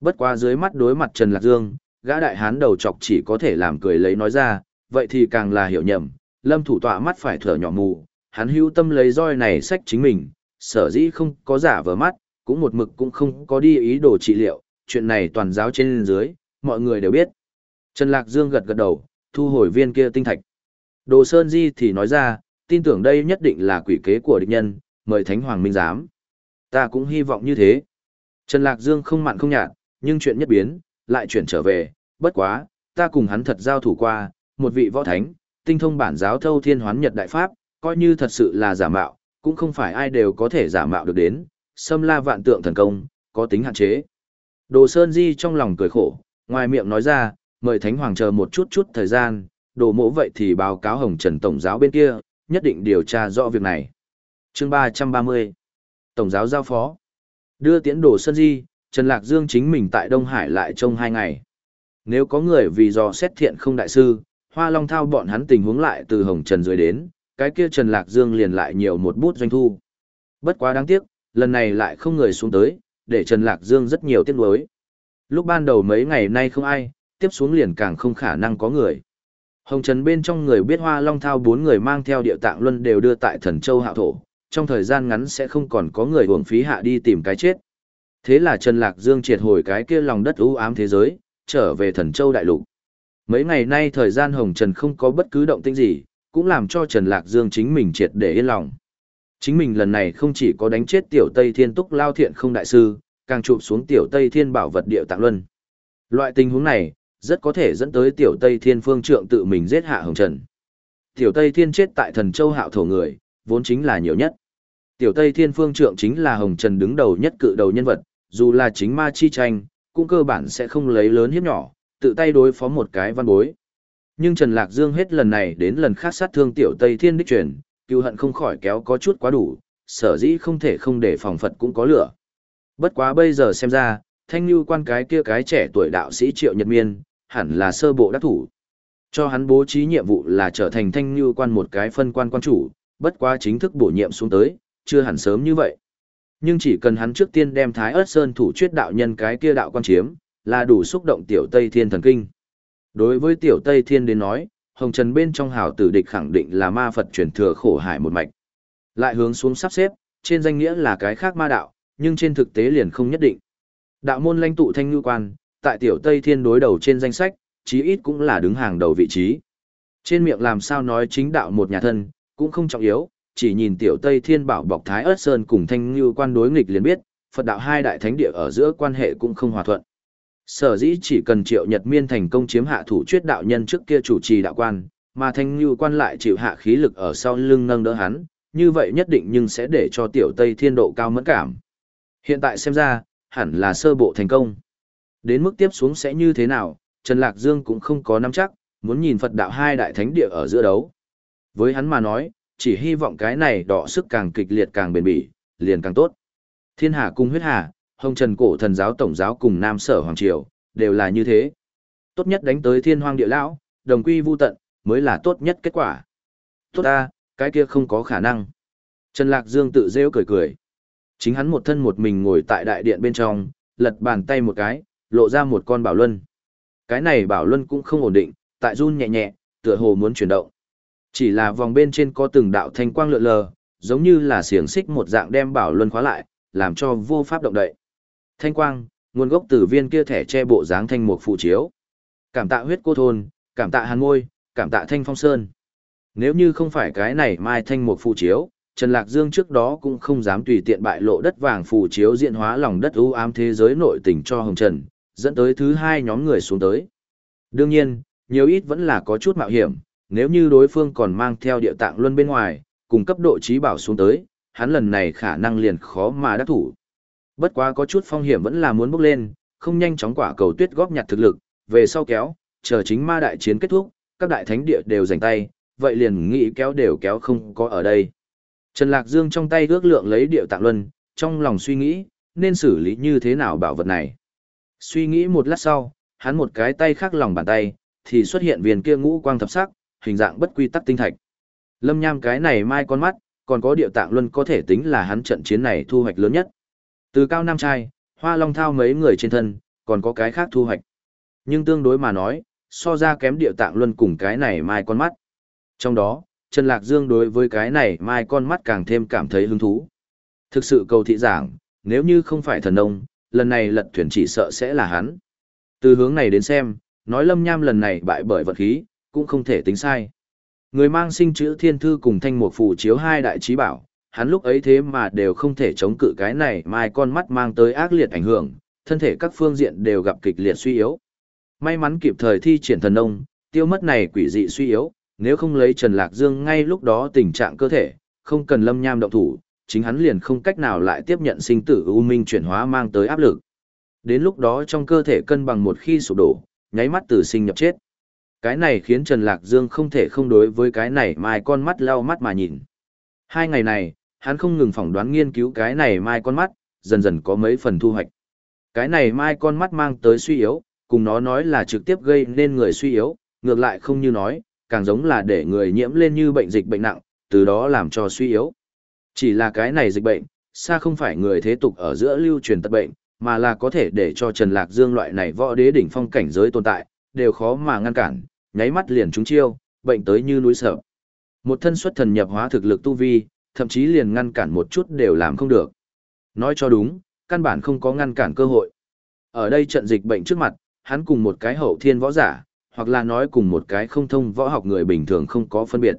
Bất quá dưới mắt đối mặt Trần Lạc Dương, gã đại hán đầu chọc chỉ có thể làm cười lấy nói ra, vậy thì càng là hiểu nhầm, lâm thủ tọa mắt phải thở nhỏ mù, hắn hữu tâm lấy roi này sách chính mình, sở dĩ không có giả vờ mắt, cũng một mực cũng không có đi ý đồ trị liệu, chuyện này toàn giáo trên dưới, mọi người đều biết. Trần Lạc Dương gật gật đầu, thu hồi viên kia tinh thạch. Đồ Sơn Di thì nói ra, tin tưởng đây nhất định là quỷ kế của địch nhân, mời Thánh Hoàng Minh giám. Ta cũng hy vọng như thế. Trần Lạc Dương không mặn không nhạt, nhưng chuyện nhất biến, lại chuyển trở về, bất quá, ta cùng hắn thật giao thủ qua, một vị võ thánh, tinh thông bản giáo thâu thiên hoán nhật đại pháp, coi như thật sự là giả mạo, cũng không phải ai đều có thể giả mạo được đến, xâm la vạn tượng thần công, có tính hạn chế. Đồ Sơn Di trong lòng cười khổ, ngoài miệng nói ra, mời Thánh Hoàng chờ một chút chút thời gian, đồ mỗ vậy thì báo cáo Hồng Trần Tổng giáo bên kia, nhất định điều tra rõ việc này. chương 330 Tổng giáo giao phó Đưa tiễn đồ Sơn Di, Trần Lạc Dương chính mình tại Đông Hải lại trong hai ngày. Nếu có người vì do xét thiện không đại sư, Hoa Long Thao bọn hắn tình huống lại từ Hồng Trần dưới đến, cái kia Trần Lạc Dương liền lại nhiều một bút doanh thu. Bất quá đáng tiếc, lần này lại không người xuống tới, để Trần Lạc Dương rất nhiều tiếc nuối. Lúc ban đầu mấy ngày nay không ai, tiếp xuống liền càng không khả năng có người. Hồng Trần bên trong người biết Hoa Long Thao bốn người mang theo địa tạng luân đều đưa tại Thần Châu Hạo Thổ, trong thời gian ngắn sẽ không còn có người uổng phí hạ đi tìm cái chết. Thế là Trần Lạc Dương triệt hồi cái kia lòng đất u ám thế giới, trở về Thần Châu Đại Lục. Mấy ngày nay thời gian Hồng Trần không có bất cứ động tĩnh gì, cũng làm cho Trần Lạc Dương chính mình triệt để yên lòng. Chính mình lần này không chỉ có đánh chết tiểu Tây Thiên Túc Lao Thiện không đại sư, càng chụp xuống tiểu Tây Thiên bảo vật địa tạng luân. Loại tình huống này, rất có thể dẫn tới tiểu Tây Thiên phương trượng tự mình giết hạ Hồng Trần. Tiểu Tây Thiên chết tại thần châu hạo thổ người, vốn chính là nhiều nhất. Tiểu Tây Thiên phương trượng chính là Hồng Trần đứng đầu nhất cự đầu nhân vật, dù là chính ma chi tranh, cũng cơ bản sẽ không lấy lớn hiếp nhỏ, tự tay đối phó một cái văn bối. Nhưng Trần Lạc Dương hết lần này đến lần khác sát thương tiểu Tây Thiên đích truyền, cựu hận không khỏi kéo có chút quá đủ, sở dĩ không thể không để phòng Phật cũng có lửa. Bất quá bây giờ xem ra, thanh như quan cái kia cái trẻ tuổi đạo sĩ triệu nhật miên, hẳn là sơ bộ đắc thủ. Cho hắn bố trí nhiệm vụ là trở thành thanh như quan một cái phân quan quan chủ, bất quá chính thức bổ nhiệm xuống tới, chưa hẳn sớm như vậy. Nhưng chỉ cần hắn trước tiên đem Thái ớt Sơn thủ chuyết đạo nhân cái kia đạo quan chiếm, là đủ xúc động tiểu Tây Thiên thần kinh. Đối với tiểu Tây Thiên đến nói, Hồng Trần bên trong hào tử địch khẳng định là ma Phật truyền thừa khổ hải một mạch. Lại hướng xuống sắp xếp, trên danh nghĩa là cái khác ma đạo, nhưng trên thực tế liền không nhất định. Đạo môn lãnh tụ thanh ngư quan, tại tiểu Tây Thiên đối đầu trên danh sách, chí ít cũng là đứng hàng đầu vị trí. Trên miệng làm sao nói chính đạo một nhà thân, cũng không trọng yếu, chỉ nhìn tiểu Tây Thiên bảo bọc Thái ớt Sơn cùng thanh Như quan đối nghịch liền biết, Phật đạo hai đại thánh địa ở giữa quan hệ cũng không hòa thuận. Sở dĩ chỉ cần triệu nhật miên thành công chiếm hạ thủ chuyết đạo nhân trước kia chủ trì đạo quan, mà thanh như quan lại chịu hạ khí lực ở sau lưng nâng đỡ hắn, như vậy nhất định nhưng sẽ để cho tiểu tây thiên độ cao mẫn cảm. Hiện tại xem ra, hẳn là sơ bộ thành công. Đến mức tiếp xuống sẽ như thế nào, Trần Lạc Dương cũng không có nắm chắc, muốn nhìn Phật đạo hai đại thánh địa ở giữa đấu. Với hắn mà nói, chỉ hy vọng cái này đọ sức càng kịch liệt càng bền bỉ, liền càng tốt. Thiên Hà cung huyết hà, Hồng Trần cổ thần giáo tổng giáo cùng Nam Sở Hoàng Triều, đều là như thế. Tốt nhất đánh tới thiên hoang địa lão, đồng quy vu tận, mới là tốt nhất kết quả. Tốt ta, cái kia không có khả năng. Trần Lạc Dương tự rêu cười cười. Chính hắn một thân một mình ngồi tại đại điện bên trong, lật bàn tay một cái, lộ ra một con bảo luân. Cái này bảo luân cũng không ổn định, tại run nhẹ nhẹ, tựa hồ muốn chuyển động. Chỉ là vòng bên trên có từng đạo thanh quang lượn lờ, giống như là xiềng xích một dạng đem bảo luân khóa lại, làm cho vô pháp động đậy. Thanh quang, nguồn gốc từ viên kia thẻ che bộ dáng thanh mục phụ chiếu. Cảm tạ huyết cô thôn, cảm tạ hàn môi, cảm tạ thanh phong sơn. Nếu như không phải cái này mai thanh mục phụ chiếu, Trần Lạc Dương trước đó cũng không dám tùy tiện bại lộ đất vàng phù chiếu diện hóa lòng đất ưu ám thế giới nội tình cho Hồng Trần, dẫn tới thứ hai nhóm người xuống tới. Đương nhiên, nhiều ít vẫn là có chút mạo hiểm, nếu như đối phương còn mang theo địa tạng luân bên ngoài, cùng cấp độ trí bảo xuống tới, hắn lần này khả năng liền khó mà đắc thủ. Bất quá có chút phong hiểm vẫn là muốn bước lên, không nhanh chóng quả cầu tuyết góp nhặt thực lực, về sau kéo, chờ chính ma đại chiến kết thúc, các đại thánh địa đều giành tay, vậy liền nghĩ kéo đều kéo không có ở đây. Trần Lạc Dương trong tay ước lượng lấy điệu tạng luân, trong lòng suy nghĩ, nên xử lý như thế nào bảo vật này. Suy nghĩ một lát sau, hắn một cái tay khác lòng bàn tay, thì xuất hiện viên kia ngũ quang thập sắc, hình dạng bất quy tắc tinh thạch. Lâm nham cái này mai con mắt, còn có điệu tạng luân có thể tính là hắn trận chiến này thu hoạch lớn nhất. Từ cao nam trai, hoa long thao mấy người trên thân, còn có cái khác thu hoạch. Nhưng tương đối mà nói, so ra kém địa tạng luân cùng cái này mai con mắt. Trong đó, Trần Lạc Dương đối với cái này mai con mắt càng thêm cảm thấy hứng thú. Thực sự cầu thị giảng, nếu như không phải thần nông, lần này lật thuyền chỉ sợ sẽ là hắn. Từ hướng này đến xem, nói lâm nham lần này bại bởi vật khí, cũng không thể tính sai. Người mang sinh chữ thiên thư cùng thanh mục phù chiếu hai đại trí bảo, hắn lúc ấy thế mà đều không thể chống cự cái này mai con mắt mang tới ác liệt ảnh hưởng, thân thể các phương diện đều gặp kịch liệt suy yếu. May mắn kịp thời thi triển thần nông, tiêu mất này quỷ dị suy yếu, nếu không lấy Trần Lạc Dương ngay lúc đó tình trạng cơ thể, không cần lâm nham động thủ, chính hắn liền không cách nào lại tiếp nhận sinh tử u minh chuyển hóa mang tới áp lực. Đến lúc đó trong cơ thể cân bằng một khi sụp đổ, nháy mắt từ sinh nhập chết. Cái này khiến Trần Lạc Dương không thể không đối với cái này mai con mắt lau mắt mà nhìn. Hai ngày này, hắn không ngừng phỏng đoán nghiên cứu cái này mai con mắt, dần dần có mấy phần thu hoạch. Cái này mai con mắt mang tới suy yếu, cùng nó nói là trực tiếp gây nên người suy yếu, ngược lại không như nói, càng giống là để người nhiễm lên như bệnh dịch bệnh nặng, từ đó làm cho suy yếu. Chỉ là cái này dịch bệnh, xa không phải người thế tục ở giữa lưu truyền tật bệnh, mà là có thể để cho Trần Lạc Dương loại này võ đế đỉnh phong cảnh giới tồn tại, đều khó mà ngăn cản, nháy mắt liền trúng chiêu, bệnh tới như núi sợ. Một thân xuất thần nhập hóa thực lực tu vi, thậm chí liền ngăn cản một chút đều làm không được. Nói cho đúng, căn bản không có ngăn cản cơ hội. Ở đây trận dịch bệnh trước mặt, hắn cùng một cái hậu thiên võ giả, hoặc là nói cùng một cái không thông võ học người bình thường không có phân biệt.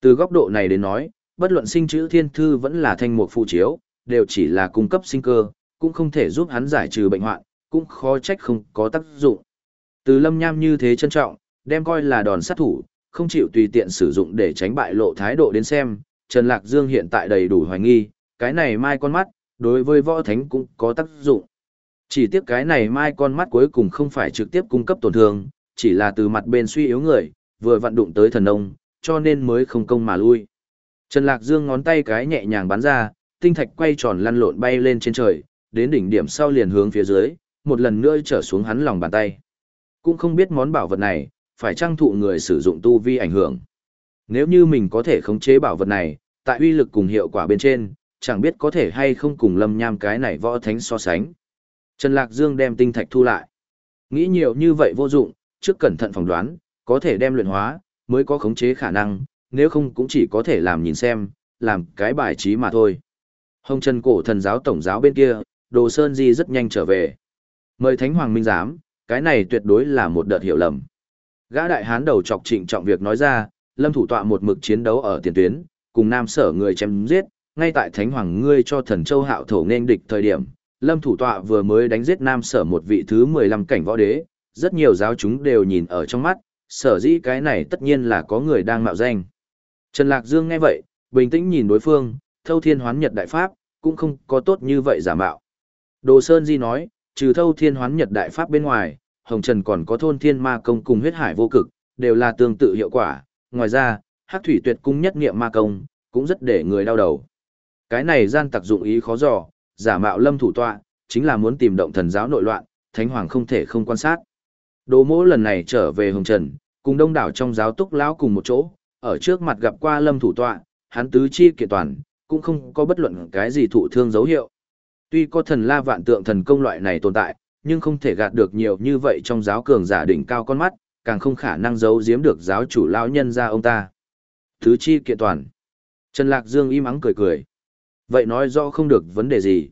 Từ góc độ này đến nói, bất luận sinh chữ thiên thư vẫn là thanh mục phụ chiếu, đều chỉ là cung cấp sinh cơ, cũng không thể giúp hắn giải trừ bệnh hoạn, cũng khó trách không có tác dụng. Từ lâm nham như thế trân trọng, đem coi là đòn sát thủ, không chịu tùy tiện sử dụng để tránh bại lộ thái độ đến xem, Trần Lạc Dương hiện tại đầy đủ hoài nghi, cái này mai con mắt, đối với võ thánh cũng có tác dụng. Chỉ tiếc cái này mai con mắt cuối cùng không phải trực tiếp cung cấp tổn thương, chỉ là từ mặt bên suy yếu người, vừa vận đụng tới thần nông, cho nên mới không công mà lui. Trần Lạc Dương ngón tay cái nhẹ nhàng bắn ra, tinh thạch quay tròn lăn lộn bay lên trên trời, đến đỉnh điểm sau liền hướng phía dưới, một lần nữa trở xuống hắn lòng bàn tay. Cũng không biết món bảo vật này, phải trang thụ người sử dụng tu vi ảnh hưởng. Nếu như mình có thể khống chế bảo vật này, tại uy lực cùng hiệu quả bên trên, chẳng biết có thể hay không cùng lâm nham cái này võ thánh so sánh. Trần Lạc Dương đem tinh thạch thu lại. Nghĩ nhiều như vậy vô dụng, trước cẩn thận phỏng đoán, có thể đem luyện hóa, mới có khống chế khả năng, nếu không cũng chỉ có thể làm nhìn xem, làm cái bài trí mà thôi. Hồng Trần cổ thần giáo tổng giáo bên kia, Đồ Sơn Di rất nhanh trở về. Mời Thánh Hoàng Minh Giám, cái này tuyệt đối là một đợt hiểu lầm. Gã đại hán đầu chọc trịnh trọng việc nói ra, lâm thủ tọa một mực chiến đấu ở tiền tuyến, cùng nam sở người chém giết, ngay tại Thánh Hoàng ngươi cho thần châu hạo thổ nên địch thời điểm, lâm thủ tọa vừa mới đánh giết nam sở một vị thứ 15 cảnh võ đế, rất nhiều giáo chúng đều nhìn ở trong mắt, sở dĩ cái này tất nhiên là có người đang mạo danh. Trần Lạc Dương nghe vậy, bình tĩnh nhìn đối phương, thâu thiên hoán nhật đại pháp, cũng không có tốt như vậy giả mạo. Đồ Sơn Di nói, trừ thâu thiên hoán nhật đại pháp bên ngoài, Hồng Trần còn có thôn thiên ma công cùng huyết hải vô cực, đều là tương tự hiệu quả. Ngoài ra, hắc thủy tuyệt cung nhất nghiệm ma công, cũng rất để người đau đầu. Cái này gian tặc dụng ý khó dò, giả mạo lâm thủ tọa, chính là muốn tìm động thần giáo nội loạn, thánh hoàng không thể không quan sát. Đồ mỗ lần này trở về Hồng Trần, cùng đông đảo trong giáo túc lão cùng một chỗ, ở trước mặt gặp qua lâm thủ tọa, hắn tứ chi kiện toàn, cũng không có bất luận cái gì thụ thương dấu hiệu. Tuy có thần la vạn tượng thần công loại này tồn tại, nhưng không thể gạt được nhiều như vậy trong giáo cường giả đỉnh cao con mắt, càng không khả năng giấu giếm được giáo chủ lão nhân ra ông ta. Thứ chi kiện toàn. Trần Lạc Dương im ắng cười cười. Vậy nói rõ không được vấn đề gì.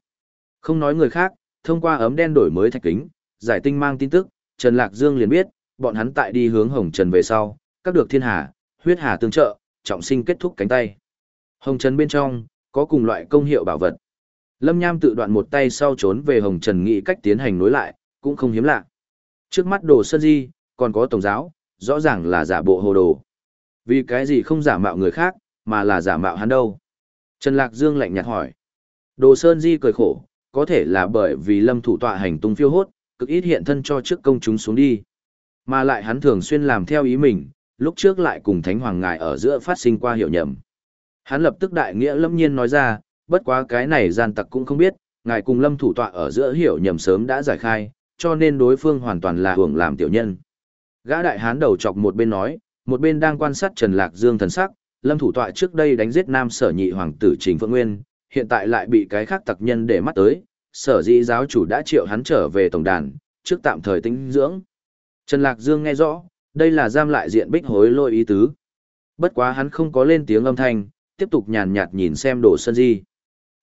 Không nói người khác, thông qua ấm đen đổi mới thạch kính, giải tinh mang tin tức, Trần Lạc Dương liền biết, bọn hắn tại đi hướng Hồng Trần về sau, các được thiên hà, huyết hà tương trợ, trọng sinh kết thúc cánh tay. Hồng Trần bên trong, có cùng loại công hiệu bảo vật. Lâm Nham tự đoạn một tay sau trốn về Hồng Trần nghĩ cách tiến hành nối lại, cũng không hiếm lạ. Trước mắt đồ sơn di, còn có tổng giáo, rõ ràng là giả bộ hồ đồ. Vì cái gì không giả mạo người khác, mà là giả mạo hắn đâu? Trần Lạc Dương lạnh nhạt hỏi. Đồ Sơn Di cười khổ, có thể là bởi vì lâm thủ tọa hành tung phiêu hốt, cực ít hiện thân cho trước công chúng xuống đi. Mà lại hắn thường xuyên làm theo ý mình, lúc trước lại cùng Thánh Hoàng Ngài ở giữa phát sinh qua hiểu nhầm. Hắn lập tức đại nghĩa lâm nhiên nói ra, bất quá cái này gian tặc cũng không biết, ngài cùng lâm thủ tọa ở giữa hiểu nhầm sớm đã giải khai, cho nên đối phương hoàn toàn là hưởng làm tiểu nhân. Gã đại hán đầu chọc một bên nói, một bên đang quan sát Trần Lạc Dương thần sắc, lâm thủ tọa trước đây đánh giết nam sở nhị hoàng tử Trình Phượng Nguyên, hiện tại lại bị cái khác tặc nhân để mắt tới, sở dĩ giáo chủ đã triệu hắn trở về tổng đàn, trước tạm thời tĩnh dưỡng. Trần Lạc Dương nghe rõ, đây là giam lại diện bích hối lôi ý tứ. Bất quá hắn không có lên tiếng âm thanh, tiếp tục nhàn nhạt nhìn xem Đồ sân Di.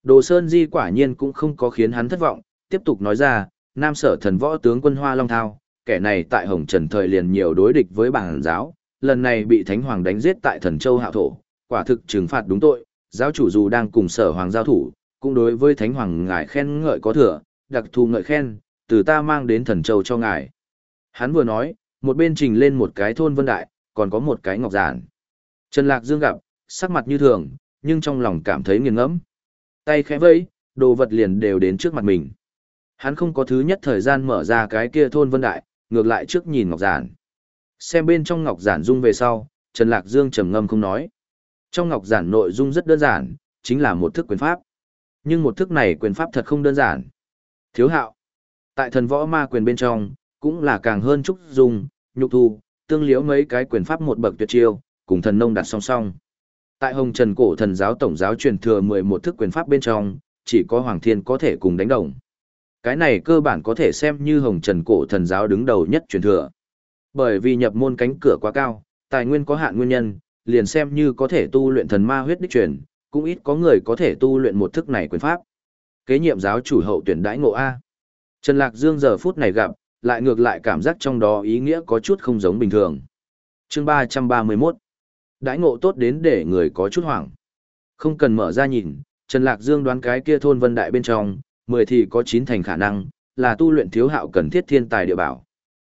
Đồ Sơn Di quả nhiên cũng không có khiến hắn thất vọng, tiếp tục nói ra, Nam Sở thần võ tướng quân Hoa Long Thao, kẻ này tại Hồng Trần thời liền nhiều đối địch với bản giáo, lần này bị Thánh Hoàng đánh giết tại Thần Châu Hạo Thổ, quả thực trừng phạt đúng tội, giáo chủ dù đang cùng Sở Hoàng giao thủ, cũng đối với Thánh Hoàng ngài khen ngợi có thừa, đặc thù ngợi khen, từ ta mang đến Thần Châu cho ngài. Hắn vừa nói, một bên trình lên một cái thôn vân đại, còn có một cái ngọc giản. Trần Lạc Dương gặp, sắc mặt như thường, nhưng trong lòng cảm thấy nghiền ngẫm. Tay khẽ vẫy, đồ vật liền đều đến trước mặt mình. Hắn không có thứ nhất thời gian mở ra cái kia thôn vân đại, ngược lại trước nhìn ngọc giản. Xem bên trong ngọc giản dung về sau, Trần Lạc Dương trầm ngâm không nói. Trong ngọc giản nội dung rất đơn giản, chính là một thức quyền pháp. Nhưng một thức này quyền pháp thật không đơn giản. Thiếu hạo. Tại thần võ ma quyền bên trong, cũng là càng hơn trúc dung, nhục thu, tương liễu mấy cái quyền pháp một bậc tuyệt chiêu, cùng thần nông đặt song song. Tại Hồng Trần cổ thần giáo tổng giáo truyền thừa 11 thức quyền pháp bên trong, chỉ có Hoàng Thiên có thể cùng đánh đồng. Cái này cơ bản có thể xem như Hồng Trần cổ thần giáo đứng đầu nhất truyền thừa. Bởi vì nhập môn cánh cửa quá cao, tài nguyên có hạn nguyên nhân, liền xem như có thể tu luyện thần ma huyết đích truyền, cũng ít có người có thể tu luyện một thức này quyền pháp. Kế nhiệm giáo chủ hậu tuyển đãi ngộ A. Trần Lạc Dương giờ phút này gặp, lại ngược lại cảm giác trong đó ý nghĩa có chút không giống bình thường. chương 331 Đãi ngộ tốt đến để người có chút hoảng. Không cần mở ra nhìn, Trần Lạc Dương đoán cái kia thôn vân đại bên trong, 10 thì có 9 thành khả năng, là tu luyện thiếu hạo cần thiết thiên tài địa bảo.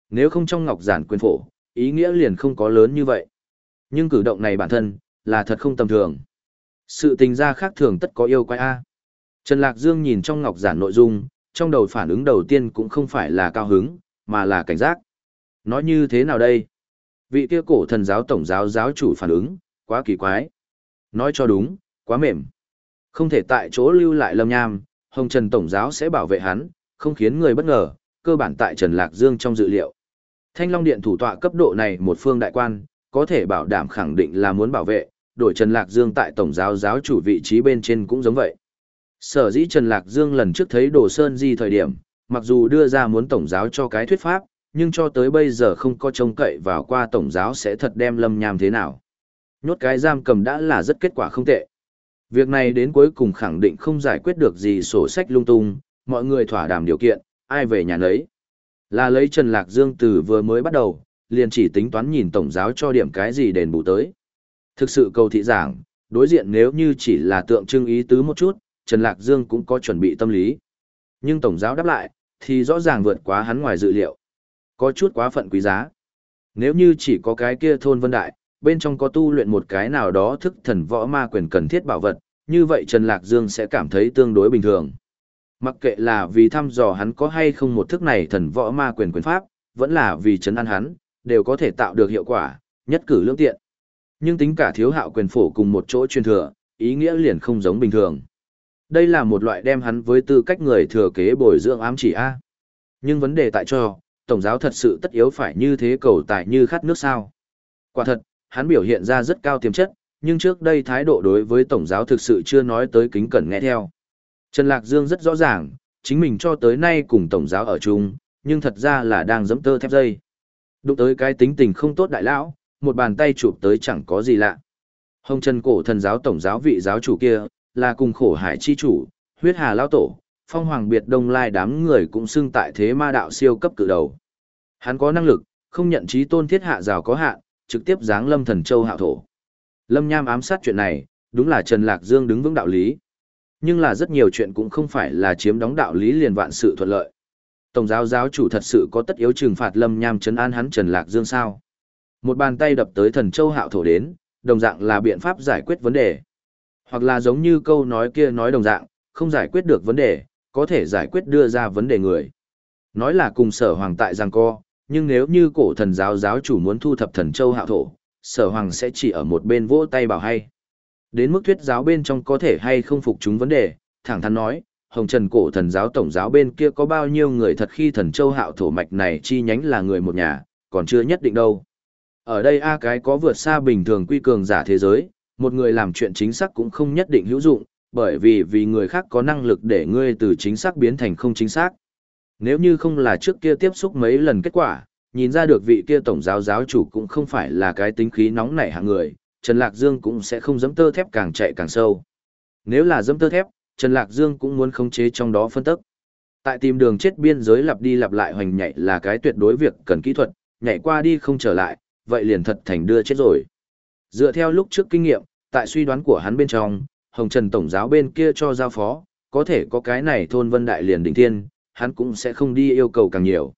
Nếu không trong ngọc giản quyền phổ, ý nghĩa liền không có lớn như vậy. Nhưng cử động này bản thân, là thật không tầm thường. Sự tình ra khác thường tất có yêu quái A. Trần Lạc Dương nhìn trong ngọc giản nội dung, trong đầu phản ứng đầu tiên cũng không phải là cao hứng, mà là cảnh giác. Nói như thế nào đây? Vị kia cổ thần giáo tổng giáo giáo chủ phản ứng, quá kỳ quái. Nói cho đúng, quá mềm. Không thể tại chỗ lưu lại lâm nham, Hồng Trần tổng giáo sẽ bảo vệ hắn, không khiến người bất ngờ, cơ bản tại Trần Lạc Dương trong dự liệu. Thanh Long Điện thủ tọa cấp độ này một phương đại quan, có thể bảo đảm khẳng định là muốn bảo vệ, đổi Trần Lạc Dương tại tổng giáo giáo chủ vị trí bên trên cũng giống vậy. Sở dĩ Trần Lạc Dương lần trước thấy Đồ Sơn Di thời điểm, mặc dù đưa ra muốn tổng giáo cho cái thuyết pháp, nhưng cho tới bây giờ không có trông cậy vào qua tổng giáo sẽ thật đem lâm nham thế nào. Nhốt cái giam cầm đã là rất kết quả không tệ. Việc này đến cuối cùng khẳng định không giải quyết được gì sổ sách lung tung, mọi người thỏa đàm điều kiện, ai về nhà lấy. Là lấy Trần Lạc Dương từ vừa mới bắt đầu, liền chỉ tính toán nhìn tổng giáo cho điểm cái gì đền bù tới. Thực sự cầu thị giảng, đối diện nếu như chỉ là tượng trưng ý tứ một chút, Trần Lạc Dương cũng có chuẩn bị tâm lý. Nhưng tổng giáo đáp lại, thì rõ ràng vượt quá hắn ngoài dự liệu. Có chút quá phận quý giá. Nếu như chỉ có cái kia thôn vân đại, bên trong có tu luyện một cái nào đó thức thần võ ma quyền cần thiết bảo vật, như vậy Trần Lạc Dương sẽ cảm thấy tương đối bình thường. Mặc kệ là vì thăm dò hắn có hay không một thức này thần võ ma quyền quyền pháp, vẫn là vì chấn an hắn, đều có thể tạo được hiệu quả, nhất cử lương tiện. Nhưng tính cả thiếu hạo quyền phổ cùng một chỗ truyền thừa, ý nghĩa liền không giống bình thường. Đây là một loại đem hắn với tư cách người thừa kế bồi dưỡng ám chỉ A. Nhưng vấn đề tại cho, Tổng giáo thật sự tất yếu phải như thế cầu tài như khát nước sao. Quả thật, hắn biểu hiện ra rất cao tiềm chất, nhưng trước đây thái độ đối với Tổng giáo thực sự chưa nói tới kính cẩn nghe theo. Trần Lạc Dương rất rõ ràng, chính mình cho tới nay cùng Tổng giáo ở chung, nhưng thật ra là đang giẫm tơ thép dây. Đụng tới cái tính tình không tốt đại lão, một bàn tay chụp tới chẳng có gì lạ. Hồng Trần cổ thần giáo tổng giáo vị giáo chủ kia, là cùng khổ hải chi chủ, huyết hà lao tổ, phong hoàng biệt đông lai đám người cũng xưng tại thế ma đạo siêu cấp cự đầu. Hắn có năng lực, không nhận trí tôn thiết hạ rào có hạn, trực tiếp giáng lâm thần châu hạo thổ. Lâm nham ám sát chuyện này, đúng là Trần Lạc Dương đứng vững đạo lý. Nhưng là rất nhiều chuyện cũng không phải là chiếm đóng đạo lý liền vạn sự thuận lợi. Tổng giáo giáo chủ thật sự có tất yếu trừng phạt Lâm nham trấn an hắn Trần Lạc Dương sao? Một bàn tay đập tới thần châu hạo thổ đến, đồng dạng là biện pháp giải quyết vấn đề. Hoặc là giống như câu nói kia nói đồng dạng, không giải quyết được vấn đề, có thể giải quyết đưa ra vấn đề người. Nói là cùng sở hoàng tại giang co, nhưng nếu như cổ thần giáo giáo chủ muốn thu thập thần châu hạo thổ, sở hoàng sẽ chỉ ở một bên vỗ tay bảo hay. Đến mức thuyết giáo bên trong có thể hay không phục chúng vấn đề, thẳng thắn nói, hồng trần cổ thần giáo tổng giáo bên kia có bao nhiêu người thật khi thần châu hạo thổ mạch này chi nhánh là người một nhà, còn chưa nhất định đâu. Ở đây A cái có vượt xa bình thường quy cường giả thế giới, một người làm chuyện chính xác cũng không nhất định hữu dụng, bởi vì vì người khác có năng lực để ngươi từ chính xác biến thành không chính xác. Nếu như không là trước kia tiếp xúc mấy lần kết quả, nhìn ra được vị kia tổng giáo giáo chủ cũng không phải là cái tính khí nóng nảy hạng người, Trần Lạc Dương cũng sẽ không dẫm tơ thép càng chạy càng sâu. Nếu là dẫm tơ thép, Trần Lạc Dương cũng muốn khống chế trong đó phân tức. Tại tìm đường chết biên giới lặp đi lặp lại hoành nhảy là cái tuyệt đối việc cần kỹ thuật, nhảy qua đi không trở lại, vậy liền thật thành đưa chết rồi. Dựa theo lúc trước kinh nghiệm, tại suy đoán của hắn bên trong, Hồng Trần Tổng giáo bên kia cho giao phó, có thể có cái này thôn vân đại liền đỉnh thiên, hắn cũng sẽ không đi yêu cầu càng nhiều.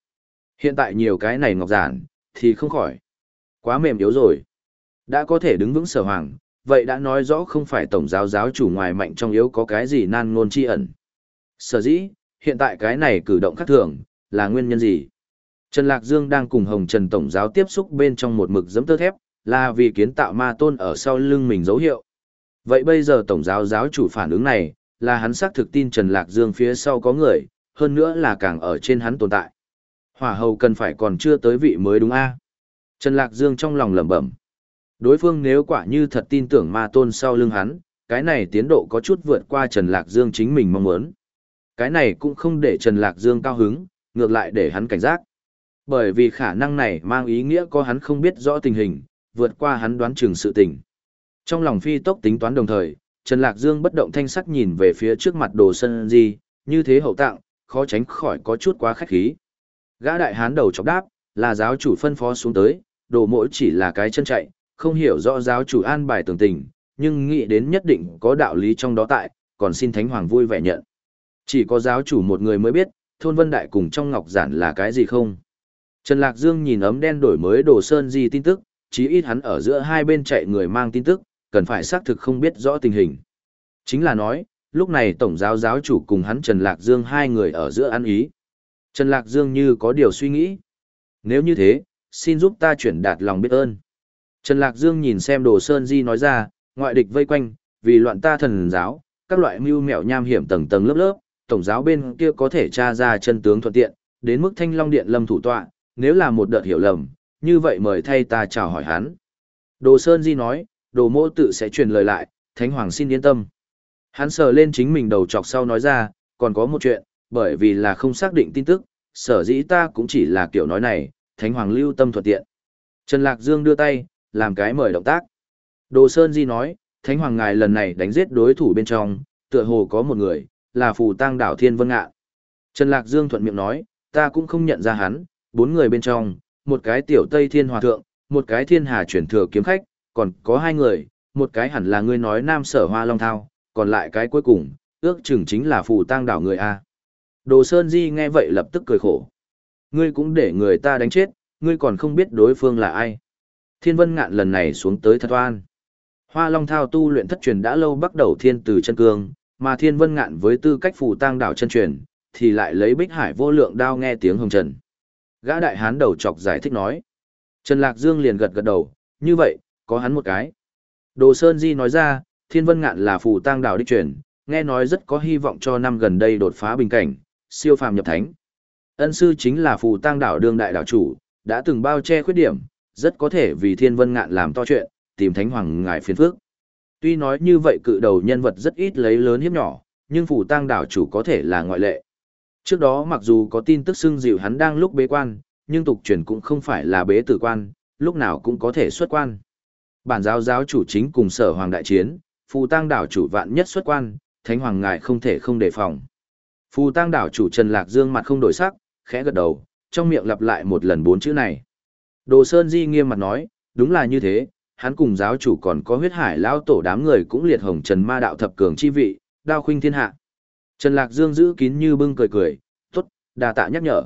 Hiện tại nhiều cái này ngọc giản, thì không khỏi. Quá mềm yếu rồi. Đã có thể đứng vững sở hoàng, vậy đã nói rõ không phải tổng giáo giáo chủ ngoài mạnh trong yếu có cái gì nan ngôn chi ẩn. Sở dĩ, hiện tại cái này cử động khác thường, là nguyên nhân gì? Trần Lạc Dương đang cùng Hồng Trần Tổng giáo tiếp xúc bên trong một mực giấm tơ thép, là vì kiến tạo ma tôn ở sau lưng mình dấu hiệu. Vậy bây giờ Tổng giáo giáo chủ phản ứng này, là hắn xác thực tin Trần Lạc Dương phía sau có người, hơn nữa là càng ở trên hắn tồn tại. Hỏa hầu cần phải còn chưa tới vị mới đúng a Trần Lạc Dương trong lòng lẩm bẩm. Đối phương nếu quả như thật tin tưởng ma tôn sau lưng hắn, cái này tiến độ có chút vượt qua Trần Lạc Dương chính mình mong muốn. Cái này cũng không để Trần Lạc Dương cao hứng, ngược lại để hắn cảnh giác. Bởi vì khả năng này mang ý nghĩa có hắn không biết rõ tình hình, vượt qua hắn đoán chừng sự tình. Trong lòng phi tốc tính toán đồng thời, Trần Lạc Dương bất động thanh sắc nhìn về phía trước mặt đồ sân di, như thế hậu tạng, khó tránh khỏi có chút quá khách khí. Gã đại hán đầu chọc đáp, là giáo chủ phân phó xuống tới, đồ mỗi chỉ là cái chân chạy, không hiểu rõ giáo chủ an bài tường tình, nhưng nghĩ đến nhất định có đạo lý trong đó tại, còn xin Thánh Hoàng vui vẻ nhận. Chỉ có giáo chủ một người mới biết, thôn vân đại cùng trong ngọc giản là cái gì không. Trần Lạc Dương nhìn ấm đen đổi mới đồ sơn di tin tức, chí ít hắn ở giữa hai bên chạy người mang tin tức, cần phải xác thực không biết rõ tình hình. Chính là nói, lúc này tổng giáo giáo chủ cùng hắn Trần Lạc Dương hai người ở giữa ăn ý. Trần Lạc Dương như có điều suy nghĩ. Nếu như thế, xin giúp ta chuyển đạt lòng biết ơn. Trần Lạc Dương nhìn xem đồ sơn di nói ra, ngoại địch vây quanh, vì loạn ta thần giáo, các loại mưu mẹo nham hiểm tầng tầng lớp lớp, tổng giáo bên kia có thể tra ra chân tướng thuận tiện, đến mức thanh long điện lâm thủ tọa, nếu là một đợt hiểu lầm, như vậy mời thay ta chào hỏi hắn. Đồ Sơn Di nói, đồ mô tự sẽ truyền lời lại, Thánh Hoàng xin yên tâm. Hắn sờ lên chính mình đầu chọc sau nói ra, còn có một chuyện, bởi vì là không xác định tin tức, sở dĩ ta cũng chỉ là kiểu nói này, Thánh Hoàng lưu tâm thuận tiện. Trần Lạc Dương đưa tay, làm cái mời động tác. Đồ Sơn Di nói, Thánh Hoàng ngài lần này đánh giết đối thủ bên trong, tựa hồ có một người, là phù tang đảo Thiên Vân Ngạ. Trần Lạc Dương thuận miệng nói, ta cũng không nhận ra hắn, bốn người bên trong, một cái tiểu Tây Thiên Hòa Thượng, một cái Thiên Hà chuyển thừa kiếm khách, còn có hai người, một cái hẳn là ngươi nói Nam Sở Hoa Long Thao, còn lại cái cuối cùng, ước chừng chính là phù tang đảo người A. Đồ Sơn Di nghe vậy lập tức cười khổ. Ngươi cũng để người ta đánh chết, ngươi còn không biết đối phương là ai. Thiên Vân Ngạn lần này xuống tới thật oan. Hoa Long Thao tu luyện thất truyền đã lâu bắt đầu thiên từ chân cương, mà Thiên Vân Ngạn với tư cách phù tang đảo chân truyền, thì lại lấy bích hải vô lượng đao nghe tiếng hồng trần. Gã đại hán đầu chọc giải thích nói. Trần Lạc Dương liền gật gật đầu, như vậy, có hắn một cái. Đồ Sơn Di nói ra, Thiên Vân Ngạn là phù tang đảo đích truyền, nghe nói rất có hy vọng cho năm gần đây đột phá bình cảnh, siêu phàm nhập thánh. Ân sư chính là phù tang đảo đương đại đảo chủ, đã từng bao che khuyết điểm, rất có thể vì Thiên Vân Ngạn làm to chuyện, tìm thánh hoàng ngài phiền phước. Tuy nói như vậy cự đầu nhân vật rất ít lấy lớn hiếp nhỏ, nhưng phù tang đảo chủ có thể là ngoại lệ. Trước đó mặc dù có tin tức xưng dịu hắn đang lúc bế quan, nhưng tục truyền cũng không phải là bế tử quan, lúc nào cũng có thể xuất quan. Bản giáo giáo chủ chính cùng sở hoàng đại chiến, phù tăng đảo chủ vạn nhất xuất quan, thánh hoàng ngài không thể không đề phòng. Phù tăng đảo chủ Trần Lạc Dương mặt không đổi sắc, khẽ gật đầu, trong miệng lặp lại một lần bốn chữ này. Đồ Sơn Di nghiêm mặt nói, đúng là như thế, hắn cùng giáo chủ còn có huyết hải lao tổ đám người cũng liệt hồng trần ma đạo thập cường chi vị, đao khuynh thiên hạ. Trần Lạc Dương giữ kín như bưng cười cười, tốt, đà tạ nhắc nhở.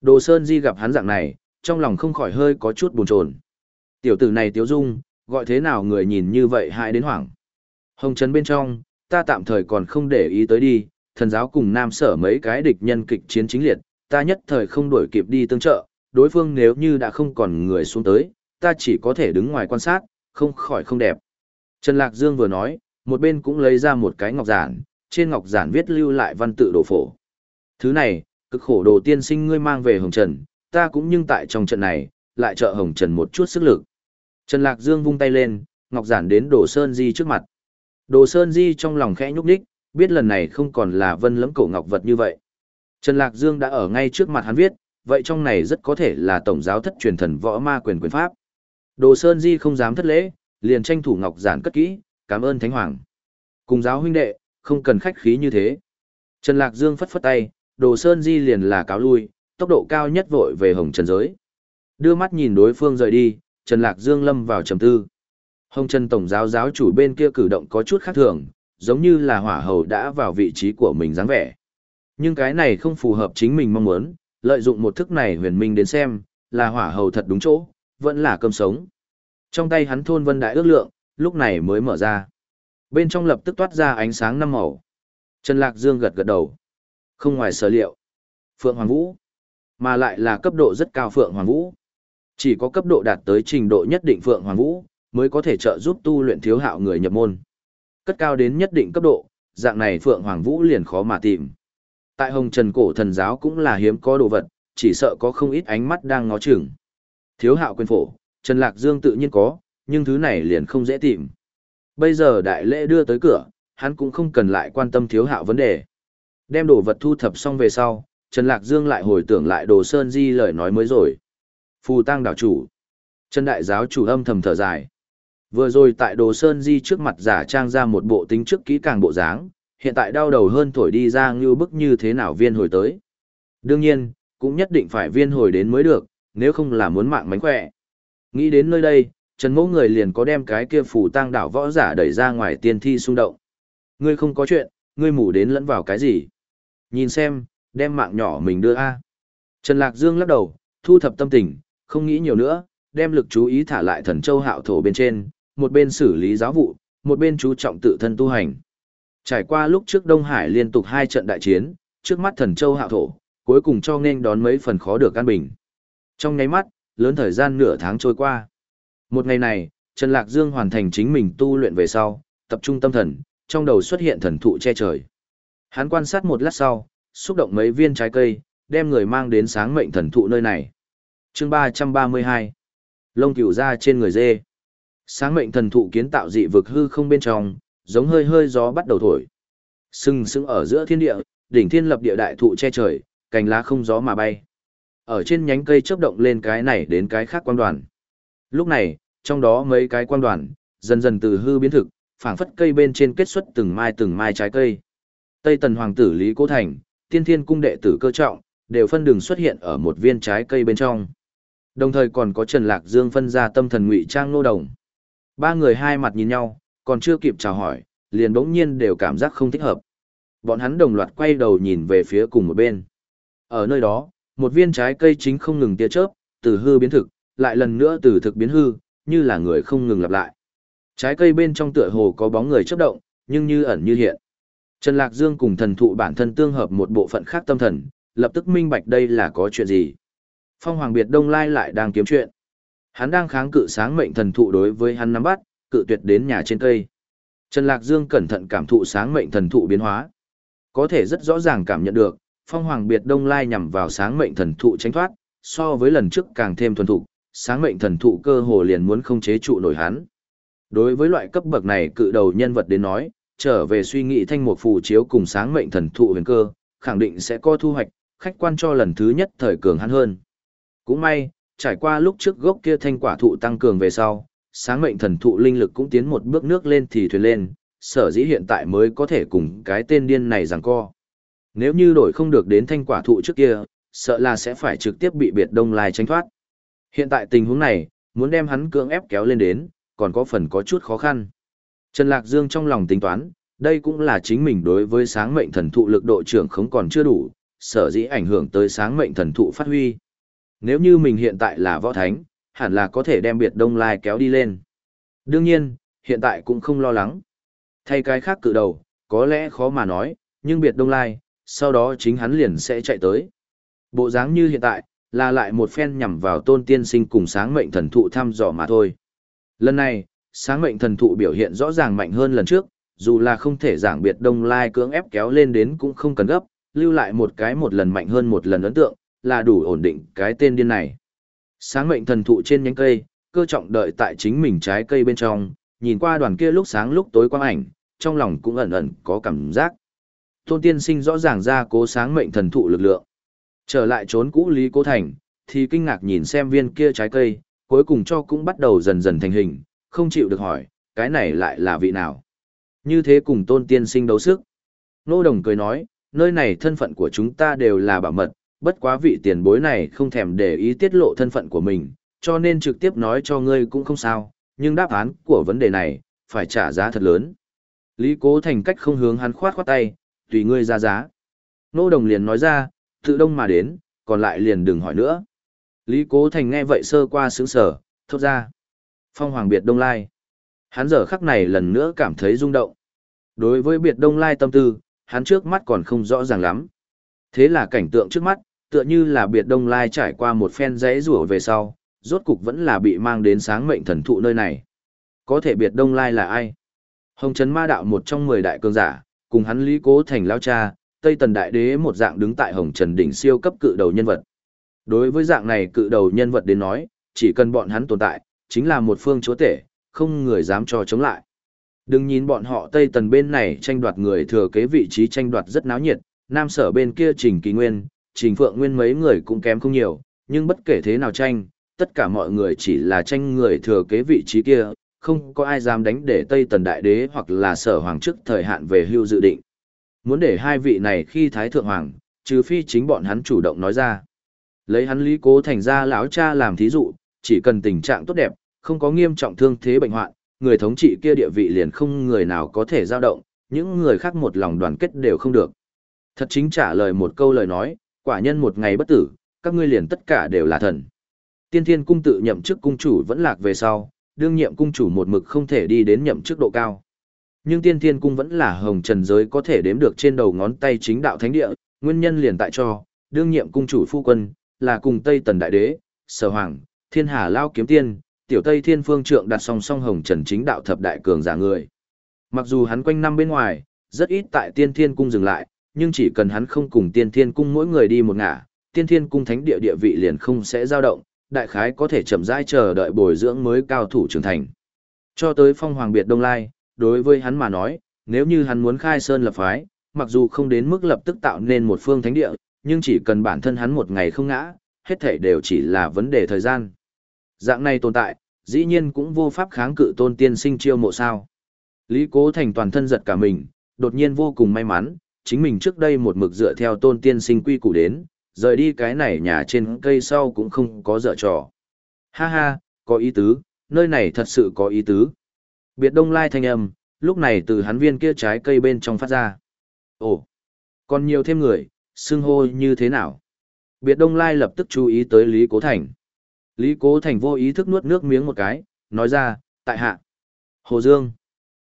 Đồ Sơn Di gặp hắn dạng này, trong lòng không khỏi hơi có chút buồn chồn. Tiểu tử này tiếu dung, gọi thế nào người nhìn như vậy hại đến hoảng. Hồng Trấn bên trong, ta tạm thời còn không để ý tới đi, thần giáo cùng nam sở mấy cái địch nhân kịch chiến chính liệt, ta nhất thời không đuổi kịp đi tương trợ, đối phương nếu như đã không còn người xuống tới, ta chỉ có thể đứng ngoài quan sát, không khỏi không đẹp. Trần Lạc Dương vừa nói, một bên cũng lấy ra một cái ngọc giản, trên ngọc giản viết lưu lại văn tự đồ phổ. Thứ này, cực khổ đồ tiên sinh ngươi mang về Hồng Trần, ta cũng nhưng tại trong trận này, lại trợ Hồng Trần một chút sức lực. Trần Lạc Dương vung tay lên, ngọc giản đến Đồ Sơn Di trước mặt. Đồ Sơn Di trong lòng khẽ nhúc nhích, biết lần này không còn là vân lẫm cổ ngọc vật như vậy. Trần Lạc Dương đã ở ngay trước mặt hắn viết, vậy trong này rất có thể là tổng giáo thất truyền thần võ ma quyền quyền pháp. Đồ Sơn Di không dám thất lễ, liền tranh thủ ngọc giản cất kỹ, cảm ơn Thánh Hoàng. Cùng giáo huynh đệ, không cần khách khí như thế. Trần Lạc Dương phất phất tay, Đồ Sơn Di liền là cáo lui, tốc độ cao nhất vội về Hồng Trần giới. Đưa mắt nhìn đối phương rời đi, Trần Lạc Dương lâm vào trầm tư. Hồng Trần Tổng giáo giáo chủ bên kia cử động có chút khác thường, giống như là hỏa hầu đã vào vị trí của mình dáng vẻ. Nhưng cái này không phù hợp chính mình mong muốn, lợi dụng một thức này huyền minh đến xem, là hỏa hầu thật đúng chỗ, vẫn là cơm sống. Trong tay hắn thôn vân đại ước lượng, lúc này mới mở ra. Bên trong lập tức toát ra ánh sáng năm màu. Trần Lạc Dương gật gật đầu. Không ngoài sở liệu. Phượng Hoàng Vũ. Mà lại là cấp độ rất cao Phượng Hoàng Vũ. Chỉ có cấp độ đạt tới trình độ nhất định Phượng Hoàng Vũ, mới có thể trợ giúp tu luyện thiếu hạo người nhập môn. Cất cao đến nhất định cấp độ, dạng này Phượng Hoàng Vũ liền khó mà tìm. Tại Hồng Trần Cổ Thần Giáo cũng là hiếm có đồ vật, chỉ sợ có không ít ánh mắt đang ngó chừng. Thiếu hạo quyền phổ, Trần Lạc Dương tự nhiên có, nhưng thứ này liền không dễ tìm. Bây giờ đại lễ đưa tới cửa, hắn cũng không cần lại quan tâm thiếu hạo vấn đề. Đem đồ vật thu thập xong về sau, Trần Lạc Dương lại hồi tưởng lại đồ sơn di lời nói mới rồi. Phù tăng đảo chủ. Trần Đại giáo chủ âm thầm thở dài. Vừa rồi tại đồ sơn di trước mặt giả trang ra một bộ tính trước kỹ càng bộ dáng, hiện tại đau đầu hơn thổi đi ra như bức như thế nào viên hồi tới. Đương nhiên, cũng nhất định phải viên hồi đến mới được, nếu không là muốn mạng mánh khỏe. Nghĩ đến nơi đây, Trần Mỗ người liền có đem cái kia phù tăng đảo võ giả đẩy ra ngoài tiên thi xung động. Ngươi không có chuyện, ngươi mù đến lẫn vào cái gì? Nhìn xem, đem mạng nhỏ mình đưa a. Trần Lạc Dương lắc đầu, thu thập tâm tình, không nghĩ nhiều nữa, đem lực chú ý thả lại thần châu hạo thổ bên trên, một bên xử lý giáo vụ, một bên chú trọng tự thân tu hành. Trải qua lúc trước Đông Hải liên tục hai trận đại chiến, trước mắt thần châu hạo thổ, cuối cùng cho nên đón mấy phần khó được an bình. Trong nháy mắt, lớn thời gian nửa tháng trôi qua. Một ngày này, Trần Lạc Dương hoàn thành chính mình tu luyện về sau, tập trung tâm thần, trong đầu xuất hiện thần thụ che trời. Hắn quan sát một lát sau, xúc động mấy viên trái cây, đem người mang đến sáng mệnh thần thụ nơi này chương 332 Lông cựu ra trên người dê. Sáng mệnh thần thụ kiến tạo dị vực hư không bên trong, giống hơi hơi gió bắt đầu thổi. Sưng sững ở giữa thiên địa, đỉnh thiên lập địa đại thụ che trời, cành lá không gió mà bay. Ở trên nhánh cây chớp động lên cái này đến cái khác quan đoàn. Lúc này, trong đó mấy cái quan đoàn, dần dần từ hư biến thực, phảng phất cây bên trên kết xuất từng mai từng mai trái cây. Tây Tần Hoàng tử Lý Cố Thành, Tiên Thiên Cung đệ tử cơ trọng, đều phân đường xuất hiện ở một viên trái cây bên trong. Đồng thời còn có Trần Lạc Dương phân ra tâm thần ngụy trang nô đồng. Ba người hai mặt nhìn nhau, còn chưa kịp chào hỏi, liền bỗng nhiên đều cảm giác không thích hợp. Bọn hắn đồng loạt quay đầu nhìn về phía cùng một bên. Ở nơi đó, một viên trái cây chính không ngừng tia chớp, từ hư biến thực, lại lần nữa từ thực biến hư, như là người không ngừng lặp lại. Trái cây bên trong tựa hồ có bóng người chớp động, nhưng như ẩn như hiện. Trần Lạc Dương cùng thần thụ bản thân tương hợp một bộ phận khác tâm thần, lập tức minh bạch đây là có chuyện gì. Phong Hoàng Biệt Đông Lai lại đang kiếm chuyện. Hắn đang kháng cự sáng mệnh thần thụ đối với hắn nắm bắt, cự tuyệt đến nhà trên cây. Trần Lạc Dương cẩn thận cảm thụ sáng mệnh thần thụ biến hóa. Có thể rất rõ ràng cảm nhận được, Phong Hoàng Biệt Đông Lai nhằm vào sáng mệnh thần thụ tránh thoát, so với lần trước càng thêm thuần thục, sáng mệnh thần thụ cơ hồ liền muốn không chế trụ nổi hắn. Đối với loại cấp bậc này cự đầu nhân vật đến nói, trở về suy nghĩ thanh một phù chiếu cùng sáng mệnh thần thụ huyền cơ, khẳng định sẽ có thu hoạch, khách quan cho lần thứ nhất thời cường hắn hơn. Cũng may, trải qua lúc trước gốc kia thanh quả thụ tăng cường về sau, sáng mệnh thần thụ linh lực cũng tiến một bước nước lên thì thuyền lên, sở dĩ hiện tại mới có thể cùng cái tên điên này giằng co. Nếu như đổi không được đến thanh quả thụ trước kia, sợ là sẽ phải trực tiếp bị biệt đông lai tránh thoát. Hiện tại tình huống này, muốn đem hắn cưỡng ép kéo lên đến, còn có phần có chút khó khăn. Trần Lạc Dương trong lòng tính toán, đây cũng là chính mình đối với sáng mệnh thần thụ lực độ trưởng không còn chưa đủ, sở dĩ ảnh hưởng tới sáng mệnh thần thụ phát huy. Nếu như mình hiện tại là võ thánh, hẳn là có thể đem biệt đông lai kéo đi lên. Đương nhiên, hiện tại cũng không lo lắng. Thay cái khác cự đầu, có lẽ khó mà nói, nhưng biệt đông lai, sau đó chính hắn liền sẽ chạy tới. Bộ dáng như hiện tại, là lại một phen nhằm vào tôn tiên sinh cùng sáng mệnh thần thụ thăm dò mà thôi. Lần này, sáng mệnh thần thụ biểu hiện rõ ràng mạnh hơn lần trước, dù là không thể giảng biệt đông lai cưỡng ép kéo lên đến cũng không cần gấp, lưu lại một cái một lần mạnh hơn một lần ấn tượng, là đủ ổn định cái tên điên này. Sáng mệnh thần thụ trên nhánh cây, cơ trọng đợi tại chính mình trái cây bên trong, nhìn qua đoàn kia lúc sáng lúc tối quang ảnh, trong lòng cũng ẩn ẩn có cảm giác. tôn tiên sinh rõ ràng ra cố sáng mệnh thần thụ lực lượng. Trở lại trốn cũ Lý Cố Thành, thì kinh ngạc nhìn xem viên kia trái cây, cuối cùng cho cũng bắt đầu dần dần thành hình, không chịu được hỏi, cái này lại là vị nào. Như thế cùng tôn tiên sinh đấu sức. Nô Đồng cười nói, nơi này thân phận của chúng ta đều là bảo mật, bất quá vị tiền bối này không thèm để ý tiết lộ thân phận của mình, cho nên trực tiếp nói cho ngươi cũng không sao, nhưng đáp án của vấn đề này, phải trả giá thật lớn. Lý Cố Thành cách không hướng hắn khoát khoát tay, tùy ngươi ra giá. Nô Đồng liền nói ra, tự đông mà đến, còn lại liền đừng hỏi nữa. Lý Cố Thành nghe vậy sơ qua sướng sở, thốt ra. Phong Hoàng biệt Đông Lai. Hắn giờ khắc này lần nữa cảm thấy rung động. Đối với biệt Đông Lai tâm tư, hắn trước mắt còn không rõ ràng lắm. Thế là cảnh tượng trước mắt, tựa như là biệt Đông Lai trải qua một phen rẽ rủa về sau, rốt cục vẫn là bị mang đến sáng mệnh thần thụ nơi này. Có thể biệt Đông Lai là ai? Hồng Trấn Ma Đạo một trong mười đại cường giả, cùng hắn Lý Cố Thành lao cha, Tây Tần Đại Đế một dạng đứng tại Hồng Trần đỉnh siêu cấp cự đầu nhân vật. Đối với dạng này cự đầu nhân vật đến nói, chỉ cần bọn hắn tồn tại, chính là một phương chúa tể, không người dám cho chống lại. Đừng nhìn bọn họ Tây Tần bên này tranh đoạt người thừa kế vị trí tranh đoạt rất náo nhiệt, Nam Sở bên kia Trình Kỳ Nguyên, Trình Phượng Nguyên mấy người cũng kém không nhiều, nhưng bất kể thế nào tranh, tất cả mọi người chỉ là tranh người thừa kế vị trí kia, không có ai dám đánh để Tây Tần Đại Đế hoặc là Sở Hoàng trước thời hạn về hưu dự định. Muốn để hai vị này khi Thái Thượng Hoàng, trừ phi chính bọn hắn chủ động nói ra. Lấy hắn lý cố thành ra lão cha làm thí dụ, chỉ cần tình trạng tốt đẹp, không có nghiêm trọng thương thế bệnh hoạn, người thống trị kia địa vị liền không người nào có thể dao động, những người khác một lòng đoàn kết đều không được. Thật chính trả lời một câu lời nói, quả nhân một ngày bất tử, các ngươi liền tất cả đều là thần. Tiên thiên cung tự nhậm chức cung chủ vẫn lạc về sau, đương nhiệm cung chủ một mực không thể đi đến nhậm chức độ cao. Nhưng tiên thiên cung vẫn là hồng trần giới có thể đếm được trên đầu ngón tay chính đạo thánh địa, nguyên nhân liền tại cho, đương nhiệm cung chủ phu quân, là cùng Tây Tần Đại Đế, Sở Hoàng, Thiên Hà Lao Kiếm Tiên, Tiểu Tây Thiên Phương Trượng đặt song song hồng trần chính đạo thập đại cường giả người. Mặc dù hắn quanh năm bên ngoài, rất ít tại tiên thiên cung dừng lại, nhưng chỉ cần hắn không cùng tiên thiên cung mỗi người đi một ngả, tiên thiên cung thánh địa địa vị liền không sẽ dao động, đại khái có thể chậm rãi chờ đợi bồi dưỡng mới cao thủ trưởng thành. Cho tới phong hoàng biệt đông lai, đối với hắn mà nói, nếu như hắn muốn khai sơn lập phái, mặc dù không đến mức lập tức tạo nên một phương thánh địa, nhưng chỉ cần bản thân hắn một ngày không ngã, hết thảy đều chỉ là vấn đề thời gian. Dạng này tồn tại, dĩ nhiên cũng vô pháp kháng cự tôn tiên sinh chiêu mộ sao. Lý Cố Thành toàn thân giật cả mình, đột nhiên vô cùng may mắn, chính mình trước đây một mực dựa theo tôn tiên sinh quy củ đến, rời đi cái này nhà trên cây sau cũng không có dở trò. Ha ha, có ý tứ, nơi này thật sự có ý tứ. Biệt đông lai thanh âm, lúc này từ hắn viên kia trái cây bên trong phát ra. Ồ, còn nhiều thêm người, xưng hô như thế nào? Biệt đông lai lập tức chú ý tới Lý Cố Thành. Lý Cố Thành vô ý thức nuốt nước miếng một cái, nói ra, tại hạ. Hồ Dương.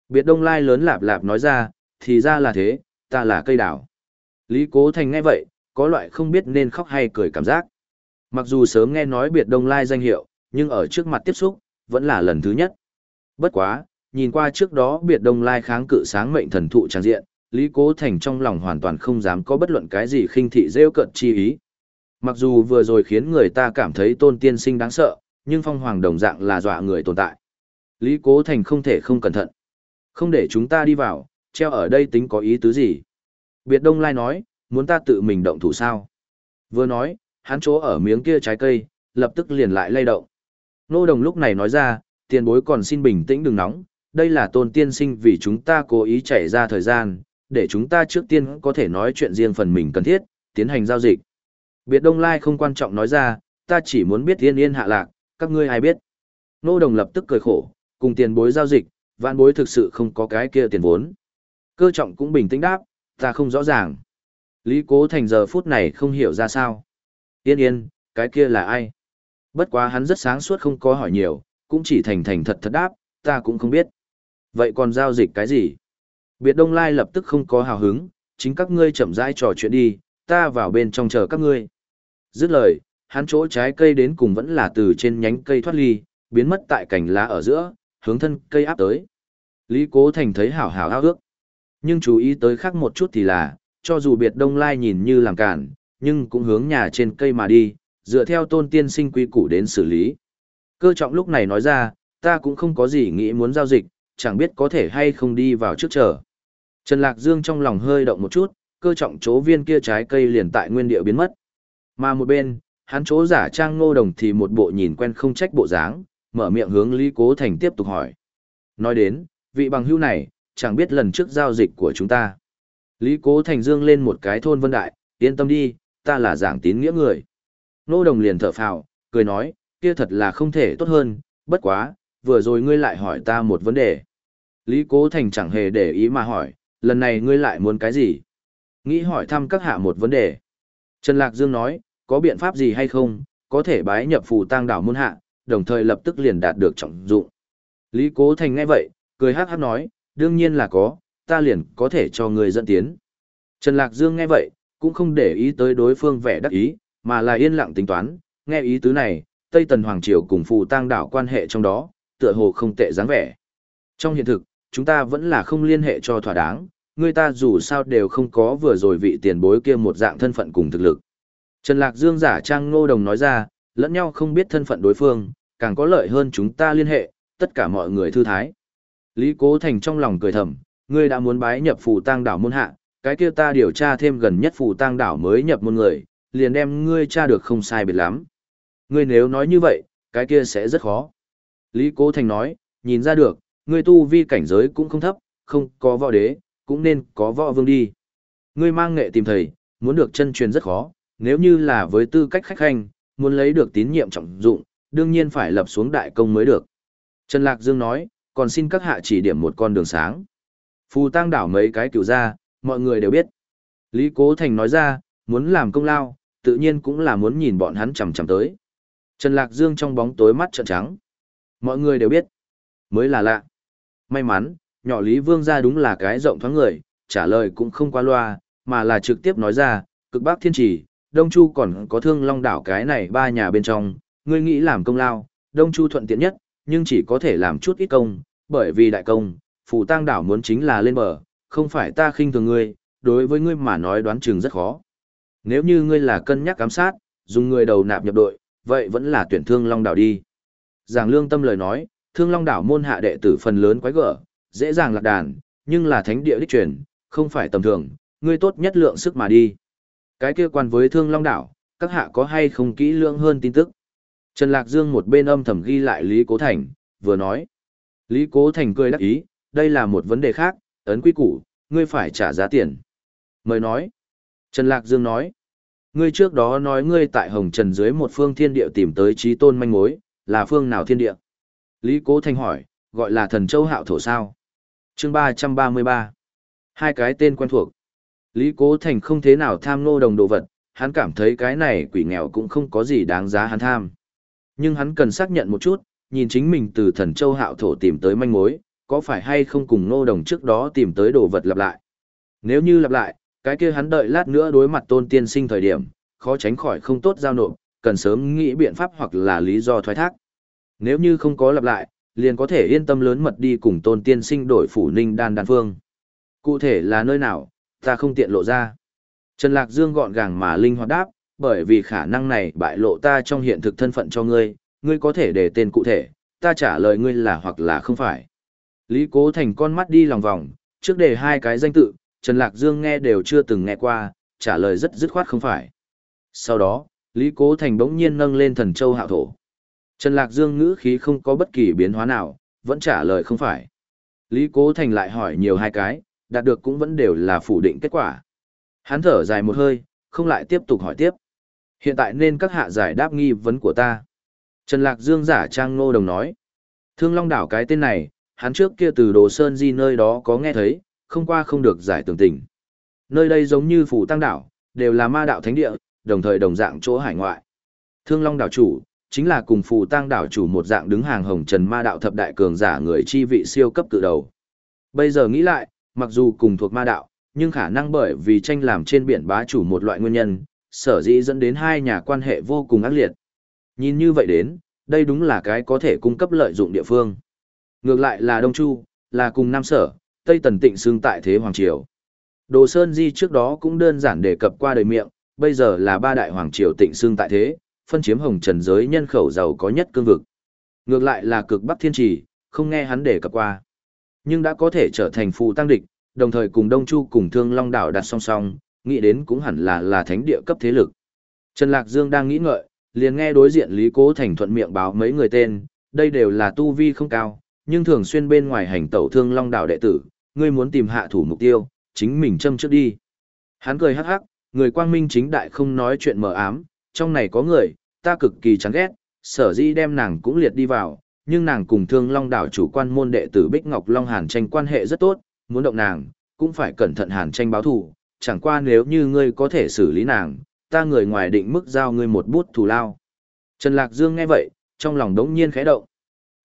Biệt đông lai lớn lạp lạp nói ra, thì ra là thế, ta là cây đào. Lý Cố Thành nghe vậy, có loại không biết nên khóc hay cười cảm giác. Mặc dù sớm nghe nói biệt đông lai danh hiệu, nhưng ở trước mặt tiếp xúc, vẫn là lần thứ nhất. Bất quá, nhìn qua trước đó biệt đông lai kháng cự sáng mệnh thần thụ trang diện, Lý Cố Thành trong lòng hoàn toàn không dám có bất luận cái gì khinh thị rêu cận chi ý. Mặc dù vừa rồi khiến người ta cảm thấy tôn tiên sinh đáng sợ, nhưng phong hoàng đồng dạng là dọa người tồn tại. Lý Cố Thành không thể không cẩn thận. Không để chúng ta đi vào, treo ở đây tính có ý tứ gì. Biệt Đông Lai nói, muốn ta tự mình động thủ sao? Vừa nói, hắn chỗ ở miếng kia trái cây, lập tức liền lại lay động. Nô đồng lúc này nói ra, tiền bối còn xin bình tĩnh đừng nóng, đây là tôn tiên sinh vì chúng ta cố ý chảy ra thời gian, để chúng ta trước tiên có thể nói chuyện riêng phần mình cần thiết, tiến hành giao dịch. Biệt Đông Lai không quan trọng nói ra, ta chỉ muốn biết yên yên hạ lạc, các ngươi ai biết. Nô đồng lập tức cười khổ, cùng tiền bối giao dịch, vạn bối thực sự không có cái kia tiền vốn. Cơ trọng cũng bình tĩnh đáp, ta không rõ ràng. Lý Cố Thành giờ phút này không hiểu ra sao. Yên yên, cái kia là ai? Bất quá hắn rất sáng suốt không có hỏi nhiều, cũng chỉ thành thành thật thật đáp, ta cũng không biết. Vậy còn giao dịch cái gì? Biệt Đông Lai lập tức không có hào hứng, chính các ngươi chậm rãi trò chuyện đi, ta vào bên trong chờ các ngươi. Dứt lời, hắn chỗ trái cây đến cùng vẫn là từ trên nhánh cây thoát ly, biến mất tại cành lá ở giữa, hướng thân cây áp tới. Lý Cố Thành thấy hảo hảo ao ước. Nhưng chú ý tới khác một chút thì là, cho dù biệt đông lai nhìn như làm cản, nhưng cũng hướng nhà trên cây mà đi, dựa theo tôn tiên sinh quy củ đến xử lý. Cơ trọng lúc này nói ra, ta cũng không có gì nghĩ muốn giao dịch, chẳng biết có thể hay không đi vào trước chờ. Trần Lạc Dương trong lòng hơi động một chút, cơ trọng chỗ viên kia trái cây liền tại nguyên địa biến mất. Mà một bên, hắn chỗ giả trang ngô đồng thì một bộ nhìn quen không trách bộ dáng, mở miệng hướng Lý Cố Thành tiếp tục hỏi. Nói đến, vị bằng hữu này, chẳng biết lần trước giao dịch của chúng ta. Lý Cố Thành dương lên một cái thôn vân đại, yên tâm đi, ta là giảng tín nghĩa người. Nô đồng liền thở phào, cười nói, kia thật là không thể tốt hơn, bất quá, vừa rồi ngươi lại hỏi ta một vấn đề. Lý Cố Thành chẳng hề để ý mà hỏi, lần này ngươi lại muốn cái gì? Nghĩ hỏi thăm các hạ một vấn đề. Trần Lạc Dương nói, có biện pháp gì hay không, có thể bái nhập phù tang đảo môn hạ, đồng thời lập tức liền đạt được trọng dụng. Lý Cố Thành nghe vậy, cười hát hát nói, đương nhiên là có, ta liền có thể cho người dẫn tiến. Trần Lạc Dương nghe vậy, cũng không để ý tới đối phương vẻ đắc ý, mà là yên lặng tính toán, nghe ý tứ này, Tây Tần Hoàng Triều cùng phù tang đảo quan hệ trong đó, tựa hồ không tệ dáng vẻ. Trong hiện thực, chúng ta vẫn là không liên hệ cho thỏa đáng, người ta dù sao đều không có vừa rồi vị tiền bối kia một dạng thân phận cùng thực lực. Trần Lạc Dương giả trang ngô đồng nói ra, lẫn nhau không biết thân phận đối phương, càng có lợi hơn chúng ta liên hệ, tất cả mọi người thư thái. Lý Cố Thành trong lòng cười thầm, ngươi đã muốn bái nhập phù tang đảo môn hạ, cái kia ta điều tra thêm gần nhất phù tang đảo mới nhập môn người, liền đem ngươi tra được không sai biệt lắm. Ngươi nếu nói như vậy, cái kia sẽ rất khó. Lý Cố Thành nói, nhìn ra được, ngươi tu vi cảnh giới cũng không thấp, không có võ đế, cũng nên có võ vương đi. Ngươi mang nghệ tìm thầy, muốn được chân truyền rất khó, nếu như là với tư cách khách hành, muốn lấy được tín nhiệm trọng dụng, đương nhiên phải lập xuống đại công mới được. Trần Lạc Dương nói, còn xin các hạ chỉ điểm một con đường sáng. Phù tăng đảo mấy cái cựu ra, mọi người đều biết. Lý Cố Thành nói ra, muốn làm công lao, tự nhiên cũng là muốn nhìn bọn hắn chầm chầm tới. Trần Lạc Dương trong bóng tối mắt trợn trắng. Mọi người đều biết. Mới là lạ. May mắn, nhỏ Lý Vương ra đúng là cái rộng thoáng người, trả lời cũng không qua loa, mà là trực tiếp nói ra, cực bác thiên trì, Đông Chu còn có thương long đảo cái này ba nhà bên trong, ngươi nghĩ làm công lao, Đông Chu thuận tiện nhất, nhưng chỉ có thể làm chút ít công, bởi vì đại công, phù tang đảo muốn chính là lên bờ, không phải ta khinh thường ngươi, đối với ngươi mà nói đoán chừng rất khó. Nếu như ngươi là cân nhắc giám sát, dùng người đầu nạp nhập đội, vậy vẫn là tuyển thương long đảo đi. giàng lương tâm lời nói, thương long đảo môn hạ đệ tử phần lớn quái gở, dễ dàng lạc đàn, nhưng là thánh địa đích truyền, không phải tầm thường, ngươi tốt nhất lượng sức mà đi. Cái kia quan với thương long đảo, các hạ có hay không kỹ lưỡng hơn tin tức. Trần Lạc Dương một bên âm thầm ghi lại Lý Cố Thành, vừa nói. Lý Cố Thành cười đắc ý, đây là một vấn đề khác, ấn quy củ, ngươi phải trả giá tiền. Mời nói. Trần Lạc Dương nói. Ngươi trước đó nói ngươi tại Hồng Trần dưới một phương thiên địa tìm tới trí tôn manh mối, là phương nào thiên địa? Lý Cố Thành hỏi, gọi là thần châu hạo thổ sao? chương 333. Hai cái tên quen thuộc. Lý Cố Thành không thế nào tham nô đồng đồ vật, hắn cảm thấy cái này quỷ nghèo cũng không có gì đáng giá hắn tham. Nhưng hắn cần xác nhận một chút, nhìn chính mình từ thần châu hạo thổ tìm tới manh mối, có phải hay không cùng nô đồng trước đó tìm tới đồ vật lặp lại. Nếu như lặp lại, cái kia hắn đợi lát nữa đối mặt tôn tiên sinh thời điểm, khó tránh khỏi không tốt giao nộp, cần sớm nghĩ biện pháp hoặc là lý do thoái thác. Nếu như không có lặp lại, liền có thể yên tâm lớn mật đi cùng tôn tiên sinh đổi phủ ninh đan đan phương. Cụ thể là nơi nào, ta không tiện lộ ra. Trần Lạc Dương gọn gàng mà linh hoạt đáp, bởi vì khả năng này bại lộ ta trong hiện thực thân phận cho ngươi, ngươi có thể để tên cụ thể, ta trả lời ngươi là hoặc là không phải. Lý Cố Thành con mắt đi lòng vòng, trước đề hai cái danh tự, Trần Lạc Dương nghe đều chưa từng nghe qua, trả lời rất dứt khoát không phải. Sau đó, Lý Cố Thành bỗng nhiên nâng lên thần châu hạo thổ. Trần Lạc Dương ngữ khí không có bất kỳ biến hóa nào, vẫn trả lời không phải. Lý Cố Thành lại hỏi nhiều hai cái, đạt được cũng vẫn đều là phủ định kết quả. Hắn thở dài một hơi, không lại tiếp tục hỏi tiếp. Hiện tại nên các hạ giải đáp nghi vấn của ta. Trần Lạc Dương giả trang ngô đồng nói. Thương Long đảo cái tên này, hắn trước kia từ Đồ Sơn Di nơi đó có nghe thấy, không qua không được giải tường tình. Nơi đây giống như phủ tăng đảo, đều là ma đạo thánh địa, đồng thời đồng dạng chỗ hải ngoại. Thương Long đảo chủ, chính là cùng phù tăng đảo chủ một dạng đứng hàng hồng trần ma đạo thập đại cường giả người chi vị siêu cấp cự đầu. Bây giờ nghĩ lại, mặc dù cùng thuộc ma đạo, nhưng khả năng bởi vì tranh làm trên biển bá chủ một loại nguyên nhân, sở dĩ dẫn đến hai nhà quan hệ vô cùng ác liệt. Nhìn như vậy đến, đây đúng là cái có thể cung cấp lợi dụng địa phương. Ngược lại là Đông Chu, là cùng Nam Sở, Tây Tần Tịnh xương tại Thế Hoàng Triều. Đồ Sơn Di trước đó cũng đơn giản đề cập qua đời miệng, bây giờ là ba đại Hoàng Triều Tịnh xương tại Thế, phân chiếm hồng trần giới nhân khẩu giàu có nhất cương vực. Ngược lại là cực Bắc Thiên Trì, không nghe hắn đề cập qua. Nhưng đã có thể trở thành phù tăng địch, đồng thời cùng Đông Chu cùng Thương Long đảo đặt song song, nghĩ đến cũng hẳn là là thánh địa cấp thế lực. Trần Lạc Dương đang nghĩ ngợi, liền nghe đối diện Lý Cố Thành thuận miệng báo mấy người tên, đây đều là tu vi không cao, nhưng thường xuyên bên ngoài hành tẩu thương long đảo đệ tử, ngươi muốn tìm hạ thủ mục tiêu, chính mình châm trước đi. Hắn cười hắc hắc, người quang minh chính đại không nói chuyện mờ ám, trong này có người, ta cực kỳ chán ghét, sở dĩ đem nàng cũng liệt đi vào, nhưng nàng cùng thương long đảo chủ quan môn đệ tử Bích Ngọc Long Hàn tranh quan hệ rất tốt, muốn động nàng, cũng phải cẩn thận Hàn tranh báo thù, chẳng qua nếu như ngươi có thể xử lý nàng, ta người ngoài định mức giao ngươi một bút thù lao. Trần Lạc Dương nghe vậy, trong lòng đống nhiên khẽ động.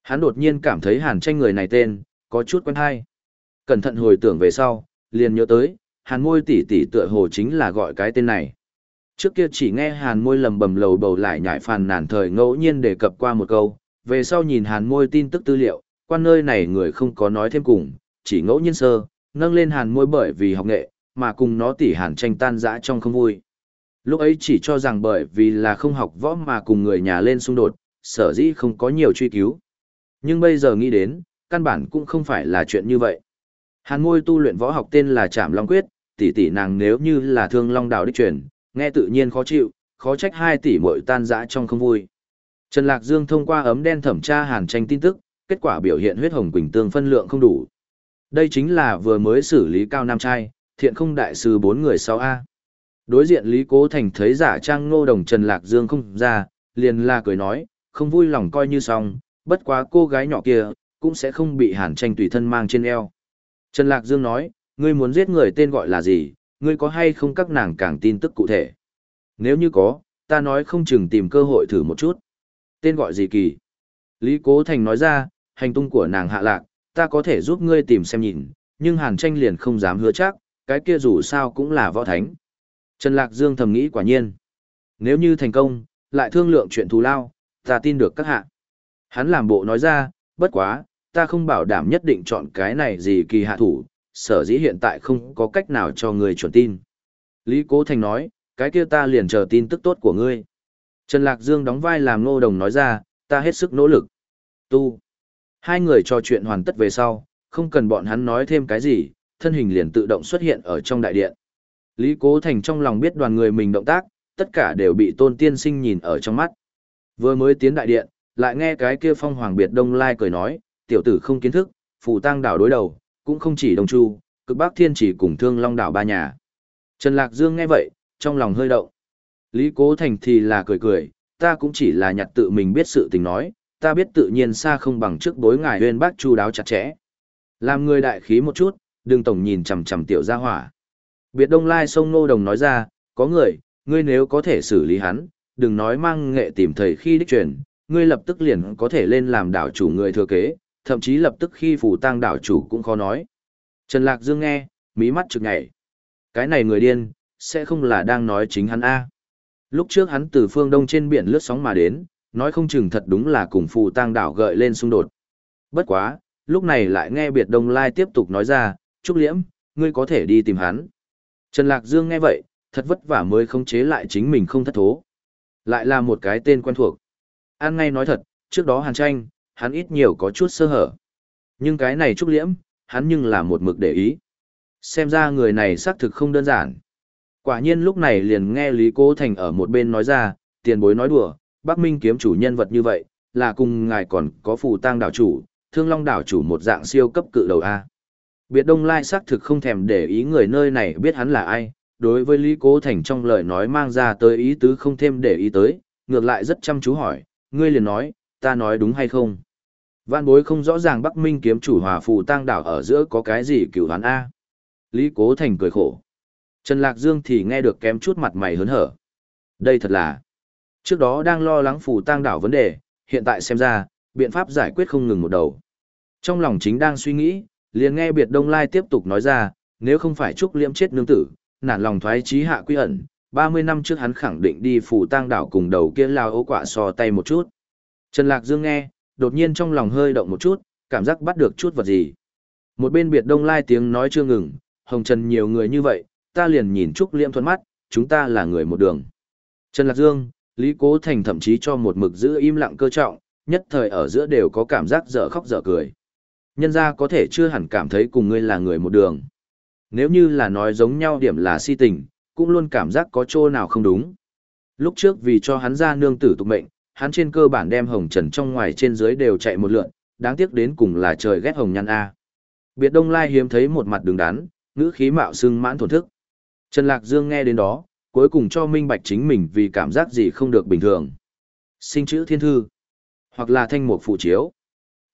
Hắn đột nhiên cảm thấy hàn tranh người này tên, có chút quen hay. Cẩn thận hồi tưởng về sau, liền nhớ tới, hàn môi tỷ tỷ tựa hồ chính là gọi cái tên này. Trước kia chỉ nghe hàn môi lầm bầm lầu bầu lại nhại phàn nàn thời ngẫu nhiên đề cập qua một câu, về sau nhìn hàn môi tin tức tư liệu, quan nơi này người không có nói thêm cùng, chỉ ngẫu nhiên sơ, nâng lên hàn môi bởi vì học nghệ, mà cùng nó tỷ hàn tranh tan dã trong không vui. Lúc ấy chỉ cho rằng bởi vì là không học võ mà cùng người nhà lên xung đột, sở dĩ không có nhiều truy cứu. Nhưng bây giờ nghĩ đến, căn bản cũng không phải là chuyện như vậy. Hàn Ngôi tu luyện võ học tên là Trảm Long Quyết, tỷ tỷ nàng nếu như là thương long đào đích truyền, nghe tự nhiên khó chịu, khó trách hai tỷ muội tan rã trong không vui. Trần Lạc Dương thông qua ấm đen thẩm tra hàn tranh tin tức, kết quả biểu hiện huyết hồng quỳnh tương phân lượng không đủ. Đây chính là vừa mới xử lý cao nam trai, thiện không đại sư bốn người sau a Đối diện Lý Cố Thành thấy giả trang ngô đồng Trần Lạc Dương không ra, liền la cười nói, không vui lòng coi như xong, bất quá cô gái nhỏ kia, cũng sẽ không bị hàn tranh tùy thân mang trên eo. Trần Lạc Dương nói, ngươi muốn giết người tên gọi là gì, ngươi có hay không các nàng càng tin tức cụ thể. Nếu như có, ta nói không chừng tìm cơ hội thử một chút. Tên gọi gì kỳ? Lý Cố Thành nói ra, hành tung của nàng hạ lạc, ta có thể giúp ngươi tìm xem nhìn, nhưng hàn tranh liền không dám hứa chắc, cái kia dù sao cũng là võ thánh. Trần Lạc Dương thầm nghĩ quả nhiên. Nếu như thành công, lại thương lượng chuyện thù lao, ta tin được các hạ. Hắn làm bộ nói ra, bất quá, ta không bảo đảm nhất định chọn cái này gì kỳ hạ thủ, sở dĩ hiện tại không có cách nào cho người chuẩn tin. Lý Cố Thành nói, cái kia ta liền chờ tin tức tốt của ngươi. Trần Lạc Dương đóng vai làm ngô đồng nói ra, ta hết sức nỗ lực. Tu. Hai người trò chuyện hoàn tất về sau, không cần bọn hắn nói thêm cái gì, thân hình liền tự động xuất hiện ở trong đại điện. Lý Cố Thành trong lòng biết đoàn người mình động tác, tất cả đều bị tôn tiên sinh nhìn ở trong mắt. Vừa mới tiến đại điện, lại nghe cái kia phong hoàng biệt đông lai cười nói, tiểu tử không kiến thức, phù tăng đảo đối đầu, cũng không chỉ đông chu, cực bắc thiên chỉ cùng thương long đảo ba nhà. Trần Lạc Dương nghe vậy, trong lòng hơi động. Lý Cố Thành thì là cười cười, ta cũng chỉ là nhặt tự mình biết sự tình nói, ta biết tự nhiên xa không bằng trước bối ngài huyên bác chu đáo chặt chẽ. Làm người đại khí một chút, đừng tổng nhìn chằm chằm tiểu gia hỏa. Biệt Đông Lai sông Nô Đồng nói ra, có người, ngươi nếu có thể xử lý hắn, đừng nói mang nghệ tìm thầy khi đích truyền, ngươi lập tức liền có thể lên làm đảo chủ người thừa kế, thậm chí lập tức khi phủ tang đảo chủ cũng khó nói. Trần Lạc Dương nghe, mí mắt trực nhảy. Cái này người điên, sẽ không là đang nói chính hắn A. Lúc trước hắn từ phương đông trên biển lướt sóng mà đến, nói không chừng thật đúng là cùng phù tang đảo gợi lên xung đột. Bất quá, lúc này lại nghe biệt đông lai tiếp tục nói ra, Trúc Liễm, ngươi có thể đi tìm hắn. Trần Lạc Dương nghe vậy, thật vất vả mới khống chế lại chính mình không thất thố. Lại là một cái tên quen thuộc. An ngay nói thật, trước đó hàn tranh, hắn ít nhiều có chút sơ hở. Nhưng cái này trúc liễm, hắn nhưng là một mực để ý. Xem ra người này xác thực không đơn giản. Quả nhiên lúc này liền nghe Lý Cố Thành ở một bên nói ra, tiền bối nói đùa, Bắc Minh kiếm chủ nhân vật như vậy, là cùng ngài còn có phù tang đảo chủ, thương long đảo chủ một dạng siêu cấp cự đầu A. Biệt Đông Lai xác thực không thèm để ý người nơi này biết hắn là ai, đối với Lý Cố Thành trong lời nói mang ra tới ý tứ không thêm để ý tới, ngược lại rất chăm chú hỏi, ngươi liền nói, ta nói đúng hay không? Vạn bối không rõ ràng Bắc Minh kiếm chủ hòa phù tăng đảo ở giữa có cái gì cửu hắn A. Lý Cố Thành cười khổ. Trần Lạc Dương thì nghe được kém chút mặt mày hớn hở. Đây thật là. Trước đó đang lo lắng phù tăng đảo vấn đề, hiện tại xem ra, biện pháp giải quyết không ngừng một đầu. Trong lòng chính đang suy nghĩ, liền nghe biệt Đông Lai tiếp tục nói ra, nếu không phải Trúc Liễm chết nương tử, nản lòng thoái trí hạ quy ẩn, 30 năm trước hắn khẳng định đi phủ tang đảo cùng đầu kia lao ấu quả so tay một chút. Trần Lạc Dương nghe, đột nhiên trong lòng hơi động một chút, cảm giác bắt được chút vật gì. Một bên biệt đông lai tiếng nói chưa ngừng, hồng trần nhiều người như vậy, ta liền nhìn Trúc Liễm thuận mắt, chúng ta là người một đường. Trần Lạc Dương, Lý Cố Thành thậm chí cho một mực giữ im lặng cơ trọng, nhất thời ở giữa đều có cảm giác dở khóc dở cười. Nhân ra có thể chưa hẳn cảm thấy cùng ngươi là người một đường. Nếu như là nói giống nhau điểm là si tình, cũng luôn cảm giác có chỗ nào không đúng. Lúc trước vì cho hắn ra nương tử tục mệnh, hắn trên cơ bản đem hồng trần trong ngoài trên dưới đều chạy một lượn, đáng tiếc đến cùng là trời ghét hồng nhăn A. Biệt Đông Lai hiếm thấy một mặt đứng đắn, ngữ khí mạo xưng mãn thổn thức. Trần Lạc Dương nghe đến đó, cuối cùng cho minh bạch chính mình vì cảm giác gì không được bình thường. Sinh chữ thiên thư, hoặc là thanh mục phụ chiếu,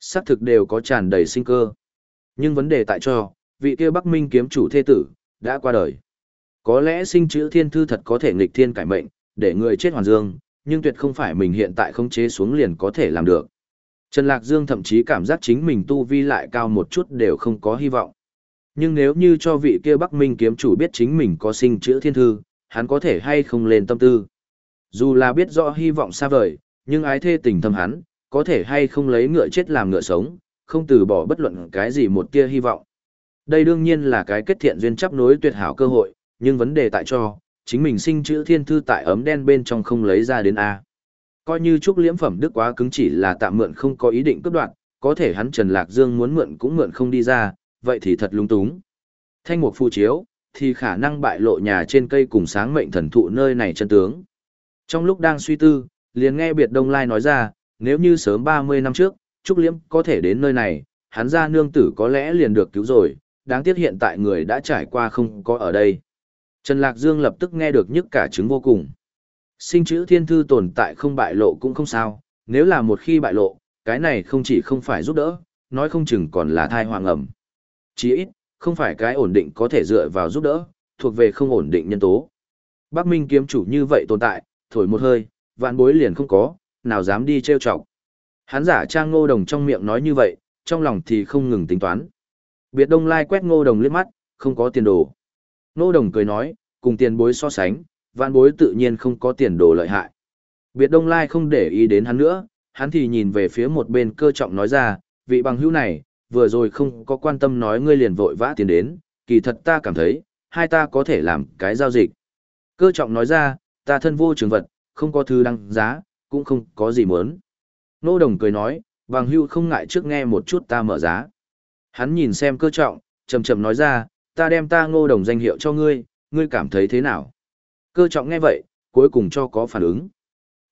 xác thực đều có tràn đầy sinh cơ. Nhưng vấn đề tại cho, vị kia Bắc Minh kiếm chủ thế tử, đã qua đời. Có lẽ sinh chữ thiên thư thật có thể nghịch thiên cải mệnh, để người chết hoàn dương, nhưng tuyệt không phải mình hiện tại không chế xuống liền có thể làm được. Trần Lạc Dương thậm chí cảm giác chính mình tu vi lại cao một chút đều không có hy vọng. Nhưng nếu như cho vị kia Bắc Minh kiếm chủ biết chính mình có sinh chữ thiên thư, hắn có thể hay không lên tâm tư. Dù là biết rõ hy vọng xa vời, nhưng ái thê tình thâm hắn, có thể hay không lấy ngựa chết làm ngựa sống, không từ bỏ bất luận cái gì một tia hy vọng. Đây đương nhiên là cái kết thiện duyên chấp nối tuyệt hảo cơ hội, nhưng vấn đề tại cho, chính mình sinh chữ thiên thư tại ấm đen bên trong không lấy ra đến A. Coi như trúc liễm phẩm đức quá cứng chỉ là tạm mượn không có ý định cướp đoạt, có thể hắn Trần Lạc Dương muốn mượn cũng mượn không đi ra, vậy thì thật lung túng. Thanh mục phù chiếu, thì khả năng bại lộ nhà trên cây cùng sáng mệnh thần thụ nơi này chân tướng. Trong lúc đang suy tư, liền nghe biệt Đông Lai nói ra, nếu như sớm 30 năm trước, Trúc Liễm có thể đến nơi này, hắn ra nương tử có lẽ liền được cứu rồi, đáng tiếc hiện tại người đã trải qua không có ở đây. Trần Lạc Dương lập tức nghe được nhức cả chứng vô cùng. Sinh chữ thiên thư tồn tại không bại lộ cũng không sao, nếu là một khi bại lộ, cái này không chỉ không phải giúp đỡ, nói không chừng còn là thai hoàng ẩm. Chỉ ít, không phải cái ổn định có thể dựa vào giúp đỡ, thuộc về không ổn định nhân tố. Bắc Minh kiếm chủ như vậy tồn tại, thổi một hơi, vạn bối liền không có, nào dám đi trêu chọc. Hắn giả trang ngô đồng trong miệng nói như vậy, trong lòng thì không ngừng tính toán. Biệt Đông Lai quét ngô đồng liếc mắt, không có tiền đồ. Ngô đồng cười nói, cùng tiền bối so sánh, vạn bối tự nhiên không có tiền đồ lợi hại. Biệt Đông Lai không để ý đến hắn nữa, hắn thì nhìn về phía một bên cơ trọng nói ra, vị bằng hữu này, vừa rồi không có quan tâm nói ngươi liền vội vã tiền đến, kỳ thật ta cảm thấy, hai ta có thể làm cái giao dịch. Cơ trọng nói ra, ta thân vô trường vật, không có thứ đăng giá, cũng không có gì muốn. Nô đồng cười nói, bằng hưu không ngại trước nghe một chút ta mở giá. Hắn nhìn xem cơ trọng, chầm chầm nói ra, ta đem ta ngô đồng danh hiệu cho ngươi, ngươi cảm thấy thế nào? Cơ trọng nghe vậy, cuối cùng cho có phản ứng.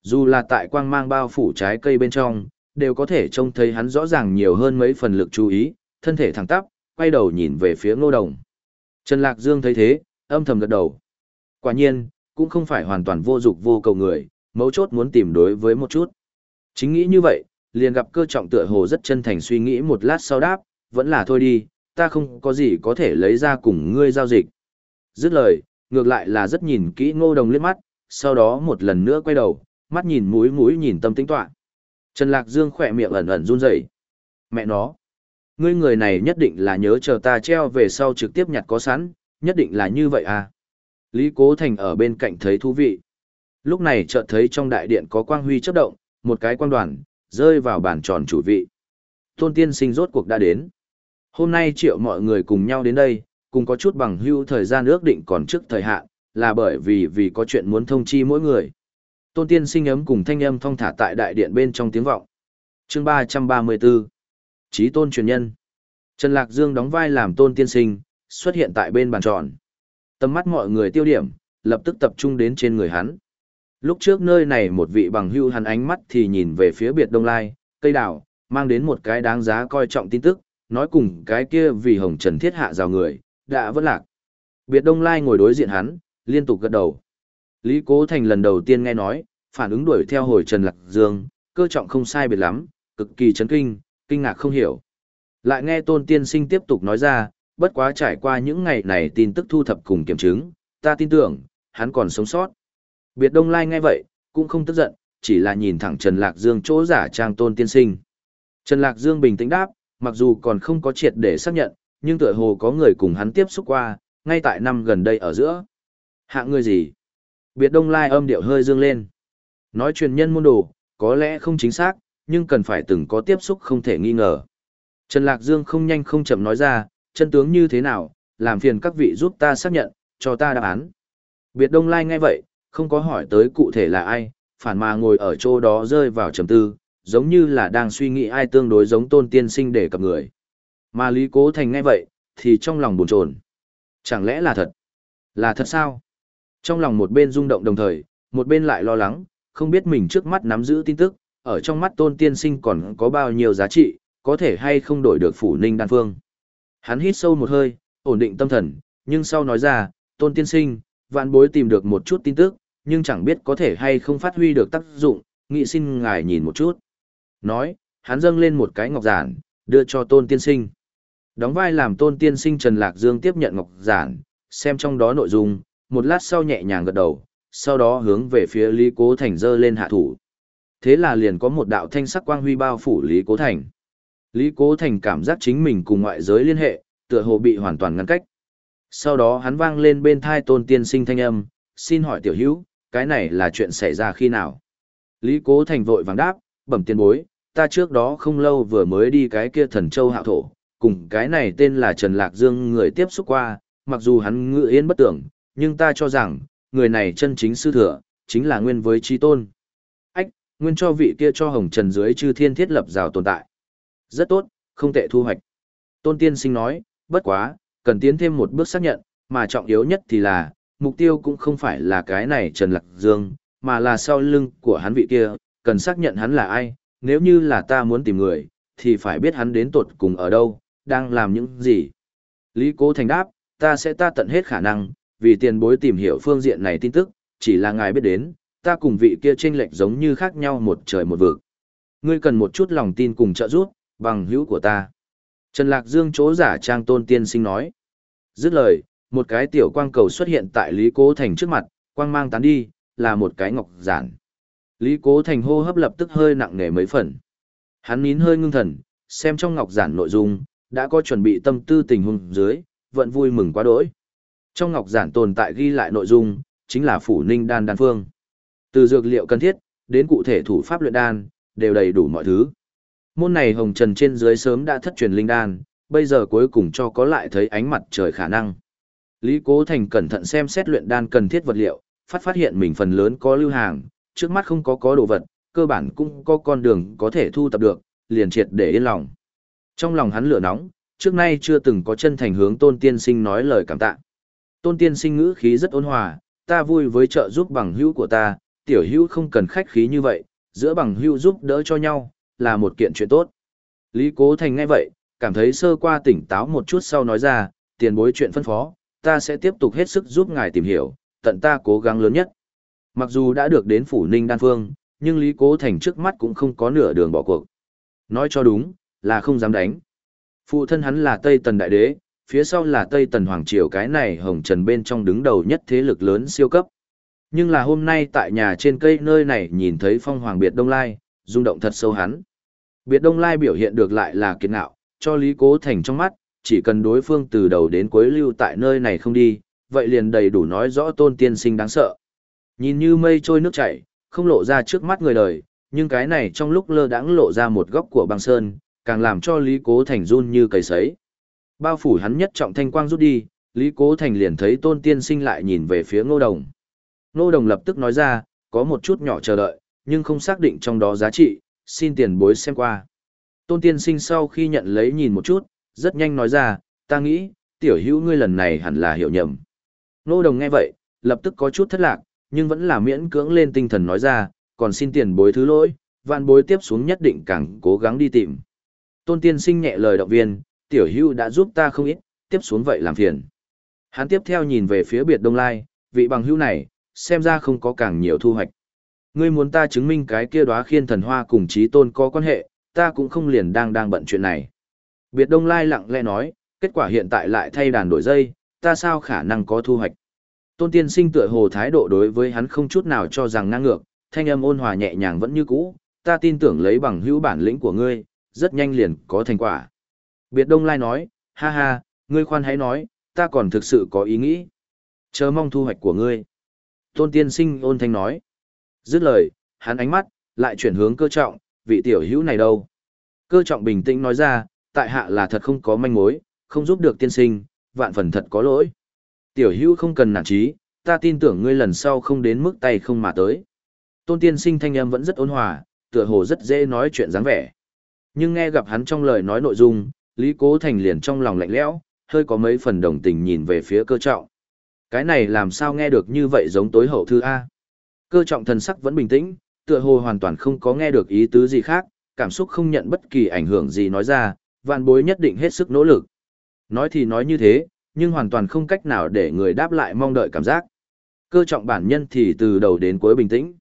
Dù là tại quang mang bao phủ trái cây bên trong, đều có thể trông thấy hắn rõ ràng nhiều hơn mấy phần lực chú ý, thân thể thẳng tắp, quay đầu nhìn về phía ngô đồng. Trần Lạc Dương thấy thế, âm thầm gật đầu. Quả nhiên, cũng không phải hoàn toàn vô dục vô cầu người, mấu chốt muốn tìm đối với một chút. Chính nghĩ như vậy, liền gặp cơ trọng tựa hồ rất chân thành suy nghĩ một lát sau đáp, vẫn là thôi đi, ta không có gì có thể lấy ra cùng ngươi giao dịch. Dứt lời, ngược lại là rất nhìn kỹ ngô đồng liếc mắt, sau đó một lần nữa quay đầu, mắt nhìn mũi mũi nhìn tâm tính tọa. Trần Lạc Dương khỏe miệng ẩn ẩn run rẩy. Mẹ nó, ngươi người này nhất định là nhớ chờ ta treo về sau trực tiếp nhặt có sẵn, nhất định là như vậy à. Lý Cố Thành ở bên cạnh thấy thú vị. Lúc này chợt thấy trong đại điện có quang huy chớp động, một cái quang đoàn, rơi vào bàn tròn chủ vị. Tôn tiên sinh rốt cuộc đã đến. Hôm nay triệu mọi người cùng nhau đến đây, cùng có chút bằng hưu thời gian ước định còn trước thời hạn, là bởi vì vì có chuyện muốn thông chi mỗi người. Tôn tiên sinh ấm cùng thanh âm thong thả tại đại điện bên trong tiếng vọng. chương 334 Chí tôn truyền nhân Trần Lạc Dương đóng vai làm tôn tiên sinh, xuất hiện tại bên bàn tròn. Tầm mắt mọi người tiêu điểm, lập tức tập trung đến trên người hắn. Lúc trước nơi này một vị bằng hưu hắn ánh mắt thì nhìn về phía biệt đông lai, cây đảo, mang đến một cái đáng giá coi trọng tin tức, nói cùng cái kia vì hồng trần thiết hạ rào người, đã vỡ lạc. Biệt đông lai ngồi đối diện hắn, liên tục gật đầu. Lý Cố Thành lần đầu tiên nghe nói, phản ứng đuổi theo hồi Trần Lạc Dương, cơ trọng không sai biệt lắm, cực kỳ chấn kinh, kinh ngạc không hiểu. Lại nghe Tôn Tiên Sinh tiếp tục nói ra, bất quá trải qua những ngày này tin tức thu thập cùng kiểm chứng, ta tin tưởng, hắn còn sống sót. Biệt Đông Lai nghe vậy, cũng không tức giận, chỉ là nhìn thẳng Trần Lạc Dương chỗ giả trang Tôn Tiên Sinh. Trần Lạc Dương bình tĩnh đáp, mặc dù còn không có triệt để xác nhận, nhưng tựa hồ có người cùng hắn tiếp xúc qua, ngay tại năm gần đây ở giữa. Hạng người gì? Biệt Đông Lai âm điệu hơi dương lên. Nói truyền nhân môn đồ, có lẽ không chính xác, nhưng cần phải từng có tiếp xúc không thể nghi ngờ. Trần Lạc Dương không nhanh không chậm nói ra, chân tướng như thế nào, làm phiền các vị giúp ta xác nhận, cho ta đáp án. Biệt Đông Lai nghe vậy, không có hỏi tới cụ thể là ai, phản mà ngồi ở chỗ đó rơi vào trầm tư, giống như là đang suy nghĩ ai tương đối giống tôn tiên sinh để cặp người. Mà Lý Cố Thành nghe vậy, thì trong lòng buồn chồn. Chẳng lẽ là thật? Là thật sao? Trong lòng một bên rung động đồng thời, một bên lại lo lắng, không biết mình trước mắt nắm giữ tin tức, ở trong mắt tôn tiên sinh còn có bao nhiêu giá trị, có thể hay không đổi được phủ ninh đan phương. Hắn hít sâu một hơi, ổn định tâm thần, nhưng sau nói ra, tôn tiên sinh, vạn bối tìm được một chút tin tức, nhưng chẳng biết có thể hay không phát huy được tác dụng, nghị xin ngài nhìn một chút. Nói, hắn dâng lên một cái ngọc giản, đưa cho tôn tiên sinh. Đóng vai làm tôn tiên sinh Trần Lạc Dương tiếp nhận ngọc giản, xem trong đó nội dung, một lát sau nhẹ nhàng gật đầu, sau đó hướng về phía Lý Cố Thành dơ lên hạ thủ. Thế là liền có một đạo thanh sắc quang huy bao phủ Lý Cố Thành. Lý Cố Thành cảm giác chính mình cùng ngoại giới liên hệ, tựa hồ bị hoàn toàn ngăn cách. Sau đó hắn vang lên bên thai tôn tiên sinh thanh âm, xin hỏi tiểu hữu, cái này là chuyện xảy ra khi nào? Lý Cố Thành vội vàng đáp, bẩm tiên bối, ta trước đó không lâu vừa mới đi cái kia thần châu hạo thổ, cùng cái này tên là Trần Lạc Dương người tiếp xúc qua, mặc dù hắn ngự yên bất tưởng, nhưng ta cho rằng, người này chân chính sư thừa, chính là nguyên với trí tôn. Ách, nguyên cho vị kia cho hồng trần dưới chư thiên thiết lập rào tồn tại. Rất tốt, không tệ thu hoạch. Tôn tiên sinh nói, bất quá, cần tiến thêm một bước xác nhận, mà trọng yếu nhất thì là, mục tiêu cũng không phải là cái này Trần Lạc Dương, mà là sau lưng của hắn vị kia, cần xác nhận hắn là ai, nếu như là ta muốn tìm người, thì phải biết hắn đến tột cùng ở đâu, đang làm những gì. Lý Cố Thành đáp, ta sẽ ta tận hết khả năng, vì tiền bối tìm hiểu phương diện này tin tức, chỉ là ngài biết đến, ta cùng vị kia chênh lệch giống như khác nhau một trời một vực. Ngươi cần một chút lòng tin cùng trợ giúp, bằng hữu của ta. Trần Lạc Dương chỗ giả trang tôn tiên sinh nói. Dứt lời, một cái tiểu quang cầu xuất hiện tại Lý Cố Thành trước mặt, quang mang tán đi, là một cái ngọc giản. Lý Cố Thành hô hấp lập tức hơi nặng nề mấy phần. Hắn nín hơi ngưng thần, xem trong ngọc giản nội dung, đã có chuẩn bị tâm tư tình huống dưới, vẫn vui mừng quá đỗi. Trong ngọc giản tồn tại ghi lại nội dung, chính là phủ ninh đan đan phương. Từ dược liệu cần thiết, đến cụ thể thủ pháp luyện đan, đều đầy đủ mọi thứ. Môn này hồng trần trên dưới sớm đã thất truyền linh đan, bây giờ cuối cùng cho có lại thấy ánh mặt trời khả năng. Lý Cố Thành cẩn thận xem xét luyện đan cần thiết vật liệu, phát phát hiện mình phần lớn có lưu hàng, trước mắt không có có đồ vật, cơ bản cũng có con đường có thể thu tập được, liền triệt để yên lòng. Trong lòng hắn lửa nóng, trước nay chưa từng có chân thành hướng Tôn Tiên Sinh nói lời cảm tạ. Tôn Tiên Sinh ngữ khí rất ôn hòa, ta vui với trợ giúp bằng hữu của ta, tiểu hữu không cần khách khí như vậy, giữa bằng hữu giúp đỡ cho nhau, là một kiện chuyện tốt. Lý Cố Thành nghe vậy, cảm thấy sơ qua tỉnh táo một chút sau nói ra, tiền bối chuyện phân phó, ta sẽ tiếp tục hết sức giúp ngài tìm hiểu, tận ta cố gắng lớn nhất. Mặc dù đã được đến phủ ninh đan phương, nhưng Lý Cố Thành trước mắt cũng không có nửa đường bỏ cuộc. Nói cho đúng, là không dám đánh. Phụ thân hắn là Tây Tần Đại Đế, phía sau là Tây Tần Hoàng Triều cái này hồng trần bên trong đứng đầu nhất thế lực lớn siêu cấp. Nhưng là hôm nay tại nhà trên cây nơi này nhìn thấy phong hoàng biệt Đông Lai, rung động thật sâu hắn. Biệt Đông Lai biểu hiện được lại là kiệt ngạo, cho Lý Cố Thành trong mắt, chỉ cần đối phương từ đầu đến cuối lưu tại nơi này không đi, vậy liền đầy đủ nói rõ tôn tiên sinh đáng sợ. Nhìn như mây trôi nước chảy, không lộ ra trước mắt người đời, nhưng cái này trong lúc lơ đãng lộ ra một góc của băng sơn, càng làm cho Lý Cố Thành run như cầy sấy. Bao phủ hắn nhất trọng thanh quang rút đi, Lý Cố Thành liền thấy tôn tiên sinh lại nhìn về phía ngô đồng. Ngô đồng lập tức nói ra, có một chút nhỏ chờ đợi, nhưng không xác định trong đó giá trị, xin tiền bối xem qua. Tôn tiên sinh sau khi nhận lấy nhìn một chút, rất nhanh nói ra, ta nghĩ, tiểu hữu ngươi lần này hẳn là hiểu nhầm. Nô đồng nghe vậy, lập tức có chút thất lạc, nhưng vẫn là miễn cưỡng lên tinh thần nói ra, còn xin tiền bối thứ lỗi, vạn bối tiếp xuống nhất định càng cố gắng đi tìm. Tôn tiên sinh nhẹ lời động viên, tiểu hữu đã giúp ta không ít, tiếp xuống vậy làm phiền. Hắn tiếp theo nhìn về phía biệt đông lai, vị bằng hữu này, xem ra không có càng nhiều thu hoạch. Ngươi muốn ta chứng minh cái kia đóa khiên thần hoa cùng trí tôn có quan hệ, ta cũng không liền đang đang bận chuyện này. Biệt đông lai lặng lẽ nói, kết quả hiện tại lại thay đàn đổi dây, ta sao khả năng có thu hoạch. Tôn tiên sinh tựa hồ thái độ đối với hắn không chút nào cho rằng ngang ngược, thanh âm ôn hòa nhẹ nhàng vẫn như cũ, ta tin tưởng lấy bằng hữu bản lĩnh của ngươi, rất nhanh liền có thành quả. Biệt Đông Lai nói, ha ha, ngươi khoan hãy nói, ta còn thực sự có ý nghĩ. Chờ mong thu hoạch của ngươi. Tôn tiên sinh ôn thanh nói. Dứt lời, hắn ánh mắt, lại chuyển hướng cơ trọng, vị tiểu hữu này đâu. Cơ trọng bình tĩnh nói ra, tại hạ là thật không có manh mối, không giúp được tiên sinh, vạn phần thật có lỗi. Tiểu hữu không cần nản trí, ta tin tưởng ngươi lần sau không đến mức tay không mà tới. Tôn tiên sinh thanh âm vẫn rất ôn hòa, tựa hồ rất dễ nói chuyện dáng vẻ. Nhưng nghe gặp hắn trong lời nói nội dung, Lý Cố Thành liền trong lòng lạnh lẽo, hơi có mấy phần đồng tình nhìn về phía cơ trọng. Cái này làm sao nghe được như vậy giống tối hậu thư A. Cơ trọng thần sắc vẫn bình tĩnh, tựa hồ hoàn toàn không có nghe được ý tứ gì khác, cảm xúc không nhận bất kỳ ảnh hưởng gì nói ra, vạn bối nhất định hết sức nỗ lực. Nói thì nói như thế, nhưng hoàn toàn không cách nào để người đáp lại mong đợi cảm giác. Cơ trọng bản nhân thì từ đầu đến cuối bình tĩnh.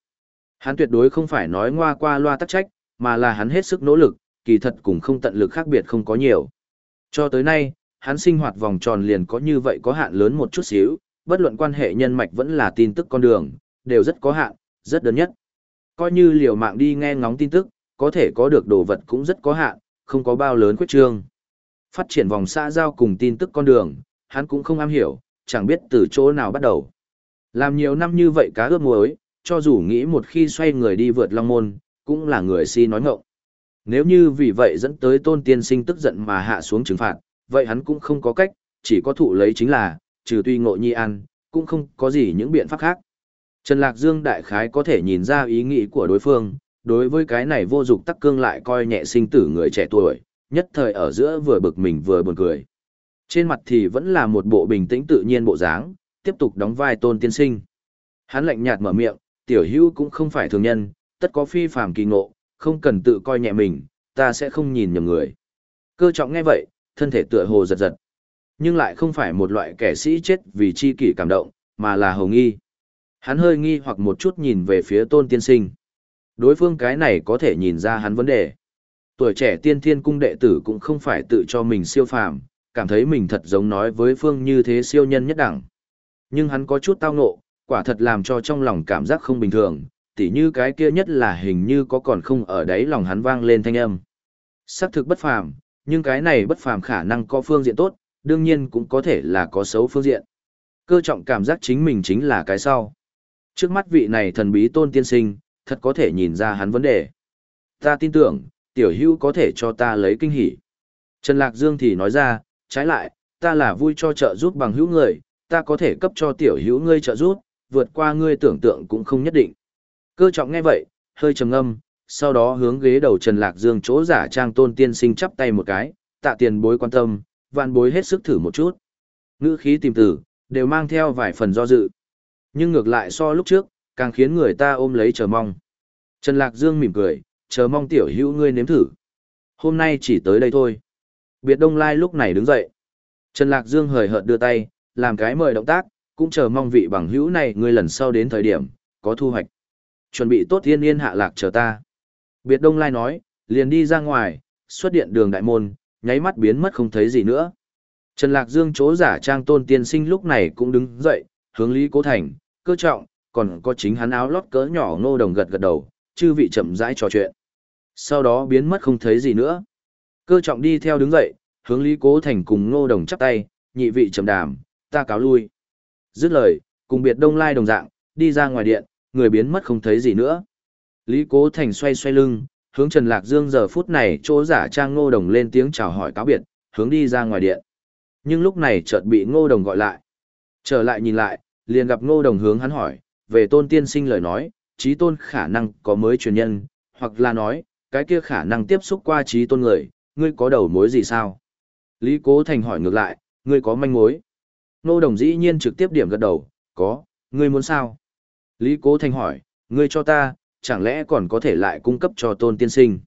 Hắn tuyệt đối không phải nói ngoa qua loa tắc trách, mà là hắn hết sức nỗ lực, kỳ thật cũng không tận lực khác biệt không có nhiều. Cho tới nay, hắn sinh hoạt vòng tròn liền có như vậy có hạn lớn một chút xíu, bất luận quan hệ nhân mạch vẫn là tin tức con đường, đều rất có hạn, rất đơn nhất. Coi như liều mạng đi nghe ngóng tin tức, có thể có được đồ vật cũng rất có hạn, không có bao lớn quyết trương. Phát triển vòng xã giao cùng tin tức con đường, hắn cũng không am hiểu, chẳng biết từ chỗ nào bắt đầu. Làm nhiều năm như vậy cá ướp muối, cho dù nghĩ một khi xoay người đi vượt long môn, cũng là người si nói ngọng. Nếu như vì vậy dẫn tới tôn tiên sinh tức giận mà hạ xuống trừng phạt, vậy hắn cũng không có cách, chỉ có thụ lấy chính là, trừ tuy ngộ nhi ăn, cũng không có gì những biện pháp khác. Trần Lạc Dương đại khái có thể nhìn ra ý nghĩ của đối phương, đối với cái này vô dụng tắc cương lại coi nhẹ sinh tử người trẻ tuổi, nhất thời ở giữa vừa bực mình vừa buồn cười. Trên mặt thì vẫn là một bộ bình tĩnh tự nhiên bộ dáng, tiếp tục đóng vai tôn tiên sinh. Hắn lạnh nhạt mở miệng, tiểu hữu cũng không phải thường nhân, tất có phi phàm kỳ ngộ, không cần tự coi nhẹ mình, ta sẽ không nhìn nhầm người. Cơ trọng nghe vậy, thân thể tựa hồ giật giật. Nhưng lại không phải một loại kẻ sĩ chết vì chi kỷ cảm động, mà là hồng nghi. Hắn hơi nghi hoặc một chút nhìn về phía tôn tiên sinh. Đối phương cái này có thể nhìn ra hắn vấn đề. Tuổi trẻ tiên thiên cung đệ tử cũng không phải tự cho mình siêu phàm, cảm thấy mình thật giống nói với phương như thế siêu nhân nhất đẳng. Nhưng hắn có chút tao ngộ, quả thật làm cho trong lòng cảm giác không bình thường, tỉ như cái kia nhất là hình như có còn không ở đấy lòng hắn vang lên thanh âm. Sắc thực bất phàm, nhưng cái này bất phàm khả năng có phương diện tốt, đương nhiên cũng có thể là có xấu phương diện. Cơ trọng cảm giác chính mình chính là cái sau. Trước mắt vị này thần bí tôn tiên sinh, thật có thể nhìn ra hắn vấn đề. Ta tin tưởng, tiểu hữu có thể cho ta lấy kinh hỉ. Trần Lạc Dương thì nói ra, trái lại, ta là vui cho trợ giúp bằng hữu người, ta có thể cấp cho tiểu hữu ngươi trợ giúp, vượt qua ngươi tưởng tượng cũng không nhất định. Cơ trọng nghe vậy, hơi trầm ngâm, sau đó hướng ghế đầu Trần Lạc Dương chỗ giả trang tôn tiên sinh chắp tay một cái, tạ tiền bối quan tâm, vạn bối hết sức thử một chút. Ngữ khí tìm tử đều mang theo vài phần do dự. Nhưng ngược lại so lúc trước, càng khiến người ta ôm lấy chờ mong. Trần Lạc Dương mỉm cười, chờ mong tiểu hữu ngươi nếm thử. Hôm nay chỉ tới đây thôi. Biệt Đông Lai lúc này đứng dậy. Trần Lạc Dương hời hợt đưa tay, làm cái mời động tác, cũng chờ mong vị bằng hữu này ngươi lần sau đến thời điểm, có thu hoạch. Chuẩn bị tốt thiên yên hạ lạc chờ ta. Biệt Đông Lai nói, liền đi ra ngoài, xuất điện đường đại môn, nháy mắt biến mất không thấy gì nữa. Trần Lạc Dương chỗ giả trang tôn tiên sinh lúc này cũng đứng dậy, hướng Lý Cố Thành, cơ trọng, còn có chính hắn áo lót cỡ nhỏ ngô đồng gật gật đầu, chư vị chậm rãi trò chuyện. Sau đó biến mất không thấy gì nữa. Cơ trọng đi theo đứng dậy, hướng Lý Cố Thành cùng ngô đồng chắp tay, nhị vị trầm đàm, ta cáo lui. Dứt lời, cùng biệt đông lai đồng dạng, đi ra ngoài điện, người biến mất không thấy gì nữa. Lý Cố Thành xoay xoay lưng, hướng Trần Lạc Dương giờ phút này chỗ giả trang ngô đồng lên tiếng chào hỏi cáo biệt, hướng đi ra ngoài điện. Nhưng lúc này chợt bị ngô đồng gọi lại. Trở lại nhìn lại, liền gặp ngô đồng hướng hắn hỏi, về tôn tiên sinh lời nói, trí tôn khả năng có mới truyền nhân, hoặc là nói, cái kia khả năng tiếp xúc qua trí tôn người, ngươi có đầu mối gì sao? Lý Cố Thành hỏi ngược lại, ngươi có manh mối? Nô đồng dĩ nhiên trực tiếp điểm gật đầu, có, ngươi muốn sao? Lý Cố Thành hỏi, ngươi cho ta, chẳng lẽ còn có thể lại cung cấp cho tôn tiên sinh?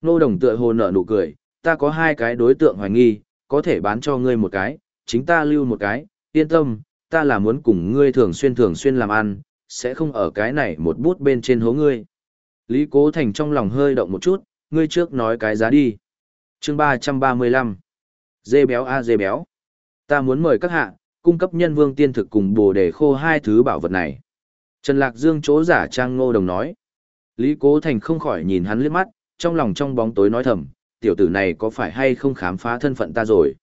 Nô đồng tựa hồ nở nụ cười, ta có hai cái đối tượng hoài nghi, có thể bán cho ngươi một cái, chính ta lưu một cái, yên tâm, ta là muốn cùng ngươi thường xuyên thường xuyên làm ăn, sẽ không ở cái này một bút bên trên hố ngươi. Lý Cố Thành trong lòng hơi động một chút, ngươi trước nói cái giá đi. chương 335. Dê béo a dê béo. Ta muốn mời các hạ, cung cấp nhân vương tiên thực cùng bồ đề khô hai thứ bảo vật này. Trần Lạc Dương chỗ giả trang ngô đồng nói. Lý Cố Thành không khỏi nhìn hắn liếc mắt, trong lòng trong bóng tối nói thầm, tiểu tử này có phải hay không khám phá thân phận ta rồi.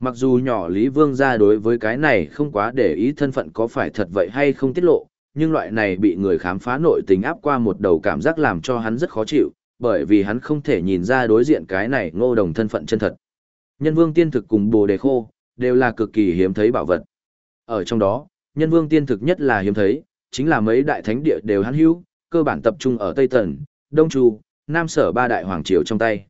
Mặc dù nhỏ Lý Vương ra đối với cái này không quá để ý thân phận có phải thật vậy hay không tiết lộ, nhưng loại này bị người khám phá nội tình áp qua một đầu cảm giác làm cho hắn rất khó chịu, bởi vì hắn không thể nhìn ra đối diện cái này ngô đồng thân phận chân thật. Nhân vương tiên thực cùng bồ đề khô, đều là cực kỳ hiếm thấy bảo vật. Ở trong đó, nhân vương tiên thực nhất là hiếm thấy, chính là mấy đại thánh địa đều hắn hữu, cơ bản tập trung ở Tây Tần, Đông Chu, Nam Sở ba đại hoàng triều trong tay.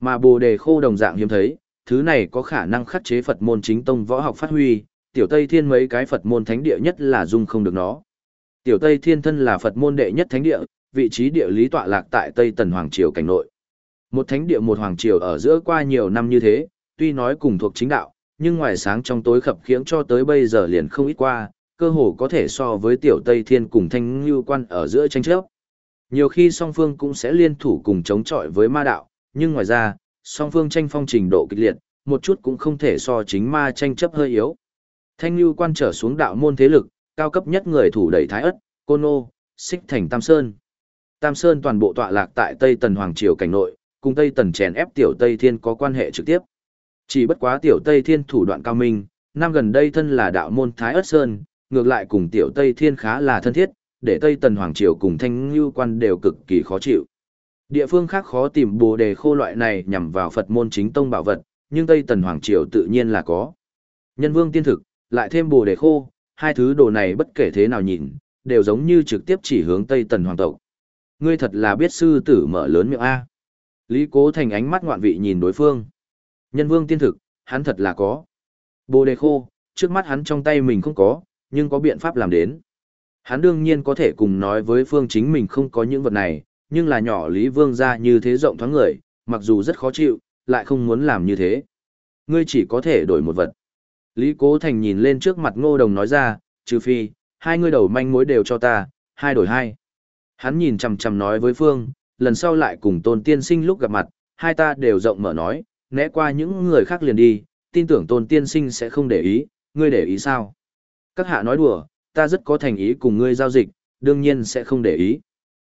Mà bồ đề khô đồng dạng hiếm thấy, thứ này có khả năng khắc chế Phật môn chính tông võ học phát huy, tiểu Tây Thiên mấy cái Phật môn thánh địa nhất là dung không được nó. Tiểu Tây Thiên thân là Phật môn đệ nhất thánh địa, vị trí địa lý tọa lạc tại Tây Tần Hoàng Triều cảnh nội. Một thánh địa một hoàng triều ở giữa qua nhiều năm như thế, tuy nói cùng thuộc chính đạo, nhưng ngoài sáng trong tối khập khiễng cho tới bây giờ liền không ít qua, cơ hồ có thể so với tiểu Tây Thiên cùng Thanh lưu Quan ở giữa tranh chấp. Nhiều khi song phương cũng sẽ liên thủ cùng chống chọi với ma đạo, nhưng ngoài ra, song phương tranh phong trình độ kịch liệt, một chút cũng không thể so chính ma tranh chấp hơi yếu. Thanh Lưu Quan trở xuống đạo môn thế lực, cao cấp nhất người thủ đẩy Thái Ất, Côn Nô, Xích Thành Tam Sơn. Tam Sơn toàn bộ tọa lạc tại Tây Tần Hoàng Triều cảnh nội, cùng Tây Tần chèn ép Tiểu Tây Thiên có quan hệ trực tiếp. Chỉ bất quá Tiểu Tây Thiên thủ đoạn cao minh, năm gần đây thân là đạo môn Thái Ất Sơn, ngược lại cùng Tiểu Tây Thiên khá là thân thiết, để Tây Tần Hoàng Triều cùng Thanh Ngưu Quan đều cực kỳ khó chịu. Địa phương khác khó tìm bồ đề khô loại này nhằm vào Phật môn chính tông bảo vật, nhưng Tây Tần Hoàng Triều tự nhiên là có. Nhân vương tiên thực, lại thêm bồ đề khô, hai thứ đồ này bất kể thế nào nhìn, đều giống như trực tiếp chỉ hướng Tây Tần Hoàng tộc. Ngươi thật là biết sư tử mở lớn miệng A. Lý Cố Thành ánh mắt ngoạn vị nhìn đối phương. Nhân vương tiên thực, hắn thật là có. Bồ đề khô, trước mắt hắn trong tay mình không có, nhưng có biện pháp làm đến. Hắn đương nhiên có thể cùng nói với phương chính mình không có những vật này, nhưng là nhỏ Lý Vương ra như thế rộng thoáng người, mặc dù rất khó chịu, lại không muốn làm như thế. Ngươi chỉ có thể đổi một vật. Lý Cố Thành nhìn lên trước mặt ngô đồng nói ra, trừ phi, hai ngươi đầu manh mối đều cho ta, hai đổi hai. Hắn nhìn chằm chằm nói với Phương, lần sau lại cùng tôn tiên sinh lúc gặp mặt, hai ta đều rộng mở nói, né qua những người khác liền đi, tin tưởng tôn tiên sinh sẽ không để ý, ngươi để ý sao? Các hạ nói đùa, ta rất có thành ý cùng ngươi giao dịch, đương nhiên sẽ không để ý.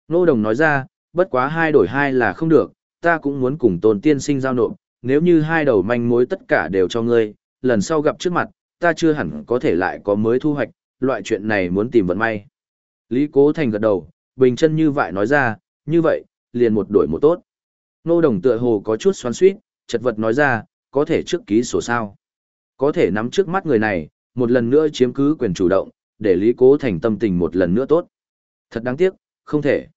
Ngô đồng nói ra, bất quá hai đổi hai là không được, ta cũng muốn cùng tôn tiên sinh giao nộp, nếu như hai đầu manh mối tất cả đều cho ngươi, lần sau gặp trước mặt, ta chưa hẳn có thể lại có mới thu hoạch, loại chuyện này muốn tìm vận may. Lý Cố Thành gật đầu, bình chân như vậy nói ra, như vậy, liền một đổi một tốt. Nô đồng tựa hồ có chút xoắn suýt, chật vật nói ra, có thể trước ký sổ sao. Có thể nắm trước mắt người này, một lần nữa chiếm cứ quyền chủ động, để Lý Cố Thành tâm tình một lần nữa tốt. Thật đáng tiếc, không thể.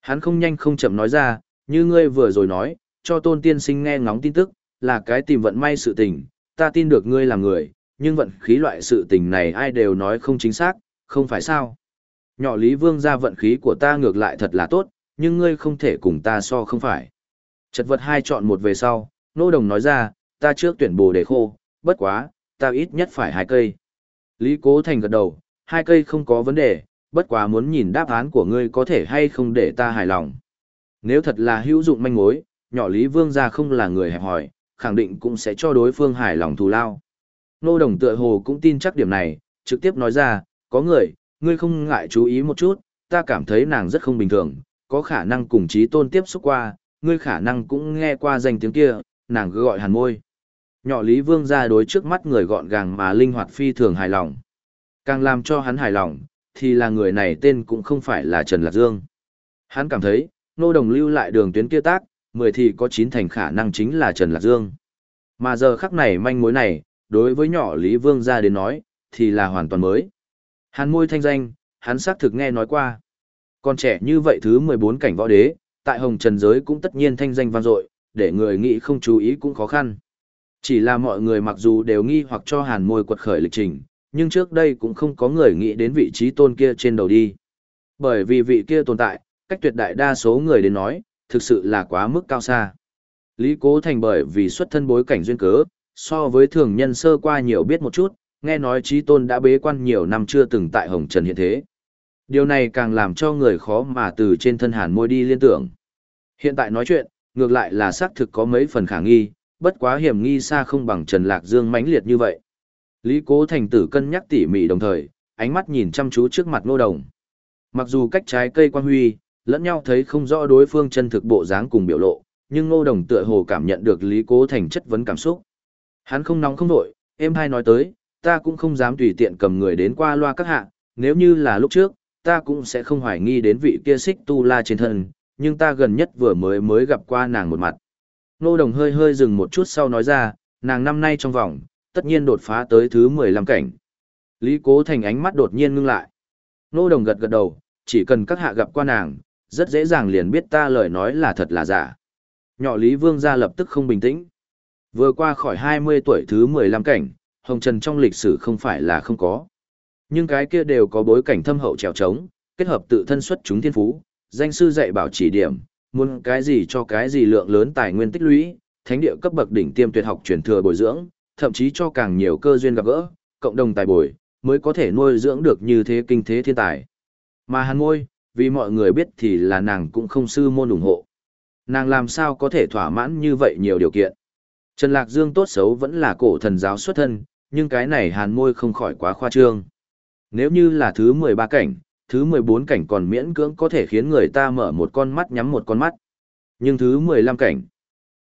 Hắn không nhanh không chậm nói ra, như ngươi vừa rồi nói, cho tôn tiên sinh nghe ngóng tin tức, là cái tìm vận may sự tình, ta tin được ngươi là người, nhưng vận khí loại sự tình này ai đều nói không chính xác, không phải sao. Nhỏ Lý Vương ra vận khí của ta ngược lại thật là tốt, nhưng ngươi không thể cùng ta so không phải. Chật vật hai chọn một về sau, nô đồng nói ra, ta trước tuyển bồ đề khô, bất quá, ta ít nhất phải hai cây. Lý Cố Thành gật đầu, hai cây không có vấn đề, bất quá muốn nhìn đáp án của ngươi có thể hay không để ta hài lòng. Nếu thật là hữu dụng manh mối, nhỏ Lý Vương gia không là người hẹp hỏi, khẳng định cũng sẽ cho đối phương hài lòng thù lao. Nô đồng tựa hồ cũng tin chắc điểm này, trực tiếp nói ra, có người, ngươi không ngại chú ý một chút, ta cảm thấy nàng rất không bình thường, có khả năng cùng trí tôn tiếp xúc qua, ngươi khả năng cũng nghe qua danh tiếng kia, nàng cứ gọi hàn môi. Nhỏ Lý Vương ra đối trước mắt người gọn gàng mà linh hoạt phi thường hài lòng. Càng làm cho hắn hài lòng, thì là người này tên cũng không phải là Trần Lạc Dương. Hắn cảm thấy, nô đồng lưu lại đường tuyến kia tác, mười thì có chín thành khả năng chính là Trần Lạc Dương. Mà giờ khắc này manh mối này, đối với nhỏ Lý Vương ra đến nói, thì là hoàn toàn mới. Hàn môi thanh danh, hắn xác thực nghe nói qua. Còn trẻ như vậy thứ 14 cảnh võ đế, tại hồng trần giới cũng tất nhiên thanh danh vang dội, để người nghĩ không chú ý cũng khó khăn. Chỉ là mọi người mặc dù đều nghi hoặc cho hàn môi quật khởi lịch trình, nhưng trước đây cũng không có người nghĩ đến vị trí tôn kia trên đầu đi. Bởi vì vị kia tồn tại, cách tuyệt đại đa số người đến nói, thực sự là quá mức cao xa. Lý Cố Thành bởi vì xuất thân bối cảnh duyên cớ, so với thường nhân sơ qua nhiều biết một chút, nghe nói trí tôn đã bế quan nhiều năm chưa từng tại Hồng Trần hiện thế. Điều này càng làm cho người khó mà từ trên thân hàn môi đi liên tưởng. Hiện tại nói chuyện, ngược lại là xác thực có mấy phần khả nghi, bất quá hiểm nghi xa không bằng Trần Lạc Dương mãnh liệt như vậy. Lý Cố Thành Tử cân nhắc tỉ mỉ đồng thời, ánh mắt nhìn chăm chú trước mặt Ngô Đồng. Mặc dù cách trái cây quan huy, lẫn nhau thấy không rõ đối phương chân thực bộ dáng cùng biểu lộ, nhưng Ngô Đồng tựa hồ cảm nhận được Lý Cố Thành chất vấn cảm xúc. Hắn không nóng không nổi, em hai nói tới, ta cũng không dám tùy tiện cầm người đến qua loa các hạ, nếu như là lúc trước, ta cũng sẽ không hoài nghi đến vị kia xích tu la trên thân, nhưng ta gần nhất vừa mới mới gặp qua nàng một mặt. Ngô đồng hơi hơi dừng một chút sau nói ra, nàng năm nay trong vòng, tất nhiên đột phá tới thứ 15 cảnh. Lý cố thành ánh mắt đột nhiên ngưng lại. Ngô đồng gật gật đầu, chỉ cần các hạ gặp qua nàng, rất dễ dàng liền biết ta lời nói là thật là giả. Nhỏ Lý Vương ra lập tức không bình tĩnh. Vừa qua khỏi 20 tuổi thứ 15 cảnh, hồng trần trong lịch sử không phải là không có. Nhưng cái kia đều có bối cảnh thâm hậu trèo trống, kết hợp tự thân xuất chúng thiên phú, danh sư dạy bảo chỉ điểm, muốn cái gì cho cái gì lượng lớn tài nguyên tích lũy, thánh địa cấp bậc đỉnh tiêm tuyệt học truyền thừa bồi dưỡng, thậm chí cho càng nhiều cơ duyên gặp gỡ, cộng đồng tài bồi, mới có thể nuôi dưỡng được như thế kinh thế thiên tài. Mà hàn ngôi vì mọi người biết thì là nàng cũng không sư môn ủng hộ. Nàng làm sao có thể thỏa mãn như vậy nhiều điều kiện. Trần Lạc Dương tốt xấu vẫn là cổ thần giáo xuất thân, nhưng cái này hàn môi không khỏi quá khoa trương. Nếu như là thứ 13 cảnh, thứ 14 cảnh còn miễn cưỡng có thể khiến người ta mở một con mắt nhắm một con mắt. Nhưng thứ 15 cảnh,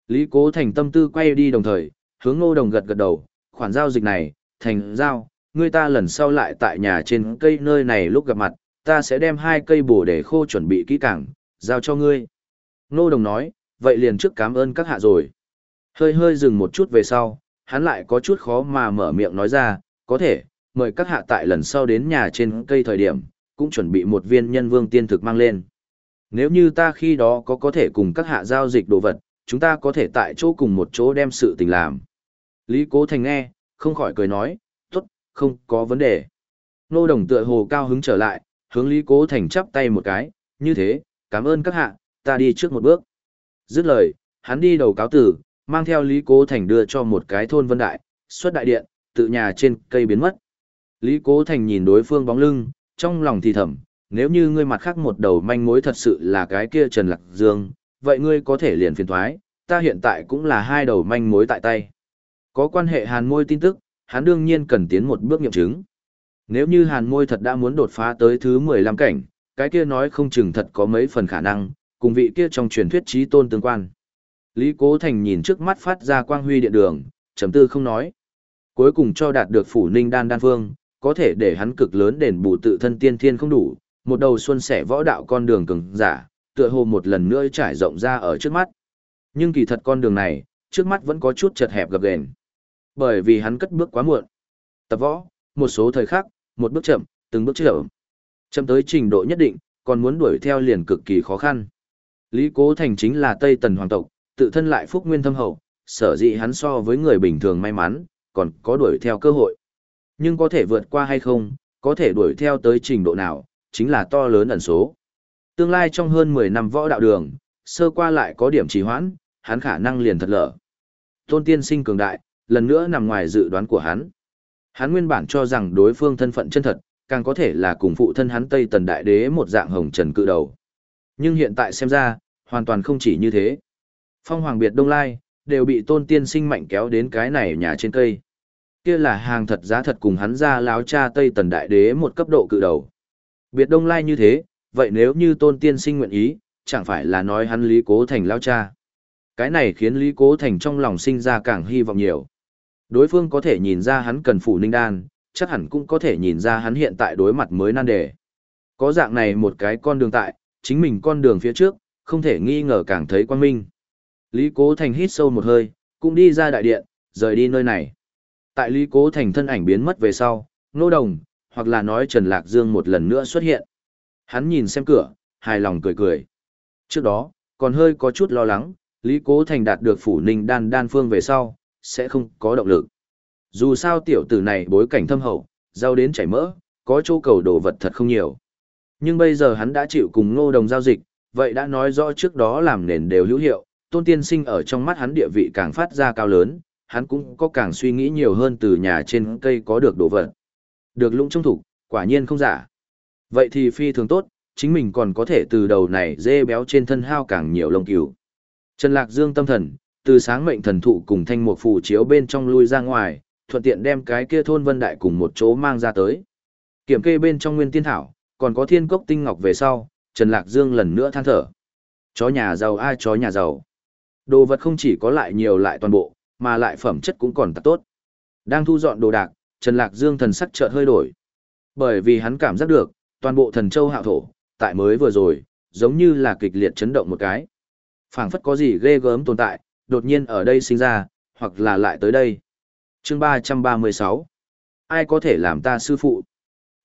Lý Cố Thành tâm tư quay đi đồng thời, hướng Ngô Đồng gật gật đầu, khoản giao dịch này, thành giao, người ta lần sau lại tại nhà trên cây nơi này lúc gặp mặt, ta sẽ đem hai cây bổ để khô chuẩn bị kỹ càng, giao cho ngươi. Nô Đồng nói, vậy liền trước cảm ơn các hạ rồi. Hơi hơi dừng một chút về sau, hắn lại có chút khó mà mở miệng nói ra, có thể, mời các hạ tại lần sau đến nhà trên cây thời điểm, cũng chuẩn bị một viên nhân vương tiên thực mang lên. Nếu như ta khi đó có có thể cùng các hạ giao dịch đồ vật, chúng ta có thể tại chỗ cùng một chỗ đem sự tình làm. Lý Cố Thành nghe, không khỏi cười nói, tốt, không có vấn đề. Nô đồng tựa hồ cao hứng trở lại, hướng Lý Cố Thành chắp tay một cái, như thế, cảm ơn các hạ, ta đi trước một bước. Dứt lời, hắn đi đầu cáo tử, mang theo Lý Cố Thành đưa cho một cái thôn vân đại, xuất đại điện, tự nhà trên cây biến mất. Lý Cố Thành nhìn đối phương bóng lưng, trong lòng thì thầm, nếu như ngươi mặt khác một đầu manh mối thật sự là cái kia Trần Lạc Dương, vậy ngươi có thể liền phiền thoái, ta hiện tại cũng là hai đầu manh mối tại tay. Có quan hệ hàn môi tin tức, hắn đương nhiên cần tiến một bước nghiệm chứng. Nếu như hàn môi thật đã muốn đột phá tới thứ 15 cảnh, cái kia nói không chừng thật có mấy phần khả năng, cùng vị kia trong truyền thuyết trí tôn tương quan. Lý Cố Thành nhìn trước mắt phát ra quang huy điện đường, chấm tư không nói. Cuối cùng cho đạt được phủ ninh đan đan phương, có thể để hắn cực lớn đền bù tự thân tiên thiên không đủ, một đầu xuân sẻ võ đạo con đường cường giả, tựa hồ một lần nữa trải rộng ra ở trước mắt. Nhưng kỳ thật con đường này, trước mắt vẫn có chút chật hẹp gập ghềnh. Bởi vì hắn cất bước quá muộn. Tập võ, một số thời khắc, một bước chậm, từng bước chậm. Chậm tới trình độ nhất định, còn muốn đuổi theo liền cực kỳ khó khăn. Lý Cố Thành chính là Tây Tần hoàng tộc, tự thân lại phúc nguyên thâm hậu, sở dĩ hắn so với người bình thường may mắn, còn có đuổi theo cơ hội. Nhưng có thể vượt qua hay không, có thể đuổi theo tới trình độ nào, chính là to lớn ẩn số. Tương lai trong hơn 10 năm võ đạo đường, sơ qua lại có điểm trì hoãn, hắn khả năng liền thật lở. Tôn tiên sinh cường đại, lần nữa nằm ngoài dự đoán của hắn. Hắn nguyên bản cho rằng đối phương thân phận chân thật, càng có thể là cùng phụ thân hắn Tây Tần Đại Đế một dạng hồng trần cự đầu. Nhưng hiện tại xem ra, hoàn toàn không chỉ như thế. Phong Hoàng Biệt Đông Lai, đều bị tôn tiên sinh mạnh kéo đến cái này nhà trên cây. Kia là hàng thật giá thật cùng hắn ra láo cha Tây Tần Đại Đế một cấp độ cự đầu. Biệt Đông Lai như thế, vậy nếu như tôn tiên sinh nguyện ý, chẳng phải là nói hắn Lý Cố Thành lao cha. Cái này khiến Lý Cố Thành trong lòng sinh ra càng hy vọng nhiều. Đối phương có thể nhìn ra hắn cần phủ ninh đan, chắc hẳn cũng có thể nhìn ra hắn hiện tại đối mặt mới nan đề. Có dạng này một cái con đường tại, chính mình con đường phía trước, không thể nghi ngờ càng thấy quan minh. Lý Cố Thành hít sâu một hơi, cũng đi ra đại điện, rời đi nơi này. Tại Lý Cố Thành thân ảnh biến mất về sau, nô đồng, hoặc là nói Trần Lạc Dương một lần nữa xuất hiện. Hắn nhìn xem cửa, hài lòng cười cười. Trước đó, còn hơi có chút lo lắng, Lý Cố Thành đạt được phủ ninh đan đan phương về sau, sẽ không có động lực. Dù sao tiểu tử này bối cảnh thâm hậu, giao đến chảy mỡ, có chỗ cầu đồ vật thật không nhiều. Nhưng bây giờ hắn đã chịu cùng ngô đồng giao dịch, vậy đã nói rõ trước đó làm nền đều hữu hiệu, tôn tiên sinh ở trong mắt hắn địa vị càng phát ra cao lớn, hắn cũng có càng suy nghĩ nhiều hơn từ nhà trên cây có được đồ vật. Được lũng trong thủ, quả nhiên không giả. Vậy thì phi thường tốt, chính mình còn có thể từ đầu này dê béo trên thân hao càng nhiều lông cừu. Trần Lạc Dương tâm thần, từ sáng mệnh thần thụ cùng thanh một phù chiếu bên trong lui ra ngoài, thuận tiện đem cái kia thôn vân đại cùng một chỗ mang ra tới. Kiểm kê bên trong nguyên tiên thảo, còn có thiên cốc tinh ngọc về sau, Trần Lạc Dương lần nữa than thở. Chó nhà giàu ai chó nhà giàu. Đồ vật không chỉ có lại nhiều lại toàn bộ, mà lại phẩm chất cũng còn tốt. Đang thu dọn đồ đạc, Trần Lạc Dương thần sắc chợt hơi đổi. Bởi vì hắn cảm giác được, toàn bộ thần châu hạo thổ, tại mới vừa rồi, giống như là kịch liệt chấn động một cái. phảng phất có gì ghê gớm tồn tại, đột nhiên ở đây sinh ra, hoặc là lại tới đây. chương 336. Ai có thể làm ta sư phụ?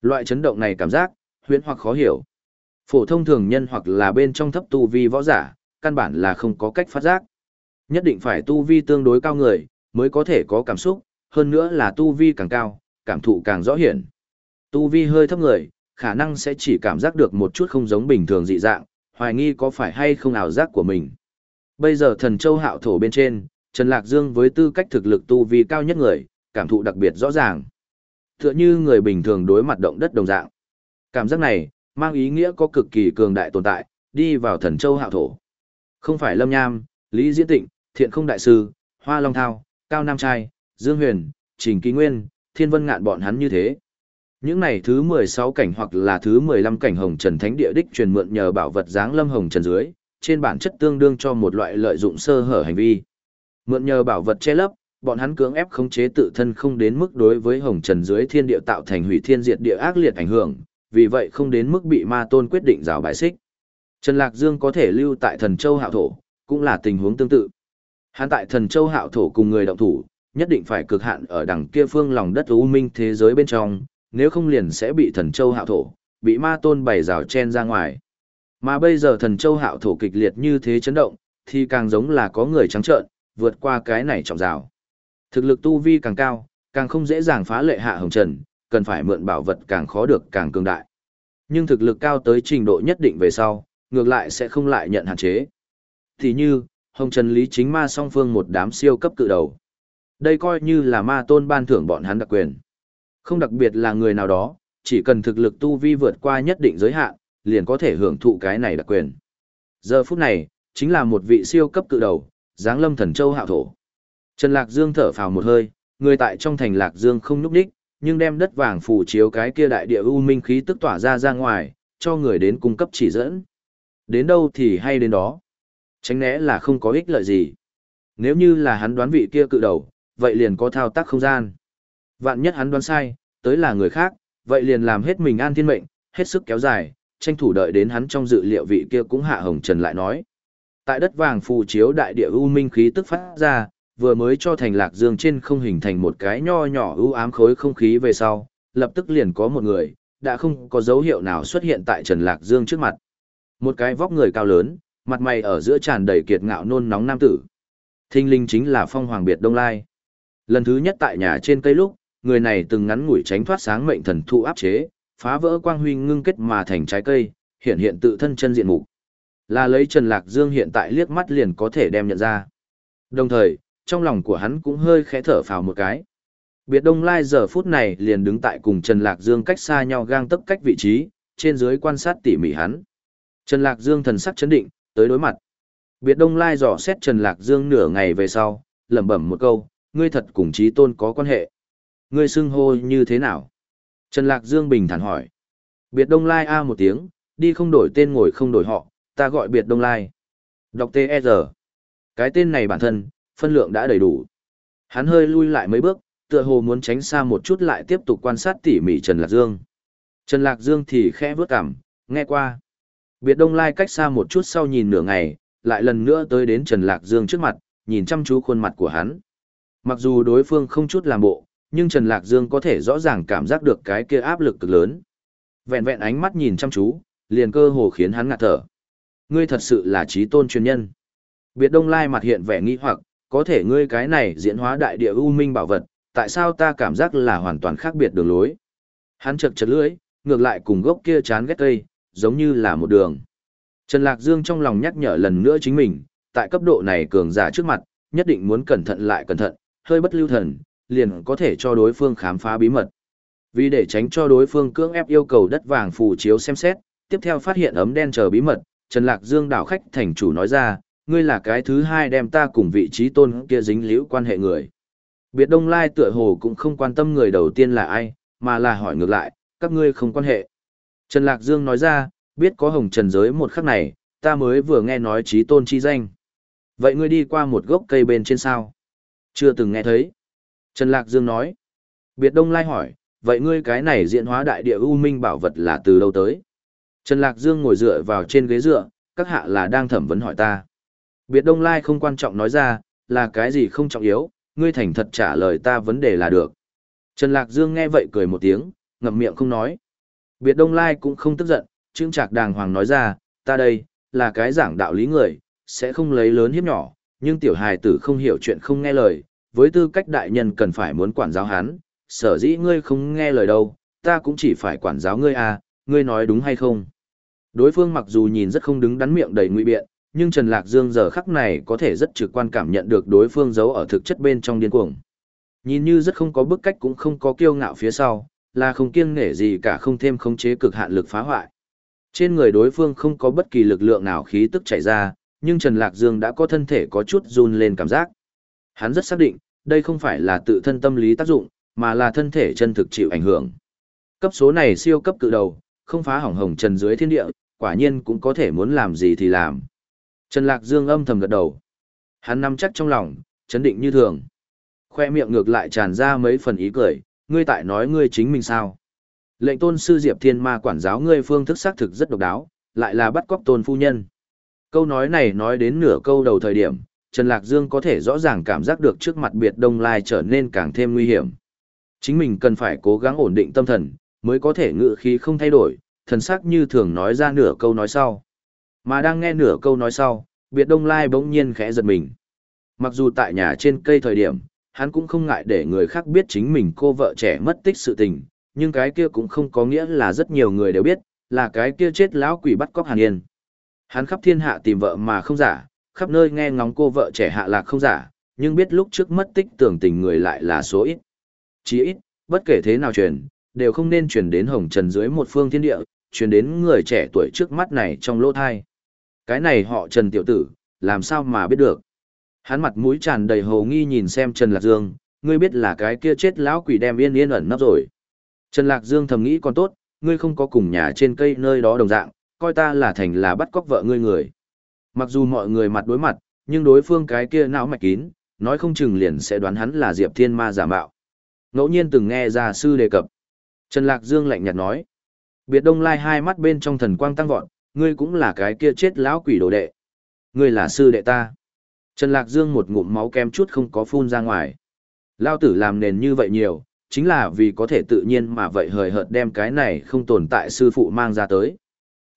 Loại chấn động này cảm giác, huyễn hoặc khó hiểu. Phổ thông thường nhân hoặc là bên trong thấp tu vi võ giả, căn bản là không có cách phát giác. Nhất định phải tu vi tương đối cao người, mới có thể có cảm xúc, hơn nữa là tu vi càng cao, cảm thụ càng rõ hiển. Tu vi hơi thấp người, khả năng sẽ chỉ cảm giác được một chút không giống bình thường dị dạng, hoài nghi có phải hay không ảo giác của mình. Bây giờ thần châu hạo thổ bên trên, Trần Lạc Dương với tư cách thực lực tu vi cao nhất người, cảm thụ đặc biệt rõ ràng. Tựa như người bình thường đối mặt động đất đồng dạng. Cảm giác này, mang ý nghĩa có cực kỳ cường đại tồn tại, đi vào thần châu hạo thổ. Không phải Lâm Nham, Lý Diễn Tịnh, Thiện Không Đại Sư, Hoa Long Thao, Cao Nam Trai, Dương Huyền, Trình Kỳ Nguyên, Thiên Vân Ngạn bọn hắn như thế. Những này thứ 16 cảnh hoặc là thứ 15 cảnh Hồng Trần Thánh Địa đích truyền mượn nhờ bảo vật dáng lâm Hồng Trần dưới, trên bản chất tương đương cho một loại lợi dụng sơ hở hành vi. Mượn nhờ bảo vật che lấp, bọn hắn cưỡng ép khống chế tự thân không đến mức đối với Hồng Trần dưới thiên địa tạo thành hủy thiên diệt địa ác liệt ảnh hưởng, vì vậy không đến mức bị ma tôn quyết định rào bài xích. Trần Lạc Dương có thể lưu tại thần châu hạo thổ, cũng là tình huống tương tự. Hắn tại thần châu hạo thổ cùng người động thủ, nhất định phải cực hạn ở đằng kia phương lòng đất u minh thế giới bên trong, nếu không liền sẽ bị thần châu hạo thổ, bị ma tôn bày rào chen ra ngoài. Mà bây giờ thần châu hạo thổ kịch liệt như thế chấn động, thì càng giống là có người trắng trợn, vượt qua cái này trọng rào. Thực lực tu vi càng cao, càng không dễ dàng phá lệ hạ hồng trần, cần phải mượn bảo vật càng khó được càng cường đại. Nhưng thực lực cao tới trình độ nhất định về sau, ngược lại sẽ không lại nhận hạn chế. Thì như, Hồng Trần Lý chính ma song phương một đám siêu cấp cự đầu. Đây coi như là ma tôn ban thưởng bọn hắn đặc quyền. Không đặc biệt là người nào đó, chỉ cần thực lực tu vi vượt qua nhất định giới hạn, liền có thể hưởng thụ cái này đặc quyền. Giờ phút này, chính là một vị siêu cấp cự đầu, dáng lâm thần châu hạo thổ. Trần Lạc Dương thở phào một hơi, người tại trong thành Lạc Dương không núp đích, nhưng đem đất vàng phủ chiếu cái kia đại địa u minh khí tức tỏa ra ra ngoài, cho người đến cung cấp chỉ dẫn. Đến đâu thì hay đến đó. Tránh né là không có ích lợi gì. Nếu như là hắn đoán vị kia cự đầu, vậy liền có thao tác không gian. Vạn nhất hắn đoán sai, tới là người khác, vậy liền làm hết mình an thiên mệnh, hết sức kéo dài, tranh thủ đợi đến hắn trong dự liệu vị kia cũng hạ hồng trần lại nói. Tại đất vàng phù chiếu đại địa u minh khí tức phát ra, vừa mới cho thành lạc dương trên không hình thành một cái nho nhỏ ưu ám khối không khí về sau, lập tức liền có một người, đã không có dấu hiệu nào xuất hiện tại Trần Lạc Dương trước mặt. Một cái vóc người cao lớn, mặt mày ở giữa tràn đầy kiệt ngạo nôn nóng nam tử. Thinh linh chính là phong hoàng biệt đông lai. Lần thứ nhất tại nhà trên cây lúc, người này từng ngắn ngủi tránh thoát sáng mệnh thần thụ áp chế, phá vỡ quang huy ngưng kết mà thành trái cây, hiện hiện tự thân chân diện mục. Là lấy Trần Lạc Dương hiện tại liếc mắt liền có thể đem nhận ra. Đồng thời, trong lòng của hắn cũng hơi khẽ thở phào một cái. Biệt Đông Lai giờ phút này liền đứng tại cùng Trần Lạc Dương cách xa nhau gang tấc cách vị trí, trên dưới quan sát tỉ mỉ hắn. Trần Lạc Dương thần sắc chấn định, tới đối mặt. Biệt Đông Lai dò xét Trần Lạc Dương nửa ngày về sau, lẩm bẩm một câu, ngươi thật cùng trí tôn có quan hệ. Ngươi xưng hô như thế nào? Trần Lạc Dương bình thản hỏi. Biệt Đông Lai A một tiếng, đi không đổi tên ngồi không đổi họ, ta gọi Biệt Đông Lai. Đọc T.E.R. Cái tên này bản thân, phân lượng đã đầy đủ. Hắn hơi lui lại mấy bước, tựa hồ muốn tránh xa một chút lại tiếp tục quan sát tỉ mỉ Trần Lạc Dương. Trần Lạc Dương thì khẽ vướt cằm, nghe qua. Biệt Đông Lai cách xa một chút sau nhìn nửa ngày, lại lần nữa tới đến Trần Lạc Dương trước mặt, nhìn chăm chú khuôn mặt của hắn. Mặc dù đối phương không chút làm bộ, nhưng Trần Lạc Dương có thể rõ ràng cảm giác được cái kia áp lực cực lớn. Vẹn vẹn ánh mắt nhìn chăm chú, liền cơ hồ khiến hắn ngạt thở. Ngươi thật sự là trí tôn chuyên nhân. Biệt Đông Lai mặt hiện vẻ nghi hoặc, có thể ngươi cái này diễn hóa đại địa u minh bảo vật, tại sao ta cảm giác là hoàn toàn khác biệt đường lối. Hắn chật chật lưỡi, ngược lại cùng gốc kia chán ghét cây, giống như là một đường. Trần Lạc Dương trong lòng nhắc nhở lần nữa chính mình, tại cấp độ này cường giả trước mặt, nhất định muốn cẩn thận lại cẩn thận, hơi bất lưu thần, liền có thể cho đối phương khám phá bí mật. Vì để tránh cho đối phương cưỡng ép yêu cầu đất vàng phù chiếu xem xét, tiếp theo phát hiện ấm đen chờ bí mật, Trần Lạc Dương đảo khách thành chủ nói ra, ngươi là cái thứ hai đem ta cùng vị trí tôn kia dính liễu quan hệ người. Biệt Đông Lai tựa hồ cũng không quan tâm người đầu tiên là ai, mà là hỏi ngược lại, các ngươi không quan hệ. Trần Lạc Dương nói ra, biết có hồng trần giới một khắc này, ta mới vừa nghe nói trí tôn chi danh. Vậy ngươi đi qua một gốc cây bên trên sao? Chưa từng nghe thấy. Trần Lạc Dương nói. Biệt Đông Lai hỏi, vậy ngươi cái này diễn hóa đại địa u minh bảo vật là từ đâu tới? Trần Lạc Dương ngồi dựa vào trên ghế dựa, các hạ là đang thẩm vấn hỏi ta. Biệt Đông Lai không quan trọng nói ra, là cái gì không trọng yếu, ngươi thành thật trả lời ta vấn đề là được. Trần Lạc Dương nghe vậy cười một tiếng, ngậm miệng không nói. Biệt Đông Lai cũng không tức giận, trương trạc đàng hoàng nói ra, ta đây, là cái giảng đạo lý người, sẽ không lấy lớn hiếp nhỏ, nhưng tiểu hài tử không hiểu chuyện không nghe lời, với tư cách đại nhân cần phải muốn quản giáo hắn, sở dĩ ngươi không nghe lời đâu, ta cũng chỉ phải quản giáo ngươi à, ngươi nói đúng hay không? Đối phương mặc dù nhìn rất không đứng đắn miệng đầy nguy biện, nhưng Trần Lạc Dương giờ khắc này có thể rất trực quan cảm nhận được đối phương giấu ở thực chất bên trong điên cuồng. Nhìn như rất không có bức cách cũng không có kiêu ngạo phía sau, là không kiêng nể gì cả không thêm khống chế cực hạn lực phá hoại. Trên người đối phương không có bất kỳ lực lượng nào khí tức chảy ra, nhưng Trần Lạc Dương đã có thân thể có chút run lên cảm giác. Hắn rất xác định, đây không phải là tự thân tâm lý tác dụng, mà là thân thể chân thực chịu ảnh hưởng. Cấp số này siêu cấp cự đầu, không phá hỏng hồng trần dưới thiên địa, quả nhiên cũng có thể muốn làm gì thì làm. Trần Lạc Dương âm thầm gật đầu. Hắn nắm chắc trong lòng, chấn định như thường. Khoe miệng ngược lại tràn ra mấy phần ý cười, ngươi tại nói ngươi chính mình sao. Lệnh tôn sư Diệp Thiên Ma quản giáo ngươi phương thức xác thực rất độc đáo, lại là bắt cóc tôn phu nhân. Câu nói này nói đến nửa câu đầu thời điểm, Trần Lạc Dương có thể rõ ràng cảm giác được trước mặt biệt đông lai trở nên càng thêm nguy hiểm. Chính mình cần phải cố gắng ổn định tâm thần, mới có thể ngự khí không thay đổi, thần sắc như thường nói ra nửa câu nói sau. Mà đang nghe nửa câu nói sau, biệt đông lai bỗng nhiên khẽ giật mình. Mặc dù tại nhà trên cây thời điểm, hắn cũng không ngại để người khác biết chính mình cô vợ trẻ mất tích sự tình, nhưng cái kia cũng không có nghĩa là rất nhiều người đều biết, là cái kia chết lão quỷ bắt cóc Hàn Yên. Hắn khắp thiên hạ tìm vợ mà không giả, khắp nơi nghe ngóng cô vợ trẻ hạ lạc không giả, nhưng biết lúc trước mất tích tưởng tình người lại là số ít. Chỉ ít, bất kể thế nào truyền, đều không nên truyền đến hồng trần dưới một phương thiên địa, truyền đến người trẻ tuổi trước mắt này trong lỗ thai. Cái này họ Trần tiểu tử, làm sao mà biết được. Hắn mặt mũi tràn đầy hồ nghi nhìn xem Trần Lạc Dương, ngươi biết là cái kia chết lão quỷ đem yên yên ẩn nấp rồi. Trần Lạc Dương thầm nghĩ còn tốt, ngươi không có cùng nhà trên cây nơi đó đồng dạng, coi ta là thành là bắt cóc vợ ngươi người. Mặc dù mọi người mặt đối mặt, nhưng đối phương cái kia não mạch kín, nói không chừng liền sẽ đoán hắn là Diệp Thiên Ma giả mạo. Ngẫu nhiên từng nghe gia sư đề cập. Trần Lạc Dương lạnh nhạt nói. Biệt Đông Lai hai mắt bên trong thần quang tăng vọt, ngươi cũng là cái kia chết lão quỷ đồ đệ. Ngươi là sư đệ ta. Trần Lạc Dương một ngụm máu kem chút không có phun ra ngoài. Lao tử làm nền như vậy nhiều, chính là vì có thể tự nhiên mà vậy hời hợt đem cái này không tồn tại sư phụ mang ra tới.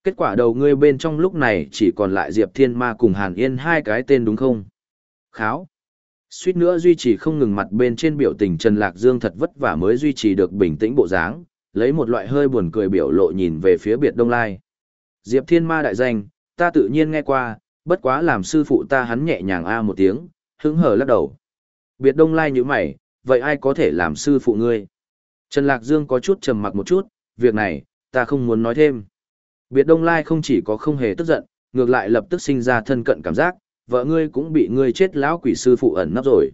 Kết quả đầu ngươi bên trong lúc này chỉ còn lại Diệp Thiên Ma cùng Hàn Yên hai cái tên đúng không? Kháo. Suýt nữa duy trì không ngừng mặt bên trên biểu tình Trần Lạc Dương thật vất vả mới duy trì được bình tĩnh bộ dáng, lấy một loại hơi buồn cười biểu lộ nhìn về phía biệt Đông Lai. Diệp Thiên Ma đại danh, ta tự nhiên nghe qua, bất quá làm sư phụ ta hắn nhẹ nhàng a một tiếng, hứng hở lắc đầu. Biệt Đông Lai như mày, vậy ai có thể làm sư phụ ngươi? Trần Lạc Dương có chút trầm mặc một chút, việc này, ta không muốn nói thêm. Biệt Đông Lai không chỉ có không hề tức giận, ngược lại lập tức sinh ra thân cận cảm giác, vợ ngươi cũng bị ngươi chết lão quỷ sư phụ ẩn nấp rồi.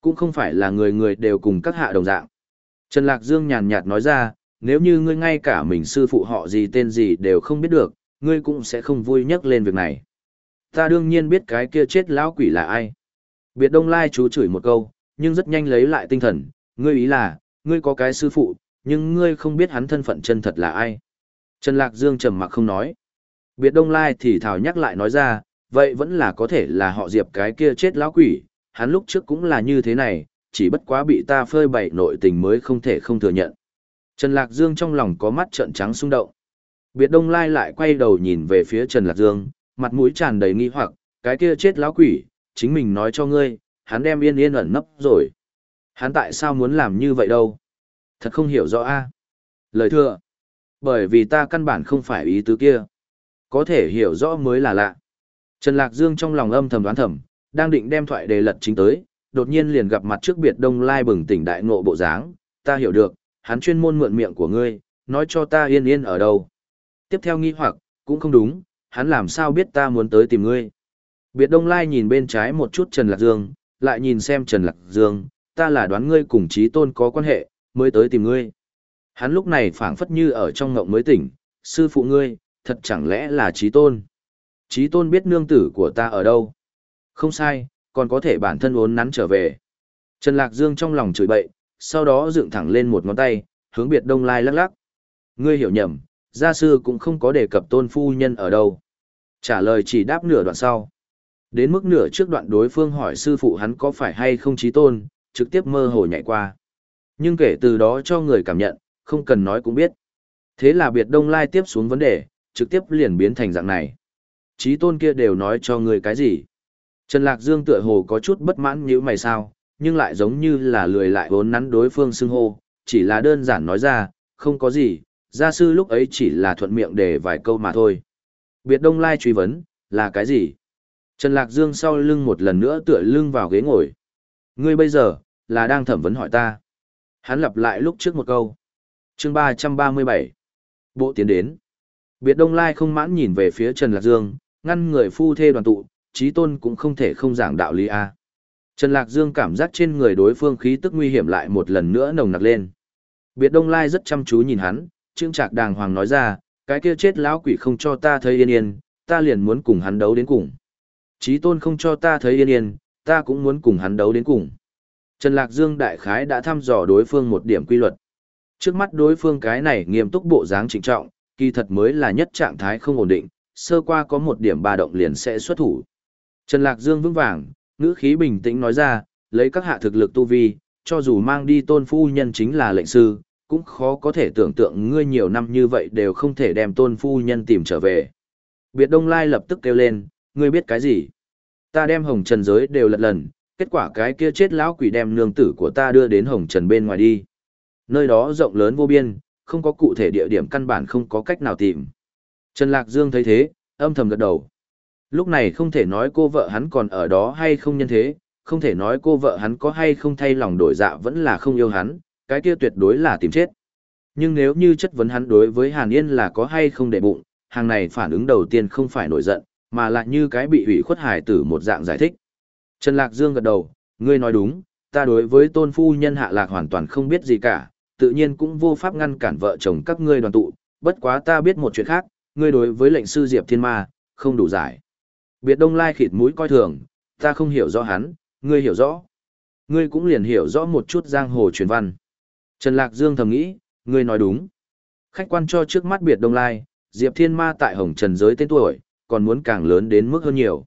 Cũng không phải là người người đều cùng các hạ đồng dạng. Trần Lạc Dương nhàn nhạt nói ra, nếu như ngươi ngay cả mình sư phụ họ gì tên gì đều không biết được, ngươi cũng sẽ không vui nhắc lên việc này. Ta đương nhiên biết cái kia chết lão quỷ là ai. Biệt Đông Lai chú chửi một câu, nhưng rất nhanh lấy lại tinh thần, ngươi ý là, ngươi có cái sư phụ, nhưng ngươi không biết hắn thân phận chân thật là ai. Trần Lạc Dương trầm mặc không nói. Biệt Đông Lai thì thảo nhắc lại nói ra, vậy vẫn là có thể là họ Diệp cái kia chết lão quỷ, hắn lúc trước cũng là như thế này, chỉ bất quá bị ta phơi bày nội tình mới không thể không thừa nhận. Trần Lạc Dương trong lòng có mắt trợn trắng xung động. Biệt Đông Lai lại quay đầu nhìn về phía Trần Lạc Dương, mặt mũi tràn đầy nghi hoặc, cái kia chết lão quỷ, chính mình nói cho ngươi, hắn đem yên yên ẩn nấp rồi. Hắn tại sao muốn làm như vậy đâu? Thật không hiểu rõ a. Lời thừa bởi vì ta căn bản không phải ý tứ kia. Có thể hiểu rõ mới là lạ. Trần Lạc Dương trong lòng âm thầm đoán thầm, đang định đem thoại đề lật chính tới, đột nhiên liền gặp mặt trước biệt đông lai bừng tỉnh đại ngộ bộ dáng, ta hiểu được, hắn chuyên môn mượn miệng của ngươi, nói cho ta yên yên ở đâu. Tiếp theo nghi hoặc, cũng không đúng, hắn làm sao biết ta muốn tới tìm ngươi. Biệt đông lai nhìn bên trái một chút Trần Lạc Dương, lại nhìn xem Trần Lạc Dương, ta là đoán ngươi cùng trí tôn có quan hệ, mới tới tìm ngươi. Hắn lúc này phảng phất như ở trong ngộng mới tỉnh, sư phụ ngươi, thật chẳng lẽ là trí tôn. Trí tôn biết nương tử của ta ở đâu. Không sai, còn có thể bản thân uốn nắn trở về. Trần Lạc Dương trong lòng chửi bậy, sau đó dựng thẳng lên một ngón tay, hướng biệt đông lai lắc lắc. Ngươi hiểu nhầm, gia sư cũng không có đề cập tôn phu nhân ở đâu. Trả lời chỉ đáp nửa đoạn sau. Đến mức nửa trước đoạn đối phương hỏi sư phụ hắn có phải hay không trí tôn, trực tiếp mơ hồ nhảy qua. Nhưng kể từ đó cho người cảm nhận, không cần nói cũng biết. Thế là biệt đông lai tiếp xuống vấn đề, trực tiếp liền biến thành dạng này. Trí tôn kia đều nói cho người cái gì? Trần Lạc Dương tựa hồ có chút bất mãn như mày sao, nhưng lại giống như là lười lại vốn nắn đối phương xưng hô, chỉ là đơn giản nói ra, không có gì, gia sư lúc ấy chỉ là thuận miệng để vài câu mà thôi. Biệt Đông Lai truy vấn, là cái gì? Trần Lạc Dương sau lưng một lần nữa tựa lưng vào ghế ngồi. Ngươi bây giờ, là đang thẩm vấn hỏi ta. Hắn lặp lại lúc trước một câu chương 337. Bộ tiến đến. Biệt Đông Lai không mãn nhìn về phía Trần Lạc Dương, ngăn người phu thê đoàn tụ, trí tôn cũng không thể không giảng đạo lý A. Trần Lạc Dương cảm giác trên người đối phương khí tức nguy hiểm lại một lần nữa nồng nặc lên. Biệt Đông Lai rất chăm chú nhìn hắn, trương trạc đàng hoàng nói ra, cái kia chết lão quỷ không cho ta thấy yên yên, ta liền muốn cùng hắn đấu đến cùng. Chí tôn không cho ta thấy yên yên, ta cũng muốn cùng hắn đấu đến cùng. Trần Lạc Dương đại khái đã thăm dò đối phương một điểm quy luật. Trước mắt đối phương cái này nghiêm túc bộ dáng trịnh trọng, kỳ thật mới là nhất trạng thái không ổn định, sơ qua có một điểm ba động liền sẽ xuất thủ. Trần Lạc Dương vững vàng, ngữ khí bình tĩnh nói ra, lấy các hạ thực lực tu vi, cho dù mang đi tôn phu nhân chính là lệnh sư, cũng khó có thể tưởng tượng ngươi nhiều năm như vậy đều không thể đem tôn phu nhân tìm trở về. Biệt Đông Lai lập tức kêu lên, ngươi biết cái gì? Ta đem hồng trần giới đều lật lần, kết quả cái kia chết lão quỷ đem nương tử của ta đưa đến hồng trần bên ngoài đi. Nơi đó rộng lớn vô biên, không có cụ thể địa điểm căn bản không có cách nào tìm. Trần Lạc Dương thấy thế, âm thầm gật đầu. Lúc này không thể nói cô vợ hắn còn ở đó hay không nhân thế, không thể nói cô vợ hắn có hay không thay lòng đổi dạ vẫn là không yêu hắn, cái kia tuyệt đối là tìm chết. Nhưng nếu như chất vấn hắn đối với Hàn Yên là có hay không để bụng, hàng này phản ứng đầu tiên không phải nổi giận, mà lại như cái bị hủy khuất hài tử một dạng giải thích. Trần Lạc Dương gật đầu, ngươi nói đúng, ta đối với tôn phu nhân hạ lạc hoàn toàn không biết gì cả, tự nhiên cũng vô pháp ngăn cản vợ chồng các ngươi đoàn tụ, bất quá ta biết một chuyện khác, ngươi đối với lệnh sư Diệp Thiên Ma, không đủ giải. Biệt Đông Lai khịt mũi coi thường, ta không hiểu rõ hắn, ngươi hiểu rõ. Ngươi cũng liền hiểu rõ một chút giang hồ truyền văn. Trần Lạc Dương thầm nghĩ, ngươi nói đúng. Khách quan cho trước mắt Biệt Đông Lai, Diệp Thiên Ma tại Hồng Trần giới tên tuổi, còn muốn càng lớn đến mức hơn nhiều.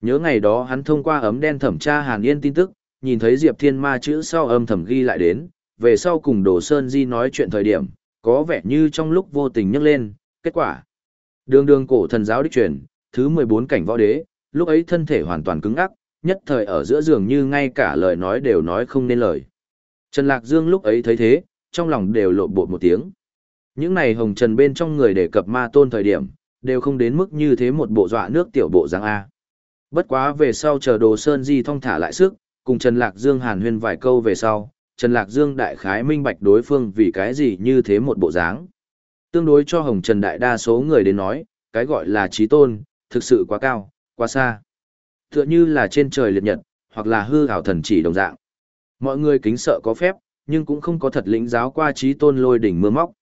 Nhớ ngày đó hắn thông qua ấm đen thẩm tra Hàn Yên tin tức, nhìn thấy Diệp Thiên Ma chữ sau âm thầm ghi lại đến, về sau cùng Đồ Sơn Di nói chuyện thời điểm, có vẻ như trong lúc vô tình nhắc lên, kết quả. Đường đường cổ thần giáo đích truyền, thứ 14 cảnh võ đế, lúc ấy thân thể hoàn toàn cứng ắc, nhất thời ở giữa giường như ngay cả lời nói đều nói không nên lời. Trần Lạc Dương lúc ấy thấy thế, trong lòng đều lộ bột một tiếng. Những này hồng trần bên trong người đề cập ma tôn thời điểm, đều không đến mức như thế một bộ dọa nước tiểu bộ giang A. Bất quá về sau chờ đồ sơn di thong thả lại sức, cùng Trần Lạc Dương hàn huyên vài câu về sau, Trần Lạc Dương đại khái minh bạch đối phương vì cái gì như thế một bộ dáng. Tương đối cho Hồng Trần đại đa số người đến nói, cái gọi là trí tôn, thực sự quá cao, quá xa. Tựa như là trên trời liệt nhật, hoặc là hư ảo thần chỉ đồng dạng. Mọi người kính sợ có phép, nhưng cũng không có thật lĩnh giáo qua trí tôn lôi đỉnh mưa móc.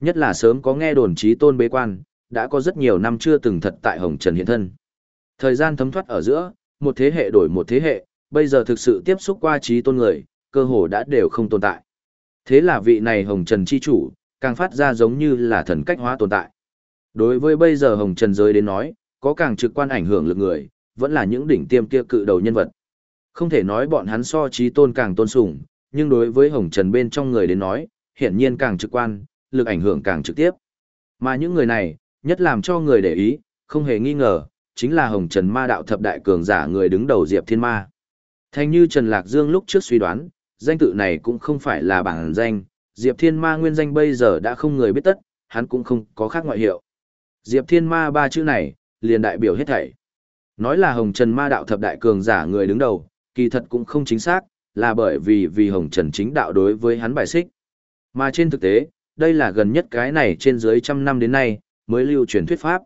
Nhất là sớm có nghe đồn trí tôn bế quan, đã có rất nhiều năm chưa từng thật tại Hồng Trần hiện thân. Thời gian thấm thoát ở giữa, một thế hệ đổi một thế hệ, bây giờ thực sự tiếp xúc qua trí tôn người, cơ hồ đã đều không tồn tại. Thế là vị này Hồng Trần chi chủ, càng phát ra giống như là thần cách hóa tồn tại. Đối với bây giờ Hồng Trần giới đến nói, có càng trực quan ảnh hưởng lực người, vẫn là những đỉnh tiêm kia cự đầu nhân vật. Không thể nói bọn hắn so trí tôn càng tôn sùng, nhưng đối với Hồng Trần bên trong người đến nói, hiển nhiên càng trực quan, lực ảnh hưởng càng trực tiếp. Mà những người này, nhất làm cho người để ý, không hề nghi ngờ, chính là Hồng Trần Ma đạo thập đại cường giả người đứng đầu Diệp Thiên Ma. Thành như Trần Lạc Dương lúc trước suy đoán, danh tự này cũng không phải là bản danh, Diệp Thiên Ma nguyên danh bây giờ đã không người biết tất, hắn cũng không có khác ngoại hiệu. Diệp Thiên Ma ba chữ này, liền đại biểu hết thảy. Nói là Hồng Trần Ma đạo thập đại cường giả người đứng đầu, kỳ thật cũng không chính xác, là bởi vì vì Hồng Trần chính đạo đối với hắn bài xích. Mà trên thực tế, đây là gần nhất cái này trên dưới trăm năm đến nay, mới lưu truyền thuyết pháp.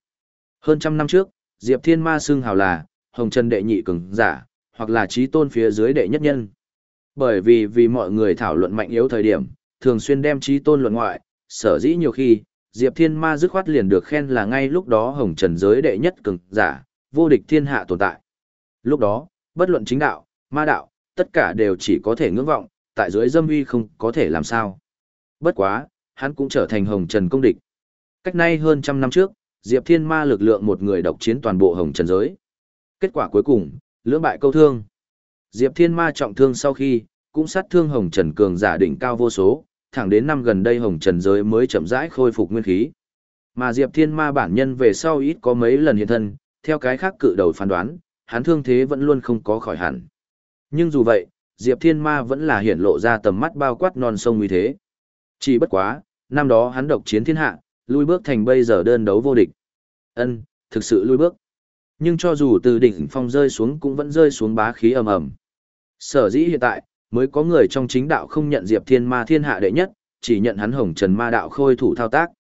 Hơn trăm năm trước, Diệp Thiên Ma xưng hào là Hồng Trần đệ nhị cường giả, hoặc là trí tôn phía dưới đệ nhất nhân. Bởi vì vì mọi người thảo luận mạnh yếu thời điểm, thường xuyên đem trí tôn luận ngoại, sở dĩ nhiều khi, Diệp Thiên Ma dứt khoát liền được khen là ngay lúc đó Hồng Trần giới đệ nhất cường giả, vô địch thiên hạ tồn tại. Lúc đó, bất luận chính đạo, ma đạo, tất cả đều chỉ có thể ngưỡng vọng, tại dưới dâm uy không có thể làm sao. Bất quá, hắn cũng trở thành Hồng Trần công địch. Cách nay hơn trăm năm trước, Diệp Thiên Ma lực lượng một người độc chiến toàn bộ Hồng Trần giới. Kết quả cuối cùng, lưỡng bại câu thương. Diệp Thiên Ma trọng thương sau khi, cũng sát thương Hồng Trần cường giả đỉnh cao vô số, thẳng đến năm gần đây Hồng Trần giới mới chậm rãi khôi phục nguyên khí. Mà Diệp Thiên Ma bản nhân về sau ít có mấy lần hiện thân, theo cái khác cự đầu phán đoán, hắn thương thế vẫn luôn không có khỏi hẳn. Nhưng dù vậy, Diệp Thiên Ma vẫn là hiển lộ ra tầm mắt bao quát non sông như thế. Chỉ bất quá, năm đó hắn độc chiến thiên hạ, lui bước thành bây giờ đơn đấu vô địch. Ân, thực sự lui bước. Nhưng cho dù từ đỉnh phong rơi xuống cũng vẫn rơi xuống bá khí ầm ầm. Sở dĩ hiện tại, mới có người trong chính đạo không nhận Diệp Thiên Ma thiên hạ đệ nhất, chỉ nhận hắn hồng trần ma đạo khôi thủ thao tác.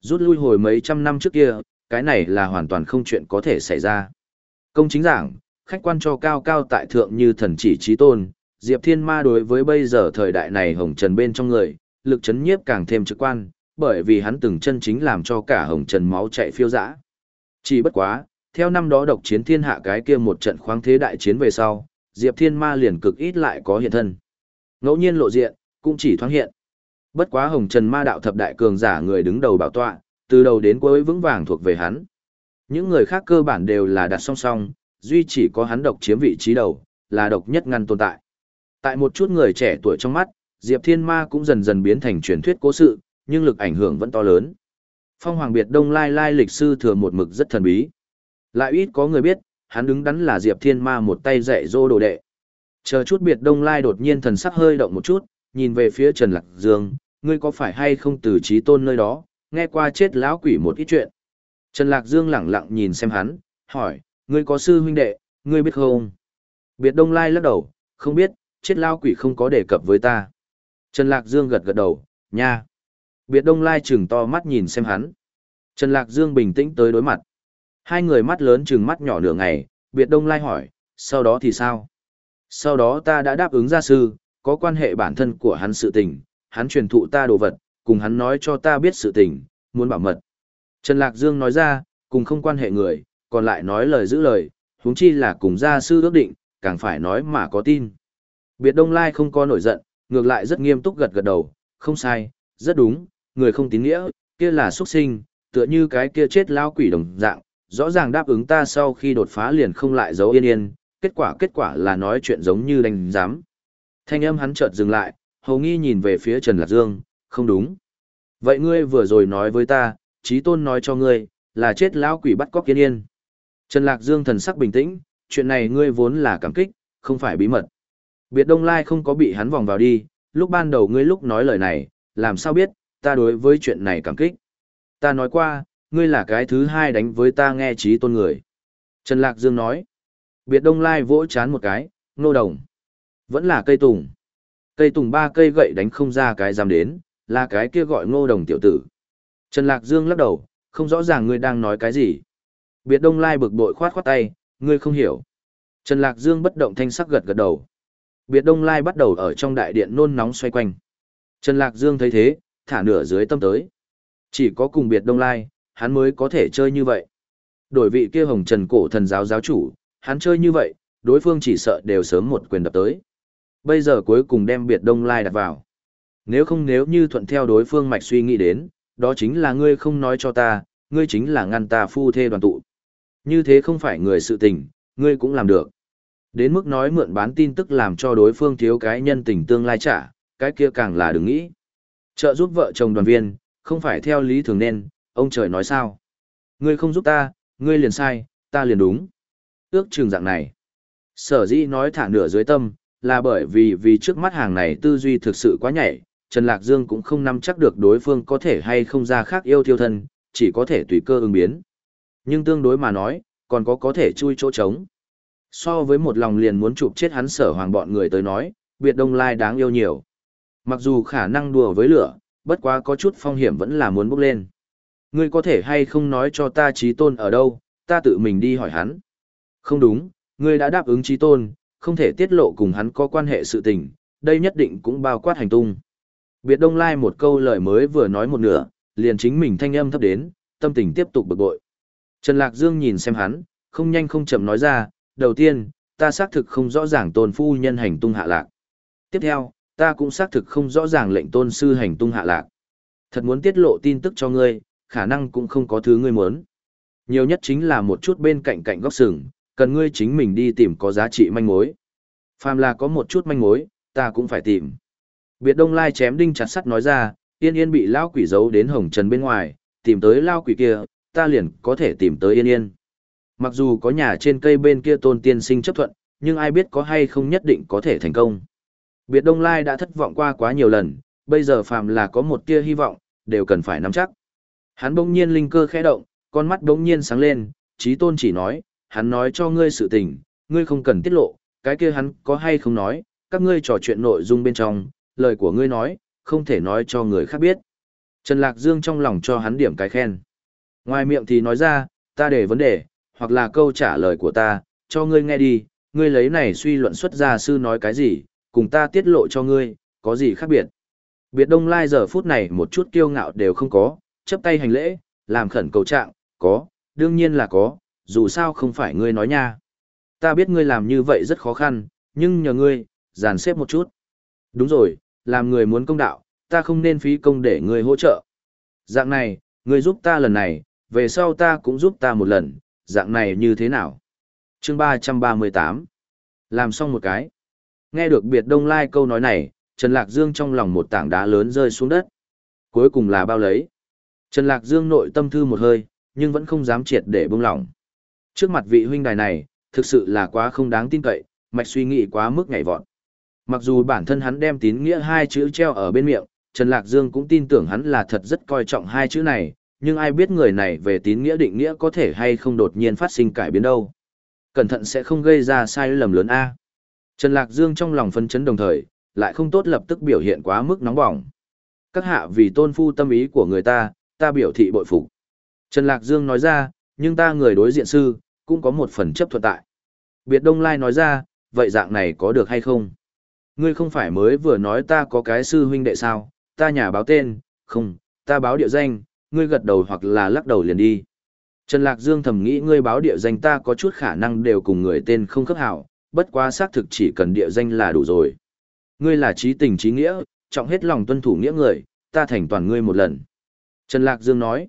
Rút lui hồi mấy trăm năm trước kia, cái này là hoàn toàn không chuyện có thể xảy ra. Công chính giảng, khách quan cho cao cao tại thượng như thần chỉ trí tôn, Diệp Thiên Ma đối với bây giờ thời đại này hồng trần bên trong người, lực chấn nhiếp càng thêm trực quan, bởi vì hắn từng chân chính làm cho cả hồng trần máu chạy phiêu dã. Chỉ bất quá, theo năm đó độc chiến thiên hạ cái kia một trận khoáng thế đại chiến về sau, Diệp Thiên Ma liền cực ít lại có hiện thân. Ngẫu nhiên lộ diện, cũng chỉ thoáng hiện. Bất quá hồng trần ma đạo thập đại cường giả người đứng đầu bảo tọa, từ đầu đến cuối vững vàng thuộc về hắn. Những người khác cơ bản đều là đặt song song, duy chỉ có hắn độc chiếm vị trí đầu, là độc nhất ngăn tồn tại. Tại một chút người trẻ tuổi trong mắt, Diệp Thiên Ma cũng dần dần biến thành truyền thuyết cố sự, nhưng lực ảnh hưởng vẫn to lớn. Phong Hoàng Biệt Đông Lai Lai lịch sư thừa một mực rất thần bí. Lại ít có người biết, hắn đứng đắn là Diệp Thiên Ma một tay dạy dô đồ đệ. Chờ chút Biệt Đông Lai đột nhiên thần sắc hơi động một chút, nhìn về phía Trần Lạc Dương, ngươi có phải hay không từ trí tôn nơi đó, nghe qua chết lão quỷ một ít chuyện. Trần Lạc Dương lẳng lặng nhìn xem hắn, hỏi, ngươi có sư huynh đệ, ngươi biết không? Biệt Đông Lai lắc đầu, không biết, chết lão quỷ không có đề cập với ta. Trần Lạc Dương gật gật đầu, nha. Biệt Đông Lai trừng to mắt nhìn xem hắn. Trần Lạc Dương bình tĩnh tới đối mặt. Hai người mắt lớn chừng mắt nhỏ nửa ngày, Biệt Đông Lai hỏi, sau đó thì sao? Sau đó ta đã đáp ứng gia sư, có quan hệ bản thân của hắn sự tình, hắn truyền thụ ta đồ vật, cùng hắn nói cho ta biết sự tình, muốn bảo mật. Trần Lạc Dương nói ra, cùng không quan hệ người, còn lại nói lời giữ lời, huống chi là cùng gia sư ước định, càng phải nói mà có tin. Biệt Đông Lai không có nổi giận, ngược lại rất nghiêm túc gật gật đầu, không sai, rất đúng, người không tín nghĩa, kia là xuất sinh, tựa như cái kia chết lao quỷ đồng dạng, rõ ràng đáp ứng ta sau khi đột phá liền không lại giấu yên yên, kết quả kết quả là nói chuyện giống như đánh giám. Thanh âm hắn chợt dừng lại, hầu nghi nhìn về phía Trần Lạc Dương, không đúng. Vậy ngươi vừa rồi nói với ta, trí tôn nói cho ngươi, là chết lão quỷ bắt cóc yên yên. Trần Lạc Dương thần sắc bình tĩnh, chuyện này ngươi vốn là cảm kích, không phải bí mật. Biệt Đông Lai không có bị hắn vòng vào đi, lúc ban đầu ngươi lúc nói lời này, làm sao biết, ta đối với chuyện này cảm kích. Ta nói qua, ngươi là cái thứ hai đánh với ta nghe trí tôn người. Trần Lạc Dương nói. Biệt Đông Lai vỗ chán một cái, nô đồng. Vẫn là cây tùng. Cây tùng ba cây gậy đánh không ra cái dám đến, là cái kia gọi ngô đồng tiểu tử. Trần Lạc Dương lắc đầu, không rõ ràng ngươi đang nói cái gì. Biệt Đông Lai bực bội khoát khoát tay, ngươi không hiểu. Trần Lạc Dương bất động thanh sắc gật gật đầu. Biệt Đông Lai bắt đầu ở trong đại điện nôn nóng xoay quanh. Trần Lạc Dương thấy thế, thả nửa dưới tâm tới. Chỉ có cùng Biệt Đông Lai, hắn mới có thể chơi như vậy. Đổi vị kia hồng trần cổ thần giáo giáo chủ, hắn chơi như vậy, đối phương chỉ sợ đều sớm một quyền đập tới. Bây giờ cuối cùng đem biệt đông lai đặt vào. Nếu không nếu như thuận theo đối phương mạch suy nghĩ đến, đó chính là ngươi không nói cho ta, ngươi chính là ngăn ta phu thê đoàn tụ. Như thế không phải người sự tình, ngươi cũng làm được. Đến mức nói mượn bán tin tức làm cho đối phương thiếu cái nhân tình tương lai trả, cái kia càng là đừng nghĩ. Trợ giúp vợ chồng đoàn viên, không phải theo lý thường nên, ông trời nói sao. Ngươi không giúp ta, ngươi liền sai, ta liền đúng. Ước chừng dạng này. Sở dĩ nói thả nửa dưới tâm, là bởi vì vì trước mắt hàng này tư duy thực sự quá nhảy, Trần Lạc Dương cũng không nắm chắc được đối phương có thể hay không ra khác yêu thiêu thân, chỉ có thể tùy cơ ứng biến. Nhưng tương đối mà nói, còn có có thể chui chỗ trống. So với một lòng liền muốn chụp chết hắn sở hoàng bọn người tới nói, biệt đông lai đáng yêu nhiều. Mặc dù khả năng đùa với lửa, bất quá có chút phong hiểm vẫn là muốn bốc lên. Ngươi có thể hay không nói cho ta trí tôn ở đâu, ta tự mình đi hỏi hắn. Không đúng, ngươi đã đáp ứng trí tôn, không thể tiết lộ cùng hắn có quan hệ sự tình, đây nhất định cũng bao quát hành tung. Biệt Đông Lai một câu lời mới vừa nói một nửa, liền chính mình thanh âm thấp đến, tâm tình tiếp tục bực bội. Trần Lạc Dương nhìn xem hắn, không nhanh không chậm nói ra, đầu tiên, ta xác thực không rõ ràng tôn phu nhân hành tung hạ lạc. Tiếp theo, ta cũng xác thực không rõ ràng lệnh tôn sư hành tung hạ lạc. Thật muốn tiết lộ tin tức cho ngươi, khả năng cũng không có thứ ngươi muốn. Nhiều nhất chính là một chút bên cạnh cạnh góc sừng, cần ngươi chính mình đi tìm có giá trị manh mối. Phàm là có một chút manh mối, ta cũng phải tìm. Biệt Đông Lai chém đinh chặt sắt nói ra, Yên Yên bị lao quỷ giấu đến hồng trần bên ngoài, tìm tới lao quỷ kia, ta liền có thể tìm tới Yên Yên. Mặc dù có nhà trên cây bên kia tôn tiên sinh chấp thuận, nhưng ai biết có hay không nhất định có thể thành công. Biệt Đông Lai đã thất vọng qua quá nhiều lần, bây giờ phàm là có một tia hy vọng, đều cần phải nắm chắc. Hắn bỗng nhiên linh cơ khẽ động, con mắt bỗng nhiên sáng lên, trí tôn chỉ nói, hắn nói cho ngươi sự tình, ngươi không cần tiết lộ, cái kia hắn có hay không nói, các ngươi trò chuyện nội dung bên trong, lời của ngươi nói, không thể nói cho người khác biết. Trần Lạc Dương trong lòng cho hắn điểm cái khen. Ngoài miệng thì nói ra, ta để vấn đề, hoặc là câu trả lời của ta, cho ngươi nghe đi, ngươi lấy này suy luận xuất ra sư nói cái gì, cùng ta tiết lộ cho ngươi, có gì khác biệt. Biệt Đông Lai giờ phút này một chút kiêu ngạo đều không có, chấp tay hành lễ, làm khẩn cầu trạng, có, đương nhiên là có, dù sao không phải ngươi nói nha. Ta biết ngươi làm như vậy rất khó khăn, nhưng nhờ ngươi, dàn xếp một chút. Đúng rồi, làm người muốn công đạo, ta không nên phí công để ngươi hỗ trợ. Dạng này, ngươi giúp ta lần này, về sau ta cũng giúp ta một lần, dạng này như thế nào? chương 338 Làm xong một cái. Nghe được biệt đông lai câu nói này, Trần Lạc Dương trong lòng một tảng đá lớn rơi xuống đất. Cuối cùng là bao lấy. Trần Lạc Dương nội tâm thư một hơi, nhưng vẫn không dám triệt để buông lỏng. Trước mặt vị huynh đài này, thực sự là quá không đáng tin cậy, mạch suy nghĩ quá mức ngảy vọt. Mặc dù bản thân hắn đem tín nghĩa hai chữ treo ở bên miệng, Trần Lạc Dương cũng tin tưởng hắn là thật rất coi trọng hai chữ này, nhưng ai biết người này về tín nghĩa định nghĩa có thể hay không đột nhiên phát sinh cải biến đâu. Cẩn thận sẽ không gây ra sai lầm lớn A. Trần Lạc Dương trong lòng phân chấn đồng thời, lại không tốt lập tức biểu hiện quá mức nóng bỏng. Các hạ vì tôn phu tâm ý của người ta, ta biểu thị bội phục. Trần Lạc Dương nói ra, nhưng ta người đối diện sư, cũng có một phần chấp thuận tại. Biệt Đông Lai nói ra, vậy dạng này có được hay không? Ngươi không phải mới vừa nói ta có cái sư huynh đệ sao, ta nhà báo tên, không, ta báo địa danh, ngươi gật đầu hoặc là lắc đầu liền đi. Trần Lạc Dương thầm nghĩ ngươi báo địa danh ta có chút khả năng đều cùng người tên không khớp hảo, bất quá xác thực chỉ cần địa danh là đủ rồi. Ngươi là trí tình trí nghĩa, trọng hết lòng tuân thủ nghĩa người, ta thành toàn ngươi một lần. Trần Lạc Dương nói,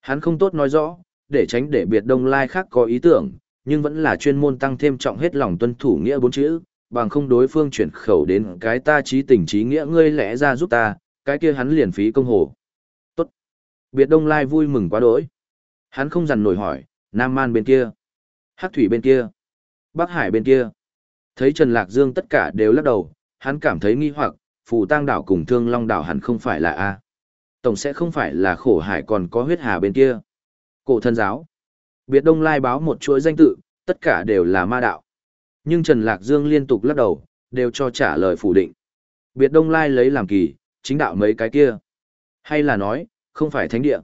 hắn không tốt nói rõ, để tránh để biệt đông lai khác có ý tưởng, nhưng vẫn là chuyên môn tăng thêm trọng hết lòng tuân thủ nghĩa bốn chữ, bằng không đối phương chuyển khẩu đến cái ta trí tình trí nghĩa ngươi lẽ ra giúp ta, cái kia hắn liền phí công hồ. Tốt. Biệt đông lai vui mừng quá đỗi. Hắn không dằn nổi hỏi, Nam Man bên kia, Hắc Thủy bên kia, Bắc Hải bên kia. Thấy Trần Lạc Dương tất cả đều lắc đầu, hắn cảm thấy nghi hoặc, phù tang đảo cùng thương long đảo hẳn không phải là A. Tổng sẽ không phải là khổ hải còn có huyết hà bên kia. Cổ thân giáo. Biệt Đông Lai báo một chuỗi danh tự, tất cả đều là ma đạo. Nhưng Trần Lạc Dương liên tục lắc đầu, đều cho trả lời phủ định. Biệt Đông Lai lấy làm kỳ, chính đạo mấy cái kia. Hay là nói, không phải thánh địa.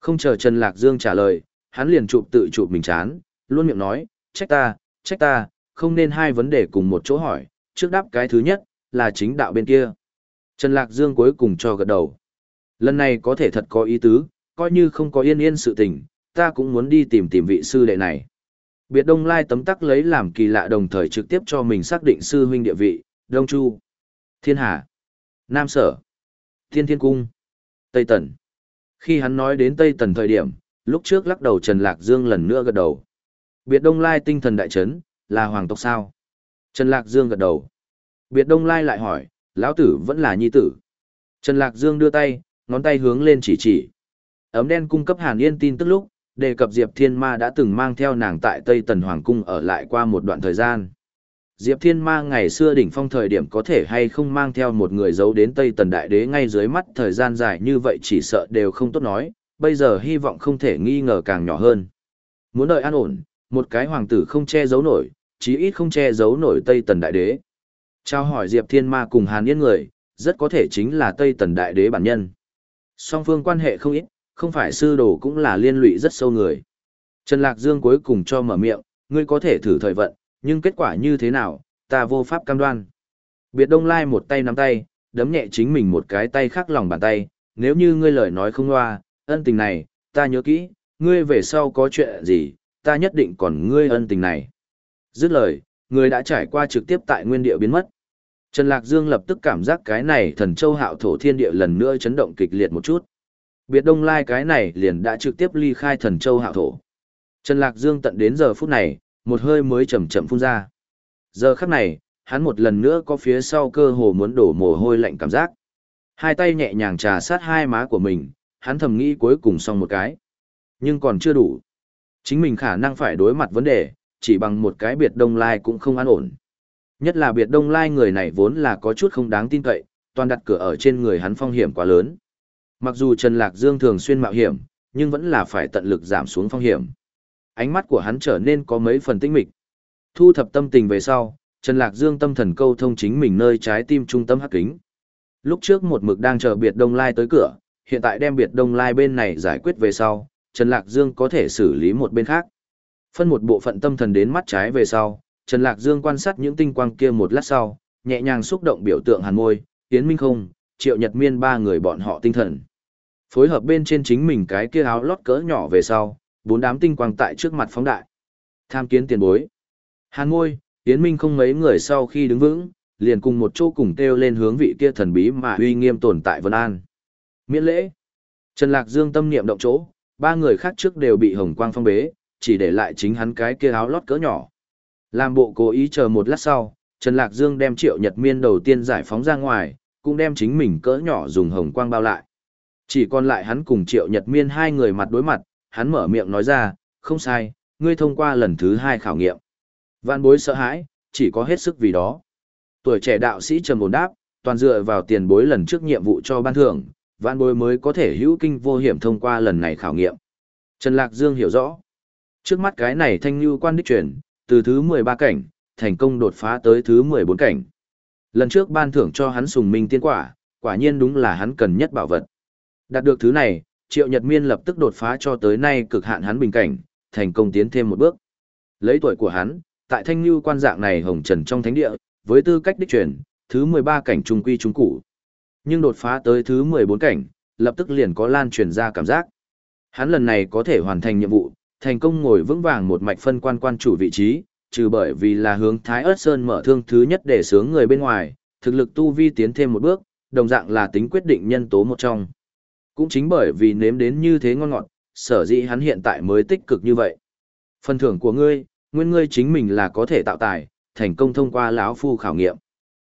Không chờ Trần Lạc Dương trả lời, hắn liền chụp tự chụp mình chán, luôn miệng nói, trách ta, trách ta, không nên hai vấn đề cùng một chỗ hỏi, trước đáp cái thứ nhất, là chính đạo bên kia. Trần Lạc Dương cuối cùng cho gật đầu. Lần này có thể thật có ý tứ, coi như không có yên yên sự tình, ta cũng muốn đi tìm tìm vị sư đệ này. Biệt Đông Lai tấm tắc lấy làm kỳ lạ đồng thời trực tiếp cho mình xác định sư huynh địa vị, Đông Chu, Thiên Hà, Nam Sở, Thiên Thiên Cung, Tây Tần. Khi hắn nói đến Tây Tần thời điểm, lúc trước lắc đầu Trần Lạc Dương lần nữa gật đầu. Biệt Đông Lai tinh thần đại chấn, là hoàng tộc sao? Trần Lạc Dương gật đầu. Biệt Đông Lai lại hỏi, lão tử vẫn là nhi tử. Trần Lạc Dương đưa tay, ngón tay hướng lên chỉ chỉ. Ấm đen cung cấp Hàn Yên tin tức lúc, đề cập Diệp Thiên Ma đã từng mang theo nàng tại Tây Tần Hoàng Cung ở lại qua một đoạn thời gian. Diệp Thiên Ma ngày xưa đỉnh phong thời điểm có thể hay không mang theo một người giấu đến Tây Tần Đại Đế ngay dưới mắt thời gian dài như vậy chỉ sợ đều không tốt nói, bây giờ hy vọng không thể nghi ngờ càng nhỏ hơn. Muốn đợi an ổn, một cái hoàng tử không che giấu nổi, chí ít không che giấu nổi Tây Tần Đại Đế. Trao hỏi Diệp Thiên Ma cùng Hàn Yên người, rất có thể chính là Tây Tần Đại Đế bản nhân. Song phương quan hệ không ít, không phải sư đồ cũng là liên lụy rất sâu người. Trần Lạc Dương cuối cùng cho mở miệng, ngươi có thể thử thời vận, nhưng kết quả như thế nào, ta vô pháp cam đoan. Biệt Đông Lai một tay nắm tay, đấm nhẹ chính mình một cái tay khác lòng bàn tay, nếu như ngươi lời nói không loa, ân tình này, ta nhớ kỹ, ngươi về sau có chuyện gì, ta nhất định còn ngươi ân tình này. Dứt lời, người đã trải qua trực tiếp tại nguyên địa biến mất. Trần Lạc Dương lập tức cảm giác cái này thần châu hạo thổ thiên địa lần nữa chấn động kịch liệt một chút. Biệt Đông Lai cái này liền đã trực tiếp ly khai thần châu hạo thổ. Trần Lạc Dương tận đến giờ phút này, một hơi mới chậm chậm phun ra. Giờ khắc này, hắn một lần nữa có phía sau cơ hồ muốn đổ mồ hôi lạnh cảm giác. Hai tay nhẹ nhàng trà sát hai má của mình, hắn thầm nghĩ cuối cùng xong một cái. Nhưng còn chưa đủ. Chính mình khả năng phải đối mặt vấn đề, chỉ bằng một cái biệt đông lai cũng không an ổn. Nhất là biệt đông lai người này vốn là có chút không đáng tin cậy, toàn đặt cửa ở trên người hắn phong hiểm quá lớn. Mặc dù Trần Lạc Dương thường xuyên mạo hiểm, nhưng vẫn là phải tận lực giảm xuống phong hiểm. Ánh mắt của hắn trở nên có mấy phần tinh mịch. Thu thập tâm tình về sau, Trần Lạc Dương tâm thần câu thông chính mình nơi trái tim trung tâm hắc kính. Lúc trước một mực đang chờ biệt đông lai tới cửa, hiện tại đem biệt đông lai bên này giải quyết về sau, Trần Lạc Dương có thể xử lý một bên khác. Phân một bộ phận tâm thần đến mắt trái về sau, Trần Lạc Dương quan sát những tinh quang kia một lát sau, nhẹ nhàng xúc động biểu tượng hàn môi, Yến Minh không, Triệu Nhật Miên ba người bọn họ tinh thần. Phối hợp bên trên chính mình cái kia áo lót cỡ nhỏ về sau, bốn đám tinh quang tại trước mặt phóng đại. Tham kiến tiền bối. Hàn môi, Yến Minh không mấy người sau khi đứng vững, liền cùng một chỗ cùng kêu lên hướng vị kia thần bí mà uy nghiêm tồn tại Vân An. Miễn lễ. Trần Lạc Dương tâm niệm động chỗ, ba người khác trước đều bị hồng quang phong bế, chỉ để lại chính hắn cái kia áo lót cỡ nhỏ. Làm bộ cố ý chờ một lát sau, Trần Lạc Dương đem triệu nhật miên đầu tiên giải phóng ra ngoài, cũng đem chính mình cỡ nhỏ dùng hồng quang bao lại. Chỉ còn lại hắn cùng triệu nhật miên hai người mặt đối mặt, hắn mở miệng nói ra, không sai, ngươi thông qua lần thứ hai khảo nghiệm. Vạn bối sợ hãi, chỉ có hết sức vì đó. Tuổi trẻ đạo sĩ trầm ổn đáp, toàn dựa vào tiền bối lần trước nhiệm vụ cho ban thưởng, vạn bối mới có thể hữu kinh vô hiểm thông qua lần này khảo nghiệm. Trần Lạc Dương hiểu rõ. Trước mắt cái này thanh như quan đích truyền, từ thứ 13 cảnh, thành công đột phá tới thứ 14 cảnh. Lần trước ban thưởng cho hắn sùng minh tiên quả, quả nhiên đúng là hắn cần nhất bảo vật. Đạt được thứ này, Triệu Nhật Miên lập tức đột phá cho tới nay cực hạn hắn bình cảnh, thành công tiến thêm một bước. Lấy tuổi của hắn, tại thanh lưu quan dạng này hồng trần trong thánh địa, với tư cách đích truyền, thứ 13 cảnh trung quy trung cụ. Nhưng đột phá tới thứ 14 cảnh, lập tức liền có lan truyền ra cảm giác. Hắn lần này có thể hoàn thành nhiệm vụ, thành công ngồi vững vàng một mạch phân quan quan chủ vị trí, trừ bởi vì là hướng Thái Ức Sơn mở thương thứ nhất để sướng người bên ngoài, thực lực tu vi tiến thêm một bước, đồng dạng là tính quyết định nhân tố một trong. Cũng chính bởi vì nếm đến như thế ngon ngọt, sở dĩ hắn hiện tại mới tích cực như vậy. Phần thưởng của ngươi, nguyên ngươi chính mình là có thể tạo tài, thành công thông qua lão phu khảo nghiệm.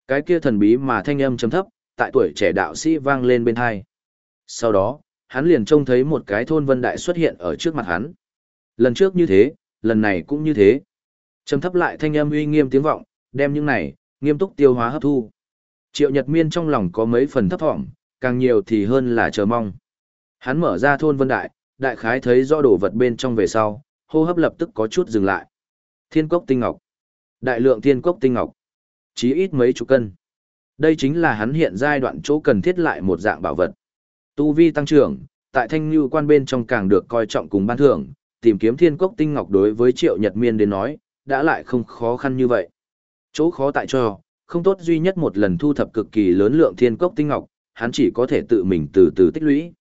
Cái kia thần bí mà thanh âm trầm thấp, tại tuổi trẻ đạo sĩ vang lên bên hai. Sau đó, hắn liền trông thấy một cái thôn vân đại xuất hiện ở trước mặt hắn. Lần trước như thế, lần này cũng như thế. Trầm thấp lại thanh âm uy nghiêm tiếng vọng, đem những này, nghiêm túc tiêu hóa hấp thu. Triệu Nhật Miên trong lòng có mấy phần thấp thỏm, càng nhiều thì hơn là chờ mong. Hắn mở ra thôn vân đại, đại khái thấy rõ đồ vật bên trong về sau, hô hấp lập tức có chút dừng lại. Thiên cốc tinh ngọc. Đại lượng thiên cốc tinh ngọc. Chí ít mấy chục cân. Đây chính là hắn hiện giai đoạn chỗ cần thiết lại một dạng bảo vật. Tu vi tăng trưởng, tại thanh như quan bên trong càng được coi trọng cùng ban thưởng, tìm kiếm thiên cốc tinh ngọc đối với triệu nhật miên đến nói, đã lại không khó khăn như vậy. Chỗ khó tại cho, không tốt duy nhất một lần thu thập cực kỳ lớn lượng thiên cốc tinh ngọc, hắn chỉ có thể tự mình từ từ tích lũy.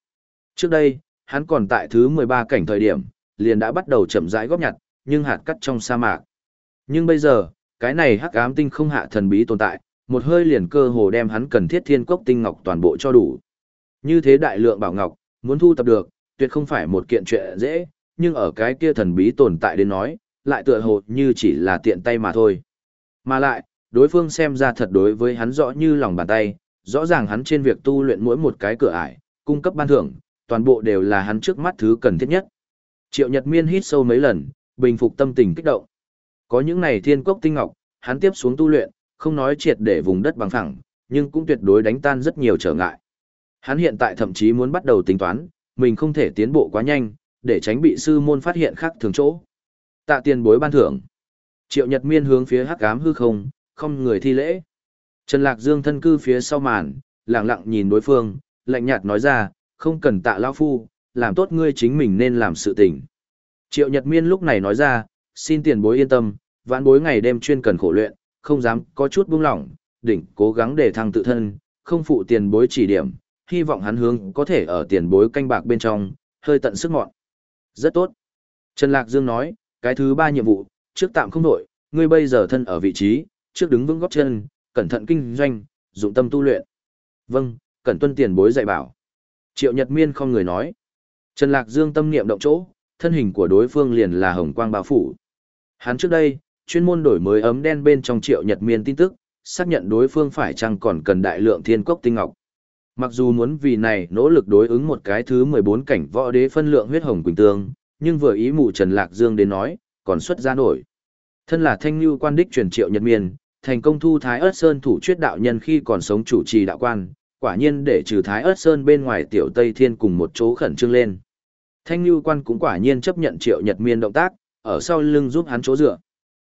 Trước đây, hắn còn tại thứ 13 cảnh thời điểm, liền đã bắt đầu chậm rãi góp nhặt, nhưng hạt cắt trong sa mạc. Nhưng bây giờ, cái này hắc ám tinh không hạ thần bí tồn tại, một hơi liền cơ hồ đem hắn cần thiết thiên cốc tinh ngọc toàn bộ cho đủ. Như thế đại lượng bảo ngọc, muốn thu thập được, tuyệt không phải một kiện chuyện dễ, nhưng ở cái kia thần bí tồn tại đến nói, lại tựa hồ như chỉ là tiện tay mà thôi. Mà lại, đối phương xem ra thật đối với hắn rõ như lòng bàn tay, rõ ràng hắn trên việc tu luyện mỗi một cái cửa ải, cung cấp ban thưởng, toàn bộ đều là hắn trước mắt thứ cần thiết nhất. Triệu Nhật Miên hít sâu mấy lần, bình phục tâm tình kích động. Có những này thiên cốc tinh ngọc, hắn tiếp xuống tu luyện, không nói triệt để vùng đất bằng phẳng, nhưng cũng tuyệt đối đánh tan rất nhiều trở ngại. Hắn hiện tại thậm chí muốn bắt đầu tính toán, mình không thể tiến bộ quá nhanh, để tránh bị sư môn phát hiện khác thường chỗ. Tạ tiền bối ban thưởng. Triệu Nhật Miên hướng phía hắc ám hư không, không người thi lễ. Trần Lạc Dương thân cư phía sau màn, lặng lặng nhìn đối phương, lạnh nhạt nói ra, không cần tạ lão phu, làm tốt ngươi chính mình nên làm sự tình. Triệu Nhật Miên lúc này nói ra, xin tiền bối yên tâm, vãn bối ngày đêm chuyên cần khổ luyện, không dám có chút buông lỏng, đỉnh cố gắng để thăng tự thân, không phụ tiền bối chỉ điểm, hy vọng hắn hướng có thể ở tiền bối canh bạc bên trong, hơi tận sức mọn. Rất tốt. Trần Lạc Dương nói, cái thứ ba nhiệm vụ, trước tạm không đổi, ngươi bây giờ thân ở vị trí, trước đứng vững góp chân, cẩn thận kinh doanh, dụng tâm tu luyện. Vâng, cẩn tuân tiền bối dạy bảo. Triệu Nhật Miên không người nói. Trần Lạc Dương tâm niệm động chỗ, thân hình của đối phương liền là hồng quang bao phủ. Hắn trước đây, chuyên môn đổi mới ấm đen bên trong Triệu Nhật Miên tin tức, xác nhận đối phương phải chăng còn cần đại lượng thiên cốc tinh ngọc. Mặc dù muốn vì này nỗ lực đối ứng một cái thứ 14 cảnh võ đế phân lượng huyết hồng quỳnh tương, nhưng vừa ý mụ Trần Lạc Dương đến nói, còn xuất ra nổi. Thân là thanh lưu quan đích truyền triệu nhật miên, thành công thu Thái Ất Sơn thủ chuyết đạo nhân khi còn sống chủ trì đạo quan, quả nhiên để trừ Thái Ất Sơn bên ngoài tiểu Tây Thiên cùng một chỗ khẩn trương lên. Thanh lưu quan cũng quả nhiên chấp nhận Triệu Nhật Miên động tác, ở sau lưng giúp hắn chỗ dựa.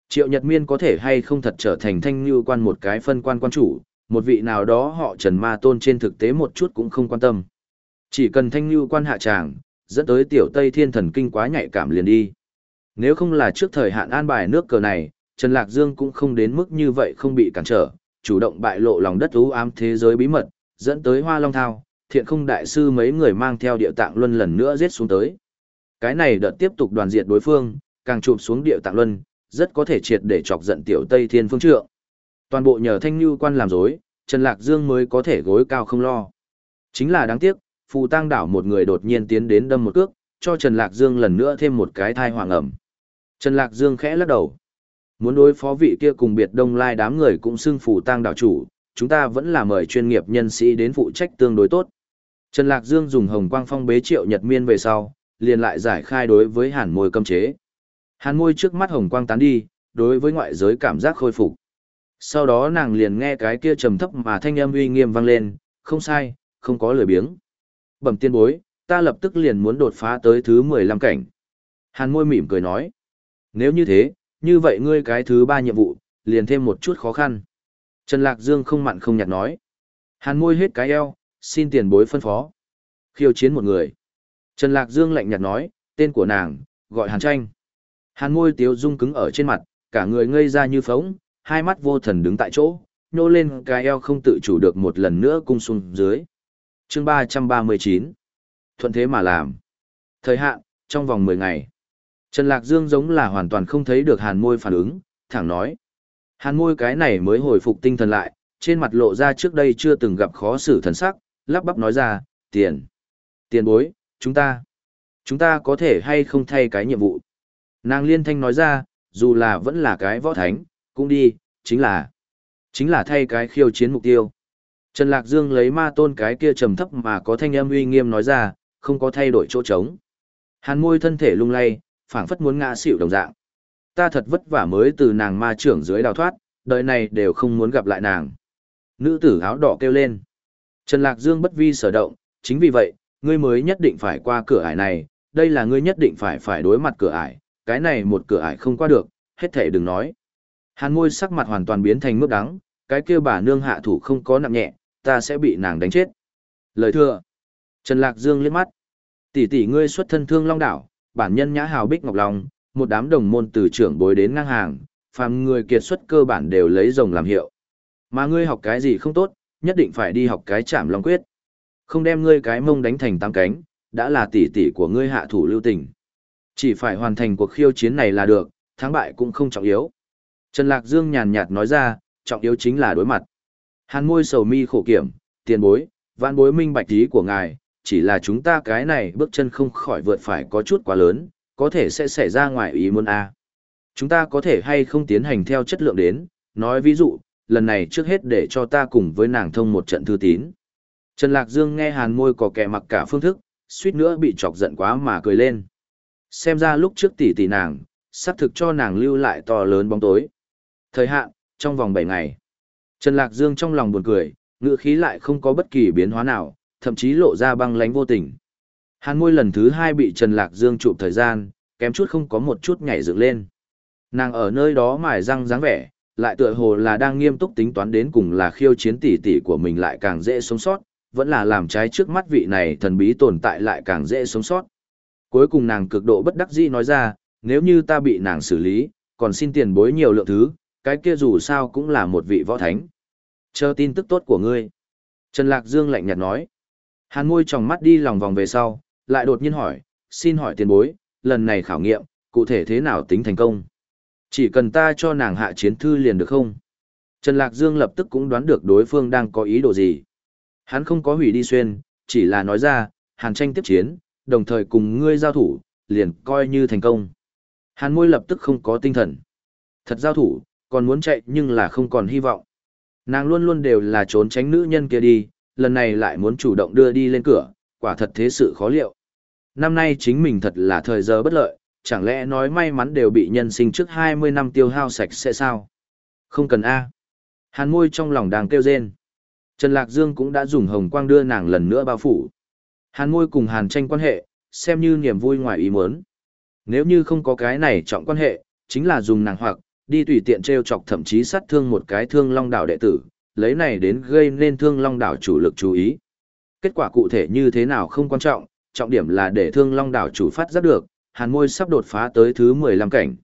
Triệu Nhật Miên có thể hay không thật trở thành Thanh như quan một cái phân quan quan chủ, một vị nào đó họ Trần Ma Tôn trên thực tế một chút cũng không quan tâm. Chỉ cần Thanh lưu quan hạ tràng, dẫn tới tiểu Tây Thiên thần kinh quá nhạy cảm liền đi. Nếu không là trước thời hạn an bài nước cờ này, Trần Lạc Dương cũng không đến mức như vậy không bị cản trở, chủ động bại lộ lòng đất ú ám thế giới bí mật, dẫn tới Hoa Long Thao, thiện không đại sư mấy người mang theo địa tạng luân lần nữa giết xuống tới. Cái này đợt tiếp tục đoàn diệt đối phương, càng chụp xuống địa tạng luân, rất có thể triệt để chọc giận tiểu Tây Thiên Phương Trượng. Toàn bộ nhờ Thanh Nhu quan làm dối, Trần Lạc Dương mới có thể gối cao không lo. Chính là đáng tiếc, Phù Tăng đảo một người đột nhiên tiến đến đâm một cước, cho Trần Lạc Dương lần nữa thêm một cái thai hoàng ẩm. Trần Lạc Dương khẽ lắc đầu. Muốn đối phó vị kia cùng biệt đông lai đám người cũng xưng Phù Tăng đảo chủ, chúng ta vẫn là mời chuyên nghiệp nhân sĩ đến phụ trách tương đối tốt. Trần Lạc Dương dùng hồng quang phong bế triệu nhật miên về sau, liền lại giải khai đối với hàn môi cấm chế. Hàn môi trước mắt hồng quang tán đi, đối với ngoại giới cảm giác khôi phục. Sau đó nàng liền nghe cái kia trầm thấp mà thanh âm uy nghiêm vang lên, không sai, không có lười biếng. Bẩm tiên bối, ta lập tức liền muốn đột phá tới thứ 15 cảnh. Hàn môi mỉm cười nói. Nếu như thế, như vậy ngươi cái thứ ba nhiệm vụ, liền thêm một chút khó khăn. Trần Lạc Dương không mặn không nhạt nói. Hàn môi hết cái eo, xin tiền bối phân phó. Khiêu chiến một người. Trần Lạc Dương lạnh nhạt nói, tên của nàng, gọi Hàn Tranh. Hàn môi tiếu dung cứng ở trên mặt, cả người ngây ra như phóng, hai mắt vô thần đứng tại chỗ, nô lên cái eo không tự chủ được một lần nữa cung xuống dưới. chương 339. Thuận thế mà làm. Thời hạn, trong vòng 10 ngày. Trần Lạc Dương giống là hoàn toàn không thấy được hàn môi phản ứng, thẳng nói. Hàn môi cái này mới hồi phục tinh thần lại, trên mặt lộ ra trước đây chưa từng gặp khó xử thần sắc, lắp bắp nói ra, tiền. Tiền bối, chúng ta. Chúng ta có thể hay không thay cái nhiệm vụ. Nàng liên thanh nói ra, dù là vẫn là cái võ thánh, cũng đi, chính là. Chính là thay cái khiêu chiến mục tiêu. Trần Lạc Dương lấy ma tôn cái kia trầm thấp mà có thanh âm uy nghiêm nói ra, không có thay đổi chỗ trống. Hàn môi thân thể lung lay, phảng phất muốn ngã xỉu đồng dạng. Ta thật vất vả mới từ nàng ma trưởng dưới đào thoát, đời này đều không muốn gặp lại nàng. Nữ tử áo đỏ kêu lên. Trần Lạc Dương bất vi sở động, chính vì vậy, ngươi mới nhất định phải qua cửa ải này, đây là ngươi nhất định phải phải đối mặt cửa ải, cái này một cửa ải không qua được, hết thể đừng nói. Hàn môi sắc mặt hoàn toàn biến thành mức đắng, cái kia bà nương hạ thủ không có nặng nhẹ, ta sẽ bị nàng đánh chết. Lời thưa. Trần Lạc Dương liếc mắt. Tỷ tỷ ngươi xuất thân thương long đảo, bản nhân nhã hào bích ngọc lòng. một đám đồng môn từ trưởng bối đến ngang hàng, phàm người kiệt xuất cơ bản đều lấy rồng làm hiệu. Mà ngươi học cái gì không tốt, nhất định phải đi học cái chạm long quyết. Không đem ngươi cái mông đánh thành tam cánh, đã là tỷ tỷ của ngươi hạ thủ lưu tình. Chỉ phải hoàn thành cuộc khiêu chiến này là được, thắng bại cũng không trọng yếu. Trần Lạc Dương nhàn nhạt nói ra, trọng yếu chính là đối mặt. Hàn môi sầu mi khổ kiểm, tiền bối, vạn bối minh bạch ý của ngài, chỉ là chúng ta cái này bước chân không khỏi vượt phải có chút quá lớn, có thể sẽ xảy ra ngoài ý muốn A. Chúng ta có thể hay không tiến hành theo chất lượng đến, nói ví dụ, lần này trước hết để cho ta cùng với nàng thông một trận thư tín. Trần Lạc Dương nghe hàn môi có kẻ mặc cả phương thức, suýt nữa bị chọc giận quá mà cười lên. Xem ra lúc trước tỷ tỷ nàng, sắp thực cho nàng lưu lại to lớn bóng tối. Thời hạn, trong vòng 7 ngày. Trần Lạc Dương trong lòng buồn cười, ngữ khí lại không có bất kỳ biến hóa nào, thậm chí lộ ra băng lánh vô tình. Hàn môi lần thứ hai bị Trần Lạc Dương chụp thời gian, kém chút không có một chút nhảy dựng lên. Nàng ở nơi đó mài răng dáng vẻ, lại tựa hồ là đang nghiêm túc tính toán đến cùng là khiêu chiến tỷ tỷ của mình lại càng dễ sống sót, vẫn là làm trái trước mắt vị này thần bí tồn tại lại càng dễ sống sót. Cuối cùng nàng cực độ bất đắc dĩ nói ra, nếu như ta bị nàng xử lý, còn xin tiền bối nhiều lượng thứ, cái kia dù sao cũng là một vị võ thánh. Chờ tin tức tốt của ngươi. Trần Lạc Dương lạnh nhạt nói. Hàn môi tròng mắt đi lòng vòng về sau, lại đột nhiên hỏi, xin hỏi tiền bối, lần này khảo nghiệm, cụ thể thế nào tính thành công? Chỉ cần ta cho nàng hạ chiến thư liền được không? Trần Lạc Dương lập tức cũng đoán được đối phương đang có ý đồ gì. Hắn không có hủy đi xuyên, chỉ là nói ra, hàn tranh tiếp chiến, đồng thời cùng ngươi giao thủ, liền coi như thành công. Hàn môi lập tức không có tinh thần. Thật giao thủ, còn muốn chạy nhưng là không còn hy vọng. Nàng luôn luôn đều là trốn tránh nữ nhân kia đi, lần này lại muốn chủ động đưa đi lên cửa, quả thật thế sự khó liệu. Năm nay chính mình thật là thời giờ bất lợi, chẳng lẽ nói may mắn đều bị nhân sinh trước 20 năm tiêu hao sạch sẽ sao? Không cần A. Hàn môi trong lòng đang kêu rên. Trần Lạc Dương cũng đã dùng hồng quang đưa nàng lần nữa bao phủ. Hàn môi cùng hàn tranh quan hệ, xem như niềm vui ngoài ý muốn. Nếu như không có cái này trọng quan hệ, chính là dùng nàng hoặc, đi tùy tiện treo chọc thậm chí sát thương một cái thương long đảo đệ tử, lấy này đến gây nên thương long đảo chủ lực chú ý. Kết quả cụ thể như thế nào không quan trọng, trọng điểm là để thương long đảo chủ phát giác được, hàn môi sắp đột phá tới thứ 15 cảnh.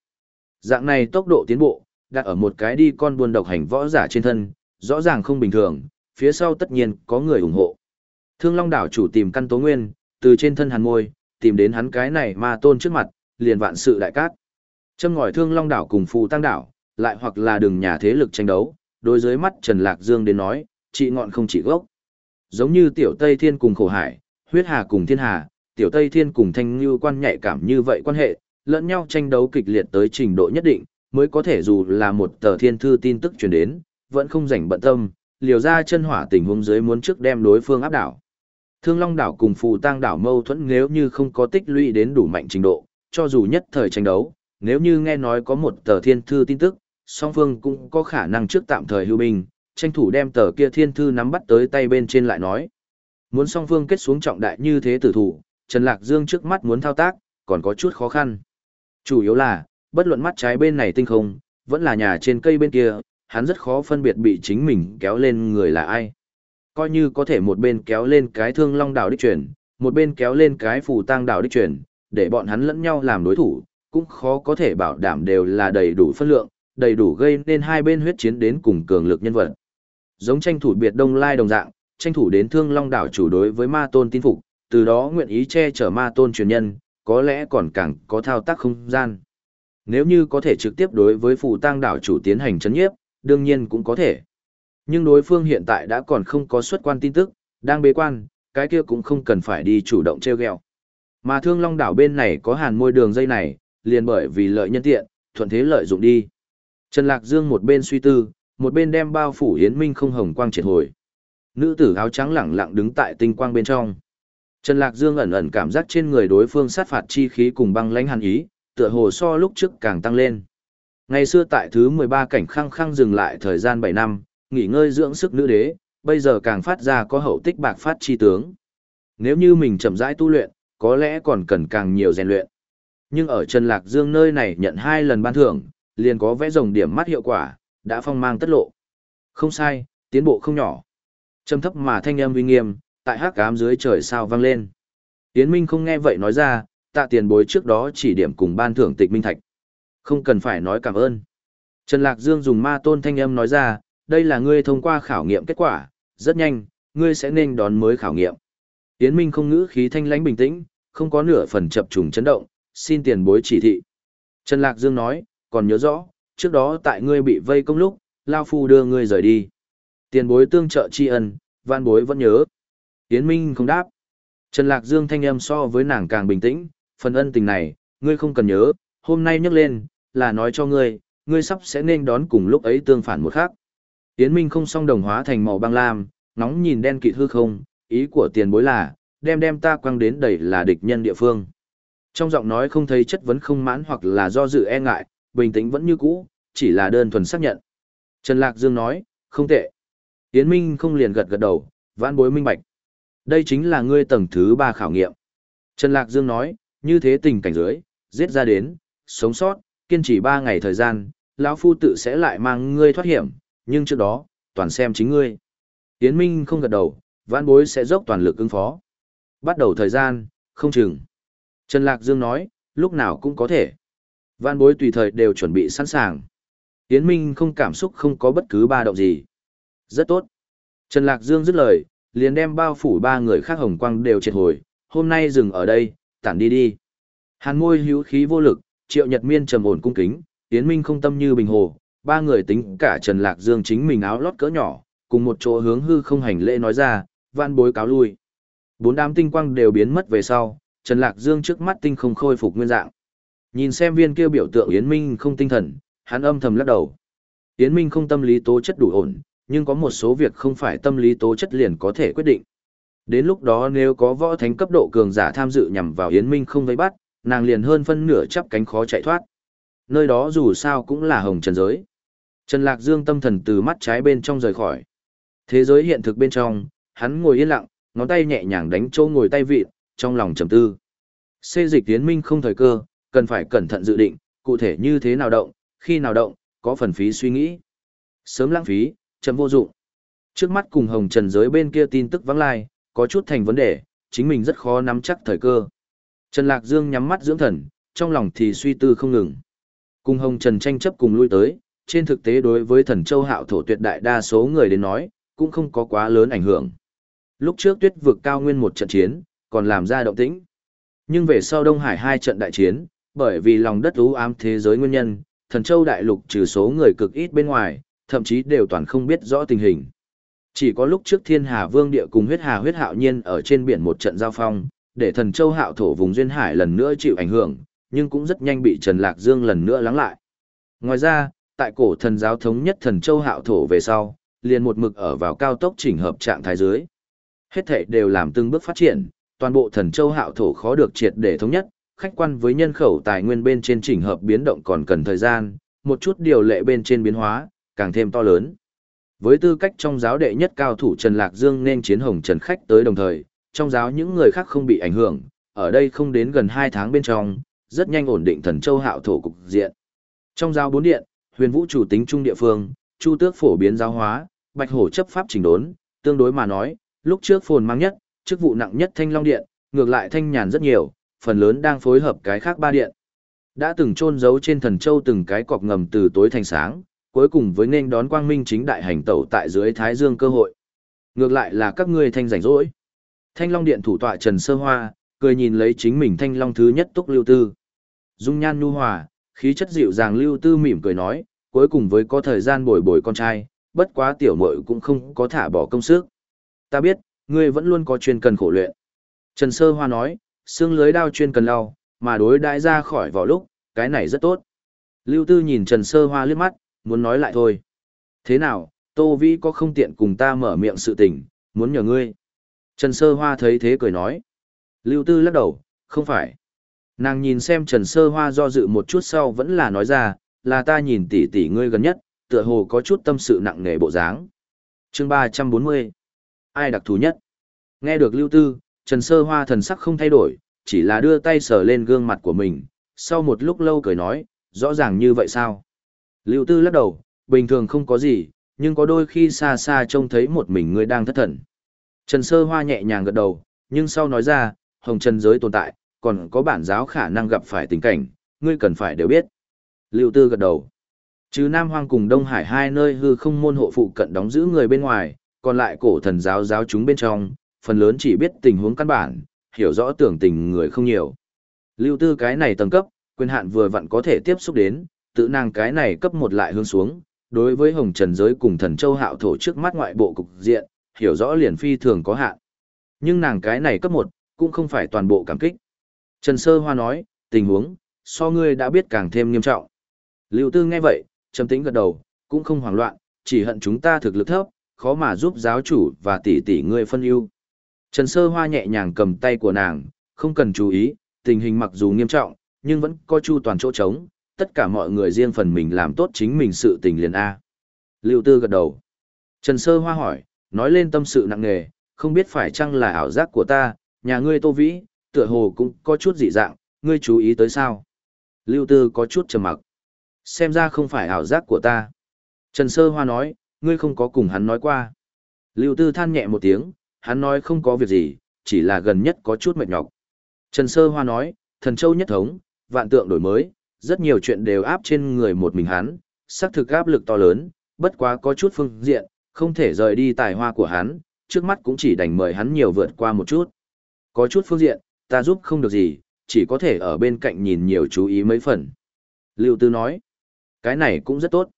Dạng này tốc độ tiến bộ, đặt ở một cái đi con buôn độc hành võ giả trên thân, rõ ràng không bình thường, phía sau tất nhiên có người ủng hộ. Thương Long đảo chủ tìm căn tố nguyên, từ trên thân hàn môi, tìm đến hắn cái này ma tôn trước mặt, liền vạn sự đại cát. Châm ngòi Thương Long đảo cùng Phù Tăng đảo, lại hoặc là đường nhà thế lực tranh đấu, đối dưới mắt Trần Lạc Dương đến nói, trị ngọn không chỉ gốc. Giống như Tiểu Tây Thiên cùng Khổ Hải, Huyết Hà cùng Thiên Hà, Tiểu Tây Thiên cùng Thanh Như quan nhạy cảm như vậy quan hệ, lẫn nhau tranh đấu kịch liệt tới trình độ nhất định, mới có thể dù là một tờ thiên thư tin tức truyền đến, vẫn không rảnh bận tâm, liều ra chân hỏa tình huống dưới muốn trước đem đối phương áp đảo. Thương Long đảo cùng Phù Tang đảo mâu thuẫn nếu như không có tích lũy đến đủ mạnh trình độ, cho dù nhất thời tranh đấu, nếu như nghe nói có một tờ thiên thư tin tức, song phương cũng có khả năng trước tạm thời hưu binh, tranh thủ đem tờ kia thiên thư nắm bắt tới tay bên trên lại nói. Muốn song phương kết xuống trọng đại như thế tử thủ, Trần Lạc Dương trước mắt muốn thao tác, còn có chút khó khăn. Chủ yếu là, bất luận mắt trái bên này tinh không, vẫn là nhà trên cây bên kia, hắn rất khó phân biệt bị chính mình kéo lên người là ai. Coi như có thể một bên kéo lên cái thương long đảo đích truyền, một bên kéo lên cái phù tang đảo đích truyền, để bọn hắn lẫn nhau làm đối thủ, cũng khó có thể bảo đảm đều là đầy đủ phân lượng, đầy đủ gây nên hai bên huyết chiến đến cùng cường lực nhân vật. Giống tranh thủ biệt đông lai đồng dạng, tranh thủ đến thương long đảo chủ đối với ma tôn tin phục, từ đó nguyện ý che chở ma tôn truyền nhân, có lẽ còn càng có thao tác không gian. Nếu như có thể trực tiếp đối với phù tang đảo chủ tiến hành chấn nhiếp, đương nhiên cũng có thể. Nhưng đối phương hiện tại đã còn không có xuất quan tin tức, đang bế quan, cái kia cũng không cần phải đi chủ động treo gẹo. Mà thương long đảo bên này có hàn môi đường dây này, liền bởi vì lợi nhân tiện, thuận thế lợi dụng đi. Trần Lạc Dương một bên suy tư, một bên đem bao phủ Yến Minh không hồng quang triệt hồi. Nữ tử áo trắng lẳng lặng đứng tại tinh quang bên trong. Trần Lạc Dương ẩn ẩn cảm giác trên người đối phương sát phạt chi khí cùng băng lãnh hàn ý, tựa hồ so lúc trước càng tăng lên. Ngày xưa tại thứ 13 cảnh khăng khăng dừng lại thời gian 7 năm, nghỉ ngơi dưỡng sức nữ đế, bây giờ càng phát ra có hậu tích bạc phát chi tướng. Nếu như mình chậm rãi tu luyện, có lẽ còn cần càng nhiều rèn luyện. Nhưng ở Trần Lạc Dương nơi này nhận hai lần ban thưởng, liền có vẽ rồng điểm mắt hiệu quả, đã phong mang tất lộ. Không sai, tiến bộ không nhỏ. Trầm thấp mà thanh âm uy nghiêm, tại hắc ám dưới trời sao vang lên. Yến Minh không nghe vậy nói ra, tạ tiền bối trước đó chỉ điểm cùng ban thưởng tịch minh thạch. Không cần phải nói cảm ơn. Trần Lạc Dương dùng ma tôn thanh âm nói ra, đây là ngươi thông qua khảo nghiệm kết quả, rất nhanh, ngươi sẽ nên đón mới khảo nghiệm. Yến Minh không ngữ khí thanh lãnh bình tĩnh, không có nửa phần chập trùng chấn động, xin tiền bối chỉ thị. Trần Lạc Dương nói, còn nhớ rõ, trước đó tại ngươi bị vây công lúc, Lao Phu đưa ngươi rời đi. Tiền bối tương trợ tri ân, văn bối vẫn nhớ. Yến Minh không đáp. Trần Lạc Dương thanh âm so với nàng càng bình tĩnh, phần ân tình này, ngươi không cần nhớ, hôm nay nhắc lên, là nói cho ngươi, ngươi sắp sẽ nên đón cùng lúc ấy tương phản một khác. Yến Minh không song đồng hóa thành màu băng lam, nóng nhìn đen kịt hư không, ý của tiền bối là, đem đem ta quăng đến đầy là địch nhân địa phương. Trong giọng nói không thấy chất vấn không mãn hoặc là do dự e ngại, bình tĩnh vẫn như cũ, chỉ là đơn thuần xác nhận. Trần Lạc Dương nói, không tệ. Yến Minh không liền gật gật đầu, vãn bối minh bạch. Đây chính là ngươi tầng thứ ba khảo nghiệm. Trần Lạc Dương nói, như thế tình cảnh dưới, giết ra đến, sống sót, kiên trì ba ngày thời gian, lão phu tự sẽ lại mang ngươi thoát hiểm, nhưng trước đó, toàn xem chính ngươi. Yến Minh không gật đầu, vãn bối sẽ dốc toàn lực ứng phó. Bắt đầu thời gian, không chừng. Trần Lạc Dương nói, lúc nào cũng có thể. Vãn bối tùy thời đều chuẩn bị sẵn sàng. Yến Minh không cảm xúc không có bất cứ ba động gì. Rất tốt. Trần Lạc Dương dứt lời, liền đem bao phủ ba người khác hồng quang đều triệt hồi, hôm nay dừng ở đây, tản đi đi. Hàn môi hữu khí vô lực, triệu nhật miên trầm ổn cung kính, Yến Minh không tâm như bình hồ, ba người tính cả Trần Lạc Dương chính mình áo lót cỡ nhỏ, cùng một chỗ hướng hư không hành lễ nói ra, van bối cáo lui. Bốn đám tinh quang đều biến mất về sau, Trần Lạc Dương trước mắt tinh không khôi phục nguyên dạng. Nhìn xem viên kia biểu tượng Yến Minh không tinh thần, hắn âm thầm lắc đầu. Yến Minh không tâm lý tố chất đủ ổn, nhưng có một số việc không phải tâm lý tố chất liền có thể quyết định. Đến lúc đó nếu có võ thánh cấp độ cường giả tham dự nhằm vào Yến Minh không vây bắt, nàng liền hơn phân nửa chắp cánh khó chạy thoát. Nơi đó dù sao cũng là hồng trần giới. Trần Lạc Dương tâm thần từ mắt trái bên trong rời khỏi. Thế giới hiện thực bên trong, hắn ngồi yên lặng, ngón tay nhẹ nhàng đánh chỗ ngồi tay vịt, trong lòng trầm tư. Xê dịch tiến minh không thời cơ, cần phải cẩn thận dự định, cụ thể như thế nào động, khi nào động, có phần phí suy nghĩ. Sớm lãng phí, chậm vô dụng. Trước mắt cùng hồng trần giới bên kia tin tức vắng lai, có chút thành vấn đề, chính mình rất khó nắm chắc thời cơ. Trần Lạc Dương nhắm mắt dưỡng thần, trong lòng thì suy tư không ngừng. Cùng hồng trần tranh chấp cùng lui tới, trên thực tế đối với thần châu hạo thổ tuyệt đại đa số người đến nói, cũng không có quá lớn ảnh hưởng. Lúc trước tuyết vực cao nguyên một trận chiến, còn làm ra động tĩnh. Nhưng về sau Đông Hải hai trận đại chiến, bởi vì lòng đất u ám thế giới nguyên nhân, thần châu đại lục trừ số người cực ít bên ngoài, thậm chí đều toàn không biết rõ tình hình. Chỉ có lúc trước Thiên Hà Vương địa cùng huyết hà huyết hạo nhiên ở trên biển một trận giao phong, để thần châu hạo thổ vùng duyên hải lần nữa chịu ảnh hưởng, nhưng cũng rất nhanh bị Trần Lạc Dương lần nữa lắng lại. Ngoài ra, tại cổ thần giáo thống nhất thần châu hạo thổ về sau, liền một mực ở vào cao tốc chỉnh hợp trạng thái dưới. Hết thể đều làm từng bước phát triển, toàn bộ thần châu hạo thổ khó được triệt để thống nhất, khách quan với nhân khẩu tài nguyên bên trên chỉnh hợp biến động còn cần thời gian, một chút điều lệ bên trên biến hóa, càng thêm to lớn. Với tư cách trong giáo đệ nhất cao thủ Trần Lạc Dương nên chiến hồng Trần Khách tới đồng thời, trong giáo những người khác không bị ảnh hưởng, ở đây không đến gần 2 tháng bên trong, rất nhanh ổn định thần châu hạo thổ cục diện. Trong giáo bốn điện, huyền vũ chủ tính trung địa phương, chu tước phổ biến giáo hóa, bạch hổ chấp pháp chỉnh đốn, tương đối mà nói, lúc trước phồn mang nhất, chức vụ nặng nhất thanh long điện, ngược lại thanh nhàn rất nhiều, phần lớn đang phối hợp cái khác ba điện. Đã từng chôn giấu trên thần châu từng cái cọc ngầm từ tối thành sáng, cuối cùng với nên đón quang minh chính đại hành tẩu tại dưới Thái Dương cơ hội. Ngược lại là các ngươi thanh rảnh rỗi. Thanh Long Điện thủ tọa Trần Sơ Hoa, cười nhìn lấy chính mình Thanh Long thứ nhất túc lưu tư. Dung nhan nhu hòa, khí chất dịu dàng lưu tư mỉm cười nói, cuối cùng với có thời gian bồi bồi con trai, bất quá tiểu muội cũng không có thả bỏ công sức. Ta biết, ngươi vẫn luôn có chuyên cần khổ luyện. Trần Sơ Hoa nói, xương lưới đao chuyên cần lau, mà đối đãi ra khỏi vỏ lúc, cái này rất tốt. Lưu Tư nhìn Trần Sơ Hoa liếc mắt, muốn nói lại thôi. Thế nào, Tô Vĩ có không tiện cùng ta mở miệng sự tình, muốn nhờ ngươi. Trần Sơ Hoa thấy thế cười nói. Lưu Tư lắc đầu, không phải. Nàng nhìn xem Trần Sơ Hoa do dự một chút sau vẫn là nói ra, là ta nhìn tỷ tỷ ngươi gần nhất, tựa hồ có chút tâm sự nặng nề bộ dáng. Chương 340. Ai đặc thù nhất? Nghe được Lưu Tư, Trần Sơ Hoa thần sắc không thay đổi, chỉ là đưa tay sờ lên gương mặt của mình, sau một lúc lâu cười nói, rõ ràng như vậy sao? Lưu Tư lắc đầu, bình thường không có gì, nhưng có đôi khi xa xa trông thấy một mình ngươi đang thất thần. Trần Sơ Hoa nhẹ nhàng gật đầu, nhưng sau nói ra, hồng trần giới tồn tại, còn có bản giáo khả năng gặp phải tình cảnh, ngươi cần phải đều biết. Lưu Tư gật đầu. Chứ Nam Hoang cùng Đông Hải hai nơi hư không môn hộ phụ cận đóng giữ người bên ngoài, còn lại cổ thần giáo giáo chúng bên trong, phần lớn chỉ biết tình huống căn bản, hiểu rõ tưởng tình người không nhiều. Lưu Tư cái này tầng cấp, quyền hạn vừa vặn có thể tiếp xúc đến, tự nàng cái này cấp một lại hướng xuống, đối với hồng trần giới cùng thần châu hạo thổ trước mắt ngoại bộ cục diện, hiểu rõ liền phi thường có hạn. Nhưng nàng cái này cấp một, cũng không phải toàn bộ cảm kích. Trần Sơ Hoa nói, tình huống, so ngươi đã biết càng thêm nghiêm trọng. Lưu Tư nghe vậy, trầm tĩnh gật đầu, cũng không hoảng loạn, chỉ hận chúng ta thực lực thấp, khó mà giúp giáo chủ và tỷ tỷ ngươi phân ưu. Trần Sơ Hoa nhẹ nhàng cầm tay của nàng, không cần chú ý, tình hình mặc dù nghiêm trọng, nhưng vẫn có chu toàn chỗ trống, tất cả mọi người riêng phần mình làm tốt chính mình sự tình liền A. Lưu Tư gật đầu. Trần Sơ Hoa hỏi, nói lên tâm sự nặng nề, không biết phải chăng là ảo giác của ta, nhà ngươi Tô Vĩ, tựa hồ cũng có chút dị dạng, ngươi chú ý tới sao? Lưu Tư có chút trầm mặc. Xem ra không phải ảo giác của ta. Trần Sơ Hoa nói, ngươi không có cùng hắn nói qua. Lưu Tư than nhẹ một tiếng, hắn nói không có việc gì, chỉ là gần nhất có chút mệt nhọc. Trần Sơ Hoa nói, thần châu nhất thống, vạn tượng đổi mới, rất nhiều chuyện đều áp trên người một mình hắn, xác thực áp lực to lớn, bất quá có chút phương diện, không thể rời đi tài hoa của hắn, trước mắt cũng chỉ đành mời hắn nhiều vượt qua một chút. Có chút phương diện, ta giúp không được gì, chỉ có thể ở bên cạnh nhìn nhiều chú ý mấy phần. Lưu Tư nói, cái này cũng rất tốt.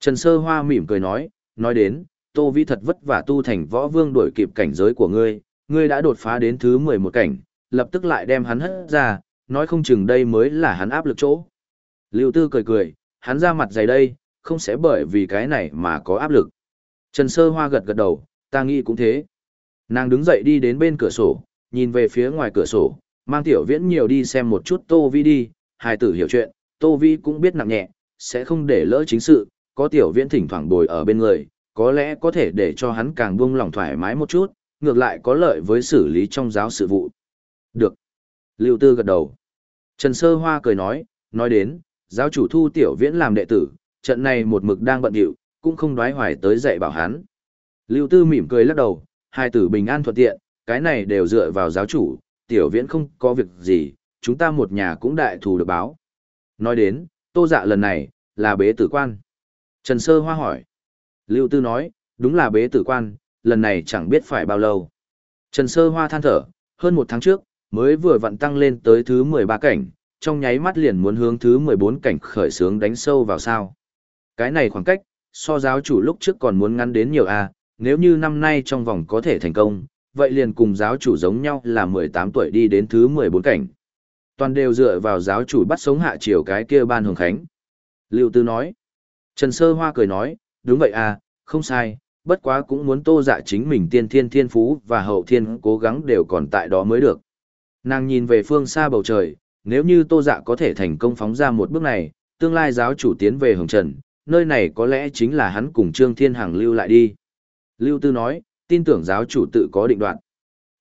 Trần Sơ Hoa mỉm cười nói, nói đến, Tô Vĩ thật vất vả tu thành võ vương đuổi kịp cảnh giới của ngươi, ngươi đã đột phá đến thứ 11 cảnh, lập tức lại đem hắn hất ra, nói không chừng đây mới là hắn áp lực chỗ. Lưu Tư cười cười, hắn ra mặt dày đây, không sẽ bởi vì cái này mà có áp lực. Trần Sơ Hoa gật gật đầu, ta nghĩ cũng thế. Nàng đứng dậy đi đến bên cửa sổ, nhìn về phía ngoài cửa sổ, mang tiểu viễn nhiều đi xem một chút Tô Vi đi, hài tử hiểu chuyện, Tô Vi cũng biết nặng nhẹ, sẽ không để lỡ chính sự, có tiểu viễn thỉnh thoảng bồi ở bên người, có lẽ có thể để cho hắn càng buông lòng thoải mái một chút, ngược lại có lợi với xử lý trong giáo sự vụ. Được. Lưu Tư gật đầu. Trần Sơ Hoa cười nói, nói đến, giáo chủ thu tiểu viễn làm đệ tử, trận này một mực đang bận điệu, cũng không đoái hoài tới dạy bảo hắn. Lưu Tư mỉm cười lắc đầu, hai tử bình an thuận tiện, cái này đều dựa vào giáo chủ, tiểu viễn không có việc gì, chúng ta một nhà cũng đại thù được báo. Nói đến, tô dạ lần này, là bế tử quan. Trần Sơ Hoa hỏi. Lưu Tư nói, đúng là bế tử quan, lần này chẳng biết phải bao lâu. Trần Sơ Hoa than thở, hơn một tháng trước, mới vừa vặn tăng lên tới thứ 13 cảnh, trong nháy mắt liền muốn hướng thứ 14 cảnh khởi sướng đánh sâu vào sao. Cái này khoảng cách, so giáo chủ lúc trước còn muốn ngắn đến nhiều a nếu như năm nay trong vòng có thể thành công, vậy liền cùng giáo chủ giống nhau là 18 tuổi đi đến thứ 14 cảnh. Toàn đều dựa vào giáo chủ bắt sống hạ triều cái kia ban hồng khánh. Lưu Tư nói. Trần Sơ Hoa cười nói, đúng vậy à, không sai, bất quá cũng muốn tô dạ chính mình tiên thiên thiên phú và hậu thiên cố gắng đều còn tại đó mới được. Nàng nhìn về phương xa bầu trời, nếu như tô dạ có thể thành công phóng ra một bước này, tương lai giáo chủ tiến về Hồng Trần, nơi này có lẽ chính là hắn cùng Trương Thiên Hằng lưu lại đi. Lưu Tư nói, tin tưởng giáo chủ tự có định đoạn.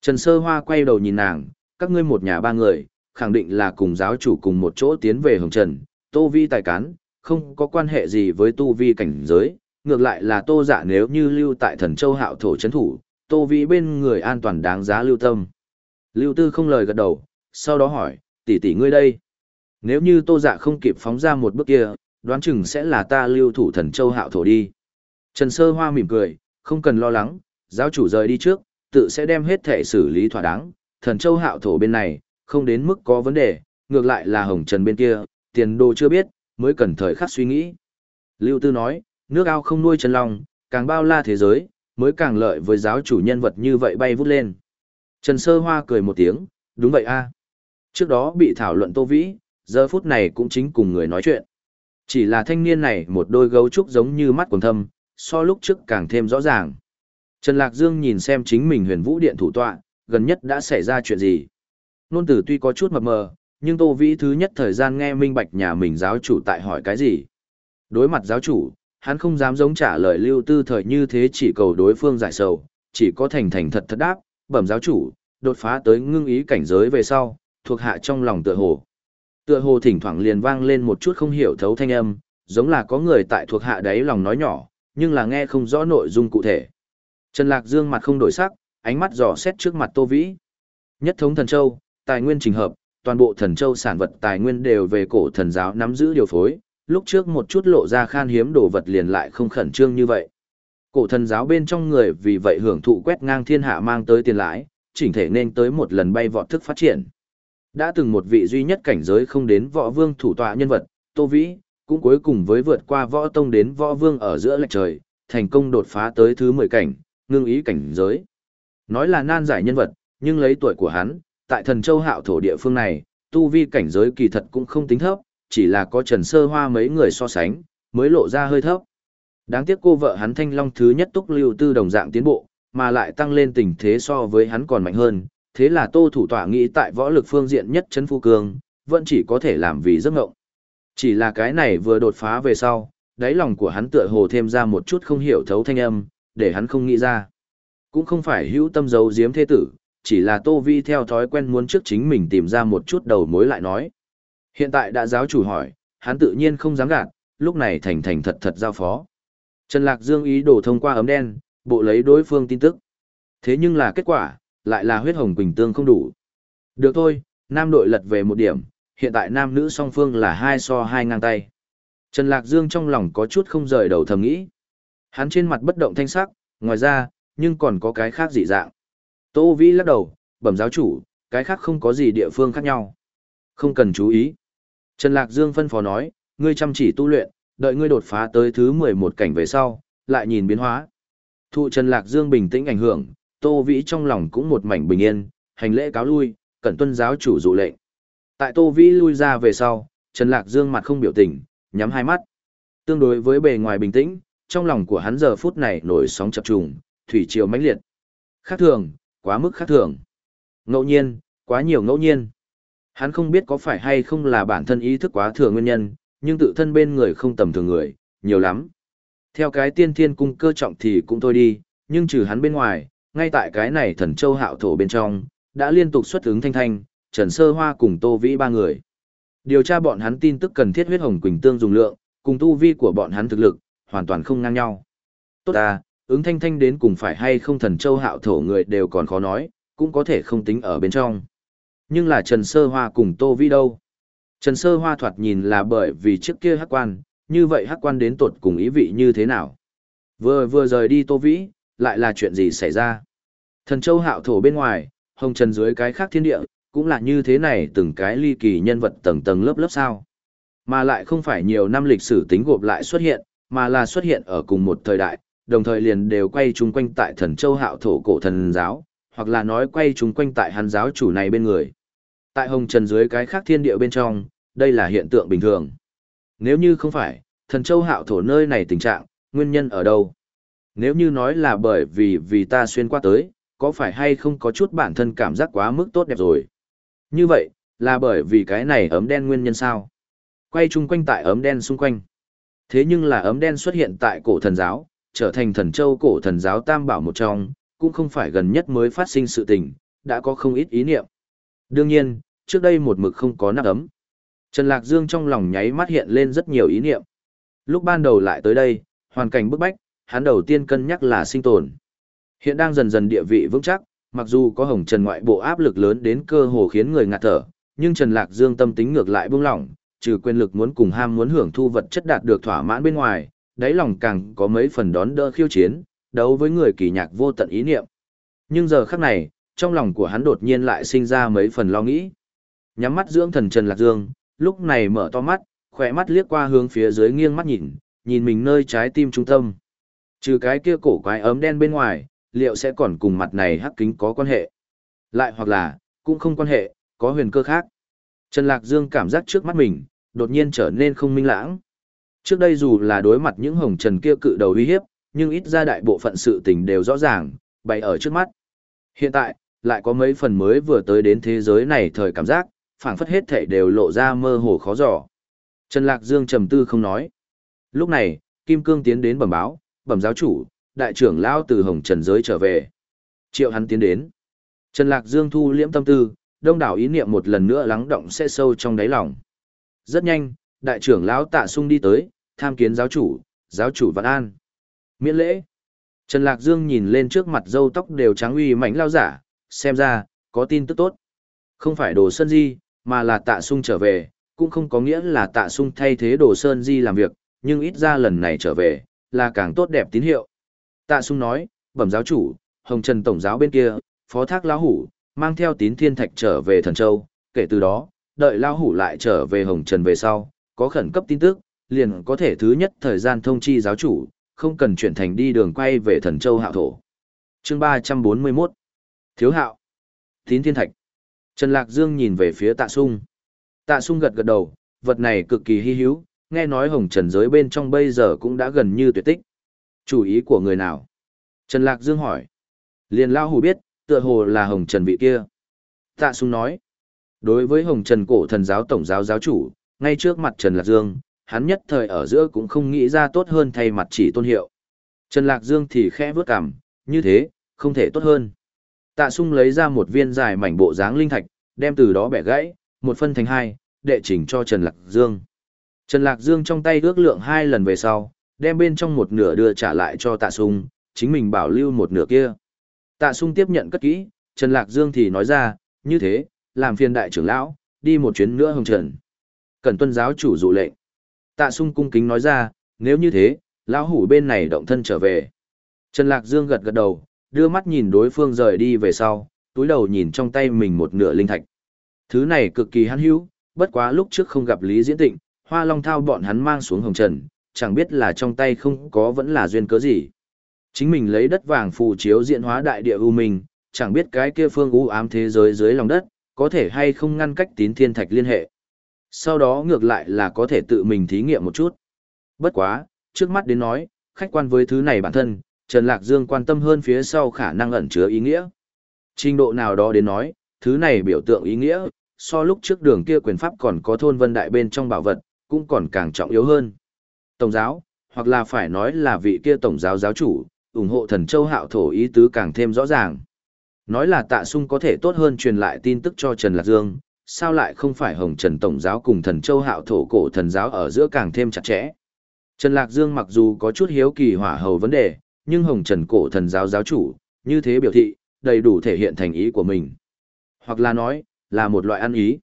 Trần Sơ Hoa quay đầu nhìn nàng, các ngươi một nhà ba người, khẳng định là cùng giáo chủ cùng một chỗ tiến về Hồng Trần, Tô Vi tài cán, không có quan hệ gì với Tu Vi cảnh giới, ngược lại là Tô Dạ nếu như lưu tại Thần Châu Hạo thổ chấn thủ, Tô Vi bên người an toàn đáng giá lưu tâm. Lưu Tư không lời gật đầu, sau đó hỏi, tỷ tỷ ngươi đây. Nếu như Tô Dạ không kịp phóng ra một bước kia, đoán chừng sẽ là ta lưu thủ Thần Châu Hạo thổ đi. Trần Sơ Hoa mỉm cười, không cần lo lắng, giáo chủ rời đi trước, tự sẽ đem hết thể xử lý thỏa đáng, thần châu hạo thổ bên này, không đến mức có vấn đề, ngược lại là hồng trần bên kia, tiền đồ chưa biết, mới cần thời khắc suy nghĩ. Lưu Tư nói, nước ao không nuôi chân long, càng bao la thế giới, mới càng lợi với giáo chủ nhân vật như vậy bay vút lên. Trần Sơ Hoa cười một tiếng, đúng vậy a. À. Trước đó bị thảo luận Tô Vĩ, giờ phút này cũng chính cùng người nói chuyện. Chỉ là thanh niên này một đôi gấu trúc giống như mắt quần thâm, so lúc trước càng thêm rõ ràng. Trần Lạc Dương nhìn xem chính mình huyền vũ điện thủ tọa, gần nhất đã xảy ra chuyện gì. Nôn tử tuy có chút mập mờ, nhưng Tô Vĩ thứ nhất thời gian nghe minh bạch nhà mình giáo chủ tại hỏi cái gì. Đối mặt giáo chủ, hắn không dám giống trả lời lưu tư thời như thế chỉ cầu đối phương giải sầu, chỉ có thành thành thật thật đáp, bẩm giáo chủ, đột phá tới ngưng ý cảnh giới về sau, thuộc hạ trong lòng tựa hồ. Tựa hồ thỉnh thoảng liền vang lên một chút không hiểu thấu thanh âm, giống là có người tại thuộc hạ đấy lòng nói nhỏ, nhưng là nghe không rõ nội dung cụ thể. Trần Lạc Dương mặt không đổi sắc, ánh mắt dò xét trước mặt Tô Vĩ. Nhất thống thần châu, tài nguyên trình hợp, toàn bộ thần châu sản vật tài nguyên đều về cổ thần giáo nắm giữ điều phối, lúc trước một chút lộ ra khan hiếm đồ vật liền lại không khẩn trương như vậy. Cổ thần giáo bên trong người vì vậy hưởng thụ quét ngang thiên hạ mang tới tiền lãi, chỉnh thể nên tới một lần bay vọt thức phát triển. Đã từng một vị duy nhất cảnh giới không đến võ vương thủ tọa nhân vật, Tô Vĩ, cũng cuối cùng với vượt qua võ tông đến võ vương ở giữa lệch trời, thành công đột phá tới thứ 10 cảnh, ngưng ý cảnh giới. Nói là nan giải nhân vật, nhưng lấy tuổi của hắn, tại thần châu hạo thổ địa phương này, tu vi cảnh giới kỳ thật cũng không tính thấp, chỉ là có trần sơ hoa mấy người so sánh, mới lộ ra hơi thấp. Đáng tiếc cô vợ hắn thanh long thứ nhất túc lưu tư đồng dạng tiến bộ, mà lại tăng lên tình thế so với hắn còn mạnh hơn, thế là tô thủ tỏa nghĩ tại võ lực phương diện nhất chấn phu cường, vẫn chỉ có thể làm vì giấc ngộng. Chỉ là cái này vừa đột phá về sau, đáy lòng của hắn tựa hồ thêm ra một chút không hiểu thấu thanh âm, để hắn không nghĩ ra. Cũng không phải hữu tâm giấu giếm thế tử, chỉ là Tô Vi theo thói quen muốn trước chính mình tìm ra một chút đầu mối lại nói. Hiện tại đã giáo chủ hỏi, hắn tự nhiên không dám gạt, lúc này thành thành thật thật giao phó. Trần Lạc Dương ý đồ thông qua ấm đen, bộ lấy đối phương tin tức. Thế nhưng là kết quả, lại là huyết hồng quỳnh tương không đủ. Được thôi, nam đội lật về một điểm, hiện tại nam nữ song phương là hai so hai ngang tay. Trần Lạc Dương trong lòng có chút không rời đầu thầm nghĩ. Hắn trên mặt bất động thanh sắc, ngoài ra, nhưng còn có cái khác dị dạng. Tô Vĩ lắc đầu, bẩm giáo chủ, cái khác không có gì địa phương khác nhau. Không cần chú ý. Trần Lạc Dương phân phó nói, ngươi chăm chỉ tu luyện, đợi ngươi đột phá tới thứ 11 cảnh về sau, lại nhìn biến hóa. Thụ Trần Lạc Dương bình tĩnh ảnh hưởng, Tô Vĩ trong lòng cũng một mảnh bình yên, hành lễ cáo lui, cẩn tuân giáo chủ dụ lệnh. Tại Tô Vĩ lui ra về sau, Trần Lạc Dương mặt không biểu tình, nhắm hai mắt. Tương đối với bề ngoài bình tĩnh, trong lòng của hắn giờ phút này nổi sóng chập trùng, thủy triều mãnh liệt. Khác thường, quá mức khác thường. Ngẫu nhiên, quá nhiều ngẫu nhiên. Hắn không biết có phải hay không là bản thân ý thức quá thường nguyên nhân, nhưng tự thân bên người không tầm thường người, nhiều lắm. Theo cái tiên thiên cung cơ trọng thì cũng thôi đi, nhưng trừ hắn bên ngoài, ngay tại cái này thần châu hạo thổ bên trong, đã liên tục xuất ứng thanh thanh, Trần Sơ Hoa cùng Tô Vĩ ba người. Điều tra bọn hắn tin tức cần thiết huyết hồng quỳnh tương dùng lượng, cùng tu vi của bọn hắn thực lực, hoàn toàn không ngang nhau. Tốt à, ứng thanh thanh đến cùng phải hay không thần châu hạo thổ người đều còn khó nói, cũng có thể không tính ở bên trong. Nhưng là Trần Sơ Hoa cùng Tô Vĩ đâu? Trần Sơ Hoa thoạt nhìn là bởi vì trước kia hắc quan, như vậy hắc quan đến tột cùng ý vị như thế nào? Vừa vừa rời đi Tô Vĩ, lại là chuyện gì xảy ra? Thần châu hạo thổ bên ngoài, hồng trần dưới cái khác thiên địa, cũng là như thế này từng cái ly kỳ nhân vật tầng tầng lớp lớp sao. Mà lại không phải nhiều năm lịch sử tính gộp lại xuất hiện, mà là xuất hiện ở cùng một thời đại, đồng thời liền đều quay chung quanh tại thần châu hạo thổ cổ thần giáo, hoặc là nói quay chung quanh tại hắn giáo chủ này bên người. Tại hồng trần dưới cái khác thiên địa bên trong, đây là hiện tượng bình thường. Nếu như không phải, thần châu hạo thổ nơi này tình trạng, nguyên nhân ở đâu? Nếu như nói là bởi vì vì ta xuyên qua tới, có phải hay không có chút bản thân cảm giác quá mức tốt đẹp rồi? Như vậy, là bởi vì cái này ấm đen nguyên nhân sao? Quay chung quanh tại ấm đen xung quanh. Thế nhưng là ấm đen xuất hiện tại cổ thần giáo, trở thành thần châu cổ thần giáo tam bảo một trong, cũng không phải gần nhất mới phát sinh sự tình, đã có không ít ý niệm. Đương nhiên, trước đây một mực không có nắp ấm. Trần Lạc Dương trong lòng nháy mắt hiện lên rất nhiều ý niệm. Lúc ban đầu lại tới đây, hoàn cảnh bức bách, hắn đầu tiên cân nhắc là sinh tồn. Hiện đang dần dần địa vị vững chắc, mặc dù có hồng trần ngoại bộ áp lực lớn đến cơ hồ khiến người ngạt thở, nhưng Trần Lạc Dương tâm tính ngược lại buông lỏng, trừ quyền lực muốn cùng ham muốn hưởng thu vật chất đạt được thỏa mãn bên ngoài, đáy lòng càng có mấy phần đón đỡ khiêu chiến, đấu với người kỳ nhạc vô tận ý niệm. Nhưng giờ khắc này, trong lòng của hắn đột nhiên lại sinh ra mấy phần lo nghĩ. Nhắm mắt dưỡng thần Trần Lạc Dương, lúc này mở to mắt, khỏe mắt liếc qua hướng phía dưới nghiêng mắt nhìn, nhìn mình nơi trái tim trung tâm. Trừ cái kia cổ quái ấm đen bên ngoài, liệu sẽ còn cùng mặt này hắc kính có quan hệ? Lại hoặc là, cũng không quan hệ, có huyền cơ khác. Trần Lạc Dương cảm giác trước mắt mình, đột nhiên trở nên không minh lãng. Trước đây dù là đối mặt những hồng trần kia cự đầu uy hiếp, nhưng ít ra đại bộ phận sự tình đều rõ ràng, bày ở trước mắt. Hiện tại, lại có mấy phần mới vừa tới đến thế giới này thời cảm giác, phảng phất hết thể đều lộ ra mơ hồ khó dò. Trần Lạc Dương trầm tư không nói. Lúc này, Kim Cương tiến đến bẩm báo, bẩm giáo chủ, đại trưởng lão từ Hồng Trần giới trở về. Triệu hắn tiến đến. Trần Lạc Dương thu liễm tâm tư, đông đảo ý niệm một lần nữa lắng động sẽ sâu trong đáy lòng. Rất nhanh, đại trưởng lão Tạ Sung đi tới, tham kiến giáo chủ, giáo chủ Vạn An. Miễn lễ. Trần Lạc Dương nhìn lên trước mặt dâu tóc đều trắng uy mảnh lao giả, xem ra, có tin tức tốt. Không phải đồ sơn di, mà là tạ sung trở về, cũng không có nghĩa là tạ sung thay thế đồ sơn di làm việc, nhưng ít ra lần này trở về, là càng tốt đẹp tín hiệu. Tạ sung nói, bẩm giáo chủ, hồng trần tổng giáo bên kia, phó thác lão hủ, mang theo tín thiên thạch trở về thần châu, kể từ đó, đợi lão hủ lại trở về hồng trần về sau, có khẩn cấp tin tức, liền có thể thứ nhất thời gian thông chi giáo chủ, không cần chuyển thành đi đường quay về thần châu hạo thổ. Chương 341 Thiếu hạo Tín thiên thạch Trần Lạc Dương nhìn về phía tạ sung. Tạ sung gật gật đầu, vật này cực kỳ hy hữu, nghe nói hồng trần giới bên trong bây giờ cũng đã gần như tuyệt tích. Chủ ý của người nào? Trần Lạc Dương hỏi. Liền lao hủ biết, tựa hồ là hồng trần vị kia. Tạ sung nói. Đối với hồng trần cổ thần giáo tổng giáo giáo chủ, ngay trước mặt Trần Lạc Dương, hắn nhất thời ở giữa cũng không nghĩ ra tốt hơn thay mặt chỉ tôn hiệu. Trần Lạc Dương thì khẽ vướt cằm, như thế, không thể tốt hơn. Tạ sung lấy ra một viên dài mảnh bộ dáng linh thạch, đem từ đó bẻ gãy, một phân thành hai, đệ chỉnh cho Trần Lạc Dương. Trần Lạc Dương trong tay ước lượng hai lần về sau, đem bên trong một nửa đưa trả lại cho tạ sung, chính mình bảo lưu một nửa kia. Tạ sung tiếp nhận cất kỹ, Trần Lạc Dương thì nói ra, như thế, làm phiền đại trưởng lão, đi một chuyến nữa hồng trần. Cần tuân giáo chủ dụ lệnh. Tạ sung cung kính nói ra, nếu như thế, lão hủ bên này động thân trở về. Trần Lạc Dương gật gật đầu, đưa mắt nhìn đối phương rời đi về sau, túi đầu nhìn trong tay mình một nửa linh thạch. Thứ này cực kỳ hắn hữu, bất quá lúc trước không gặp Lý Diễn Tịnh, Hoa Long Thao bọn hắn mang xuống hồng trần, chẳng biết là trong tay không có vẫn là duyên cớ gì. Chính mình lấy đất vàng phù chiếu diện hóa đại địa u mình, chẳng biết cái kia phương u ám thế giới dưới lòng đất, có thể hay không ngăn cách tín thiên thạch liên hệ. Sau đó ngược lại là có thể tự mình thí nghiệm một chút. Bất quá, trước mắt đến nói, khách quan với thứ này bản thân, Trần Lạc Dương quan tâm hơn phía sau khả năng ẩn chứa ý nghĩa. Trình độ nào đó đến nói, thứ này biểu tượng ý nghĩa, so lúc trước đường kia quyền pháp còn có thôn vân đại bên trong bảo vật, cũng còn càng trọng yếu hơn. Tổng giáo, hoặc là phải nói là vị kia tổng giáo giáo chủ, ủng hộ thần châu hạo thổ ý tứ càng thêm rõ ràng. Nói là tạ sung có thể tốt hơn truyền lại tin tức cho Trần Lạc Dương, sao lại không phải Hồng Trần Tổng giáo cùng thần châu hạo thổ cổ thần giáo ở giữa càng thêm chặt chẽ. Trần Lạc Dương mặc dù có chút hiếu kỳ hỏa hầu vấn đề, nhưng Hồng Trần cổ thần giáo giáo chủ, như thế biểu thị, đầy đủ thể hiện thành ý của mình. Hoặc là nói, là một loại ăn ý.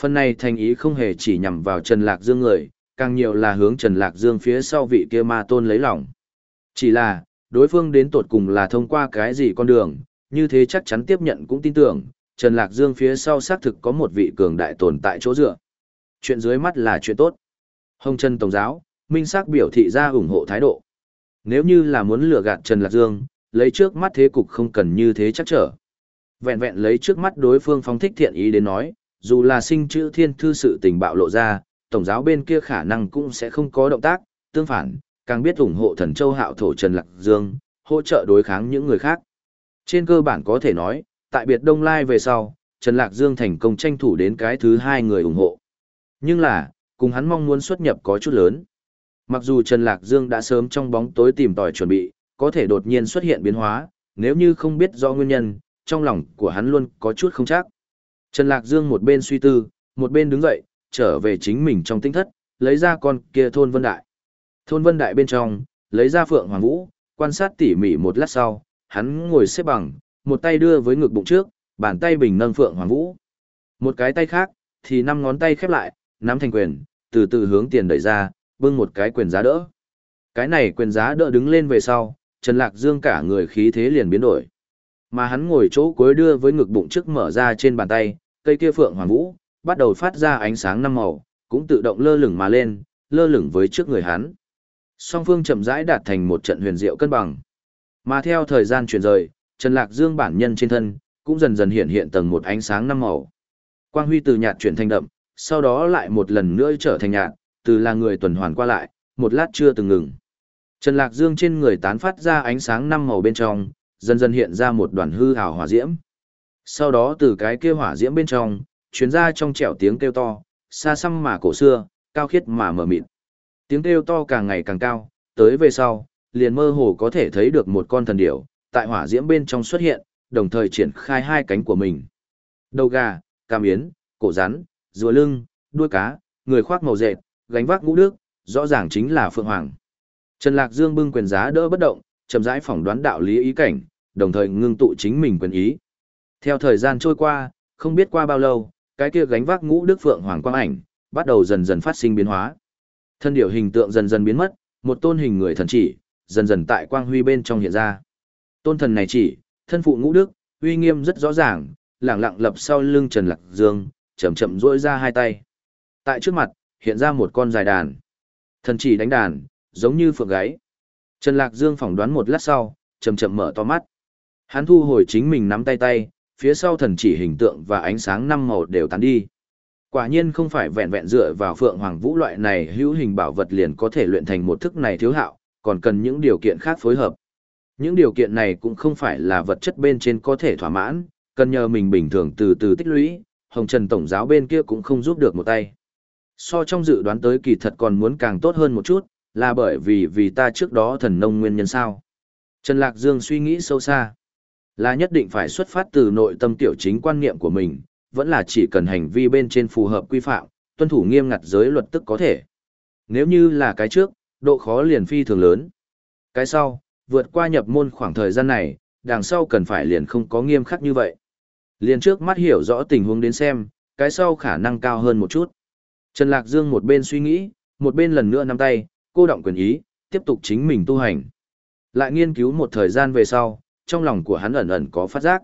Phần này thành ý không hề chỉ nhằm vào Trần Lạc Dương người, càng nhiều là hướng Trần Lạc Dương phía sau vị kia ma tôn lấy lòng. Chỉ là, đối phương đến tột cùng là thông qua cái gì con đường, như thế chắc chắn tiếp nhận cũng tin tưởng, Trần Lạc Dương phía sau xác thực có một vị cường đại tồn tại chỗ dựa. Chuyện dưới mắt là chuyện tốt. Hồng Trần Tổng giáo, minh xác biểu thị ra ủng hộ thái độ. Nếu như là muốn lừa gạt Trần Lạc Dương, lấy trước mắt thế cục không cần như thế chắc trở. Vẹn vẹn lấy trước mắt đối phương phóng thích thiện ý đến nói, dù là sinh chữ thiên thư sự tình bạo lộ ra, tổng giáo bên kia khả năng cũng sẽ không có động tác, tương phản, càng biết ủng hộ thần châu hạo thổ Trần Lạc Dương, hỗ trợ đối kháng những người khác. Trên cơ bản có thể nói, tại biệt Đông Lai về sau, Trần Lạc Dương thành công tranh thủ đến cái thứ hai người ủng hộ. Nhưng là, cùng hắn mong muốn xuất nhập có chút lớn. Mặc dù Trần Lạc Dương đã sớm trong bóng tối tìm tòi chuẩn bị, có thể đột nhiên xuất hiện biến hóa, nếu như không biết do nguyên nhân, trong lòng của hắn luôn có chút không chắc. Trần Lạc Dương một bên suy tư, một bên đứng dậy, trở về chính mình trong tinh thất, lấy ra con kia thôn vân đại. Thôn vân đại bên trong, lấy ra phượng hoàng vũ, quan sát tỉ mỉ một lát sau, hắn ngồi xếp bằng, một tay đưa với ngực bụng trước, bàn tay bình nâng phượng hoàng vũ. Một cái tay khác, thì năm ngón tay khép lại, nắm thành quyền, từ từ hướng tiền đẩy ra, bưng một cái quyền giá đỡ. Cái này quyền giá đỡ đứng lên về sau, Trần Lạc Dương cả người khí thế liền biến đổi. Mà hắn ngồi chỗ cuối đưa với ngực bụng trước mở ra trên bàn tay, cây kia phượng hoàng vũ, bắt đầu phát ra ánh sáng năm màu, cũng tự động lơ lửng mà lên, lơ lửng với trước người hắn. Song phương chậm rãi đạt thành một trận huyền diệu cân bằng. Mà theo thời gian chuyển rời, Trần Lạc Dương bản nhân trên thân, cũng dần dần hiện hiện tầng một ánh sáng năm màu. Quang huy từ nhạt chuyển thành đậm, sau đó lại một lần nữa trở thành nhạt, từ là người tuần hoàn qua lại, một lát chưa từng ngừng. Trần Lạc Dương trên người tán phát ra ánh sáng năm màu bên trong, dần dần hiện ra một đoàn hư hào hỏa diễm. Sau đó từ cái kia hỏa diễm bên trong, chuyến ra trong trẻo tiếng kêu to, xa xăm mà cổ xưa, cao khiết mà mở mịn. Tiếng kêu to càng ngày càng cao, tới về sau, liền mơ hồ có thể thấy được một con thần điểu, tại hỏa diễm bên trong xuất hiện, đồng thời triển khai hai cánh của mình. Đầu gà, cam yến, cổ rắn, rùa lưng, đuôi cá, người khoác màu dệt, gánh vác ngũ đức, rõ ràng chính là Phượng Hoàng. Trần Lạc Dương bưng quyền giá đỡ bất động, chậm rãi phỏng đoán đạo lý ý cảnh, đồng thời ngưng tụ chính mình quyền ý. Theo thời gian trôi qua, không biết qua bao lâu, cái kia gánh vác ngũ đức Phượng Hoàng quang ảnh, bắt đầu dần dần phát sinh biến hóa. Thân điểu hình tượng dần dần biến mất, một tôn hình người thần chỉ, dần dần tại quang huy bên trong hiện ra. Tôn thần này chỉ, thân phụ ngũ đức, uy nghiêm rất rõ ràng, lẳng lặng lập sau lưng Trần Lạc Dương, chậm chậm duỗi ra hai tay. Tại trước mặt, hiện ra một con dài đàn. Thần chỉ đánh đàn, giống như phượng gáy. Trần Lạc Dương phỏng đoán một lát sau, chậm chậm mở to mắt. Hắn thu hồi chính mình nắm tay tay, phía sau thần chỉ hình tượng và ánh sáng năm màu đều tán đi. Quả nhiên không phải vẹn vẹn dựa vào Phượng Hoàng Vũ loại này hữu hình bảo vật liền có thể luyện thành một thức này thiếu hạo, còn cần những điều kiện khác phối hợp. Những điều kiện này cũng không phải là vật chất bên trên có thể thỏa mãn, cần nhờ mình bình thường từ từ tích lũy, Hồng Trần Tổng giáo bên kia cũng không giúp được một tay. So trong dự đoán tới kỳ thật còn muốn càng tốt hơn một chút, là bởi vì vì ta trước đó thần nông nguyên nhân sao. Trần Lạc Dương suy nghĩ sâu xa. Là nhất định phải xuất phát từ nội tâm tiểu chính quan niệm của mình, vẫn là chỉ cần hành vi bên trên phù hợp quy phạm, tuân thủ nghiêm ngặt giới luật tức có thể. Nếu như là cái trước, độ khó liền phi thường lớn. Cái sau, vượt qua nhập môn khoảng thời gian này, đằng sau cần phải liền không có nghiêm khắc như vậy. Liền trước mắt hiểu rõ tình huống đến xem, cái sau khả năng cao hơn một chút. Trần Lạc Dương một bên suy nghĩ, một bên lần nữa nắm tay, cô động quyền ý, tiếp tục chính mình tu hành. Lại nghiên cứu một thời gian về sau, trong lòng của hắn ẩn ẩn có phát giác.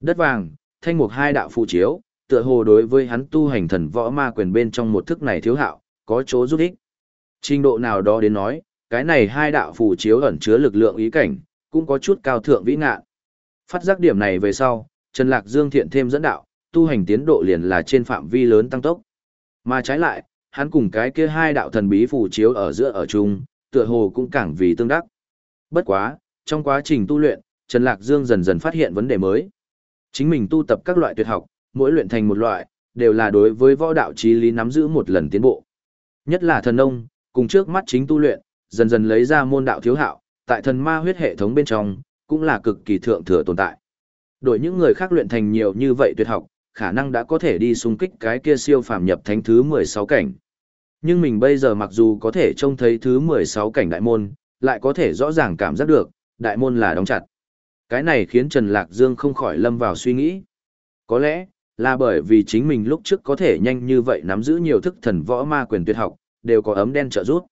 Đất vàng, thanh mục hai đạo phụ chiếu, tựa hồ đối với hắn tu hành thần võ ma quyền bên trong một thức này thiếu hạo, có chỗ giúp ích. Trình độ nào đó đến nói, cái này hai đạo phù chiếu ẩn chứa lực lượng ý cảnh, cũng có chút cao thượng vĩ ngạn. Phát giác điểm này về sau, Trần Lạc Dương thiện thêm dẫn đạo, tu hành tiến độ liền là trên phạm vi lớn tăng tốc. Mà trái lại, hắn cùng cái kia hai đạo thần bí phù chiếu ở giữa ở chung, tựa hồ cũng càng vì tương đắc. Bất quá, trong quá trình tu luyện, Trần Lạc Dương dần dần phát hiện vấn đề mới. Chính mình tu tập các loại tuyệt học, mỗi luyện thành một loại, đều là đối với võ đạo trí lý nắm giữ một lần tiến bộ. Nhất là thần nông, cùng trước mắt chính tu luyện, dần dần lấy ra môn đạo thiếu hạo, tại thần ma huyết hệ thống bên trong, cũng là cực kỳ thượng thừa tồn tại. Đổi những người khác luyện thành nhiều như vậy tuyệt học, khả năng đã có thể đi xung kích cái kia siêu phàm nhập thánh thứ 16 cảnh. Nhưng mình bây giờ mặc dù có thể trông thấy thứ 16 cảnh đại môn, lại có thể rõ ràng cảm giác được, đại môn là đóng chặt. Cái này khiến Trần Lạc Dương không khỏi lâm vào suy nghĩ. Có lẽ, là bởi vì chính mình lúc trước có thể nhanh như vậy nắm giữ nhiều thức thần võ ma quyền tuyệt học, đều có ấm đen trợ giúp.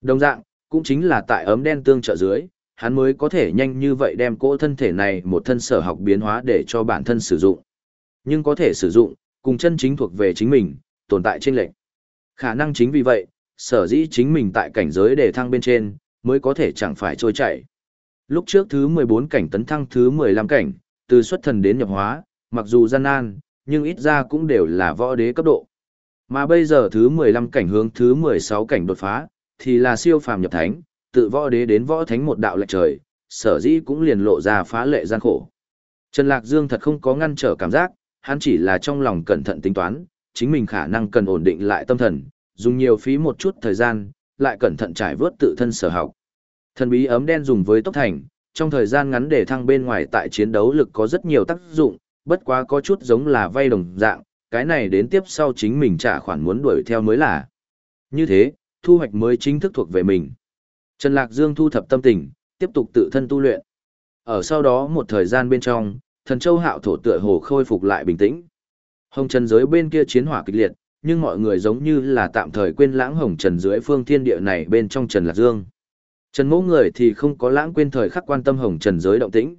Đồng dạng, cũng chính là tại ấm đen tương trợ dưới, hắn mới có thể nhanh như vậy đem cỗ thân thể này một thân sở học biến hóa để cho bản thân sử dụng. Nhưng có thể sử dụng, cùng chân chính thuộc về chính mình, tồn tại trên lệnh. Khả năng chính vì vậy, sở dĩ chính mình tại cảnh giới để thăng bên trên, mới có thể chẳng phải trôi chảy. Lúc trước thứ 14 cảnh tấn thăng thứ 15 cảnh, từ xuất thần đến nhập hóa, mặc dù gian nan, nhưng ít ra cũng đều là võ đế cấp độ. Mà bây giờ thứ 15 cảnh hướng thứ 16 cảnh đột phá, thì là siêu phàm nhập thánh, tự võ đế đến võ thánh một đạo lệch trời, sở dĩ cũng liền lộ ra phá lệ gian khổ. Trần Lạc Dương thật không có ngăn trở cảm giác, hắn chỉ là trong lòng cẩn thận tính toán, chính mình khả năng cần ổn định lại tâm thần, dùng nhiều phí một chút thời gian, lại cẩn thận trải vớt tự thân sở học. Thần bí ấm đen dùng với tốc thành, trong thời gian ngắn để thăng bên ngoài tại chiến đấu lực có rất nhiều tác dụng, bất quá có chút giống là vay đồng dạng, cái này đến tiếp sau chính mình trả khoản muốn đuổi theo mới là. Như thế, thu hoạch mới chính thức thuộc về mình. Trần Lạc Dương thu thập tâm tình, tiếp tục tự thân tu luyện. Ở sau đó một thời gian bên trong, thần châu hạo thổ tựa hồ khôi phục lại bình tĩnh. Hồng trần giới bên kia chiến hỏa kịch liệt, nhưng mọi người giống như là tạm thời quên lãng hồng trần dưới phương thiên địa này bên trong Trần Lạc Dương. Trần mẫu người thì không có lãng quên thời khắc quan tâm hồng trần giới động tĩnh.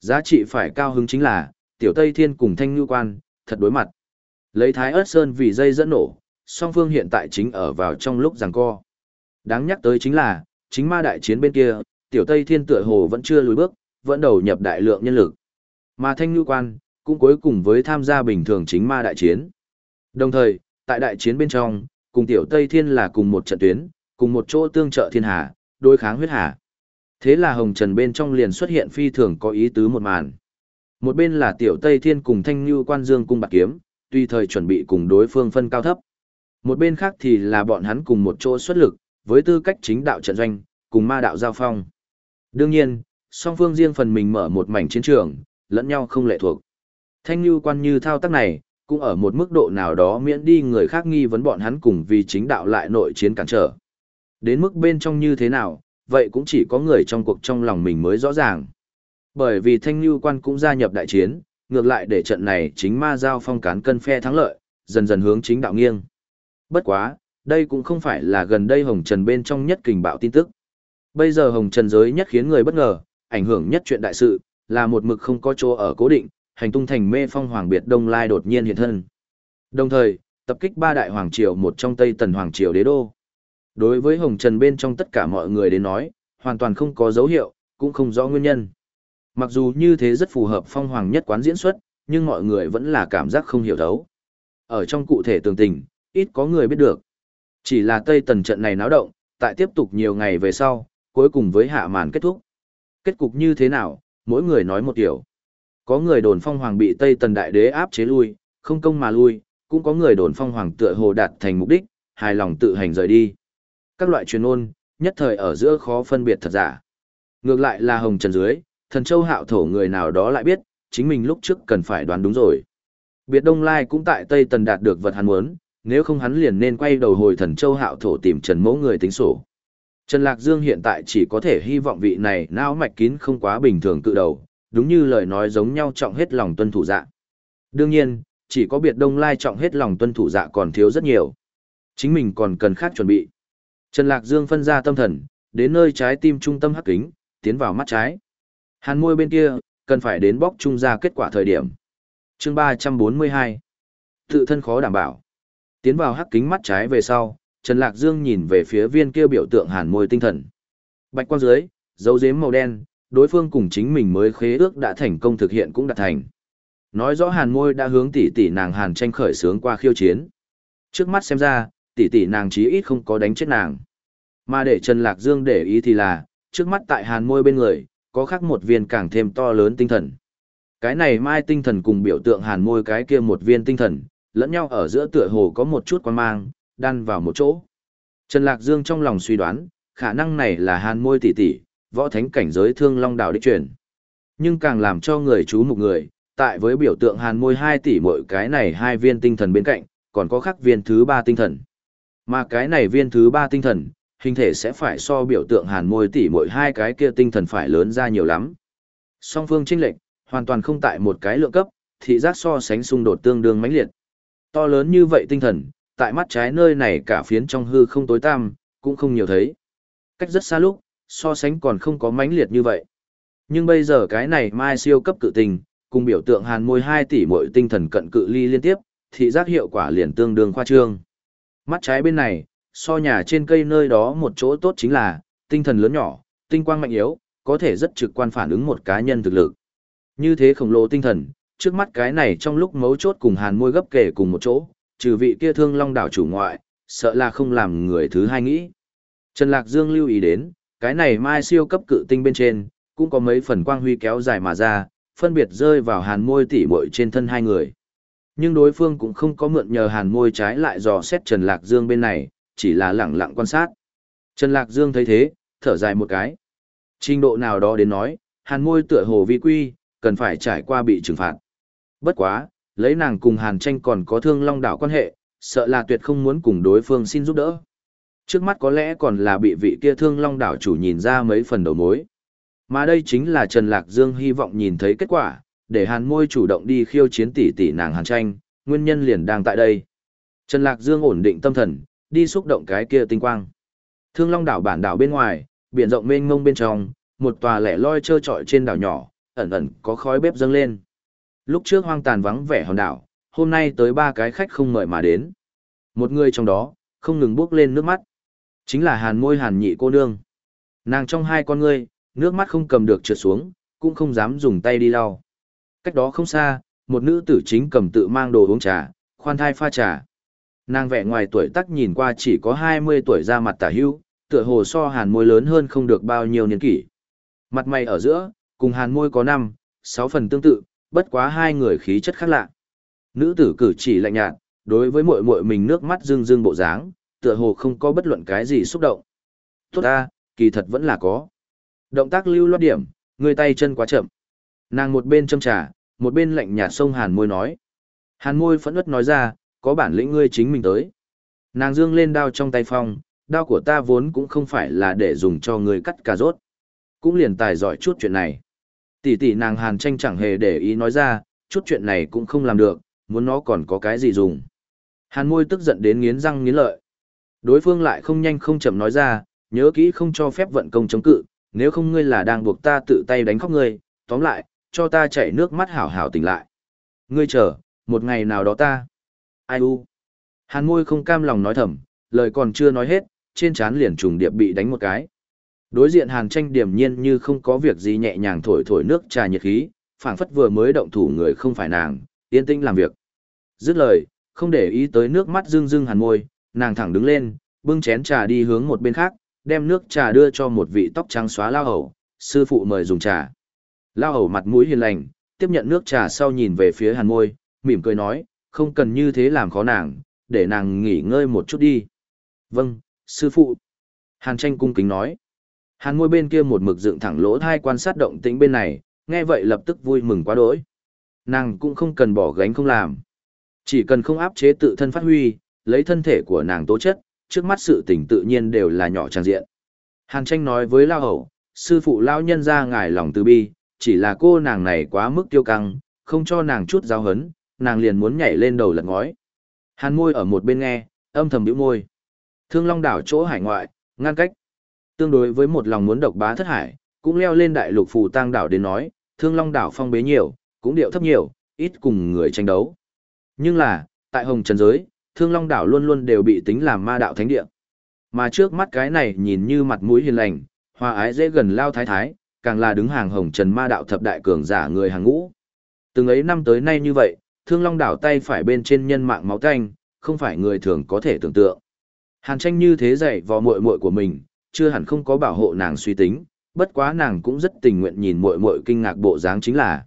Giá trị phải cao hứng chính là, tiểu Tây Thiên cùng thanh ngư quan, thật đối mặt. Lấy thái ớt sơn vì dây dẫn nổ, song phương hiện tại chính ở vào trong lúc giằng co. Đáng nhắc tới chính là, chính ma đại chiến bên kia, tiểu Tây Thiên tựa hồ vẫn chưa lùi bước, vẫn đầu nhập đại lượng nhân lực. Mà thanh Nhu quan, cũng cuối cùng với tham gia bình thường chính ma đại chiến. Đồng thời, tại đại chiến bên trong, cùng tiểu Tây Thiên là cùng một trận tuyến, cùng một chỗ tương trợ thiên hà, đối kháng huyết hà. Thế là hồng trần bên trong liền xuất hiện phi thường có ý tứ một màn. Một bên là tiểu Tây Thiên cùng thanh Nhu quan dương cung bạc kiếm, tùy thời chuẩn bị cùng đối phương phân cao thấp. Một bên khác thì là bọn hắn cùng một chỗ xuất lực, với tư cách chính đạo trận doanh, cùng ma đạo giao phong. Đương nhiên, song phương riêng phần mình mở một mảnh chiến trường, lẫn nhau không lệ thuộc. Thanh như quan như thao tác này, cũng ở một mức độ nào đó miễn đi người khác nghi vấn bọn hắn cùng vì chính đạo lại nội chiến cản trở. Đến mức bên trong như thế nào, vậy cũng chỉ có người trong cuộc trong lòng mình mới rõ ràng. Bởi vì Thanh Như Quan cũng gia nhập đại chiến, ngược lại để trận này chính ma giao phong cán cân phe thắng lợi, dần dần hướng chính đạo nghiêng. Bất quá, đây cũng không phải là gần đây Hồng Trần bên trong nhất kình bạo tin tức. Bây giờ Hồng Trần giới nhất khiến người bất ngờ, ảnh hưởng nhất chuyện đại sự, là một mực không có chỗ ở cố định, hành tung thành mê phong hoàng biệt Đông Lai đột nhiên hiện thân. Đồng thời, tập kích ba đại hoàng triều một trong Tây Tần hoàng triều đế đô. Đối với Hồng Trần bên trong tất cả mọi người đến nói, hoàn toàn không có dấu hiệu, cũng không rõ nguyên nhân. Mặc dù như thế rất phù hợp phong hoàng nhất quán diễn xuất, nhưng mọi người vẫn là cảm giác không hiểu thấu. Ở trong cụ thể tường tình, ít có người biết được. Chỉ là Tây Tần trận này náo động, tại tiếp tục nhiều ngày về sau, cuối cùng với hạ màn kết thúc. Kết cục như thế nào, mỗi người nói một điều. Có người đồn phong hoàng bị Tây Tần đại đế áp chế lui, không công mà lui, cũng có người đồn phong hoàng tựa hồ đạt thành mục đích, hài lòng tự hành rời đi. Các loại truyền ôn, nhất thời ở giữa khó phân biệt thật giả. Ngược lại là hồng trần dưới, thần châu hạo thổ người nào đó lại biết, chính mình lúc trước cần phải đoán đúng rồi. Biệt Đông Lai cũng tại Tây Tần đạt được vật hắn muốn, nếu không hắn liền nên quay đầu hồi thần châu hạo thổ tìm Trần Mẫu người tính sổ. Trần Lạc Dương hiện tại chỉ có thể hy vọng vị này não mạch kín không quá bình thường tự đầu, đúng như lời nói giống nhau trọng hết lòng tuân thủ dạ. Đương nhiên, chỉ có biệt Đông Lai trọng hết lòng tuân thủ dạ còn thiếu rất nhiều. Chính mình còn cần khác chuẩn bị. Trần Lạc Dương phân ra tâm thần, đến nơi trái tim trung tâm hắc kính, tiến vào mắt trái. Hàn môi bên kia, cần phải đến bóc trung ra kết quả thời điểm. chương 342. Tự thân khó đảm bảo. Tiến vào hắc kính mắt trái về sau, Trần Lạc Dương nhìn về phía viên kia biểu tượng hàn môi tinh thần. Bạch quang dưới, dấu dếm màu đen, đối phương cùng chính mình mới khế ước đã thành công thực hiện cũng đã thành. Nói rõ hàn môi đã hướng tỷ tỷ nàng hàn tranh khởi sướng qua khiêu chiến. Trước mắt xem ra, tỷ tỷ nàng chí ít không có đánh chết nàng. Mà để Trần Lạc Dương để ý thì là, trước mắt tại hàn môi bên người, có khác một viên càng thêm to lớn tinh thần. Cái này mai tinh thần cùng biểu tượng hàn môi cái kia một viên tinh thần, lẫn nhau ở giữa tựa hồ có một chút quan mang, đan vào một chỗ. Trần Lạc Dương trong lòng suy đoán, khả năng này là hàn môi tỷ tỷ, võ thánh cảnh giới thương long đảo đích truyền. Nhưng càng làm cho người chú một người, tại với biểu tượng hàn môi 2 tỷ mỗi cái này hai viên tinh thần bên cạnh, còn có khắc viên thứ ba tinh thần. Mà cái này viên thứ ba tinh thần, hình thể sẽ phải so biểu tượng hàn môi tỷ mỗi hai cái kia tinh thần phải lớn ra nhiều lắm. Song phương chênh lệch, hoàn toàn không tại một cái lượng cấp, thị giác so sánh xung đột tương đương mãnh liệt. To lớn như vậy tinh thần, tại mắt trái nơi này cả phiến trong hư không tối tăm, cũng không nhiều thấy. Cách rất xa lúc, so sánh còn không có mãnh liệt như vậy. Nhưng bây giờ cái này mai siêu cấp cự tình, cùng biểu tượng hàn môi 2 tỷ mỗi tinh thần cận cự ly liên tiếp, thị giác hiệu quả liền tương đương khoa trương. Mắt trái bên này, so nhà trên cây nơi đó một chỗ tốt chính là, tinh thần lớn nhỏ, tinh quang mạnh yếu, có thể rất trực quan phản ứng một cá nhân thực lực. Như thế khổng lồ tinh thần, trước mắt cái này trong lúc mấu chốt cùng hàn môi gấp kể cùng một chỗ, trừ vị kia thương long đảo chủ ngoại, sợ là không làm người thứ hai nghĩ. Trần Lạc Dương lưu ý đến, cái này mai siêu cấp cự tinh bên trên, cũng có mấy phần quang huy kéo dài mà ra, phân biệt rơi vào hàn môi tỉ muội trên thân hai người. Nhưng đối phương cũng không có mượn nhờ hàn môi trái lại dò xét Trần Lạc Dương bên này, chỉ là lẳng lặng quan sát. Trần Lạc Dương thấy thế, thở dài một cái. Trình độ nào đó đến nói, hàn môi tựa hồ vi quy, cần phải trải qua bị trừng phạt. Bất quá, lấy nàng cùng hàn tranh còn có thương long đảo quan hệ, sợ là tuyệt không muốn cùng đối phương xin giúp đỡ. Trước mắt có lẽ còn là bị vị kia thương long đảo chủ nhìn ra mấy phần đầu mối. Mà đây chính là Trần Lạc Dương hy vọng nhìn thấy kết quả, để hàn môi chủ động đi khiêu chiến tỷ tỷ nàng hàn tranh, nguyên nhân liền đang tại đây. Trần Lạc Dương ổn định tâm thần, đi xúc động cái kia tinh quang. Thương Long đảo bản đảo bên ngoài, biển rộng mênh mông bên trong, một tòa lẻ loi trơ trọi trên đảo nhỏ, ẩn ẩn có khói bếp dâng lên. Lúc trước hoang tàn vắng vẻ hòn đảo, hôm nay tới ba cái khách không mời mà đến. Một người trong đó, không ngừng bước lên nước mắt. Chính là hàn môi hàn nhị cô nương. Nàng trong hai con ngươi, nước mắt không cầm được trượt xuống, cũng không dám dùng tay đi lau. Cách đó không xa, một nữ tử chính cầm tự mang đồ uống trà, khoan thai pha trà. Nàng vẻ ngoài tuổi tác nhìn qua chỉ có 20 tuổi ra mặt tả hưu, tựa hồ so hàn môi lớn hơn không được bao nhiêu niên kỷ. Mặt mày ở giữa, cùng hàn môi có 5, 6 phần tương tự, bất quá hai người khí chất khác lạ. Nữ tử cử chỉ lạnh nhạt, đối với muội muội mình nước mắt rưng rưng bộ dáng, tựa hồ không có bất luận cái gì xúc động. Tốt ta, kỳ thật vẫn là có. Động tác lưu loát điểm, người tay chân quá chậm. Nàng một bên châm trà, một bên lạnh nhạt sông hàn môi nói. Hàn môi phẫn ướt nói ra, có bản lĩnh ngươi chính mình tới. Nàng dương lên đao trong tay phong, đao của ta vốn cũng không phải là để dùng cho ngươi cắt cà rốt. Cũng liền tài giỏi chút chuyện này. Tỷ tỷ nàng hàn tranh chẳng hề để ý nói ra, chút chuyện này cũng không làm được, muốn nó còn có cái gì dùng. Hàn môi tức giận đến nghiến răng nghiến lợi. Đối phương lại không nhanh không chậm nói ra, nhớ kỹ không cho phép vận công chống cự, nếu không ngươi là đang buộc ta tự tay đánh khóc ngươi, tóm lại, cho ta chảy nước mắt hảo hảo tỉnh lại. Ngươi chờ, một ngày nào đó ta. Ai u. Hàn môi không cam lòng nói thầm, lời còn chưa nói hết, trên trán liền trùng điệp bị đánh một cái. Đối diện hàn tranh điểm nhiên như không có việc gì nhẹ nhàng thổi thổi nước trà nhiệt khí, phảng phất vừa mới động thủ người không phải nàng, yên tĩnh làm việc. Dứt lời, không để ý tới nước mắt rưng rưng hàn môi, nàng thẳng đứng lên, bưng chén trà đi hướng một bên khác, đem nước trà đưa cho một vị tóc trắng xóa lao hầu, sư phụ mời dùng trà. Lao hầu mặt mũi hiền lành, tiếp nhận nước trà sau nhìn về phía hàn môi, mỉm cười nói, không cần như thế làm khó nàng, để nàng nghỉ ngơi một chút đi. Vâng, sư phụ. Hàn tranh cung kính nói. Hàn Ngôi bên kia một mực dựng thẳng lỗ thai quan sát động tĩnh bên này, nghe vậy lập tức vui mừng quá đỗi. Nàng cũng không cần bỏ gánh không làm. Chỉ cần không áp chế tự thân phát huy, lấy thân thể của nàng tố chất, trước mắt sự tình tự nhiên đều là nhỏ trang diện. Hàn tranh nói với Lao Hậu, sư phụ Lao nhân ra ngài lòng từ bi, chỉ là cô nàng này quá mức tiêu căng, không cho nàng chút giao hấn, nàng liền muốn nhảy lên đầu lật ngói. Hàn môi ở một bên nghe, âm thầm bĩu môi. Thương Long đảo chỗ hải ngoại, ngăn cách. Tương đối với một lòng muốn độc bá thất hải, cũng leo lên đại lục phù tang đảo đến nói, Thương Long đảo phong bế nhiều, cũng điệu thấp nhiều, ít cùng người tranh đấu. Nhưng là, tại Hồng Trần giới, Thương Long đảo luôn luôn đều bị tính làm ma đạo thánh địa. Mà trước mắt cái này nhìn như mặt mũi hiền lành, hòa ái dễ gần lao thái thái, càng là đứng hàng Hồng Trần ma đạo thập đại cường giả người hàng ngũ. Từng ấy năm tới nay như vậy, Thương Long đảo tay phải bên trên nhân mạng máu tanh, không phải người thường có thể tưởng tượng. Hàn tranh như thế dạy vò muội muội của mình, chưa hẳn không có bảo hộ nàng suy tính, bất quá nàng cũng rất tình nguyện nhìn muội muội kinh ngạc bộ dáng chính là.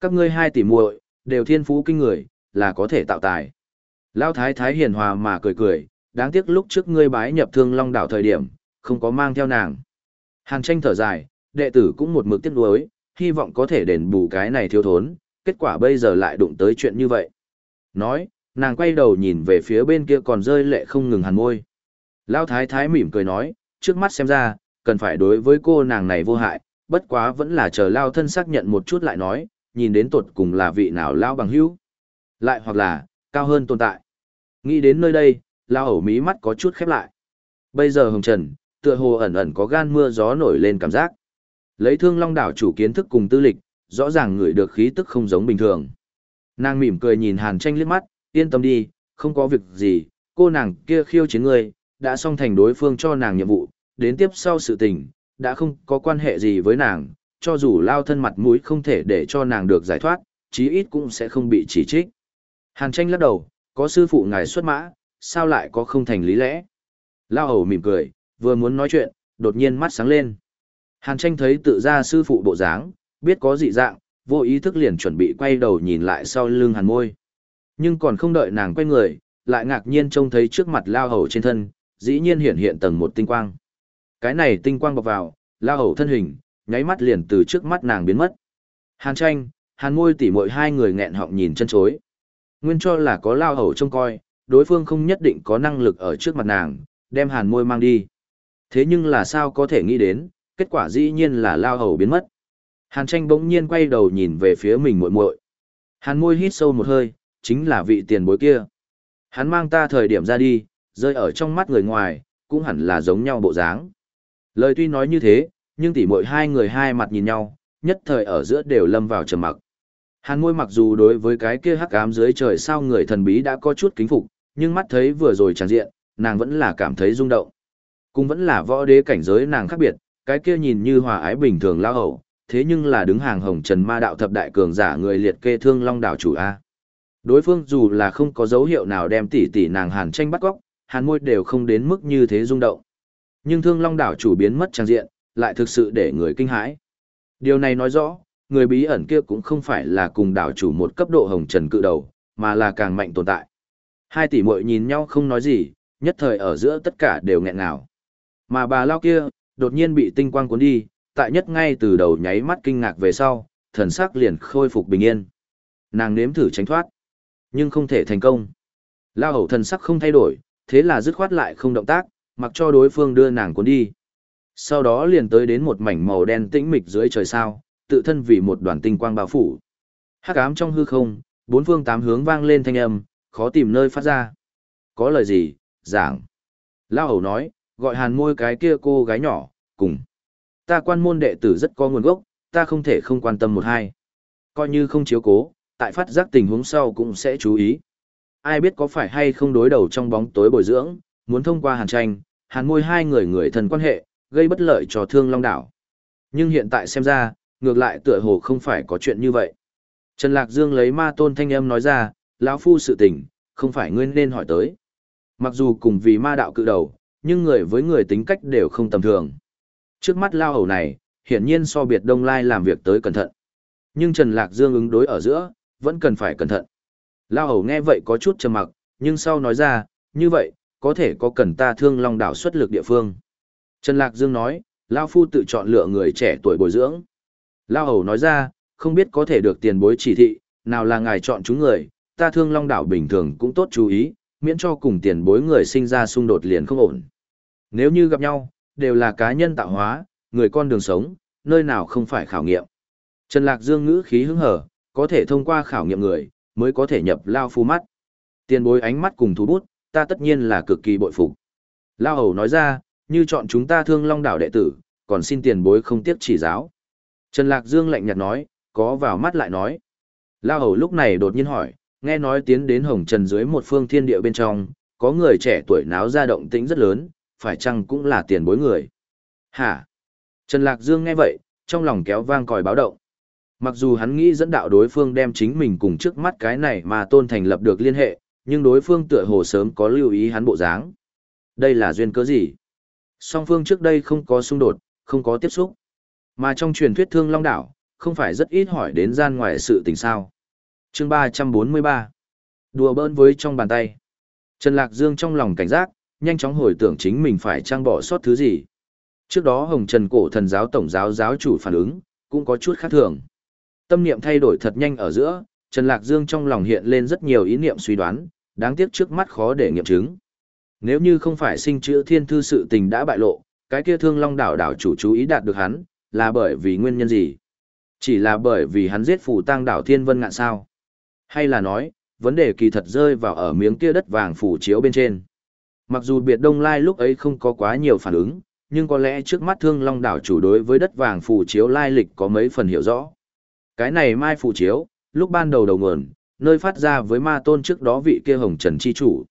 Các ngươi hai tỷ muội đều thiên phú kinh người, là có thể tạo tài. Lão thái thái hiền hòa mà cười cười, đáng tiếc lúc trước ngươi bái nhập Thương Long đảo thời điểm, không có mang theo nàng. Hàn tranh thở dài, đệ tử cũng một mực tiếc nuối, hy vọng có thể đền bù cái này thiếu thốn, kết quả bây giờ lại đụng tới chuyện như vậy. Nói, nàng quay đầu nhìn về phía bên kia còn rơi lệ không ngừng hàn môi. lão thái thái mỉm cười nói, trước mắt xem ra, cần phải đối với cô nàng này vô hại, bất quá vẫn là chờ Lao thân xác nhận một chút lại nói, nhìn đến tuột cùng là vị nào Lao bằng hữu. Lại hoặc là, cao hơn tồn tại. Nghĩ đến nơi đây, Lao hầu mí mắt có chút khép lại. Bây giờ hồng trần, tựa hồ ẩn ẩn có gan mưa gió nổi lên cảm giác. Lấy thương long đảo chủ kiến thức cùng tư lịch, rõ ràng người được khí tức không giống bình thường. Nàng mỉm cười nhìn Hàn Tranh liếc mắt, yên tâm đi, không có việc gì, cô nàng kia khiêu chiến ngươi, đã xong thành đối phương cho nàng nhiệm vụ, đến tiếp sau sự tình, đã không có quan hệ gì với nàng, cho dù lao thân mặt mũi không thể để cho nàng được giải thoát, chí ít cũng sẽ không bị chỉ trích. Hàn tranh lắc đầu, có sư phụ ngài xuất mã, sao lại có không thành lý lẽ? Lao hầu mỉm cười, vừa muốn nói chuyện, đột nhiên mắt sáng lên. Hàn tranh thấy tự ra sư phụ bộ dáng, biết có dị dạng, vô ý thức liền chuẩn bị quay đầu nhìn lại sau lưng hàn môi. Nhưng còn không đợi nàng quay người, lại ngạc nhiên trông thấy trước mặt lao hầu trên thân, dĩ nhiên hiện hiện tầng một tinh quang. Cái này tinh quang bọc vào, lao hầu thân hình, nháy mắt liền từ trước mắt nàng biến mất. Hàn tranh, hàn môi tỉ mội hai người nghẹn họng nhìn chân chối. Nguyên cho là có lao hầu trông coi, đối phương không nhất định có năng lực ở trước mặt nàng, đem hàn môi mang đi. Thế nhưng là sao có thể nghĩ đến, kết quả dĩ nhiên là lao hầu biến mất. Hàn tranh bỗng nhiên quay đầu nhìn về phía mình muội muội. Hàn môi hít sâu một hơi, chính là vị tiền bối kia. Hắn mang ta thời điểm ra đi, rơi ở trong mắt người ngoài, cũng hẳn là giống nhau bộ dáng. Lời tuy nói như thế, nhưng tỉ mỗi hai người hai mặt nhìn nhau, nhất thời ở giữa đều lâm vào trầm mặc. Hàn môi mặc dù đối với cái kia hắc ám dưới trời sao người thần bí đã có chút kính phục, nhưng mắt thấy vừa rồi tràn diện, nàng vẫn là cảm thấy rung động. Cũng vẫn là võ đế cảnh giới nàng khác biệt, cái kia nhìn như hòa ái bình thường lao hậu, thế nhưng là đứng hàng hồng trần ma đạo thập đại cường giả người liệt kê thương long đảo chủ A. Đối phương dù là không có dấu hiệu nào đem tỷ tỷ nàng hàn tranh bắt góc, hàn môi đều không đến mức như thế rung động. Nhưng thương long đảo chủ biến mất trang diện, lại thực sự để người kinh hãi. Điều này nói rõ, người bí ẩn kia cũng không phải là cùng đảo chủ một cấp độ hồng trần cự đầu, mà là càng mạnh tồn tại. Hai tỷ muội nhìn nhau không nói gì, nhất thời ở giữa tất cả đều nghẹn ngào. Mà bà lao kia, đột nhiên bị tinh quang cuốn đi, tại nhất ngay từ đầu nháy mắt kinh ngạc về sau, thần sắc liền khôi phục bình yên. Nàng nếm thử tránh thoát, nhưng không thể thành công. Lao hầu thần sắc không thay đổi, thế là dứt khoát lại không động tác, mặc cho đối phương đưa nàng cuốn đi. Sau đó liền tới đến một mảnh màu đen tĩnh mịch dưới trời sao, tự thân vì một đoàn tinh quang bao phủ. Hắc ám trong hư không, bốn phương tám hướng vang lên thanh âm, khó tìm nơi phát ra. Có lời gì, giảng. Lao hầu nói, gọi hàn môi cái kia cô gái nhỏ, cùng. Ta quan môn đệ tử rất có nguồn gốc, ta không thể không quan tâm một hai. Coi như không chiếu cố, tại phát giác tình huống sau cũng sẽ chú ý. Ai biết có phải hay không đối đầu trong bóng tối bồi dưỡng, muốn thông qua hàn tranh, hàn môi hai người người thân quan hệ, gây bất lợi cho thương long đảo. Nhưng hiện tại xem ra, ngược lại tựa hồ không phải có chuyện như vậy. Trần Lạc Dương lấy ma tôn thanh âm nói ra, lão phu sự tình, không phải ngươi nên hỏi tới. Mặc dù cùng vì ma đạo cự đầu, nhưng người với người tính cách đều không tầm thường. Trước mắt lao hầu này, hiển nhiên so biệt đông lai làm việc tới cẩn thận. Nhưng Trần Lạc Dương ứng đối ở giữa, vẫn cần phải cẩn thận. Lao hầu nghe vậy có chút trầm mặc, nhưng sau nói ra, như vậy, có thể có cần ta thương long đảo xuất lực địa phương. Trần Lạc Dương nói, Lao Phu tự chọn lựa người trẻ tuổi bồi dưỡng. Lao hầu nói ra, không biết có thể được tiền bối chỉ thị, nào là ngài chọn chúng người, ta thương long đảo bình thường cũng tốt chú ý, miễn cho cùng tiền bối người sinh ra xung đột liền không ổn. Nếu như gặp nhau, đều là cá nhân tạo hóa, người con đường sống, nơi nào không phải khảo nghiệm. Trần Lạc Dương ngữ khí hứng hở, có thể thông qua khảo nghiệm người, mới có thể nhập lao phu mắt. Tiền bối ánh mắt cùng thú bút, ta tất nhiên là cực kỳ bội phục. Lao hầu nói ra, như chọn chúng ta thương long đảo đệ tử, còn xin tiền bối không tiếc chỉ giáo. Trần Lạc Dương lạnh nhạt nói, có vào mắt lại nói. Lao hầu lúc này đột nhiên hỏi, nghe nói tiến đến hồng trần dưới một phương thiên địa bên trong, có người trẻ tuổi náo ra động tĩnh rất lớn, phải chăng cũng là tiền bối người. Hả? Trần Lạc Dương nghe vậy, trong lòng kéo vang còi báo động. Mặc dù hắn nghĩ dẫn đạo đối phương đem chính mình cùng trước mắt cái này mà tôn thành lập được liên hệ, nhưng đối phương tựa hồ sớm có lưu ý hắn bộ dáng. Đây là duyên cớ gì? Song phương trước đây không có xung đột, không có tiếp xúc. Mà trong truyền thuyết thương long đảo, không phải rất ít hỏi đến gian ngoài sự tình sao. chương 343 Đùa bỡn với trong bàn tay. Trần Lạc Dương trong lòng cảnh giác, nhanh chóng hồi tưởng chính mình phải trang bỏ sót thứ gì. Trước đó Hồng Trần cổ thần giáo tổng giáo giáo chủ phản ứng, cũng có chút khác thường. Tâm niệm thay đổi thật nhanh ở giữa, Trần Lạc Dương trong lòng hiện lên rất nhiều ý niệm suy đoán, đáng tiếc trước mắt khó để nghiệm chứng. Nếu như không phải sinh chữ thiên thư sự tình đã bại lộ, cái kia thương long đảo đảo chủ chú ý đạt được hắn, là bởi vì nguyên nhân gì? Chỉ là bởi vì hắn giết phủ tăng đảo thiên vân ngạn sao? Hay là nói, vấn đề kỳ thật rơi vào ở miếng kia đất vàng phủ chiếu bên trên. Mặc dù biệt đông lai lúc ấy không có quá nhiều phản ứng, nhưng có lẽ trước mắt thương long đảo chủ đối với đất vàng phủ chiếu lai lịch có mấy phần hiểu rõ. Cái này mai phù chiếu, lúc ban đầu đầu nguồn, nơi phát ra với ma tôn trước đó vị kia hồng trần chi chủ.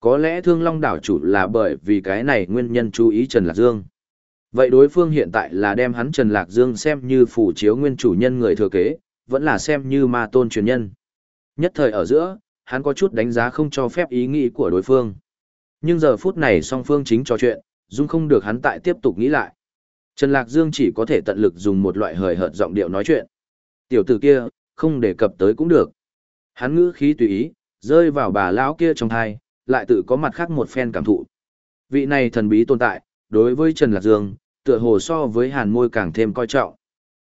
Có lẽ thương long đảo chủ là bởi vì cái này nguyên nhân chú ý Trần Lạc Dương. Vậy đối phương hiện tại là đem hắn Trần Lạc Dương xem như phù chiếu nguyên chủ nhân người thừa kế, vẫn là xem như ma tôn truyền nhân. Nhất thời ở giữa, hắn có chút đánh giá không cho phép ý nghĩ của đối phương. Nhưng giờ phút này song phương chính trò chuyện, dung không được hắn tại tiếp tục nghĩ lại. Trần Lạc Dương chỉ có thể tận lực dùng một loại hời hợt giọng điệu nói chuyện. Tiểu tử kia, không đề cập tới cũng được. Hắn ngữ khí tùy ý, rơi vào bà lão kia trong thai, lại tự có mặt khác một phen cảm thụ. Vị này thần bí tồn tại, đối với Trần Lạc Dương, tựa hồ so với hàn môi càng thêm coi trọng.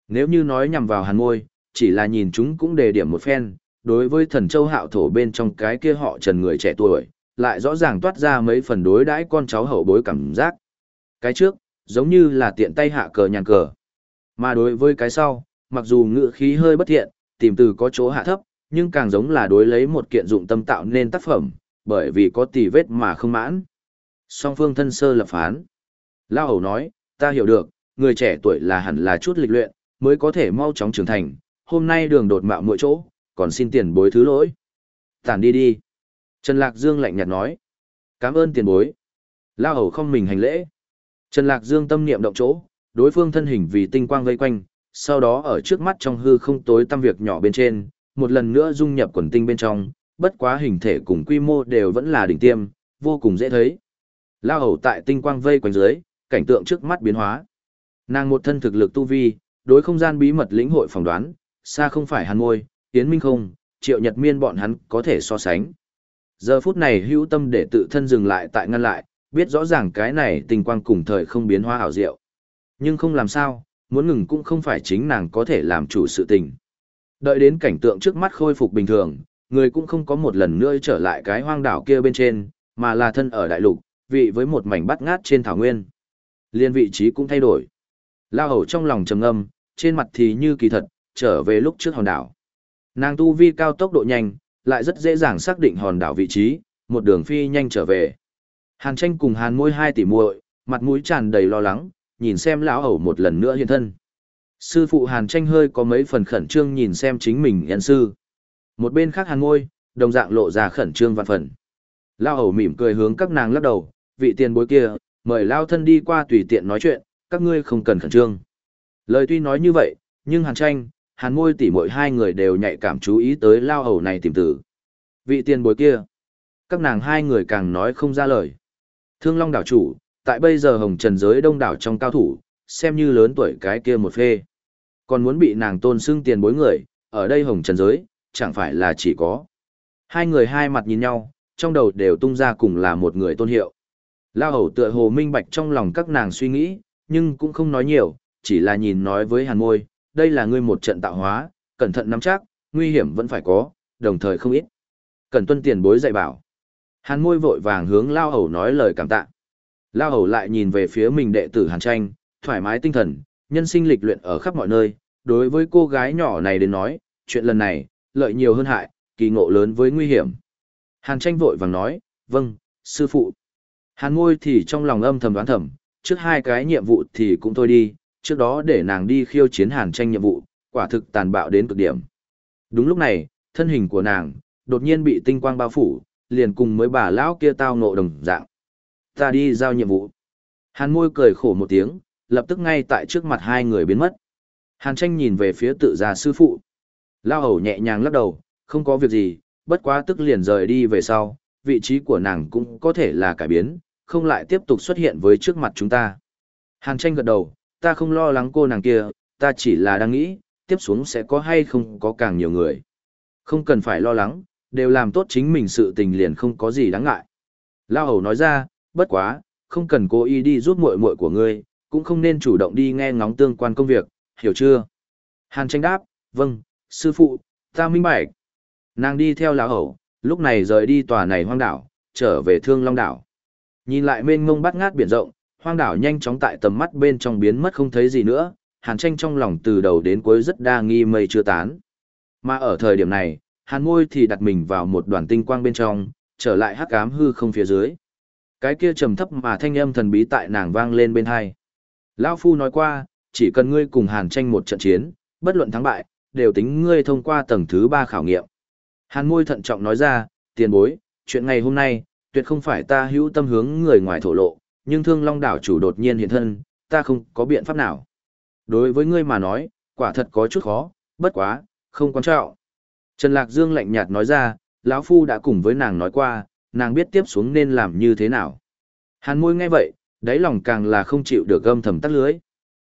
Nếu như nói nhằm vào hàn môi, chỉ là nhìn chúng cũng đề điểm một phen, đối với thần châu hạo thổ bên trong cái kia họ trần người trẻ tuổi, lại rõ ràng toát ra mấy phần đối đãi con cháu hậu bối cảm giác. Cái trước, giống như là tiện tay hạ cờ nhàn cờ. Mà đối với cái sau, mặc dù ngữ khí hơi bất thiện, tìm từ có chỗ hạ thấp, nhưng càng giống là đối lấy một kiện dụng tâm tạo nên tác phẩm, bởi vì có tỷ vết mà không mãn. Song phương thân sơ lập phán. Lao hầu nói, ta hiểu được, người trẻ tuổi là hẳn là chút lịch luyện, mới có thể mau chóng trưởng thành, hôm nay đường đột mạo mỗi chỗ, còn xin tiền bối thứ lỗi. Tản đi đi. Trần Lạc Dương lạnh nhạt nói. Cảm ơn tiền bối. Lao hầu không mình hành lễ. Trần Lạc Dương tâm niệm động chỗ, đối phương thân hình vì tinh quang vây quanh, sau đó ở trước mắt trong hư không tối tăm việc nhỏ bên trên, một lần nữa dung nhập quần tinh bên trong, bất quá hình thể cùng quy mô đều vẫn là đỉnh tiêm, vô cùng dễ thấy. Lao hầu tại tinh quang vây quanh dưới, cảnh tượng trước mắt biến hóa. Nàng một thân thực lực tu vi, đối không gian bí mật lĩnh hội phỏng đoán, xa không phải hàn ngôi Yến Minh không, triệu nhật miên bọn hắn có thể so sánh. Giờ phút này hữu tâm để tự thân dừng lại tại ngăn lại, biết rõ ràng cái này tình quang cùng thời không biến hóa ảo diệu. Nhưng không làm sao, muốn ngừng cũng không phải chính nàng có thể làm chủ sự tình. Đợi đến cảnh tượng trước mắt khôi phục bình thường, người cũng không có một lần nữa trở lại cái hoang đảo kia bên trên, mà là thân ở đại lục, vị với một mảnh bắt ngát trên thảo nguyên. Liên vị trí cũng thay đổi. Lao hầu trong lòng trầm ngâm, trên mặt thì như kỳ thật, trở về lúc trước hòn đảo. Nàng tu vi cao tốc độ nhanh, lại rất dễ dàng xác định hòn đảo vị trí, một đường phi nhanh trở về. Hàn tranh cùng hàn môi hai tỷ muội, mặt mũi tràn đầy lo lắng, nhìn xem lão hầu một lần nữa hiện thân. Sư phụ hàn tranh hơi có mấy phần khẩn trương nhìn xem chính mình nhân sư. Một bên khác hàn Ngôi đồng dạng lộ ra khẩn trương vạn phần. Lão hầu mỉm cười hướng các nàng lắc đầu, vị tiền bối kia, mời lao thân đi qua tùy tiện nói chuyện, các ngươi không cần khẩn trương. Lời tuy nói như vậy, nhưng hàn tranh, hàn Ngôi tỷ mỗi hai người đều nhạy cảm chú ý tới lao hầu này tìm tử. Vị tiền bối kia, các nàng hai người càng nói không ra lời. Thương Long đảo chủ, tại bây giờ hồng trần giới đông đảo trong cao thủ, xem như lớn tuổi cái kia một phê. Còn muốn bị nàng tôn xưng tiền bối người, ở đây hồng trần giới, chẳng phải là chỉ có. Hai người hai mặt nhìn nhau, trong đầu đều tung ra cùng là một người tôn hiệu. Lao hầu tựa hồ minh bạch trong lòng các nàng suy nghĩ, nhưng cũng không nói nhiều, chỉ là nhìn nói với hàn môi, đây là ngươi một trận tạo hóa, cẩn thận nắm chắc, nguy hiểm vẫn phải có, đồng thời không ít. Cần tuân tiền bối dạy bảo. Hàn môi vội vàng hướng Lao hầu nói lời cảm tạ. Lao hầu lại nhìn về phía mình đệ tử hàn tranh, thoải mái tinh thần, nhân sinh lịch luyện ở khắp mọi nơi, đối với cô gái nhỏ này đến nói, chuyện lần này, lợi nhiều hơn hại, kỳ ngộ lớn với nguy hiểm. Hàn tranh vội vàng nói, vâng, sư phụ. Hàn ngôi thì trong lòng âm thầm đoán thầm, trước hai cái nhiệm vụ thì cũng thôi đi, trước đó để nàng đi khiêu chiến hàn tranh nhiệm vụ, quả thực tàn bạo đến cực điểm. Đúng lúc này, thân hình của nàng, đột nhiên bị tinh quang bao phủ, liền cùng với bà lão kia tao ngộ đồng dạng. Ta đi giao nhiệm vụ. Hàn môi cười khổ một tiếng, lập tức ngay tại trước mặt hai người biến mất. Hàn tranh nhìn về phía tự gia sư phụ. Lao hầu nhẹ nhàng lắc đầu, không có việc gì, bất quá tức liền rời đi về sau, vị trí của nàng cũng có thể là cải biến, không lại tiếp tục xuất hiện với trước mặt chúng ta. Hàn tranh gật đầu, ta không lo lắng cô nàng kia, ta chỉ là đang nghĩ, tiếp xuống sẽ có hay không có càng nhiều người. Không cần phải lo lắng, đều làm tốt chính mình sự tình liền không có gì đáng ngại. Lao hầu nói ra, bất quá, không cần cố ý đi giúp muội muội của ngươi, cũng không nên chủ động đi nghe ngóng tương quan công việc, hiểu chưa? Hàn tranh đáp, vâng, sư phụ, ta minh bạch. Nàng đi theo lão hậu, lúc này rời đi tòa này hoang đảo, trở về thương long đảo. Nhìn lại mênh mông bắt ngát biển rộng, hoang đảo nhanh chóng tại tầm mắt bên trong biến mất không thấy gì nữa, hàn tranh trong lòng từ đầu đến cuối rất đa nghi mây chưa tán. Mà ở thời điểm này, hàn ngôi thì đặt mình vào một đoàn tinh quang bên trong, trở lại hắc ám hư không phía dưới. Cái kia trầm thấp mà thanh âm thần bí tại nàng vang lên bên hai. Lão Phu nói qua, chỉ cần ngươi cùng hàn tranh một trận chiến, bất luận thắng bại, đều tính ngươi thông qua tầng thứ ba khảo nghiệm. Hàn môi thận trọng nói ra, tiền bối, chuyện ngày hôm nay, tuyệt không phải ta hữu tâm hướng người ngoài thổ lộ, nhưng thương long đảo chủ đột nhiên hiện thân, ta không có biện pháp nào. Đối với ngươi mà nói, quả thật có chút khó, bất quá, không quan trọng. Trần Lạc Dương lạnh nhạt nói ra, lão Phu đã cùng với nàng nói qua, nàng biết tiếp xuống nên làm như thế nào. Hàn môi nghe vậy, đáy lòng càng là không chịu được gâm thầm tắt lưới.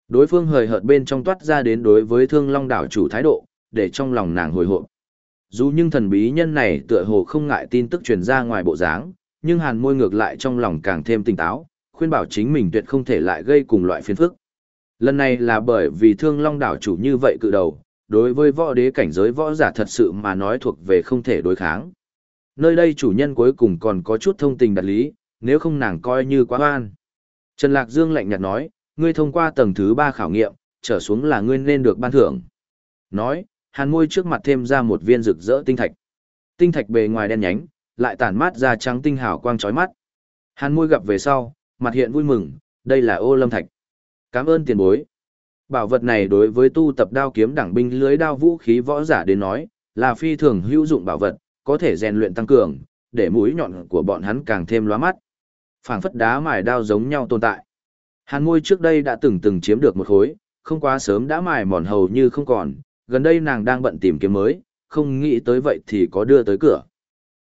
Đối phương hời hợt bên trong toát ra đến đối với thương long đảo chủ thái độ, để trong lòng nàng hồi hộp. Dù nhưng thần bí nhân này tựa hồ không ngại tin tức truyền ra ngoài bộ dáng, nhưng hàn môi ngược lại trong lòng càng thêm tỉnh táo, khuyên bảo chính mình tuyệt không thể lại gây cùng loại phiền phức. Lần này là bởi vì thương long đảo chủ như vậy cự đầu, đối với võ đế cảnh giới võ giả thật sự mà nói thuộc về không thể đối kháng. Nơi đây chủ nhân cuối cùng còn có chút thông tình đặt lý, nếu không nàng coi như quá oan. Trần Lạc Dương lạnh nhạt nói, ngươi thông qua tầng thứ ba khảo nghiệm, trở xuống là ngươi nên được ban thưởng. Nói, hàn môi trước mặt thêm ra một viên rực rỡ tinh thạch. Tinh thạch bề ngoài đen nhánh, lại tản mát ra trắng tinh hào quang chói mắt. Hàn môi gặp về sau, mặt hiện vui mừng, đây là ô lâm thạch. Cảm ơn tiền bối. Bảo vật này đối với tu tập đao kiếm đẳng binh lưới đao vũ khí võ giả đến nói, là phi thường hữu dụng bảo vật, có thể rèn luyện tăng cường, để mũi nhọn của bọn hắn càng thêm lóa mắt. Phảng phất đá mài đao giống nhau tồn tại. Hàn môi trước đây đã từng từng chiếm được một khối, không quá sớm đã mài mòn hầu như không còn, gần đây nàng đang bận tìm kiếm mới, không nghĩ tới vậy thì có đưa tới cửa.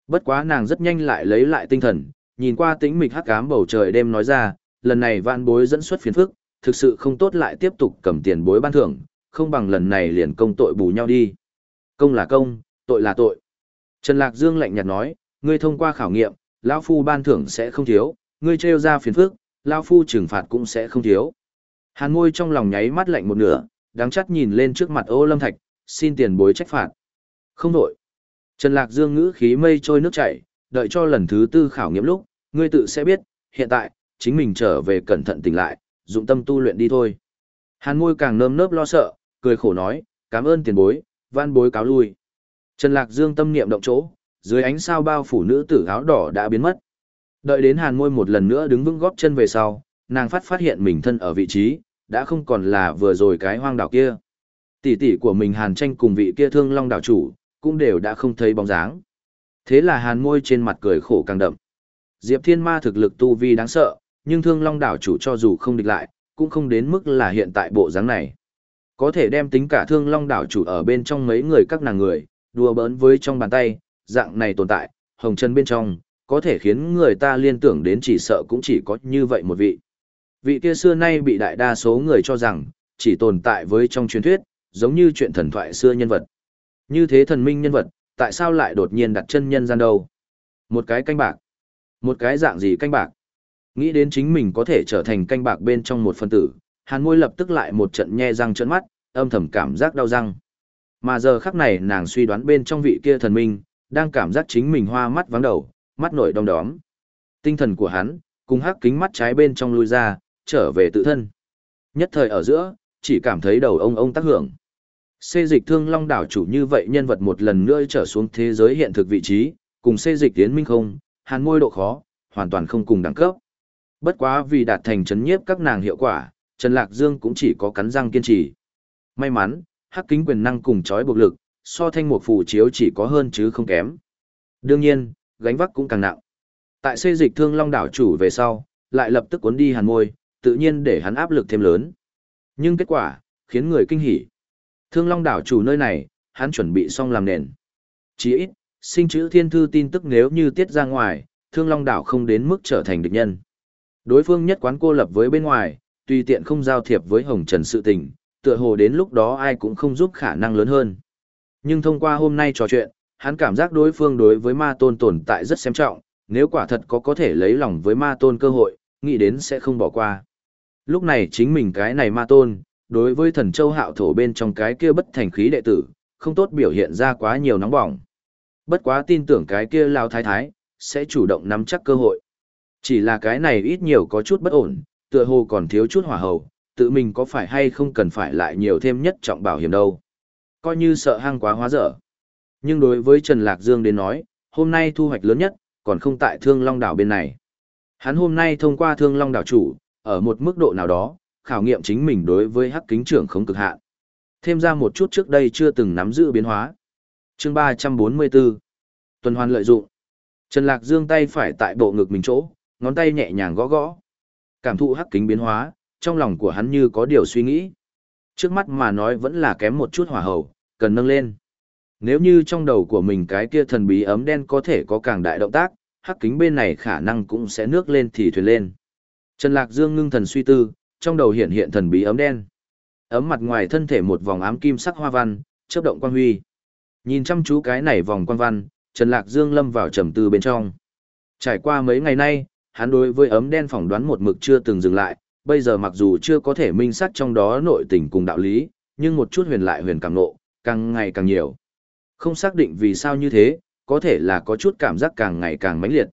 Bất quá nàng rất nhanh lại lấy lại tinh thần, nhìn qua tĩnh mịch hắc ám bầu trời đêm nói ra, lần này vạn bối dẫn xuất phiền phức, thực sự không tốt lại tiếp tục cầm tiền bối ban thưởng, không bằng lần này liền công tội bù nhau đi. Công là công, tội là tội. Trần Lạc Dương lạnh nhạt nói, ngươi thông qua khảo nghiệm, lão phu ban thưởng sẽ không thiếu, ngươi trêu ra phiền phức, lão phu trừng phạt cũng sẽ không thiếu. Hàn Ngôi trong lòng nháy mắt lạnh một nửa, đáng chắc nhìn lên trước mặt Ô Lâm Thạch, xin tiền bối trách phạt. Không đổi. Trần Lạc Dương ngữ khí mây trôi nước chảy, đợi cho lần thứ tư khảo nghiệm lúc, ngươi tự sẽ biết, hiện tại, chính mình trở về cẩn thận tỉnh lại, dụng tâm tu luyện đi thôi. Hàn Ngôi càng nơm nớp lo sợ, cười khổ nói, cảm ơn tiền bối, van bối cáo lui. Trần Lạc Dương tâm niệm động chỗ, dưới ánh sao bao phủ nữ tử áo đỏ đã biến mất. Đợi đến hàn môi một lần nữa đứng vững góp chân về sau, nàng phát phát hiện mình thân ở vị trí, đã không còn là vừa rồi cái hoang đảo kia. Tỷ tỷ của mình hàn tranh cùng vị kia thương long đảo chủ, cũng đều đã không thấy bóng dáng. Thế là hàn môi trên mặt cười khổ càng đậm. Diệp Thiên Ma thực lực tu vi đáng sợ, nhưng thương long đảo chủ cho dù không địch lại, cũng không đến mức là hiện tại bộ dáng này. Có thể đem tính cả thương long đảo chủ ở bên trong mấy người các nàng người, đùa bỡn với trong bàn tay, dạng này tồn tại, hồng chân bên trong, có thể khiến người ta liên tưởng đến chỉ sợ cũng chỉ có như vậy một vị. Vị kia xưa nay bị đại đa số người cho rằng, chỉ tồn tại với trong truyền thuyết, giống như chuyện thần thoại xưa nhân vật. Như thế thần minh nhân vật, tại sao lại đột nhiên đặt chân nhân gian đâu? Một cái canh bạc. Một cái dạng gì canh bạc? Nghĩ đến chính mình có thể trở thành canh bạc bên trong một phân tử, hàn Ngôi lập tức lại một trận nhe răng trợn mắt, âm thầm cảm giác đau răng. Mà giờ khắc này nàng suy đoán bên trong vị kia thần minh, đang cảm giác chính mình hoa mắt vắng đầu, mắt nổi đong đóm. Tinh thần của hắn, cùng hắc kính mắt trái bên trong lui ra, trở về tự thân. Nhất thời ở giữa, chỉ cảm thấy đầu ông ông tác hưởng. Xê dịch thương long đảo chủ như vậy nhân vật một lần nữa trở xuống thế giới hiện thực vị trí, cùng xê dịch tiến minh không, hàn môi độ khó, hoàn toàn không cùng đẳng cấp. Bất quá vì đạt thành chấn nhiếp các nàng hiệu quả, Trần Lạc Dương cũng chỉ có cắn răng kiên trì. May mắn, hắc kính quyền năng cùng trói buộc lực, so thanh mục phù chiếu chỉ có hơn chứ không kém. Đương nhiên, gánh vác cũng càng nặng. Tại xây dịch thương long đảo chủ về sau, lại lập tức cuốn đi hàn môi, tự nhiên để hắn áp lực thêm lớn. Nhưng kết quả, khiến người kinh hỉ. Thương long đảo chủ nơi này, hắn chuẩn bị xong làm nền. Chỉ ít, sinh chữ thiên thư tin tức nếu như tiết ra ngoài, thương long đảo không đến mức trở thành địch nhân. Đối phương nhất quán cô lập với bên ngoài, tùy tiện không giao thiệp với Hồng Trần sự tình, tựa hồ đến lúc đó ai cũng không giúp khả năng lớn hơn. Nhưng thông qua hôm nay trò chuyện, hắn cảm giác đối phương đối với ma tôn tồn tại rất xem trọng, nếu quả thật có có thể lấy lòng với ma tôn cơ hội, nghĩ đến sẽ không bỏ qua. Lúc này chính mình cái này ma tôn, đối với thần châu hạo thổ bên trong cái kia bất thành khí đệ tử, không tốt biểu hiện ra quá nhiều nóng bỏng. Bất quá tin tưởng cái kia lao thái thái, sẽ chủ động nắm chắc cơ hội. Chỉ là cái này ít nhiều có chút bất ổn, tựa hồ còn thiếu chút hỏa hầu, tự mình có phải hay không cần phải lại nhiều thêm nhất trọng bảo hiểm đâu. Coi như sợ hang quá hóa dở. Nhưng đối với Trần Lạc Dương đến nói, hôm nay thu hoạch lớn nhất, còn không tại Thương Long đảo bên này. Hắn hôm nay thông qua Thương Long đảo chủ, ở một mức độ nào đó, khảo nghiệm chính mình đối với hắc kính trưởng không cực hạn. Thêm ra một chút trước đây chưa từng nắm giữ biến hóa. Chương 344 Tuần hoàn lợi dụng. Trần Lạc Dương tay phải tại bộ ngực mình chỗ, ngón tay nhẹ nhàng gõ gõ. Cảm thụ hắc kính biến hóa, trong lòng của hắn như có điều suy nghĩ. Trước mắt mà nói vẫn là kém một chút hỏa hầu, cần nâng lên. Nếu như trong đầu của mình cái kia thần bí ấm đen có thể có càng đại động tác, hắc kính bên này khả năng cũng sẽ nước lên thì thuyền lên. Trần Lạc Dương ngưng thần suy tư, trong đầu hiện hiện thần bí ấm đen. Ấm mặt ngoài thân thể một vòng ám kim sắc hoa văn, chớp động quang huy. Nhìn chăm chú cái này vòng quang văn, Trần Lạc Dương lâm vào trầm tư bên trong. Trải qua mấy ngày nay, hắn đối với ấm đen phỏng đoán một mực chưa từng dừng lại, bây giờ mặc dù chưa có thể minh xác trong đó nội tình cùng đạo lý, nhưng một chút huyền lại huyền càng nộ, càng ngày càng nhiều. Không xác định vì sao như thế, có thể là có chút cảm giác càng ngày càng mãnh liệt.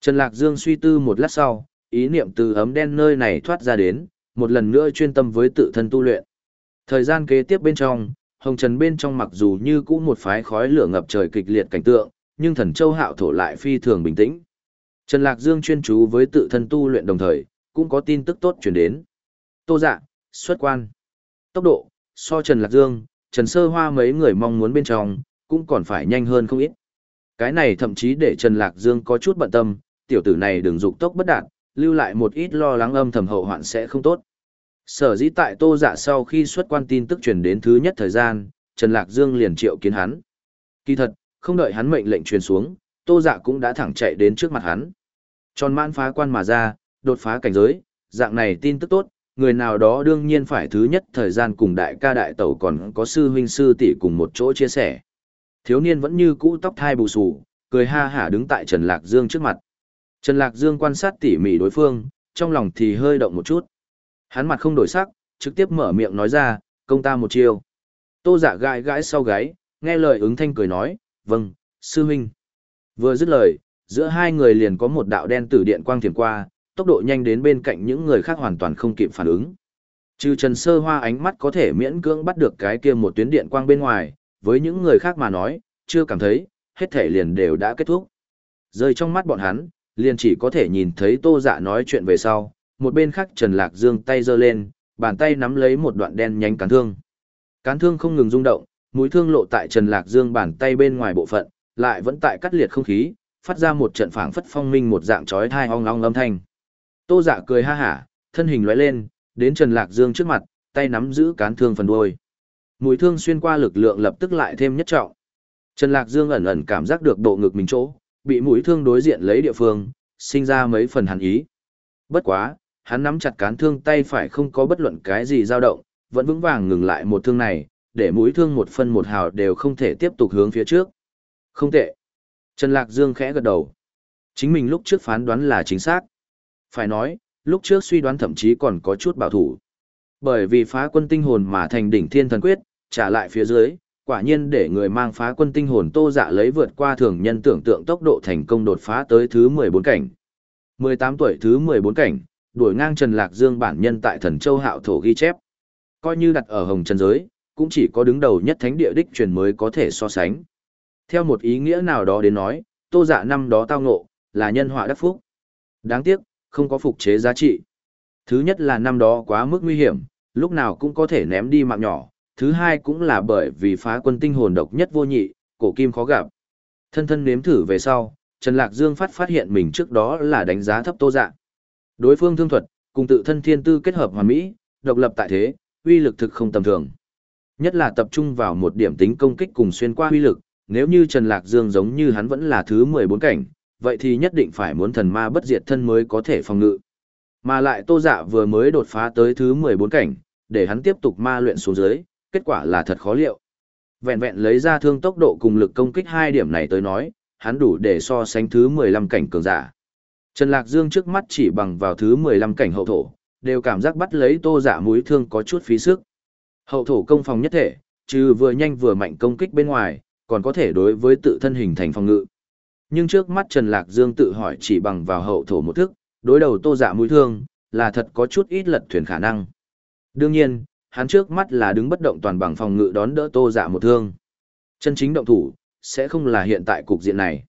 Trần Lạc Dương suy tư một lát sau, ý niệm từ ấm đen nơi này thoát ra đến, một lần nữa chuyên tâm với tự thân tu luyện. Thời gian kế tiếp bên trong, hồng trần bên trong mặc dù như cũ một phái khói lửa ngập trời kịch liệt cảnh tượng, nhưng thần châu hạo thổ lại phi thường bình tĩnh. Trần Lạc Dương chuyên chú với tự thân tu luyện đồng thời, cũng có tin tức tốt chuyển đến. Tô dạ, xuất quan. Tốc độ, so Trần Lạc Dương, Trần Sơ Hoa mấy người mong muốn bên trong, cũng còn phải nhanh hơn không ít. Cái này thậm chí để Trần Lạc Dương có chút bận tâm, tiểu tử này đừng dục tốc bất đạt, lưu lại một ít lo lắng âm thầm hậu hoạn sẽ không tốt. Sở dĩ tại Tô Dạ sau khi xuất quan tin tức truyền đến thứ nhất thời gian, Trần Lạc Dương liền triệu kiến hắn. Kỳ thật, không đợi hắn mệnh lệnh truyền xuống, Tô Dạ cũng đã thẳng chạy đến trước mặt hắn. Tròn mãn phá quan mà ra, đột phá cảnh giới, dạng này tin tức tốt, người nào đó đương nhiên phải thứ nhất thời gian cùng đại ca đại tẩu còn có sư huynh sư tỷ cùng một chỗ chia sẻ. Thiếu niên vẫn như cũ tóc thai bù xù, cười ha hả đứng tại Trần Lạc Dương trước mặt. Trần Lạc Dương quan sát tỉ mỉ đối phương, trong lòng thì hơi động một chút. Hắn mặt không đổi sắc, trực tiếp mở miệng nói ra, công ta một chiêu. Tô giả gãi gãi sau gáy, nghe lời ứng thanh cười nói, vâng, sư huynh. Vừa dứt lời, giữa hai người liền có một đạo đen tử điện quang thiền qua, tốc độ nhanh đến bên cạnh những người khác hoàn toàn không kịp phản ứng. Trừ Trần Sơ Hoa ánh mắt có thể miễn cưỡng bắt được cái kia một tuyến điện quang bên ngoài, với những người khác mà nói, chưa cảm thấy, hết thể liền đều đã kết thúc. Rơi trong mắt bọn hắn, liền chỉ có thể nhìn thấy Tô Dạ nói chuyện về sau, một bên khác Trần Lạc Dương tay giơ lên, bàn tay nắm lấy một đoạn đen nhánh cán thương. Cán thương không ngừng rung động, mũi thương lộ tại Trần Lạc Dương bàn tay bên ngoài bộ phận, lại vẫn tại cắt liệt không khí, phát ra một trận phảng phất phong minh một dạng chói tai ong ong âm thanh. Tô Dạ cười ha hả, thân hình lóe lên, đến Trần Lạc Dương trước mặt, tay nắm giữ cán thương phần đuôi. Mũi thương xuyên qua lực lượng lập tức lại thêm nhất trọng. Trần Lạc Dương ẩn ẩn cảm giác được độ ngực mình chỗ, bị mũi thương đối diện lấy địa phương, sinh ra mấy phần hàn ý. Bất quá, hắn nắm chặt cán thương tay phải không có bất luận cái gì dao động, vẫn vững vàng ngừng lại một thương này, để mũi thương một phân một hào đều không thể tiếp tục hướng phía trước. Không tệ. Trần Lạc Dương khẽ gật đầu. Chính mình lúc trước phán đoán là chính xác. Phải nói, lúc trước suy đoán thậm chí còn có chút bảo thủ. Bởi vì phá quân tinh hồn mà thành đỉnh thiên thần quyết, trả lại phía dưới, quả nhiên để người mang phá quân tinh hồn tô dạ lấy vượt qua thường nhân tưởng tượng tốc độ thành công đột phá tới thứ 14 cảnh. 18 tuổi thứ 14 cảnh, đuổi ngang Trần Lạc Dương bản nhân tại thần châu hạo thổ ghi chép. Coi như đặt ở hồng trần giới, cũng chỉ có đứng đầu nhất thánh địa đích truyền mới có thể so sánh. Theo một ý nghĩa nào đó đến nói, tô dạ năm đó tao ngộ, là nhân họa đắc phúc. Đáng tiếc, không có phục chế giá trị. Thứ nhất là năm đó quá mức nguy hiểm, lúc nào cũng có thể ném đi mạng nhỏ, thứ hai cũng là bởi vì phá quân tinh hồn độc nhất vô nhị, cổ kim khó gặp. Thân thân nếm thử về sau, Trần Lạc Dương phát phát hiện mình trước đó là đánh giá thấp tô dạ. Đối phương thương thuật, cùng tự thân thiên tư kết hợp hoàn mỹ, độc lập tại thế, uy lực thực không tầm thường. Nhất là tập trung vào một điểm tính công kích cùng xuyên qua uy lực, nếu như Trần Lạc Dương giống như hắn vẫn là thứ 14 cảnh, vậy thì nhất định phải muốn thần ma bất diệt thân mới có thể phòng ngự. Mà lại tô dạ vừa mới đột phá tới thứ 14 cảnh, để hắn tiếp tục ma luyện xuống dưới, kết quả là thật khó liệu. Vẹn vẹn lấy ra thương tốc độ cùng lực công kích hai điểm này tới nói, hắn đủ để so sánh thứ 15 cảnh cường giả. Trần Lạc Dương trước mắt chỉ bằng vào thứ 15 cảnh hậu thổ, đều cảm giác bắt lấy tô dạ mũi thương có chút phí sức. Hậu thổ công phòng nhất thể, trừ vừa nhanh vừa mạnh công kích bên ngoài, còn có thể đối với tự thân hình thành phòng ngự. Nhưng trước mắt Trần Lạc Dương tự hỏi chỉ bằng vào hậu thổ một thức, đối đầu tô dạ mũi thương, là thật có chút ít lật thuyền khả năng. Đương nhiên, hắn trước mắt là đứng bất động toàn bằng phòng ngự đón đỡ tô dạ một thương. Chân chính động thủ, sẽ không là hiện tại cục diện này.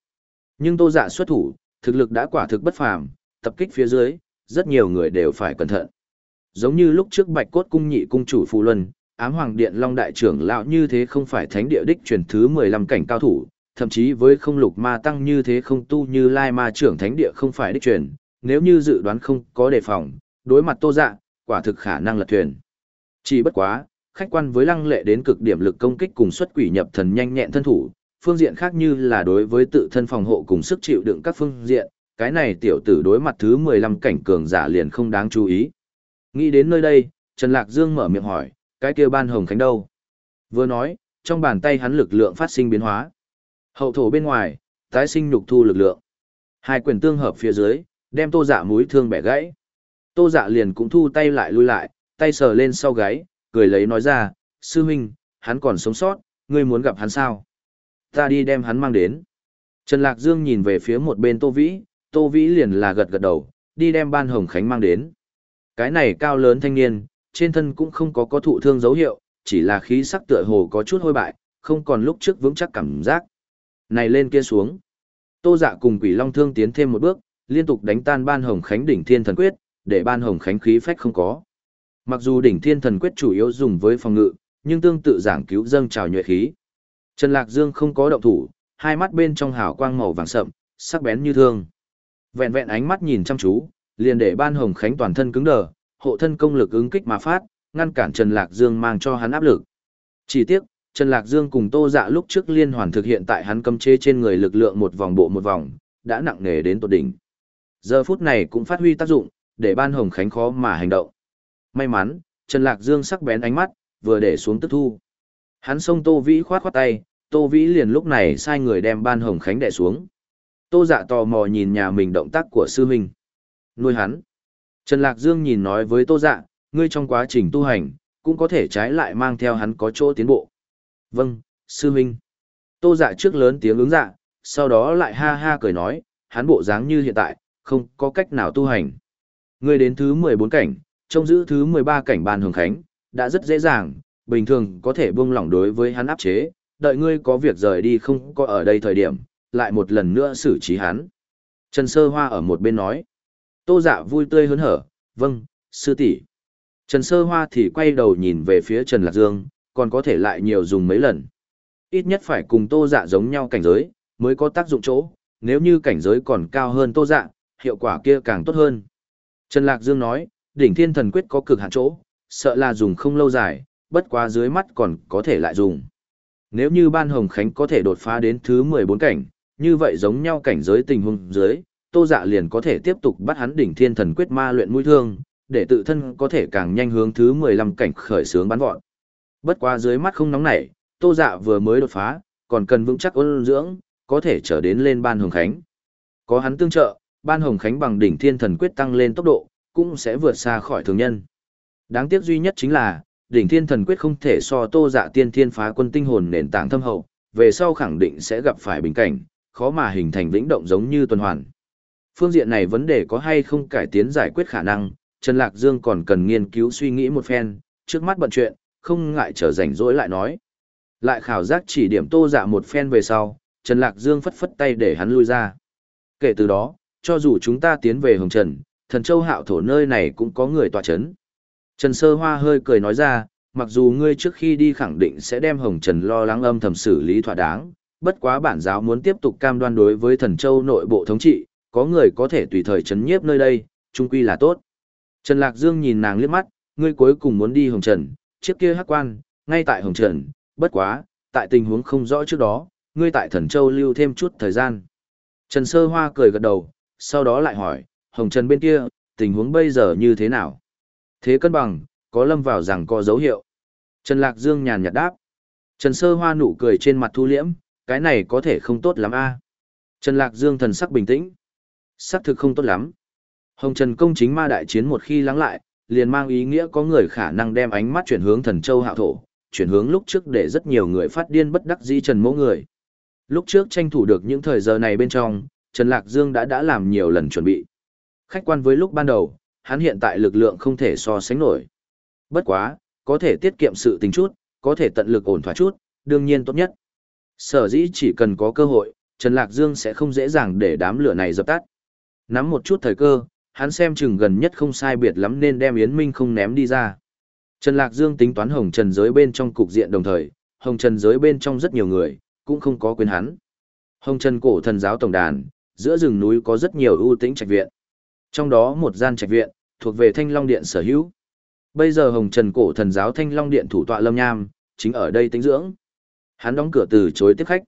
Nhưng tô dạ xuất thủ, thực lực đã quả thực bất phàm, tập kích phía dưới, rất nhiều người đều phải cẩn thận. Giống như lúc trước Bạch Cốt cung nhị cung chủ Phù Luân, Ám Hoàng Điện Long đại trưởng lão như thế không phải thánh địa đích truyền thứ 15 cảnh cao thủ, thậm chí với không lục ma tăng như thế không tu như Lai Ma trưởng thánh địa không phải đích truyền, nếu như dự đoán không có đề phòng, đối mặt Tô Dạ, quả thực khả năng lật thuyền. Chỉ bất quá, khách quan với lăng lệ đến cực điểm lực công kích cùng xuất quỷ nhập thần nhanh nhẹn thân thủ, phương diện khác như là đối với tự thân phòng hộ cùng sức chịu đựng các phương diện, cái này tiểu tử đối mặt thứ 15 cảnh cường giả liền không đáng chú ý. Nghĩ đến nơi đây, Trần Lạc Dương mở miệng hỏi, cái kia ban hồng khánh đâu? Vừa nói, trong bàn tay hắn lực lượng phát sinh biến hóa. Hậu thổ bên ngoài, tái sinh nhục thu lực lượng. Hai quyền tương hợp phía dưới, đem tô dạ mũi thương bẻ gãy. Tô dạ liền cũng thu tay lại lui lại, tay sờ lên sau gáy, cười lấy nói ra, sư huynh, hắn còn sống sót, ngươi muốn gặp hắn sao? Ta đi đem hắn mang đến. Trần Lạc Dương nhìn về phía một bên Tô Vĩ, Tô Vĩ liền là gật gật đầu, đi đem ban hồng khánh mang đến. Cái này cao lớn thanh niên, trên thân cũng không có có thụ thương dấu hiệu, chỉ là khí sắc tựa hồ có chút hôi bại, không còn lúc trước vững chắc cảm giác. Này lên kia xuống. Tô dạ cùng quỷ long thương tiến thêm một bước, liên tục đánh tan ban hồng khánh đỉnh thiên thần quyết, để ban hồng khánh khí phách không có. Mặc dù đỉnh thiên thần quyết chủ yếu dùng với phòng ngự, nhưng tương tự giảng cứu dâng trào nhuệ khí. Trần Lạc Dương không có động thủ, hai mắt bên trong hào quang màu vàng sậm, sắc bén như thương. Vẹn vẹn ánh mắt nhìn chăm chú, liền để ban hồng khánh toàn thân cứng đờ, hộ thân công lực ứng kích mà phát, ngăn cản Trần Lạc Dương mang cho hắn áp lực. Chỉ tiếc, Trần Lạc Dương cùng Tô Dạ lúc trước liên hoàn thực hiện tại hắn cấm chế trên người lực lượng một vòng bộ một vòng, đã nặng nề đến tột đỉnh. Giờ phút này cũng phát huy tác dụng, để ban hồng khánh khó mà hành động. May mắn, Trần Lạc Dương sắc bén ánh mắt, vừa để xuống tức thu. Hắn xông Tô Vĩ khoát khoát tay, Tô Vĩ liền lúc này sai người đem ban hồng khánh đè xuống. Tô dạ tò mò nhìn nhà mình động tác của sư huynh. Nuôi hắn. Trần Lạc Dương nhìn nói với Tô dạ, ngươi trong quá trình tu hành, cũng có thể trái lại mang theo hắn có chỗ tiến bộ. Vâng, sư huynh. Tô dạ trước lớn tiếng ứng dạ, sau đó lại ha ha cười nói, hắn bộ dáng như hiện tại, không có cách nào tu hành. Ngươi đến thứ 14 cảnh, trông giữ thứ 13 cảnh ban hưởng khánh, đã rất dễ dàng, bình thường có thể buông lỏng đối với hắn áp chế, đợi ngươi có việc rời đi không có ở đây thời điểm, lại một lần nữa xử trí hắn. Trần Sơ Hoa ở một bên nói. Tô dạ vui tươi hớn hở, vâng, sư tỷ. Trần Sơ Hoa thì quay đầu nhìn về phía Trần Lạc Dương, còn có thể lại nhiều dùng mấy lần. Ít nhất phải cùng tô dạ giống nhau cảnh giới, mới có tác dụng chỗ, nếu như cảnh giới còn cao hơn tô dạ, hiệu quả kia càng tốt hơn. Trần Lạc Dương nói, đỉnh thiên thần quyết có cực hạn chỗ, sợ là dùng không lâu dài, bất quá dưới mắt còn có thể lại dùng. Nếu như ban hồng khánh có thể đột phá đến thứ 14 cảnh, như vậy giống nhau cảnh giới tình huống dưới, Tô Dạ liền có thể tiếp tục bắt hắn đỉnh thiên thần quyết ma luyện mũi thương, để tự thân có thể càng nhanh hướng thứ 15 cảnh khởi sướng bắn vọt. Bất quá dưới mắt không nóng nảy, Tô Dạ vừa mới đột phá, còn cần vững chắc ôn dưỡng, có thể trở đến lên ban hồng khánh. Có hắn tương trợ, ban hồng khánh bằng đỉnh thiên thần quyết tăng lên tốc độ, cũng sẽ vượt xa khỏi thường nhân. Đáng tiếc duy nhất chính là, đỉnh thiên thần quyết không thể so Tô Dạ tiên thiên phá quân tinh hồn nền tảng thâm hậu, về sau khẳng định sẽ gặp phải bình cảnh, khó mà hình thành vĩnh động giống như tuần hoàn. Phương diện này vấn đề có hay không cải tiến giải quyết khả năng, Trần Lạc Dương còn cần nghiên cứu suy nghĩ một phen, trước mắt bận chuyện, không ngại trở rảnh rỗi lại nói. Lại khảo giác chỉ điểm tô dạ một phen về sau, Trần Lạc Dương phất phất tay để hắn lui ra. Kể từ đó, cho dù chúng ta tiến về Hồng Trần, thần châu hạo thổ nơi này cũng có người tòa chấn. Trần Sơ Hoa hơi cười nói ra, mặc dù ngươi trước khi đi khẳng định sẽ đem Hồng Trần lo lắng âm thầm xử lý thỏa đáng, bất quá bản giáo muốn tiếp tục cam đoan đối với thần châu nội bộ thống trị, có người có thể tùy thời chấn nhiếp nơi đây, trung quy là tốt. Trần Lạc Dương nhìn nàng liếc mắt, ngươi cuối cùng muốn đi Hồng Trần, chiếc kia hắc quan, ngay tại Hồng Trần, bất quá, tại tình huống không rõ trước đó, ngươi tại thần châu lưu thêm chút thời gian. Trần Sơ Hoa cười gật đầu, sau đó lại hỏi, Hồng Trần bên kia, tình huống bây giờ như thế nào? Thế cân bằng, có lâm vào rằng có dấu hiệu. Trần Lạc Dương nhàn nhạt đáp. Trần Sơ Hoa nụ cười trên mặt thu liễm, cái này có thể không tốt lắm a. Trần Lạc Dương thần sắc bình tĩnh. Sắc thực không tốt lắm. Hồng Trần công chính ma đại chiến một khi lắng lại, liền mang ý nghĩa có người khả năng đem ánh mắt chuyển hướng thần châu hạo thổ, chuyển hướng lúc trước để rất nhiều người phát điên bất đắc dĩ Trần Mỗ người. Lúc trước tranh thủ được những thời giờ này bên trong, Trần Lạc Dương đã đã làm nhiều lần chuẩn bị. Khách quan với lúc ban đầu, hắn hiện tại lực lượng không thể so sánh nổi. Bất quá, có thể tiết kiệm sự tình chút, có thể tận lực ổn thỏa chút, đương nhiên tốt nhất. Sở dĩ chỉ cần có cơ hội, Trần Lạc Dương sẽ không dễ dàng để đám lửa này dập tắt. Nắm một chút thời cơ, hắn xem chừng gần nhất không sai biệt lắm nên đem Yến Minh không ném đi ra. Trần Lạc Dương tính toán hồng trần giới bên trong cục diện đồng thời, hồng trần giới bên trong rất nhiều người, cũng không có quyền hắn. Hồng trần cổ thần giáo tổng đàn, giữa rừng núi có rất nhiều ưu tĩnh trạch viện. Trong đó một gian trạch viện, thuộc về Thanh Long Điện sở hữu. Bây giờ hồng trần cổ thần giáo Thanh Long Điện thủ tọa Lâm Nham, chính ở đây tính dưỡng. Hắn đóng cửa từ chối tiếp khách.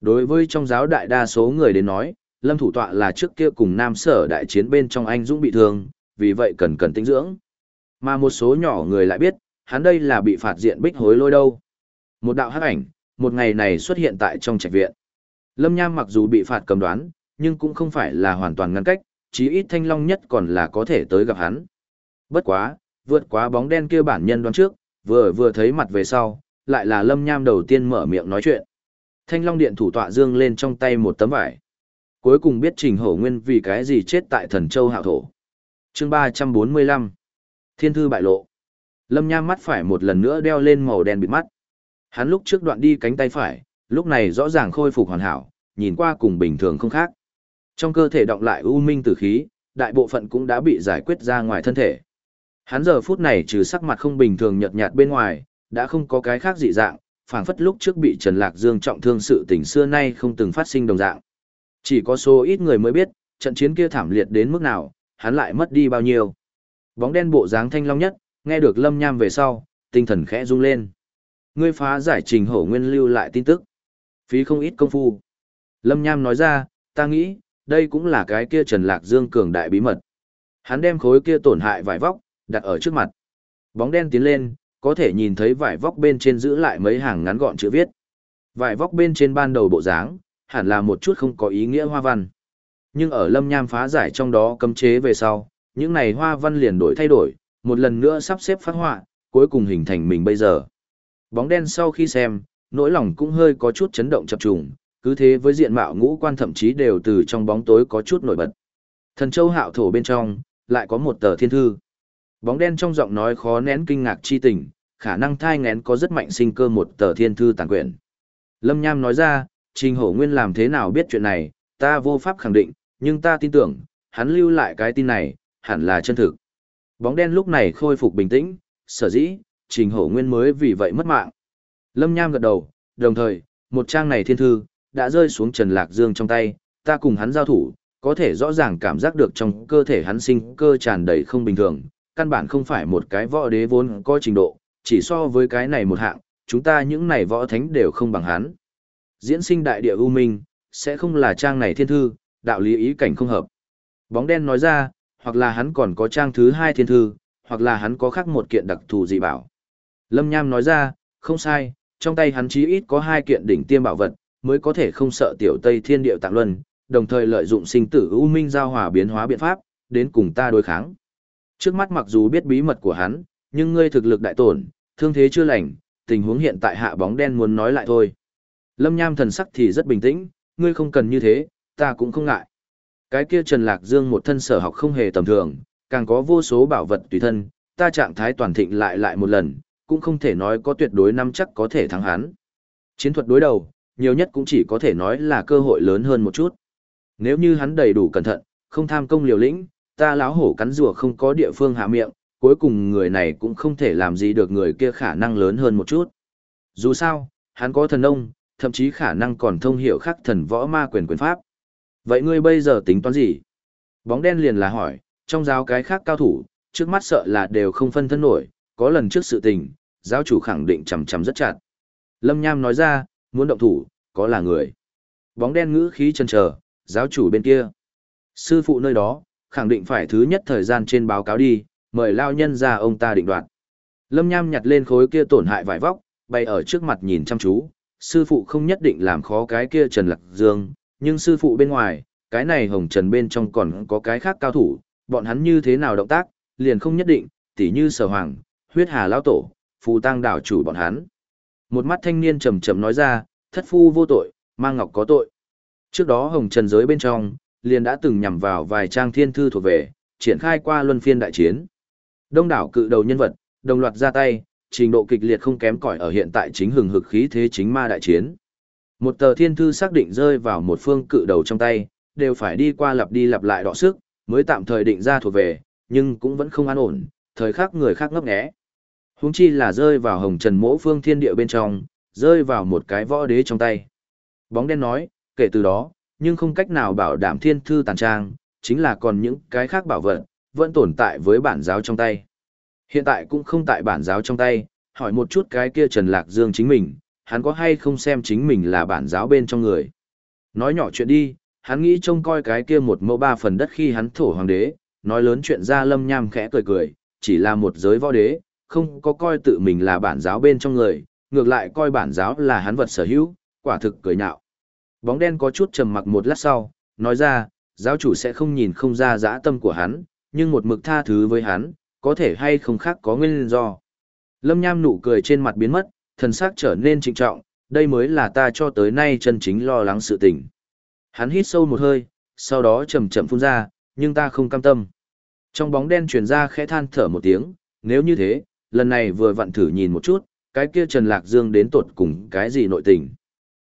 Đối với trong giáo đại đa số người đến nói, Lâm thủ tọa là trước kia cùng Nam Sở đại chiến bên trong anh Dũng bị thương, vì vậy cần cần tinh dưỡng. Mà một số nhỏ người lại biết, hắn đây là bị phạt diện bích hối lôi đâu. Một đạo hắc ảnh, một ngày này xuất hiện tại trong trạch viện. Lâm Nham mặc dù bị phạt cầm đoán, nhưng cũng không phải là hoàn toàn ngăn cách, chí ít thanh long nhất còn là có thể tới gặp hắn. Bất quá, vượt quá bóng đen kia bản nhân đoán trước, vừa vừa thấy mặt về sau, lại là Lâm Nham đầu tiên mở miệng nói chuyện. Thanh Long Điện thủ tọa dương lên trong tay một tấm vải. Cuối cùng biết Trình Hổ Nguyên vì cái gì chết tại Thần Châu Hạo Thổ. Chương 345 Thiên Thư Bại Lộ Lâm Nham mắt phải một lần nữa đeo lên màu đen bịt mắt. Hắn lúc trước đoạn đi cánh tay phải, lúc này rõ ràng khôi phục hoàn hảo, nhìn qua cùng bình thường không khác. Trong cơ thể động lại u minh tử khí, đại bộ phận cũng đã bị giải quyết ra ngoài thân thể. Hắn giờ phút này trừ sắc mặt không bình thường nhợt nhạt bên ngoài, đã không có cái khác dị dạng, phảng phất lúc trước bị Trần Lạc Dương trọng thương sự tình xưa nay không từng phát sinh đồng dạng. Chỉ có số ít người mới biết, trận chiến kia thảm liệt đến mức nào, hắn lại mất đi bao nhiêu. Bóng đen bộ dáng thanh long nhất, nghe được Lâm Nham về sau, tinh thần khẽ rung lên. Ngươi phá giải trình hổ nguyên lưu lại tin tức. Phí không ít công phu. Lâm Nham nói ra, ta nghĩ, đây cũng là cái kia Trần Lạc Dương cường đại bí mật. Hắn đem khối kia tổn hại vải vóc, đặt ở trước mặt. Bóng đen tiến lên, có thể nhìn thấy vải vóc bên trên giữ lại mấy hàng ngắn gọn chữ viết. Vải vóc bên trên ban đầu bộ dáng, hẳn là một chút không có ý nghĩa hoa văn. Nhưng ở lâm nham phá giải trong đó cấm chế về sau, những này hoa văn liền đổi thay đổi, một lần nữa sắp xếp phát họa, cuối cùng hình thành mình bây giờ. Bóng đen sau khi xem, nỗi lòng cũng hơi có chút chấn động chập trùng, cứ thế với diện mạo ngũ quan thậm chí đều từ trong bóng tối có chút nổi bật. Thần châu hạo thổ bên trong, lại có một tờ thiên thư. Bóng đen trong giọng nói khó nén kinh ngạc chi tình, khả năng thai ngén có rất mạnh sinh cơ một tờ thiên thư tàn quyển. Lâm Nham nói ra, Trình Hổ Nguyên làm thế nào biết chuyện này, ta vô pháp khẳng định, nhưng ta tin tưởng, hắn lưu lại cái tin này, hẳn là chân thực. Bóng đen lúc này khôi phục bình tĩnh, sở dĩ, Trình Hổ Nguyên mới vì vậy mất mạng. Lâm Nham gật đầu, đồng thời, một trang này thiên thư, đã rơi xuống Trần Lạc Dương trong tay, ta cùng hắn giao thủ, có thể rõ ràng cảm giác được trong cơ thể hắn sinh cơ tràn đầy không bình thường, căn bản không phải một cái võ đế vốn có trình độ, chỉ so với cái này một hạng, chúng ta những này võ thánh đều không bằng hắn. Diễn sinh đại địa ưu minh, sẽ không là trang này thiên thư, đạo lý ý cảnh không hợp. Bóng đen nói ra, hoặc là hắn còn có trang thứ hai thiên thư, hoặc là hắn có khác một kiện đặc thù dị bảo. Lâm Nham nói ra, không sai, trong tay hắn chí ít có hai kiện đỉnh tiêm bảo vật, mới có thể không sợ tiểu Tây Thiên Điệu Tạng Luân, đồng thời lợi dụng sinh tử ưu minh giao hòa biến hóa biện pháp, đến cùng ta đối kháng. Trước mắt mặc dù biết bí mật của hắn, nhưng ngươi thực lực đại tổn, thương thế chưa lành, tình huống hiện tại hạ bóng đen muốn nói lại thôi. Lâm Nham thần sắc thì rất bình tĩnh, ngươi không cần như thế, ta cũng không ngại. Cái kia Trần Lạc Dương một thân sở học không hề tầm thường, càng có vô số bảo vật tùy thân, ta trạng thái toàn thịnh lại lại một lần, cũng không thể nói có tuyệt đối năm chắc có thể thắng hắn. Chiến thuật đối đầu, nhiều nhất cũng chỉ có thể nói là cơ hội lớn hơn một chút. Nếu như hắn đầy đủ cẩn thận, không tham công liều lĩnh, ta láo hổ cắn rùa không có địa phương hạ miệng, cuối cùng người này cũng không thể làm gì được người kia khả năng lớn hơn một chút. Dù sao, hắn có thần ông, thậm chí khả năng còn thông hiểu khắc thần võ ma quyền quyền pháp. Vậy ngươi bây giờ tính toán gì? Bóng đen liền là hỏi, trong giáo cái khác cao thủ, trước mắt sợ là đều không phân thân nổi, có lần trước sự tình, giáo chủ khẳng định chầm chầm rất chặt. Lâm Nham nói ra, muốn động thủ, có là người. Bóng đen ngữ khí chân chờ, giáo chủ bên kia. Sư phụ nơi đó, khẳng định phải thứ nhất thời gian trên báo cáo đi, mời lao nhân ra ông ta định đoạt. Lâm Nham nhặt lên khối kia tổn hại vải vóc, bay ở trước mặt nhìn chăm chú, sư phụ không nhất định làm khó cái kia Trần Lạc Dương, nhưng sư phụ bên ngoài, cái này hồng trần bên trong còn có cái khác cao thủ, bọn hắn như thế nào động tác, liền không nhất định, tỉ như sở hoàng, huyết hà lão tổ, phù tăng đảo chủ bọn hắn. Một mắt thanh niên trầm trầm nói ra, thất phu vô tội, mang ngọc có tội. Trước đó hồng trần giới bên trong, liền đã từng nhằm vào vài trang thiên thư thuộc về, triển khai qua luân phiên đại chiến. Đông đảo cự đầu nhân vật, đồng loạt ra tay, trình độ kịch liệt không kém cỏi ở hiện tại chính hừng hực khí thế chính ma đại chiến. Một tờ thiên thư xác định rơi vào một phương cự đầu trong tay, đều phải đi qua lặp đi lặp lại đọ sức, mới tạm thời định ra thuộc về, nhưng cũng vẫn không an ổn, thời khắc người khác ngấp nghé. Huống chi là rơi vào hồng trần mỗ phương thiên địa bên trong, rơi vào một cái võ đế trong tay. Bóng đen nói, kể từ đó, nhưng không cách nào bảo đảm thiên thư tàn trang, chính là còn những cái khác bảo vật, vẫn tồn tại với bản giáo trong tay. Hiện tại cũng không tại bản giáo trong tay, hỏi một chút cái kia Trần Lạc Dương chính mình, hắn có hay không xem chính mình là bản giáo bên trong người. Nói nhỏ chuyện đi, hắn nghĩ trông coi cái kia một mẫu ba phần đất khi hắn thổ hoàng đế, nói lớn chuyện ra lâm nham khẽ cười cười, chỉ là một giới võ đế, không có coi tự mình là bản giáo bên trong người, ngược lại coi bản giáo là hắn vật sở hữu, quả thực cười nhạo. Bóng đen có chút trầm mặc một lát sau, nói ra, giáo chủ sẽ không nhìn không ra dã tâm của hắn, nhưng một mực tha thứ với hắn, có thể hay không khác có nguyên do. Lâm Nham nụ cười trên mặt biến mất, thần sắc trở nên trịnh trọng, đây mới là ta cho tới nay chân chính lo lắng sự tình. Hắn hít sâu một hơi, sau đó chậm chậm phun ra, nhưng ta không cam tâm. Trong bóng đen truyền ra khẽ than thở một tiếng, nếu như thế, lần này vừa vặn thử nhìn một chút, cái kia Trần Lạc Dương đến tột cùng cái gì nội tình.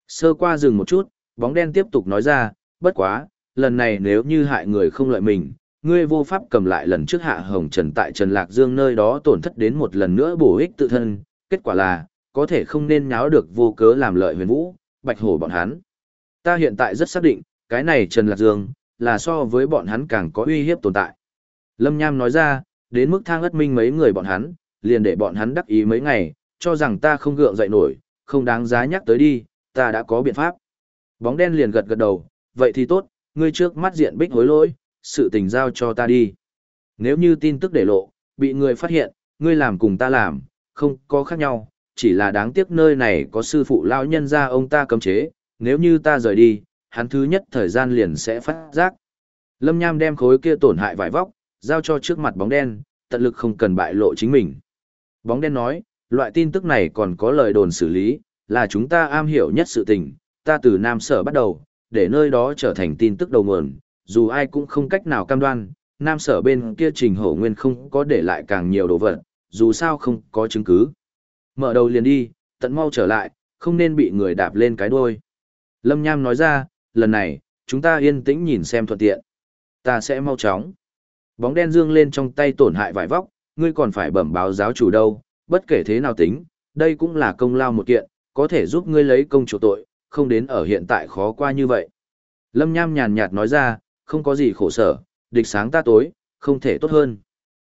Sơ qua dừng một chút, bóng đen tiếp tục nói ra, bất quá, lần này nếu như hại người không lợi mình, ngươi vô pháp cầm lại lần trước hạ hồng trần tại Trần Lạc Dương nơi đó tổn thất đến một lần nữa bổ ích tự thân, kết quả là, có thể không nên nháo được vô cớ làm lợi huyền vũ, bạch hổ bọn hắn. Ta hiện tại rất xác định, cái này Trần Lạc Dương, là so với bọn hắn càng có uy hiếp tồn tại. Lâm Nham nói ra, đến mức thang ất minh mấy người bọn hắn, liền để bọn hắn đắc ý mấy ngày, cho rằng ta không gượng dậy nổi, không đáng giá nhắc tới đi, ta đã có biện pháp. Bóng đen liền gật gật đầu, vậy thì tốt, ngươi trước mắt diện bích hối lỗi, sự tình giao cho ta đi. Nếu như tin tức để lộ, bị người phát hiện, ngươi làm cùng ta làm, không có khác nhau, chỉ là đáng tiếc nơi này có sư phụ lão nhân ra ông ta cấm chế, nếu như ta rời đi, hắn thứ nhất thời gian liền sẽ phát giác. Lâm Nham đem khối kia tổn hại vải vóc, giao cho trước mặt bóng đen, tận lực không cần bại lộ chính mình. Bóng đen nói, loại tin tức này còn có lời đồn xử lý, là chúng ta am hiểu nhất sự tình, ta từ Nam Sở bắt đầu, để nơi đó trở thành tin tức đầu nguồn, dù ai cũng không cách nào cam đoan, Nam Sở bên kia trình hổ nguyên không có để lại càng nhiều đồ vật, dù sao không có chứng cứ. Mở đầu liền đi, tận mau trở lại, không nên bị người đạp lên cái đuôi. Lâm Nham nói ra, lần này, chúng ta yên tĩnh nhìn xem thuận tiện. Ta sẽ mau chóng. Bóng đen dương lên trong tay tổn hại vải vóc, ngươi còn phải bẩm báo giáo chủ đâu, bất kể thế nào tính, đây cũng là công lao một kiện, có thể giúp ngươi lấy công chủ tội, không đến ở hiện tại khó qua như vậy. Lâm Nham nhàn nhạt nói ra, không có gì khổ sở, địch sáng ta tối, không thể tốt hơn.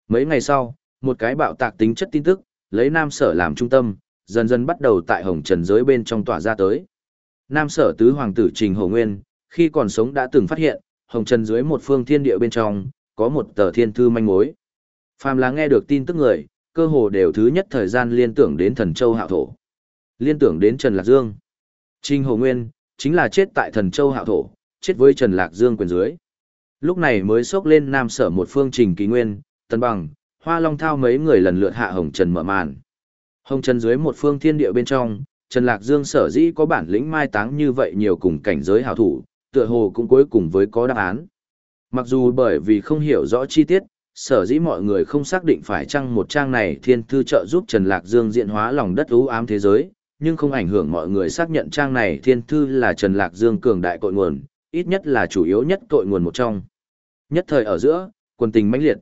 Mấy ngày sau, một cái bạo tạc tính chất tin tức, lấy Nam Sở làm trung tâm, dần dần bắt đầu tại Hồng Trần giới bên trong tỏa ra tới. Nam Sở tứ hoàng tử Trình Hồ Nguyên, khi còn sống đã từng phát hiện, Hồng Trần dưới một phương thiên địa bên trong, có một tờ thiên thư manh mối. Phàm là nghe được tin tức người, cơ hồ đều thứ nhất thời gian liên tưởng đến thần châu hạo thổ. Liên tưởng đến Trần Lạc Dương. Trình Hồ Nguyên, chính là chết tại thần châu hạo thổ, chết với Trần Lạc Dương quyền dưới. Lúc này mới sốc lên nam sở một phương trình kỳ nguyên, tân bằng, hoa long thao mấy người lần lượt hạ Hồng Trần mở màn. Hồng Trần dưới một phương thiên địa bên trong, Trần Lạc Dương sở dĩ có bản lĩnh mai táng như vậy nhiều cùng cảnh giới hảo thủ, tựa hồ cũng cuối cùng với có đáp án. Mặc dù bởi vì không hiểu rõ chi tiết, sở dĩ mọi người không xác định phải chăng một trang này thiên thư trợ giúp Trần Lạc Dương diện hóa lòng đất ú ám thế giới, nhưng không ảnh hưởng mọi người xác nhận trang này thiên thư là Trần Lạc Dương cường đại cội nguồn, ít nhất là chủ yếu nhất cội nguồn một trong. Nhất thời ở giữa, quân tình mãnh liệt.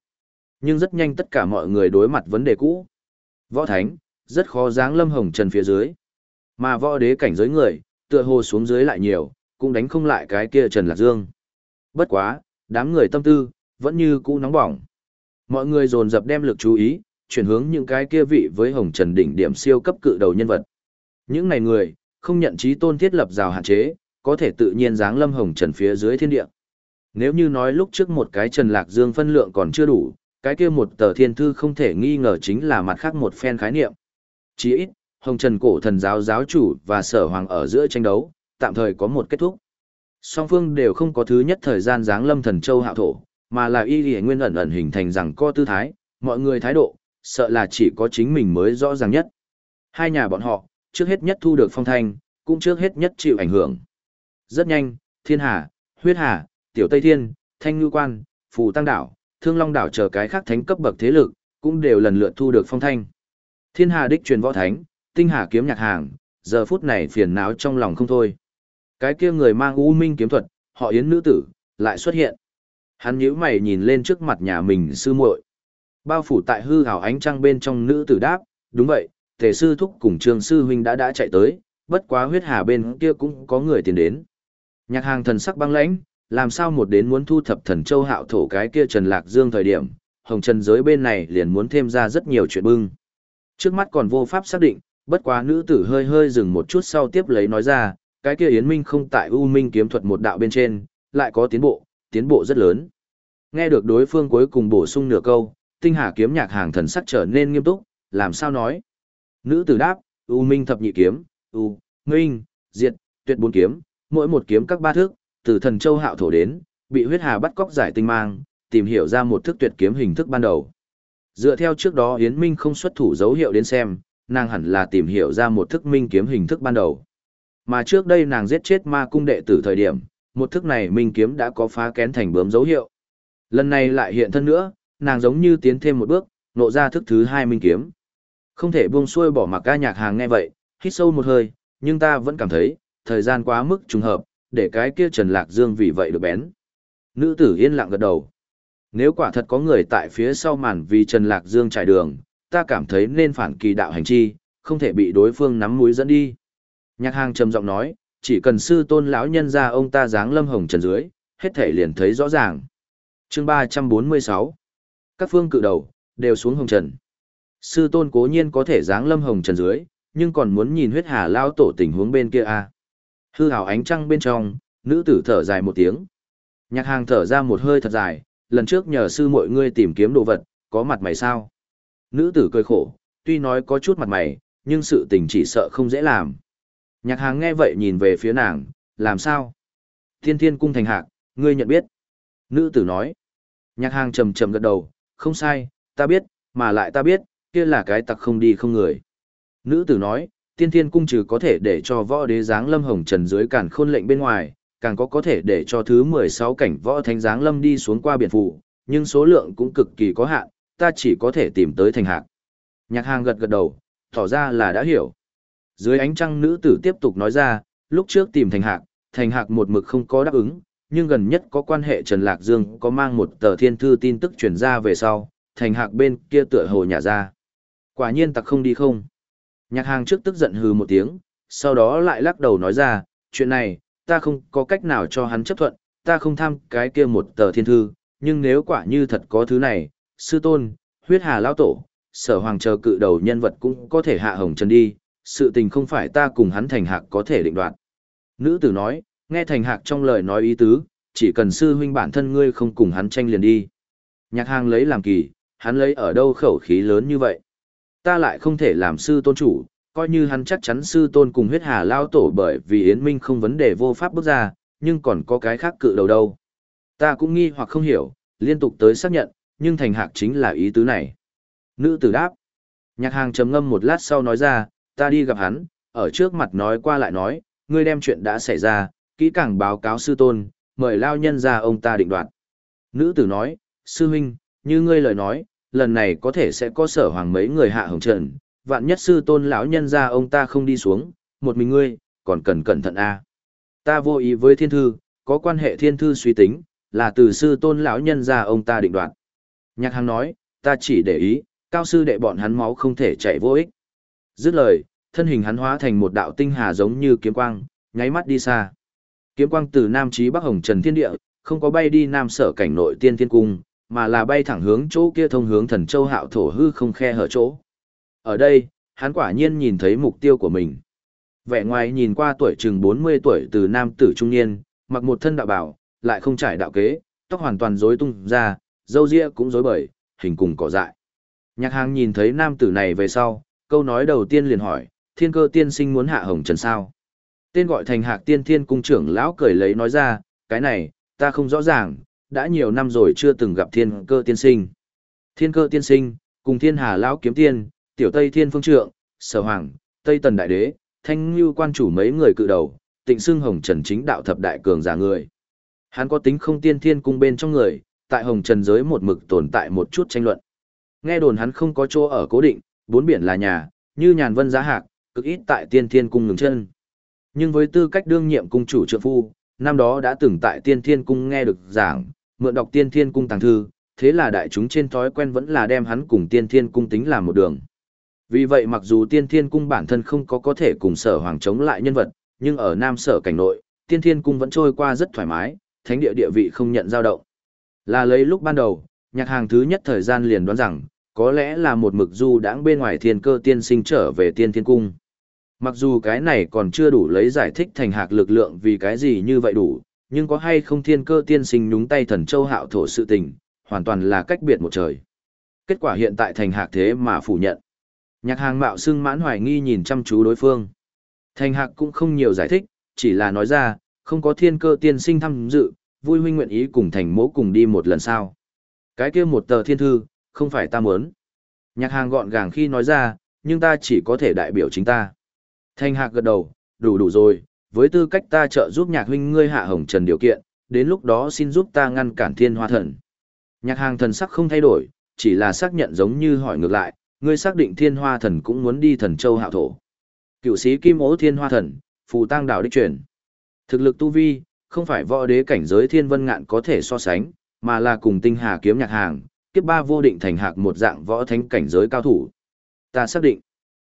Nhưng rất nhanh tất cả mọi người đối mặt vấn đề cũ. Võ Thánh, rất khó dáng lâm hồng trần phía dưới. Mà võ đế cảnh giới người, tựa hồ xuống dưới lại nhiều, cũng đánh không lại cái kia Trần Lạc Dương. Bất quá, đám người tâm tư, vẫn như cũ nóng bỏng. Mọi người dồn dập đem lực chú ý, chuyển hướng những cái kia vị với hồng trần đỉnh điểm siêu cấp cự đầu nhân vật. Những này người, không nhận trí tôn thiết lập rào hạn chế, có thể tự nhiên dáng lâm hồng trần phía dưới thiên địa. Nếu như nói lúc trước một cái Trần Lạc Dương phân lượng còn chưa đủ, cái kia một tờ thiên thư không thể nghi ngờ chính là mặt khác một phen khái niệm. Chỉ ít, hồng trần cổ thần giáo giáo chủ và sở hoàng ở giữa tranh đấu, tạm thời có một kết thúc. Song phương đều không có thứ nhất thời gian dáng lâm thần châu hạo thổ, mà là y lì nguyên ẩn ẩn hình thành rằng co tư thái, mọi người thái độ, sợ là chỉ có chính mình mới rõ ràng nhất. Hai nhà bọn họ, trước hết nhất thu được phong thanh, cũng trước hết nhất chịu ảnh hưởng. Rất nhanh, Thiên Hà, Huyết Hà, Tiểu Tây Thiên, Thanh Ngư Quan, Phù Tăng Đảo, Thương Long Đảo chờ cái khác thánh cấp bậc thế lực, cũng đều lần lượt thu được phong thanh. Thiên Hà đích truyền võ thánh, Tinh Hà kiếm nhạc hàng, giờ phút này phiền não trong lòng không thôi. Cái kia người mang u minh kiếm thuật, họ yến nữ tử, lại xuất hiện. Hắn nhíu mày nhìn lên trước mặt nhà mình sư muội. Bao phủ tại hư hào ánh trăng bên trong nữ tử đáp, đúng vậy, thể sư thúc cùng trường sư huynh đã đã chạy tới, bất quá huyết hà bên kia cũng có người tiến đến. Nhạc hàng thần sắc băng lãnh, làm sao một đến muốn thu thập thần châu hạo thổ cái kia Trần Lạc Dương thời điểm, hồng trần giới bên này liền muốn thêm ra rất nhiều chuyện bưng. Trước mắt còn vô pháp xác định, bất quá nữ tử hơi hơi dừng một chút sau tiếp lấy nói ra, cái kia Yến Minh không tại U Minh kiếm thuật một đạo bên trên, lại có tiến bộ, tiến bộ rất lớn. Nghe được đối phương cuối cùng bổ sung nửa câu, tinh hà kiếm nhạc hàng thần sắc trở nên nghiêm túc, làm sao nói. Nữ tử đáp, U Minh thập nhị kiếm, U, Minh, Diệt, tuyệt bốn kiếm, mỗi một kiếm các ba thước, từ thần châu hạo thổ đến, bị huyết hà bắt cóc giải tinh mang, tìm hiểu ra một thức tuyệt kiếm hình thức ban đầu. Dựa theo trước đó Yến Minh không xuất thủ dấu hiệu đến xem, nàng hẳn là tìm hiểu ra một thức minh kiếm hình thức ban đầu. Mà trước đây nàng giết chết ma cung đệ tử thời điểm, một thức này minh kiếm đã có phá kén thành bướm dấu hiệu. Lần này lại hiện thân nữa, nàng giống như tiến thêm một bước, nộ ra thức thứ hai minh kiếm. Không thể buông xuôi bỏ mặc ca nhạc hàng nghe vậy, hít sâu một hơi, nhưng ta vẫn cảm thấy, thời gian quá mức trùng hợp, để cái kia Trần Lạc Dương vì vậy được bén. Nữ tử yên lặng gật đầu. Nếu quả thật có người tại phía sau màn vì Trần Lạc Dương trải đường, ta cảm thấy nên phản kỳ đạo hành chi, không thể bị đối phương nắm mũi dẫn đi. Nhạc hàng trầm giọng nói, chỉ cần sư tôn lão nhân ra ông ta dáng lâm hồng trần dưới, hết thể liền thấy rõ ràng. chương 346 Các phương cự đầu, đều xuống hồng trần. Sư tôn cố nhiên có thể dáng lâm hồng trần dưới, nhưng còn muốn nhìn huyết hà lao tổ tình huống bên kia à. Hư hào ánh trăng bên trong, nữ tử thở dài một tiếng. Nhạc hàng thở ra một hơi thật dài, lần trước nhờ sư mọi ngươi tìm kiếm đồ vật, có mặt mày sao? Nữ tử cười khổ, tuy nói có chút mặt mày, nhưng sự tình chỉ sợ không dễ làm. Nhạc hàng nghe vậy nhìn về phía nàng, làm sao? Thiên thiên cung thành hạc, ngươi nhận biết. Nữ tử nói. Nhạc hàng trầm trầm gật đầu, không sai, ta biết, mà lại ta biết, kia là cái tặc không đi không người. Nữ tử nói, tiên thiên cung trừ có thể để cho võ đế giáng lâm hồng trần dưới cản khôn lệnh bên ngoài, càng có có thể để cho thứ 16 cảnh võ thánh giáng lâm đi xuống qua biển phủ, nhưng số lượng cũng cực kỳ có hạn, ta chỉ có thể tìm tới thành hạc. Nhạc hàng gật gật đầu, tỏ ra là đã hiểu. Dưới ánh trăng nữ tử tiếp tục nói ra, lúc trước tìm thành hạc, thành hạc một mực không có đáp ứng, nhưng gần nhất có quan hệ Trần Lạc Dương có mang một tờ thiên thư tin tức chuyển ra về sau, thành hạc bên kia tựa hồ nhà ra. Quả nhiên tặc không đi không. Nhạc hàng trước tức giận hừ một tiếng, sau đó lại lắc đầu nói ra, chuyện này, ta không có cách nào cho hắn chấp thuận, ta không tham cái kia một tờ thiên thư, nhưng nếu quả như thật có thứ này, sư tôn, huyết hà lao tổ, sở hoàng chờ cự đầu nhân vật cũng có thể hạ hồng chân đi, sự tình không phải ta cùng hắn thành hạc có thể định đoạt. Nữ tử nói, nghe thành hạc trong lời nói ý tứ, chỉ cần sư huynh bản thân ngươi không cùng hắn tranh liền đi. Nhạc hàng lấy làm kỳ, hắn lấy ở đâu khẩu khí lớn như vậy. Ta lại không thể làm sư tôn chủ, coi như hắn chắc chắn sư tôn cùng huyết hà lao tổ bởi vì Yến Minh không vấn đề vô pháp bước ra, nhưng còn có cái khác cự đầu đâu. Ta cũng nghi hoặc không hiểu, liên tục tới xác nhận, nhưng thành hạc chính là ý tứ này. Nữ tử đáp. Nhạc hàng trầm ngâm một lát sau nói ra, ta đi gặp hắn, ở trước mặt nói qua lại nói, ngươi đem chuyện đã xảy ra, kỹ càng báo cáo sư tôn, mời lao nhân ra ông ta định đoạt. Nữ tử nói, sư huynh, như ngươi lời nói, lần này có thể sẽ có sở hoàng mấy người hạ hồng trần, vạn nhất sư tôn lão nhân ra ông ta không đi xuống, một mình ngươi, còn cần cẩn thận a. Ta vô ý với thiên thư, có quan hệ thiên thư suy tính, là từ sư tôn lão nhân ra ông ta định đoạt. Nhạc hàng nói, ta chỉ để ý, cao sư đệ bọn hắn máu không thể chạy vô ích. Dứt lời, thân hình hắn hóa thành một đạo tinh hà giống như kiếm quang, nháy mắt đi xa. Kiếm quang từ Nam Chí Bắc Hồng Trần Thiên Địa, không có bay đi Nam Sở cảnh nội tiên thiên cung, mà là bay thẳng hướng chỗ kia thông hướng thần châu hạo thổ hư không khe hở chỗ. Ở đây, hắn quả nhiên nhìn thấy mục tiêu của mình. Vẻ ngoài nhìn qua tuổi chừng 40 tuổi từ nam tử trung niên, mặc một thân đạo bảo, lại không trải đạo kế, tóc hoàn toàn rối tung ra, râu ria cũng rối bời, hình cùng cỏ dại. Nhạc hàng nhìn thấy nam tử này về sau, câu nói đầu tiên liền hỏi, thiên cơ tiên sinh muốn hạ hồng trần sao? Tên gọi thành hạc tiên thiên cung trưởng lão cười lấy nói ra, cái này, ta không rõ ràng, đã nhiều năm rồi chưa từng gặp thiên cơ tiên sinh. Thiên cơ tiên sinh, cùng thiên hà lão kiếm tiên, tiểu tây thiên phương trượng, sở hoàng, tây tần đại đế, thanh như quan chủ mấy người cự đầu, tịnh xưng hồng trần chính đạo thập đại cường giả người. Hắn có tính không tiên thiên cung bên trong người, tại hồng trần giới một mực tồn tại một chút tranh luận. Nghe đồn hắn không có chỗ ở cố định, bốn biển là nhà, như nhàn vân giá hạc, cực ít tại tiên thiên cung ngừng chân. Nhưng với tư cách đương nhiệm cung chủ trượng phu, năm đó đã từng tại tiên thiên cung nghe được giảng, mượn đọc tiên thiên cung tàng thư, thế là đại chúng trên thói quen vẫn là đem hắn cùng tiên thiên cung tính làm một đường. Vì vậy mặc dù tiên thiên cung bản thân không có có thể cùng sở hoàng chống lại nhân vật, nhưng ở nam sở cảnh nội, tiên thiên cung vẫn trôi qua rất thoải mái, thánh địa địa vị không nhận dao động. Là lấy lúc ban đầu, nhạc hàng thứ nhất thời gian liền đoán rằng, có lẽ là một mực du đãng bên ngoài thiên cơ tiên sinh trở về tiên thiên cung. Mặc dù cái này còn chưa đủ lấy giải thích thành hạc lực lượng vì cái gì như vậy đủ, nhưng có hay không thiên cơ tiên sinh nhúng tay thần châu hạo thổ sự tình, hoàn toàn là cách biệt một trời. Kết quả hiện tại thành hạc thế mà phủ nhận. Nhạc hàng mạo xưng mãn hoài nghi nhìn chăm chú đối phương. Thành hạc cũng không nhiều giải thích, chỉ là nói ra, không có thiên cơ tiên sinh tham dự, vui huynh nguyện ý cùng thành mỗ cùng đi một lần sau. Cái kia một tờ thiên thư, không phải ta muốn. Nhạc hàng gọn gàng khi nói ra, nhưng ta chỉ có thể đại biểu chính ta. Thành hạc gật đầu, đủ đủ rồi, với tư cách ta trợ giúp nhạc huynh ngươi hạ hồng trần điều kiện, đến lúc đó xin giúp ta ngăn cản thiên hoa thần. Nhạc hàng thần sắc không thay đổi, chỉ là xác nhận giống như hỏi ngược lại, ngươi xác định thiên hoa thần cũng muốn đi thần châu hạo thổ. Cựu sĩ kim ố thiên hoa thần, phù tăng đảo đích truyền. Thực lực tu vi, không phải võ đế cảnh giới thiên vân ngạn có thể so sánh, mà là cùng tinh hà kiếm nhạc hàng, kiếp ba vô định thành hạc một dạng võ thánh cảnh giới cao thủ. Ta xác định.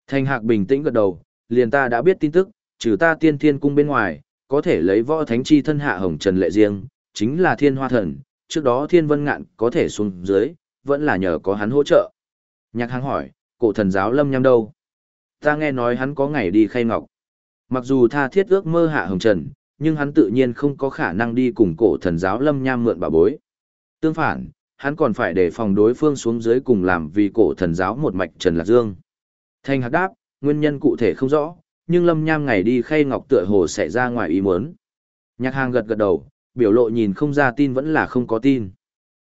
Thành hạc bình tĩnh gật đầu, liền ta đã biết tin tức, trừ ta tiên thiên cung bên ngoài, có thể lấy võ thánh chi thân hạ hồng trần lệ riêng, chính là thiên hoa thần, trước đó thiên vân ngạn có thể xuống dưới, vẫn là nhờ có hắn hỗ trợ. Nhạc hàng hỏi, cổ thần giáo lâm nhằm đâu? Ta nghe nói hắn có ngày đi khay ngọc. Mặc dù tha thiết ước mơ hạ hồng trần, nhưng hắn tự nhiên không có khả năng đi cùng cổ thần giáo lâm nham mượn bà bối. Tương phản, hắn còn phải để phòng đối phương xuống dưới cùng làm vì cổ thần giáo một mạch Trần Lạc Dương. Thanh hạc đáp, nguyên nhân cụ thể không rõ, nhưng lâm nham ngày đi khay ngọc tựa hồ sẽ ra ngoài ý muốn. Nhạc hàng gật gật đầu, biểu lộ nhìn không ra tin vẫn là không có tin.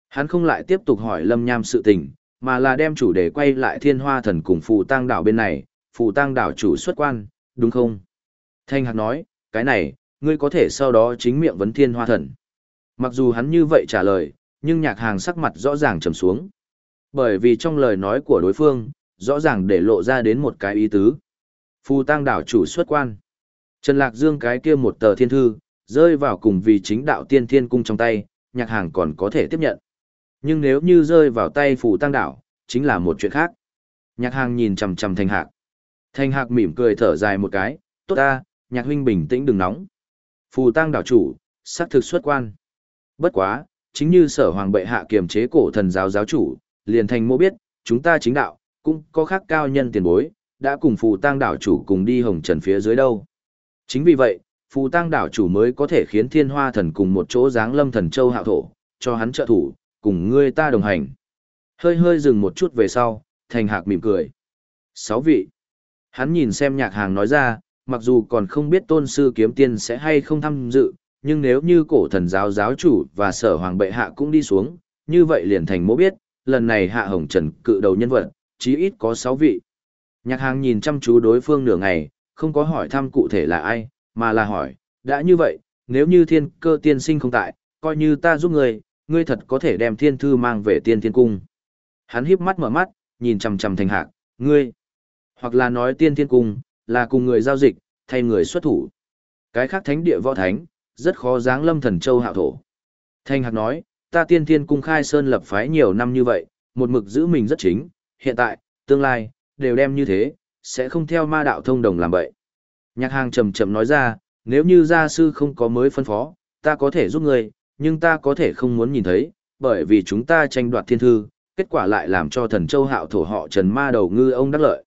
Hắn không lại tiếp tục hỏi lâm nham sự tình, mà là đem chủ đề quay lại thiên hoa thần cùng phù tăng đảo bên này, phù tăng đảo chủ xuất quan, đúng không? Thanh hạc nói, cái này, ngươi có thể sau đó chính miệng vấn thiên hoa thần. Mặc dù hắn như vậy trả lời, nhưng nhạc hàng sắc mặt rõ ràng trầm xuống. Bởi vì trong lời nói của đối phương, rõ ràng để lộ ra đến một cái ý tứ. Phù tăng đảo chủ xuất quan. Trần Lạc Dương cái kia một tờ thiên thư, rơi vào cùng vì chính đạo tiên thiên cung trong tay, nhạc hàng còn có thể tiếp nhận. Nhưng nếu như rơi vào tay phù tăng đảo, chính là một chuyện khác. Nhạc hàng nhìn chầm chầm thành hạc. Thành hạc mỉm cười thở dài một cái, tốt ta, nhạc huynh bình tĩnh đừng nóng. Phù tăng đảo chủ, sắc thực xuất quan. Bất quá, chính như sở hoàng bệ hạ kiềm chế cổ thần giáo giáo chủ, liền thành mô biết, chúng ta chính đạo, cũng có khác cao nhân tiền bối, đã cùng phù tăng đảo chủ cùng đi hồng trần phía dưới đâu. Chính vì vậy, phù tăng đảo chủ mới có thể khiến thiên hoa thần cùng một chỗ giáng lâm thần châu hạo thổ, cho hắn trợ thủ, cùng ngươi ta đồng hành. Hơi hơi dừng một chút về sau, thành hạc mỉm cười. Sáu vị. Hắn nhìn xem nhạc hàng nói ra, mặc dù còn không biết tôn sư kiếm tiên sẽ hay không tham dự, nhưng nếu như cổ thần giáo giáo chủ và sở hoàng bệ hạ cũng đi xuống, như vậy liền thành mỗ biết, lần này hạ hồng trần cự đầu nhân vật, chí ít có sáu vị. Nhạc hàng nhìn chăm chú đối phương nửa ngày, không có hỏi thăm cụ thể là ai, mà là hỏi, đã như vậy, nếu như thiên cơ tiên sinh không tại, coi như ta giúp người, ngươi thật có thể đem thiên thư mang về tiên thiên cung. Hắn híp mắt mở mắt, nhìn chằm chằm thành hạc, ngươi, hoặc là nói tiên thiên cung, là cùng người giao dịch, thay người xuất thủ. Cái khác thánh địa võ thánh, rất khó dáng lâm thần châu hạo thổ. Thanh Hạc nói, ta tiên thiên cung khai sơn lập phái nhiều năm như vậy, một mực giữ mình rất chính, hiện tại, tương lai, đều đem như thế, sẽ không theo ma đạo thông đồng làm vậy. Nhạc hàng chậm chậm nói ra, nếu như gia sư không có mới phân phó, ta có thể giúp người, nhưng ta có thể không muốn nhìn thấy, bởi vì chúng ta tranh đoạt thiên thư, kết quả lại làm cho thần châu hạo thổ họ trần ma đầu ngư ông đắc lợi.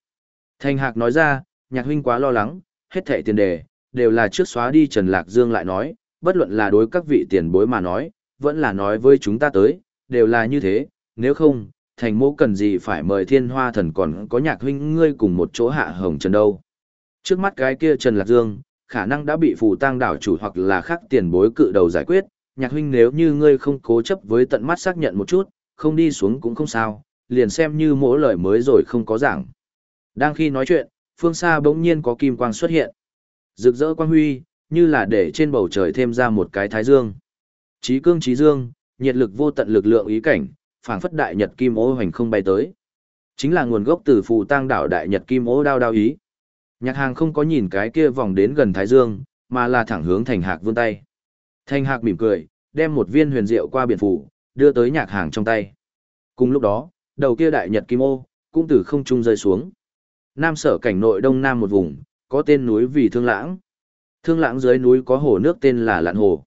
Thanh Hạc nói ra, nhạc huynh quá lo lắng, hết thệ tiền đề, đều là trước xóa đi Trần Lạc Dương lại nói, bất luận là đối các vị tiền bối mà nói, vẫn là nói với chúng ta tới, đều là như thế, nếu không, thành mô cần gì phải mời thiên hoa thần còn có nhạc huynh ngươi cùng một chỗ hạ hồng trần đâu. Trước mắt cái kia Trần Lạc Dương, khả năng đã bị phù tang đảo chủ hoặc là khác tiền bối cự đầu giải quyết, nhạc huynh nếu như ngươi không cố chấp với tận mắt xác nhận một chút, không đi xuống cũng không sao, liền xem như mỗi lời mới rồi không có giảng. Đang khi nói chuyện, phương xa bỗng nhiên có kim quang xuất hiện. Rực rỡ quang huy, như là để trên bầu trời thêm ra một cái thái dương. Chí cương chí dương, nhiệt lực vô tận lực lượng ý cảnh, phảng phất đại nhật kim ô hoành không bay tới. Chính là nguồn gốc từ phù tang đảo đại nhật kim ô đao đao ý. Nhạc hàng không có nhìn cái kia vòng đến gần thái dương, mà là thẳng hướng thành hạc vươn tay. Thành hạc mỉm cười, đem một viên huyền diệu qua biển phủ, đưa tới nhạc hàng trong tay. Cùng lúc đó, đầu kia đại nhật kim ô, cũng từ không trung rơi xuống. Nam sở cảnh nội đông nam một vùng, có tên núi vì thương lãng. Thương lãng dưới núi có hồ nước tên là Lạn Hồ.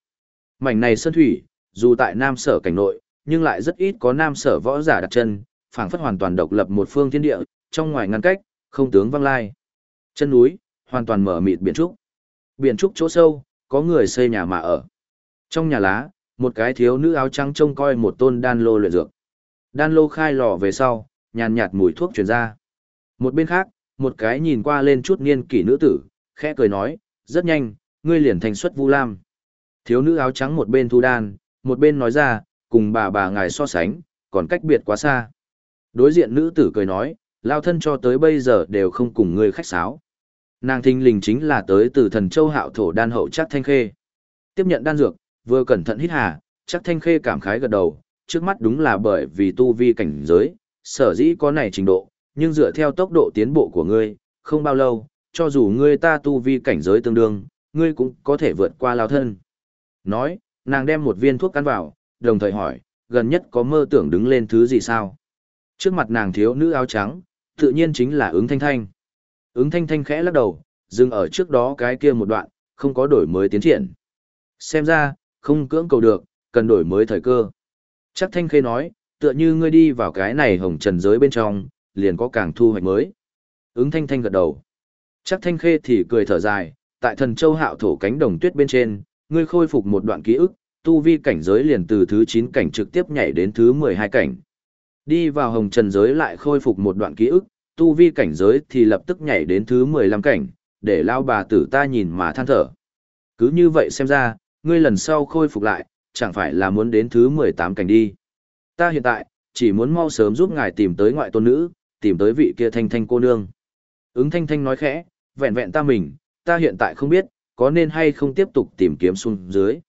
Mảnh này sơn thủy, dù tại nam sở cảnh nội, nhưng lại rất ít có nam sở võ giả đặt chân, phảng phất hoàn toàn độc lập một phương thiên địa, trong ngoài ngăn cách, không tướng văng lai. Chân núi, hoàn toàn mở mịt biển trúc. Biển trúc chỗ sâu, có người xây nhà mà ở. Trong nhà lá, một cái thiếu nữ áo trắng trông coi một tôn đan lô luyện dược. Đan lô khai lò về sau, nhàn nhạt mùi thuốc truyền ra. Một bên khác, một cái nhìn qua lên chút niên kỷ nữ tử, khẽ cười nói, rất nhanh, ngươi liền thành xuất Vu Lam. Thiếu nữ áo trắng một bên thu đan, một bên nói ra, cùng bà bà ngài so sánh, còn cách biệt quá xa. Đối diện nữ tử cười nói, lao thân cho tới bây giờ đều không cùng ngươi khách sáo. Nàng thinh lình chính là tới từ thần châu hạo thổ đan hậu chắc thanh khê. Tiếp nhận đan dược, vừa cẩn thận hít hà, chắc thanh khê cảm khái gật đầu, trước mắt đúng là bởi vì tu vi cảnh giới, sở dĩ có này trình độ, nhưng dựa theo tốc độ tiến bộ của ngươi, không bao lâu, cho dù ngươi ta tu vi cảnh giới tương đương, ngươi cũng có thể vượt qua lao thân. Nói, nàng đem một viên thuốc ăn vào, đồng thời hỏi, gần nhất có mơ tưởng đứng lên thứ gì sao? Trước mặt nàng thiếu nữ áo trắng, tự nhiên chính là ứng thanh thanh. Ứng thanh thanh khẽ lắc đầu, dừng ở trước đó cái kia một đoạn, không có đổi mới tiến triển. Xem ra, không cưỡng cầu được, cần đổi mới thời cơ. Chắc thanh khê nói, tựa như ngươi đi vào cái này hồng trần giới bên trong, liền có càng thu hoạch mới. Ứng thanh thanh gật đầu. Chắc thanh khê thì cười thở dài, tại thần châu hạo thổ cánh đồng tuyết bên trên, ngươi khôi phục một đoạn ký ức, tu vi cảnh giới liền từ thứ 9 cảnh trực tiếp nhảy đến thứ 12 cảnh. Đi vào hồng trần giới lại khôi phục một đoạn ký ức, tu vi cảnh giới thì lập tức nhảy đến thứ 15 cảnh, để lao bà tử ta nhìn mà than thở. Cứ như vậy xem ra, ngươi lần sau khôi phục lại, chẳng phải là muốn đến thứ 18 cảnh đi. Ta hiện tại, chỉ muốn mau sớm giúp ngài tìm tới ngoại tôn nữ, tìm tới vị kia thanh thanh cô nương. Ứng thanh thanh nói khẽ, vẹn vẹn ta mình, ta hiện tại không biết, có nên hay không tiếp tục tìm kiếm xuống dưới.